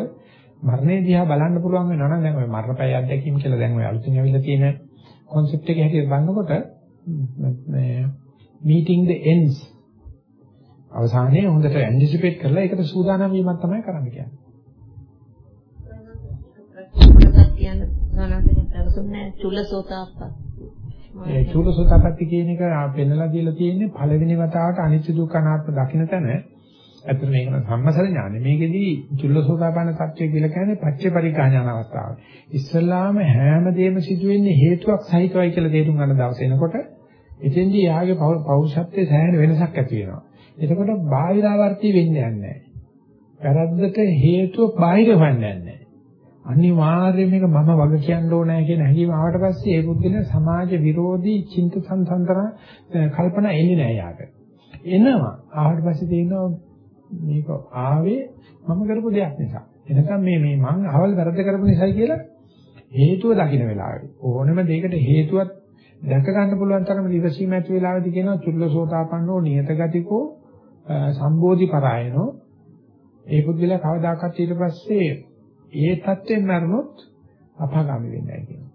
මරණය දිහා බලන්න පුළුවන් වෙනවා නම් දැන් ඔය මරණපය අධ්‍යක්ීම් කියලා දැන් ඔය අලුතින් ඇවිල්ලා තියෙන concept එක හැටියට බලනකොට මේ meeting the ends අවසානයේ හොඳට anticipate කරලා ඒකට සූදානම් වීමක් තමයි කරන්න කියන්නේ. කොටසක් කියන්න ගණන්දෙන් ප්‍රසුන්නේ චුල්ලසෝතාප්පත්. ඒ චූලසෝතාපට්ටි කියන එක පෙන්නලා දීලා තියෙන්නේ පළවෙනි වතාවට අනිත්‍ය දුක්ඛ අනාත්ම දකින්න තැන. ඇත්තට මේක නම් සම්මසල ඥානෙ. මේකෙදී චුල්ලසෝතාපන්න තත්ත්වය කියලා කියන්නේ පච්චේ පරිග්‍රහ ඥාන අවස්ථාව. ඉස්සල්ලාම හැමදේම සිදුවෙන්නේ හේතුවක් සහිතවයි කියලා තේරුම් ගන්න දවස එනකොට එතෙන්දී යාගේ පෞරුෂත්වයේ සෑහෙන වෙනසක් ඇති වෙනවා. එතකොට බාහිරාවර්ති වෙන්නේ නැහැ. වැරද්දට හේතුව බාහිර හොයන්නේ නැහැ. අනිවාර්යයෙන් මේක මම වග කියන්න ඕනෑ කියන හැඟීම ආවට පස්සේ ඒ පුද්ගලයා සමාජ විරෝධී චින්ත සංසන්තර කල්පනා එන්නේ නැහැ යාට. එනවා ආවට පස්සේ තේිනවා මේක ආවේ මම කරපු දෙයක් නිසා. එනකම් මේ මේ මං අවල් වැරද්ද කරපු නිසායි කියලා හේතුව දකින්න වෙලාවේ ඕනම දෙයකට හේතුවක් දැක ගන්න පුළුවන් තරම ඉවසීම ඇති වෙලාවේදී කියනවා චුල්ලසෝතාපන්නෝ නියත ගතිකෝ සම්බෝධි පරායනෝ ඒ පුද්ගලයා කවදාකවත් ඊට පස්සේ ඒ தත්වෙන් මැරුණොත් අපාගාමි වෙන්නයි කියනවා.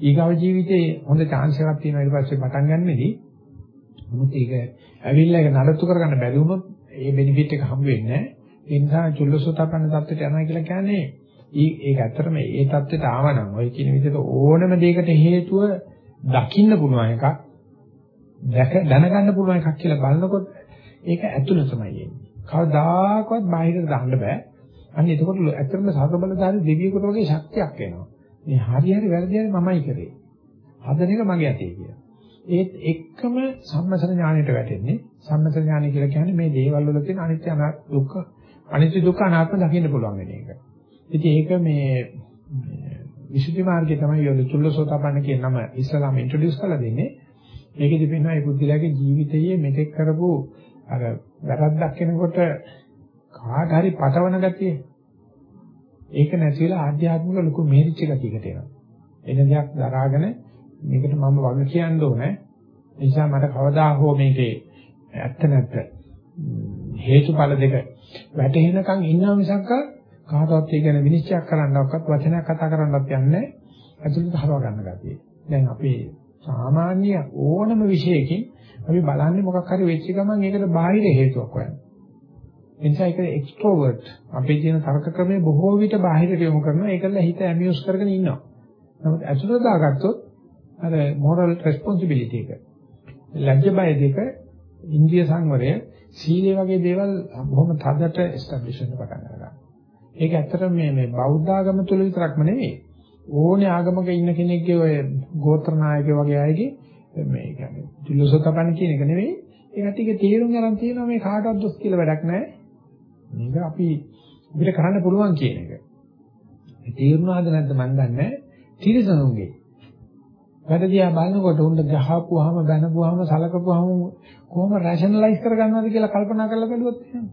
ඊගාව ජීවිතේ හොඳ chance එකක් තියෙනවා ඊට පස්සේ පටන් ගන්නෙදී. නමුත් ඒක ඇවිල්ලා ඒක නඩත්තු කරගන්න බැරි වුණොත් ඒ බෙනිෆිට් එක හම් වෙන්නේ නැහැ. ඒ නිසා චුල්ලසෝතපන්න தත්වෙට යනවා කියලා කියන්නේ ඒක ඇත්තටම ඒ தත්වෙට ආවනම් ඔය කියන විදිහට ඕනම දෙයකට හේතුව දකින්න පුළුවන් එකක් දැක දැනගන්න පුළුවන් එකක් කියලා බලනකොට ඒක ඇතුළ තමයි එන්නේ. කවදාකවත් බාහිරට දාන්න බෑ. අන්න එතකොට ඇත්තටම සතබලධාරී දෙවියෙකුට වගේ ශක්තියක් එනවා. මේ හරි හරි වැරදි හරි මමයි කරේ. හදන එක මගේ අතේ කියලා. ඒත් එක්කම සම්මසන ඥාණයට වැටෙන්නේ. සම්මසන ඥාණය කියලා කියන්නේ මේ දේවල් වල තියෙන අනිත්‍ය අනාත්ම දුක්ඛ අනිත්‍ය දුක්ඛ අනාත්ම දකින්න පුළුවන් වෙන එක. ඉතින් ඒක මේ විසුද්ධි මාර්ගය තමයි යොදු චුල්ලසෝතපන්න කියන නම ඉස්සලාම ඉන්ට්‍රොඩියුස් කරලා දෙන්නේ. මේකෙදි පෙන්වන ඒ බුද්ධිලාගේ ජීවිතයේ මෙතෙක් කරපු අර වැරද්දක් කෙනෙකුට කාට හරි පටවන ගතිය ඒක නැති වෙලා ආධ්‍යාත්මික ලොකු මෙහෙරිච්ච ගතියකට එනවා. එන දෙයක් දරාගෙන මේකට මම වග කියන්න ඕනේ. ඒ නිසා මට කවදා හෝ මේකේ ඇත්ත නැත්ත හේතුඵල දෙක වැටහෙනකන් ඉන්නවා මිසක් කාටවත් ඒ ගැන විනිශ්චය කරන්නවක්වත් වචනයක් කතා කරන්නවත් යන්නේ නැහැ. ඇතුළට හරව ගන්න ගතිය. දැන් අපි සාමාන්‍ය ඕනම විශේෂයකින් අපි බලන්නේ මොකක් හරි වෙච්ච ගමන් ඒකට බාහිර හේතුවක් හොයන්නේ. ඒ නිසා ඒක එක්ස්ට්‍රෝවර්ට් අපේ තියෙන තර්ක ක්‍රමයේ බොහෝ විට බාහිරට යොමු කරනවා. ඒකල හිත ඇමියුස් කරගෙන ඉන්නවා. නමුත් ඇතුළට දාගත්තොත් අර මොරල් රෙස්පොන්සිබිලිටි එක. ලැජ්ජ බය දෙක, ඉන්ද්‍රිය සංවරය, සීලය වගේ දේවල් බොහොම තදට එස්ටැබ්ලිෂ් වෙන්න පටන් ගන්නවා. ඒක ඇත්තටම මේ මේ බෞද්ධ ආගම තුල විතරක්ම නෙවෙයි. ඕනේ ආගමක ඉන්න කෙනෙක්ගේ ඔය ගෝත්‍ර නායකයෝ වගේ අයගේ මේ කියන්නේ ත්‍රිලෝසතපන් කියන එක නෙවෙයි. ඒ කටිගේ තීරුම් ගන්න තියෙනවා මේ කාටවත් දොස් කියලා වැඩක් නැහැ. මේක අපි අපිට කරන්න පුළුවන් කියන එක. ඒ තීරුණාද නැද්ද මන් දන්නේ නැහැ. තිරසනුගේ. වැඩ දිහා බලනකොට උන්ට ගහපුවාම බැනපුවාම සලකපුවාම කොහොම රෂනලයිස් කරගන්නවද කියලා කල්පනා කරලා බැලුවොත් එහෙම.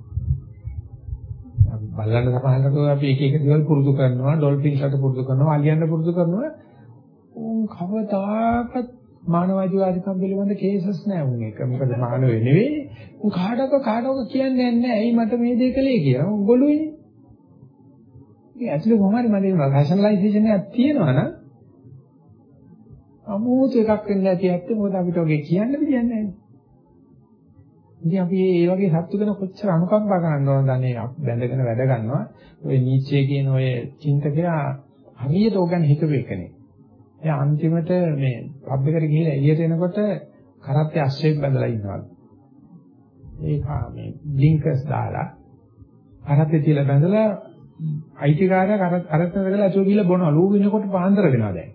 බලන්න සමහරවිට අපි එක එක දේවල් පුරුදු කරනවා, ඩොල්ෆින්ස්ලට පුරුදු කරනවා, අලියන්න පුරුදු කරනවා. උන් කවදාකවත් මානවයිකවාදිකම් පිළිබඳ කේසස් නෑ උන් එක. මොකද මානවෙ නෙවෙයි. උන් කාටක කාටක කියන්නේ නැහැ. ඇයි මට මේ දේ කළේ කියලා. උන් ගොළුයිනේ. ඉතින් ඇතුලේ කොහොමද මම රෂනලයිසේෂන් එකක් තියෙනවා නම් අමුතු එකක් වෙන්නේ නැති ඇත්තේ මොකද අපිට ඔගේ කියන්න දෙයක් නැහැ. ඉතින් අපි මේ වගේ සත්තු ගැන කොච්චර අනුකම්පා කරනවද අනේ බැඳගෙන වැඩ ගන්නවා. ඔය නීචේ කියන ඔය චින්තකයා හරියට ඕක ගැන හිතුව එකනේ. එයා අන්තිමට මේ පබ් එකට ගිහිල්ලා එළියට එනකොට කරත්තේ අස්සෙක් බඳලා ඉන්නවා. ඒක මේ බ්ලින්කර්ස් දාලා කරත්තේ තියලා බඳලා අයිතිකාරයා කරත්තේ වැදලා අතෝ ගිහිල්ලා බොනවා. ලූ වෙනකොට පාන්දර වෙනවා දැන්.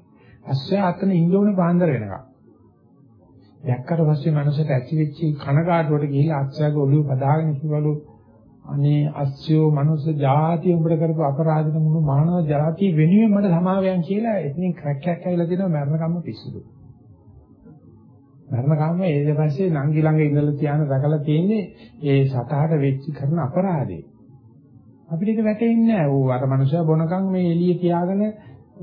අස්සයා අතන ඉන්න ඕනේ පාන්දර වෙනකම්. දැක්කට පස්සේ මනසට ඇති වෙච්ච කනගාටුවට ගිහිල්ලා අස්සයාගේ ඔළුව බදාගෙන කිව්වලු අනේ අස්සයෝ මනුස්ස જાති උඹට කරපු අපරාධන මුළු මානව જાති වෙනුවෙන් මට සමාවයන් කියලා එතනින් ක්‍රැක් එකක් ඇවිල්ලා දෙනවා මරණ කම්ම පිස්සුදු. මරණ කම්ම ඊට පස්සේ නංගි ළඟ ඉඳලා තියාන රකලා තියෙන්නේ ඒ සතහට වෙච්ච කරන අපරාධේ. අපිට ඒක වැටෙන්නේ නැහැ. ඌ අර මනුස්සයා බොනකම් මේ එළිය තියාගෙන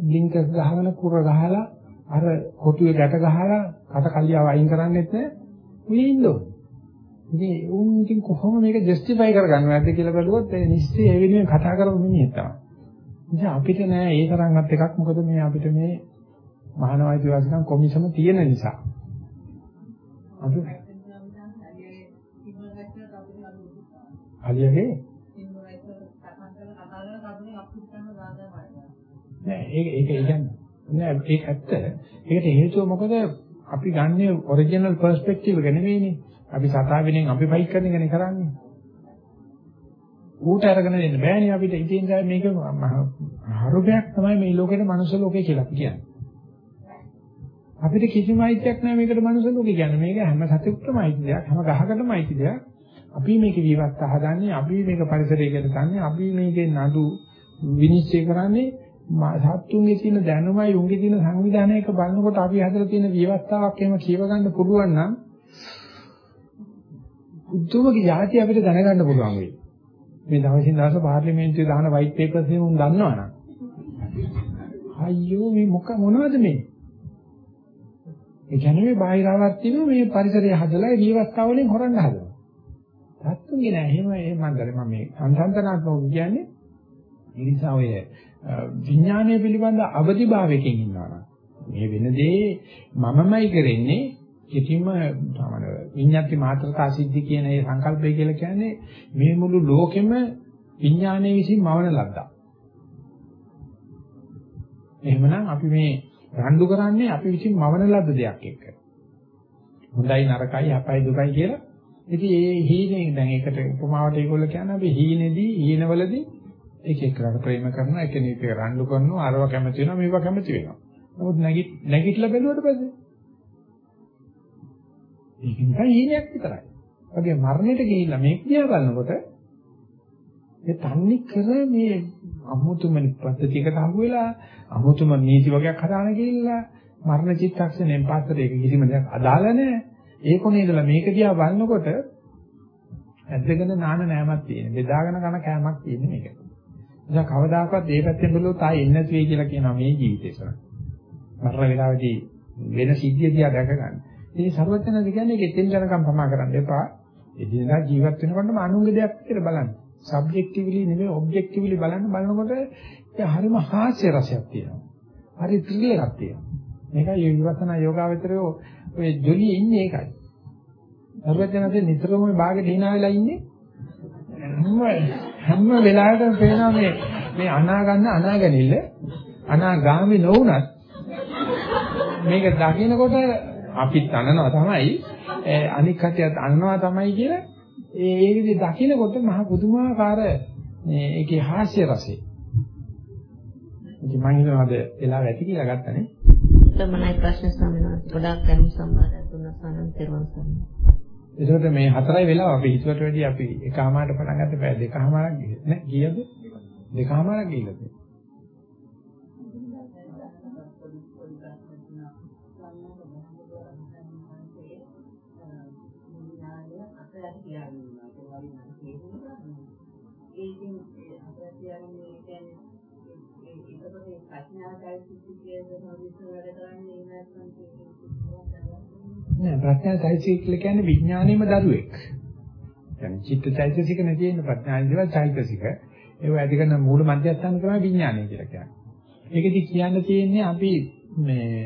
බ්ලින්කර්ස් ගහගෙන කුර ගහලා අර කොටුවේ ගැට ගහලා කට කල්ලියව අයින් කරන්නෙත් නැහැ. මේ ඉන්නෝ. ඉතින් උන් ඉතින් කොහොම මේක ජස්ටිෆයි කරගන්නවද කියලා බැලුවොත් ඒ නිශ්චය ඒ වෙනුවෙන් කතා කරපු මිනිහෙක් තමයි. ඉතින් අපිට නෑ ඒ තරම්වත් එකක් මොකද මේ අපිට මේ මහානවාදී වාසිකම් කොමිසම තියෙන නිසා. අපි අලියගේ නෑ ඒක ඒක කියන්නේ නෑ ඒක ඇත්ත. ඒකට හේතුව මොකද අපි ගන්නේ ඔරිජිනල් පර්ස්පෙක්ටිව් එක නෙවෙයිනේ. අපි සතා වෙනින් අපි ෆයිට් කරන එකනේ කරන්නේ. ඌට අරගෙන දෙන්න බෑනේ අපිට. ඉතින් දැන් මේක හරුපයක් තමයි මේ ලෝකෙට මනුස්ස ලෝකේ කියලා අපි කියන්නේ. අපිට කිසිම අයිතියක් නැහැ මේකට මනුස්ස ලෝකේ කියන්නේ. මේක හැම සතෙකුටම අයිති දෙයක්, හැම ගහකටම අයිති දෙයක්. අපි මේක ජීවත් හදාගන්නේ, අපි මේක පරිසරයකට ගන්නේ, අපි මේකේ නඩු විනිශ්චය කරන්නේ සත්තුන්ගේ තියෙන දැනුමයි උන්ගේ තියෙන සංවිධානයක බලනකොට අපි හදලා තියෙන විවස්ථාවක් එහෙම කියව ගන්න පුළුවන් නම් උද්දුමගේ જાති අපිට දැනගන්න පුළුවන් වෙයි. මේ දවසින් දවස පාර්ලිමේන්තුවේ දාන වයිට් පේපර්ස් එහෙම උන් දන්නවනම්. අයියෝ මේ මොක මොනවද මේ? ඒ කියන්නේ මේ බාහිරාවක් තියෙනවා මේ පරිසරය හදලා ඒ විවස්ථාව වලින් හොරන්න හදනවා. සත්තුන්ගේ නෑ එහෙම එහෙම මන්දර මම මේ සංසන්දනාත්මක කියන්නේ ඒ නිසා ඔය විඥානය පිළිබඳ අවදිභාවයකින් ඉන්නවා මේ වෙන දේ මමමයි කරන්නේ කිසිම සාමාන්‍ය විඤ්ඤාති මාත්‍රකා සිද්ධි කියන ඒ සංකල්පය කියලා කියන්නේ මේ මුළු ලෝකෙම විඥානයේ විසින් මවන ලද්දා. එහෙමනම් අපි මේ රණ්ඩු කරන්නේ අපි විසින් මවන ලද්ද දෙයක් එක්ක. හොඳයි නරකයි අපයි දුකයි කියලා. ඉතින් ඒ හීනේ දැන් ඒකට උපමාවට ඒගොල්ලෝ කියන්නේ අපි හීනේදී හීනවලදී එක එක්කකට ප්‍රේම කරනවා එකිනෙක රණ්ඩු කරනවා අරව කැමති වෙනවා මේව කැමති වෙනවා. නමුත් නැගිට නැගිටලා බැලුවට පස්සේ ඒක නිකන් හීනයක් විතරයි. වගේ මරණයට ගිහිල්ලා මේක දිහා බලනකොට ඒ තන්නේ කර මේ අමුතුම පද්ධතියකට අහු වෙලා අමුතුම නීති වගේක් හදාන ගිහිල්ලා මරණ චිත්තක්ෂණයෙන් පස්සට ඒක කිසිම දෙයක් අදාළ නැහැ. ඒ කොනේ ඉඳලා මේක දිහා බලනකොට ඇද්දගෙන නාන නෑමක් තියෙන. බෙදාගෙන කන කෑමක් තියෙන මේක. නිසා කවදාකවත් මේ පැත්තෙන් බලුවොත් ආයෙ එන්නේ නැති වෙයි කියලා කියනවා මේ ජීවිතේ සර. මරණ වේලාවේදී වෙන සිද්ධිය දිහා දැක ගන්න. මේ ਸਰවඥාද කියන්නේ ඒක එතෙන් යනකම් පමා කරන්න එපා. එදිනදා ජීවත් වෙනකොටම අනුංග දෙයක් විතර බලන්න. සබ්ජෙක්ටිවලි නෙමෙයි ඔබ්ජෙක්ටිවලි බලන්න බලනකොට ඒ හරිම හාස්‍ය රසයක් තියෙනවා. හරි ත්‍රිල් එකක් තියෙනවා. මේකයි විවසනා යෝගාවචරය ඔය ජොලි ඉන්නේ ඒකයි. සර්වඥාන්සේ නිතරම මේ භාගෙට hina වෙලා ඉන්නේ. හැම හැම වෙලාවෙම පේනවා මේ මේ අනා ගන්න අනා ගැනීම අනාගාමි නොවුනත් මේක දකින්නකොට අපිත් අනනවා තමයි අනික් කටියත් අනනවා තමයි කියලා ඒ විදිහ දකිනකොට මහ පුදුමාකාර මේ ඒකේ හාස්‍ය රසය. ඉතින් මම හිතනවාද වෙලාව ඇති කියලා ගත්තනේ. තමනයි ප්‍රශ්න සම්මාන ගොඩාක් දැනුම් සම්මානයක් දුන්නා සනන් තෙරුවන් සරණයි. ඒකට මේ හතරයි වෙලාව අපි හිතුවට වැඩිය අපි එකමාරට පටන් ගත්ත පැය දෙකමාරක් ගිහින් නේ කීයද? දෙකමාරක් ගිහිල්ලා ඒකෙන් අපිට කියන්නේ කියන්නේ ඒකපොතේ ප්‍රඥාකාරී සිද්ධියද හොදිස්ස වැඩ කරන්නේ නැත්නම් නෑ ප්‍රඥාචෛතසික කියලා කියන්නේ විඥානයේම දරුවෙක්. يعني චිත්තචෛතසික නැති වෙන ප්‍රඥානිදව චෛතසික. ඒව ඇති කරන මූල මධ්‍යස්ථාන තමයි විඥානය කියලා කියන්නේ. ඒකෙදි කියන්න තියෙන්නේ අපි මේ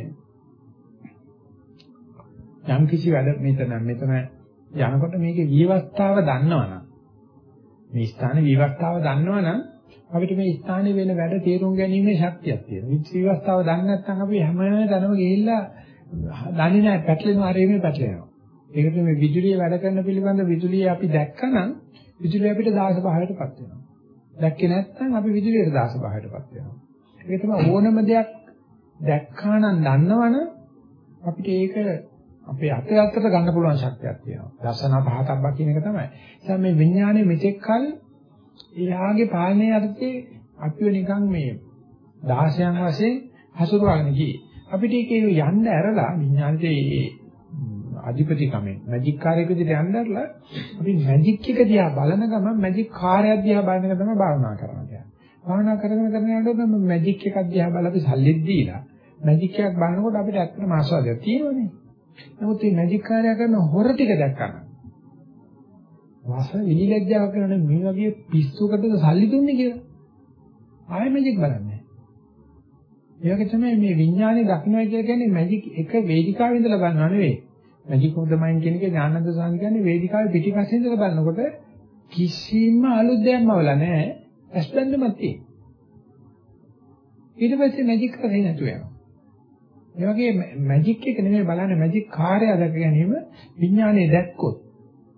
යම් කිසි වැඩ මෙතන මෙතන යනකොට මේකේ විවස්ථාව දන්නවනම් මේ ස්ථානයේ විවස්ථාව දන්නවනම් අපිට මේ ස්ථානයේ වෙන වැඩ තේරුම් ගැනීමේ ශක්තියක් තියෙනවා. විවස්ථාව දන්නේ නැත්නම් අපි හැම තැනම ගිහිල්ලා දන්නේ නැහැ පැටලෙනවා ආරෙමේ පැටලෙනවා. ඒකට මේ විදුලිය වැඩ කරන පිළිබඳ විදුලිය අපි දැක්කනම් විදුලිය අපිට 16 පහටපත් වෙනවා. දැක්කේ නැත්නම් අපි විදුලියට 16 පහටපත් වෙනවා. ඒක තමයි ඕනම දෙයක් දැක්කානම් දන්නවනම් අපිට ඒක අපේ අතේ අතට ගන්න පුළුවන් ශක්තියක් තියෙනවා. දර්ශන පහතක්බා කියන එක තමයි. ඒ මේ විඥානයේ මෙතෙක් කල එයාගේ පාලනයේ අර්ථයේ අපිව නිකන් මේ 16න් වශයෙන් හසුරුවාගෙන ගියේ. අපිට ඒක යන්න ඇරලා විඥානයේ අධිපතිකමෙන් මැජික් කාර්යයක විදිහට යන්න ඇරලා අපි මැජික් එක දිහා බලන ගමන් මැජික් කාර්යයක් දිහා බලන එක තමයි භාවනා කරන්නේ. භාවනා කරගෙන කරගෙන යනකොට මැජික් එකක් දිහා බලලා අපි සල්ලිත් දීලා මැජික් එකක් බලනකොට අපිට ඇත්තටම ආස්වාදයක් තියෙනවනේ. නමුත් මේ මැජික් කාර්යය කරන හොර ටික දැක්කම වාස විලිලැජ්ජාවක් කරන මේ වගේ පිස්සුවකටද සල්ලි දුන්නේ කියලා. ආයෙ මැජික් බලන්නේ. ඒ වගේ තමයි මේ විඥානේ දකින්නයි කියලා කියන්නේ මැජික් එක වේදිකාවේ ඉඳලා බලනවා නෙවෙයි. මැජික් ඔෆ් ද මයින්ඩ් කියන එක ඥානන්ද සාන් කියන්නේ වේදිකාවේ පිටිපස්සේ ඉඳලා බලනකොට කිසිම අලුත් දෙයක්ම වල නැහැ. ඇස්බැඳුමක් තියෙනවා. ඊට පස්සේ මැජික් කරේ නැතුව යනවා. ඒ වගේ මැජික් එක නෙමෙයි බලන්නේ මැජික් කාර්යය දැක ගැනීම විඥානයේ දැක්කොත්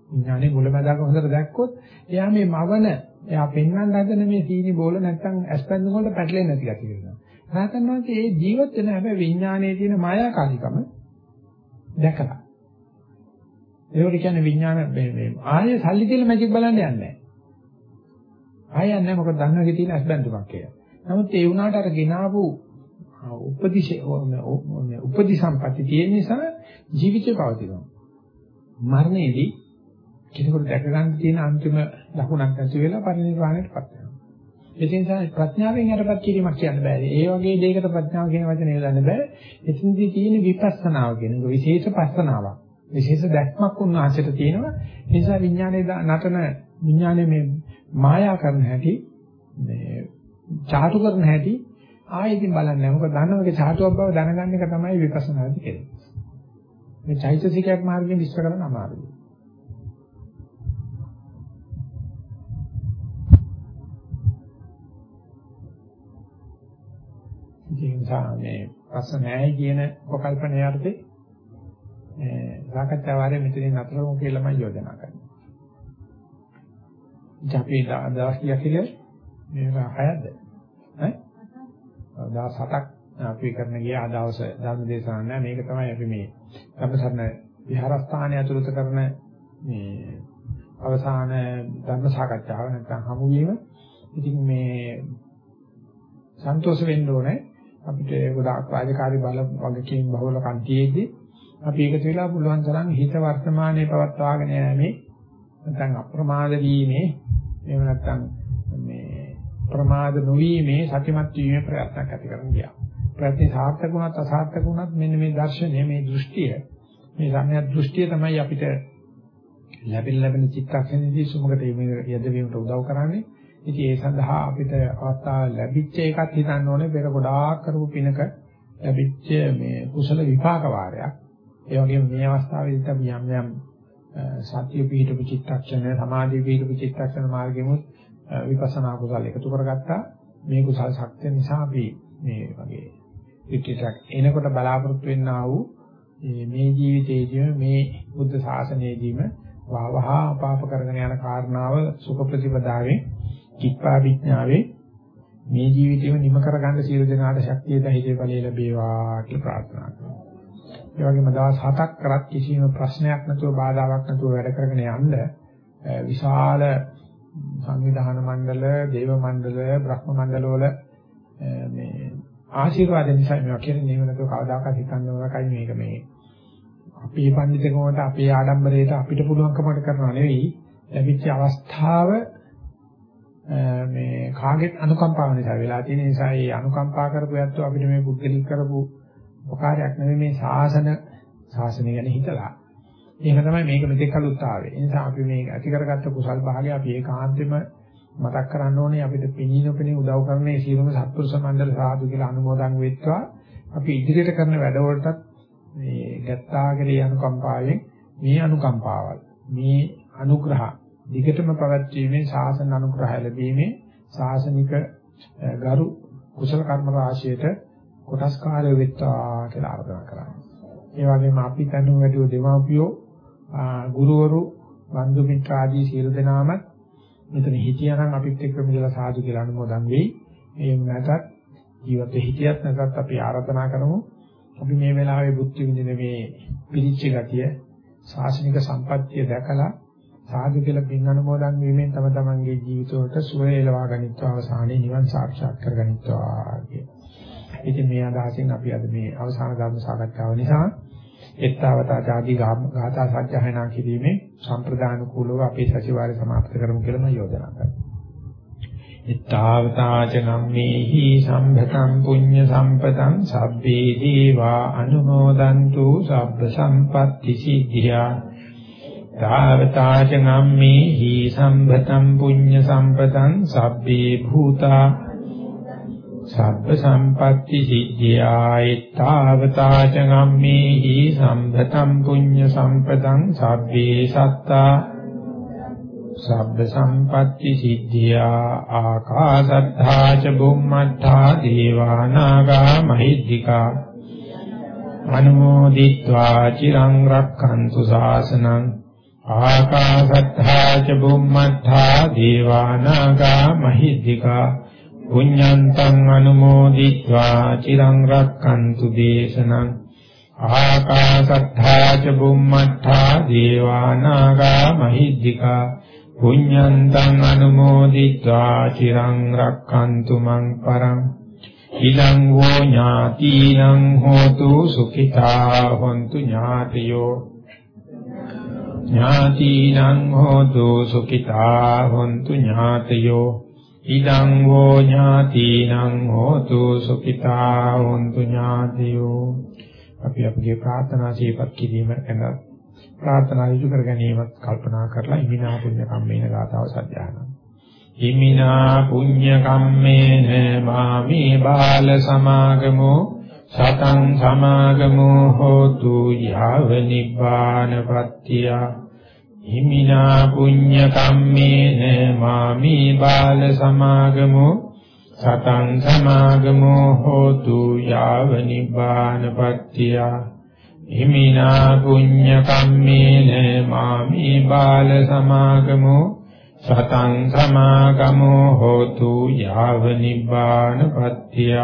විඥානයේ මුලමදාක හොඳට දැක්කොත් එයා මේ මවන එයා පෙන්වන්න හදන මේ සීනි බෝල නැත්තම් ඇස්පැන්ද වලට පැටලෙන්නේ නැති ගැටි වෙනවා. රහතන් වහන්සේ ඒ ජීවත් වෙන හැබැයි විඥානයේ තියෙන මායාකාරීකම දැකලා. ඒකට කියන්නේ විඥාන මේ මේ ආයේ සල්ලි දීලා මැජික් බලන්න යන්නේ නැහැ. ආයෙ නැහැ මොකද දන්නගේ තියෙන ඇස්බැඳුමක් කියලා. නමුත් ඒ වුණාට අර ගෙනාවු උපදිශ උපදි සම්පatti තියෙන නිසා ජීවිතේ පවතිනවා. මරණයේදී කෙනෙකුට දැක ගන්න තියෙන අන්තිම ලකුණක් නැති වෙලා පරිණිරවාණයටපත් වෙනවා. ඒ නිසා ප්‍රඥාවෙන් යටපත් කිරීමක් කියන්න බෑ. ඒ වගේ දෙයකට ප්‍රඥාව කියන වචනේ යොදන්න බෑ. එතනදී තියෙන විපස්සනාව කියන එක විශේෂ පස්සනාවක්. විශේෂ දැක්මක් උන්වහන්සේට තියෙනවා. ඒ නිසා විඥානයේ නටන විඥානයේ මේ මායා කරන හැටි මේ චාටු කරන හැටි ආයෙකින් බලන්නේ නැහැ. මොකද දන්නවගේ චාටුවක් බව දැනගන්න එක තමයි විපස්සනාදී කෙරෙන්නේ. මේ චෛතසිකයක් මාර්ගයෙන් විශ්ව කරන්න අමාරුයි. ඒ නිසා මේ ප්‍රශ්න නැහැ කියන උපකල්පනය යටතේ මේ සාකච්ඡා වාරයේ මෙතනින් අතරම කියලා මම යෝජනා කරනවා. අපි දවස් කීයක් කියලා මේක හයද? ඈ? දවස් හතක් අපි කරන ගිය ආ දවස ධර්ම දේශනා නෑ මේක තමයි අපි මේ ධර්මසරණ විහාරස්ථානය ඇතුළත කරන මේ අවසාන ධර්ම සාකච්ඡාව නැත්නම් හමු වීම. ඉතින් මේ සන්තෝෂ වෙන්න ඕනේ අපිට ගොඩාක් රාජකාරී බල වගකීම් බහුල කන්තියේදී අපි එකතු වෙලා පුළුවන් තරම් හිත වර්තමානයේ පවත්වාගෙන යෑමේ නැත්නම් අප්‍රමාද වීමේ එහෙම නැත්නම් මේ ප්‍රමාද නොවීමේ සතිමත් වීමේ ප්‍රයත්නක් ඇති කරන්න ගියා. ප්‍රයත්න සාර්ථක වුණත් අසාර්ථක වුණත් මෙන්න මේ දර්ශනය මේ දෘෂ්ටිය මේ සම්‍යක් දෘෂ්ටිය තමයි අපිට ලැබෙන ලැබෙන චිත්තක්ෂණයේදී සුමකට යෙදවීමට උදව් කරන්නේ. ඉතින් ඒ සඳහා අපිට අවස්ථාව ලැබිච්ච එකත් හිතන්න ඕනේ පෙර ගොඩාක් කරපු පිනක ලැබිච්ච මේ කුසල විපාක වාරයක්. ඒ වගේම මේ අවස්ථාවේදීත් අපි යම් යම් සත්‍ය පිහිටපු චිත්තක්ෂණ සමාධි පිහිටපු චිත්තක්ෂණ මාර්ගෙමුත් විපස්සනා කුසල එකතු කරගත්තා. මේ කුසල ශක්තිය නිසා අපි මේ වගේ පිටිසක් එනකොට බලාපොරොත්තු වෙන්නා වූ මේ ජීවිතයේදීම මේ බුද්ධ ශාසනයේදීම වහවහ අපාප කරගෙන යන කාරණාව සුඛ ප්‍රතිපදාවෙන් කිප්පා විඥාවේ මේ ජීවිතේම නිම කරගන්න සියලු දෙනාට ශක්තිය ධෛර්යය බලය ලැබේවා කියලා ප්‍රාර්ථනා කරනවා. ඒ වගේම දවස් 7ක් කරත් කිසිම ප්‍රශ්නයක් නැතුව බාධාවක් නැතුව වැඩ කරගෙන යන්න විශාල සංවිධාන මණ්ඩල, දේව මණ්ඩල, බ්‍රහ්ම මණ්ඩල වල මේ ආශිර්වාද නිසා මේවා කියන්නේ නෙවෙයි නැතුව කවදාකවත් හිතන්න ඕනකයි මේක මේ. අපේ පඬිතුකමට අපේ ආඩම්බරයට අපිට පුළුවන්කමකට කරනවා නෙවෙයි. ලැබිච්ච අවස්ථාව මේ කාගෙත් අනුකම්පාව නිසා වෙලා තියෙන නිසා ඒ අනුකම්පා කරපු යැත්තෝ අපිට මේ පුද්ගලික කරපු උපකාරයක් නෙවෙයි මේ ශාසන ශාසනය ගැන හිතලා. ඒක තමයි මේක මෙතෙක් කලුත් ආවේ. ඒ නිසා අපි මේ ඇති කරගත්ත කුසල් භාගය අපි ඒකාන්තෙම මතක් කරන්න ඕනේ අපිට පිනිනොපිනේ උදව් කරන මේ සියලුම සත්පුරුෂ මණ්ඩල සාදු කියලා අනුමෝදන් වෙත්වා අපි ඉදිරියට කරන වැඩවලටත් මේ ගැත්තාගේ අනුකම්පාවෙන් මේ අනුකම්පාවල් මේ අනුග්‍රහ දිගටම පැවැත්වීමේ ශාසන අනුග්‍රහය ලැබීමේ ශාසනික ගරු කුසල කර්ම රාශියට කොටස්කාරය වෙත්වා කියලා ආරාධනා කරනවා. ඒ වගේම අපි තනුව වැඩිව දෙමාපියෝ ගුරුවරු බන්දු මිත්‍ර ආදී සියලු දෙනාම මෙතන හිටියනම් අපිත් එක්ක මිදලා සාදු කියලා අනුමෝදන් වෙයි. ඒ නැතත් ජීවිතේ හිටියත් නැතත් අපි ආරාධනා කරමු. අපි මේ වෙලාවේ බුද්ධ විඳින මේ පිළිච්ච ගතිය ශාසනික සම්පත්තිය දැකලා සාදු කියලා පින් අනුමෝදන් වීමෙන් තම තමන්ගේ ජීවිතවලට සුවය ලබා ගනිත්වා අවසානයේ නිවන් සාක්ෂාත් කර ගනිත්වා කිය. ඉතින් මේ අදහසින් අපි අද මේ අවසාන ධර්ම සාකච්ඡාව නිසා එත්තවතා ආදී ගාථා සජ්ජහායනා කිරීමේ සම්ප්‍රදාන කූලව අපේ සතිವಾರය સમાપ્ત කරමු කියලා මම යෝජනා කරනවා. එත්තාවතා චනම්මේහි සම්භතං පුඤ්ඤ සම්පතං සබ්බේ දීවා අනුමෝදන්තු සබ්බ සම්පත්ති සිද්ධා තාවතා චනම්මේහි සම්භතං පුඤ්ඤ සම්පතං සබ්බේ භූතා සබ්බ සම්පatti සිද්ධායතාවතාච ගම්මේහි සම්පතම් පුඤ්ඤ සම්පතං සබ්බේ සත්තා. සබ්බ සම්පatti සිද්ධා ආකාසත්තා ච බුම්මත්තා දේවානාගා මහිද්దికා. අනුමෝදිත්වා චිරං රක්ඛන්තු ශාසනං. ආකාසත්තා ච බුම්මත්තා දේවානාගා මහිද්దికා. පුඤ්ඤන්තං අනුමෝදිत्वा චිරං රක්칸තු දේශනං ආකාසත්තා ච බුම්මත්තා දේවානාගා මහිද්దికා පුඤ්ඤන්තං අනුමෝදිत्वा චිරං රක්칸තු මං පරං ඉලං වෝ ඥාතිනං හෝතු සුඛිතා හොන්තු ඥාතියෝ ඥාතිනං හෝතු සුඛිතා හොන්තු ඥාතයෝ ඉදං වූ ඥාතිනං හෝතු සුඛිතා හොන්තු ඥාතියෝ අපි අපගේ ප්‍රාර්ථනා ශීපත් කිරීම ගැන ප්‍රාර්ථනා යොමු කර ගැනීමත් කල්පනා කරලා ඉමිනා පුඤ්ඤ කම්මේන ගාතාව සත්‍යයන. ඉමිනා පුඤ්ඤ කම්මේන මාමි බාල සමාගමෝ සතං සමාගමෝ හෝතු යාව නිබ්බානපත්තිය. ඉමිනා පුඤ්ඤ කම්මේන මාමි බාල සමාගමෝ සතං සමාගමෝ හෝතු යාව නිබ්බානපත්තිය. හිමිනා පුඤ්ඤ කම්මේන මාමි බාල සමාගමෝ සතං සමාගමෝ හෝතු යාව නිබ්බානපත්තිය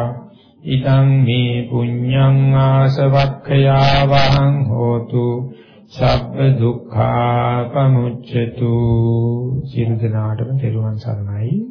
ඉදං මේ පුඤ්ඤං ආසවක්ඛයා වහං හෝතු සබ්බ දුක්ඛා පමුච්ඡතු. සිල් දනාටම තෙරුවන් සරණයි.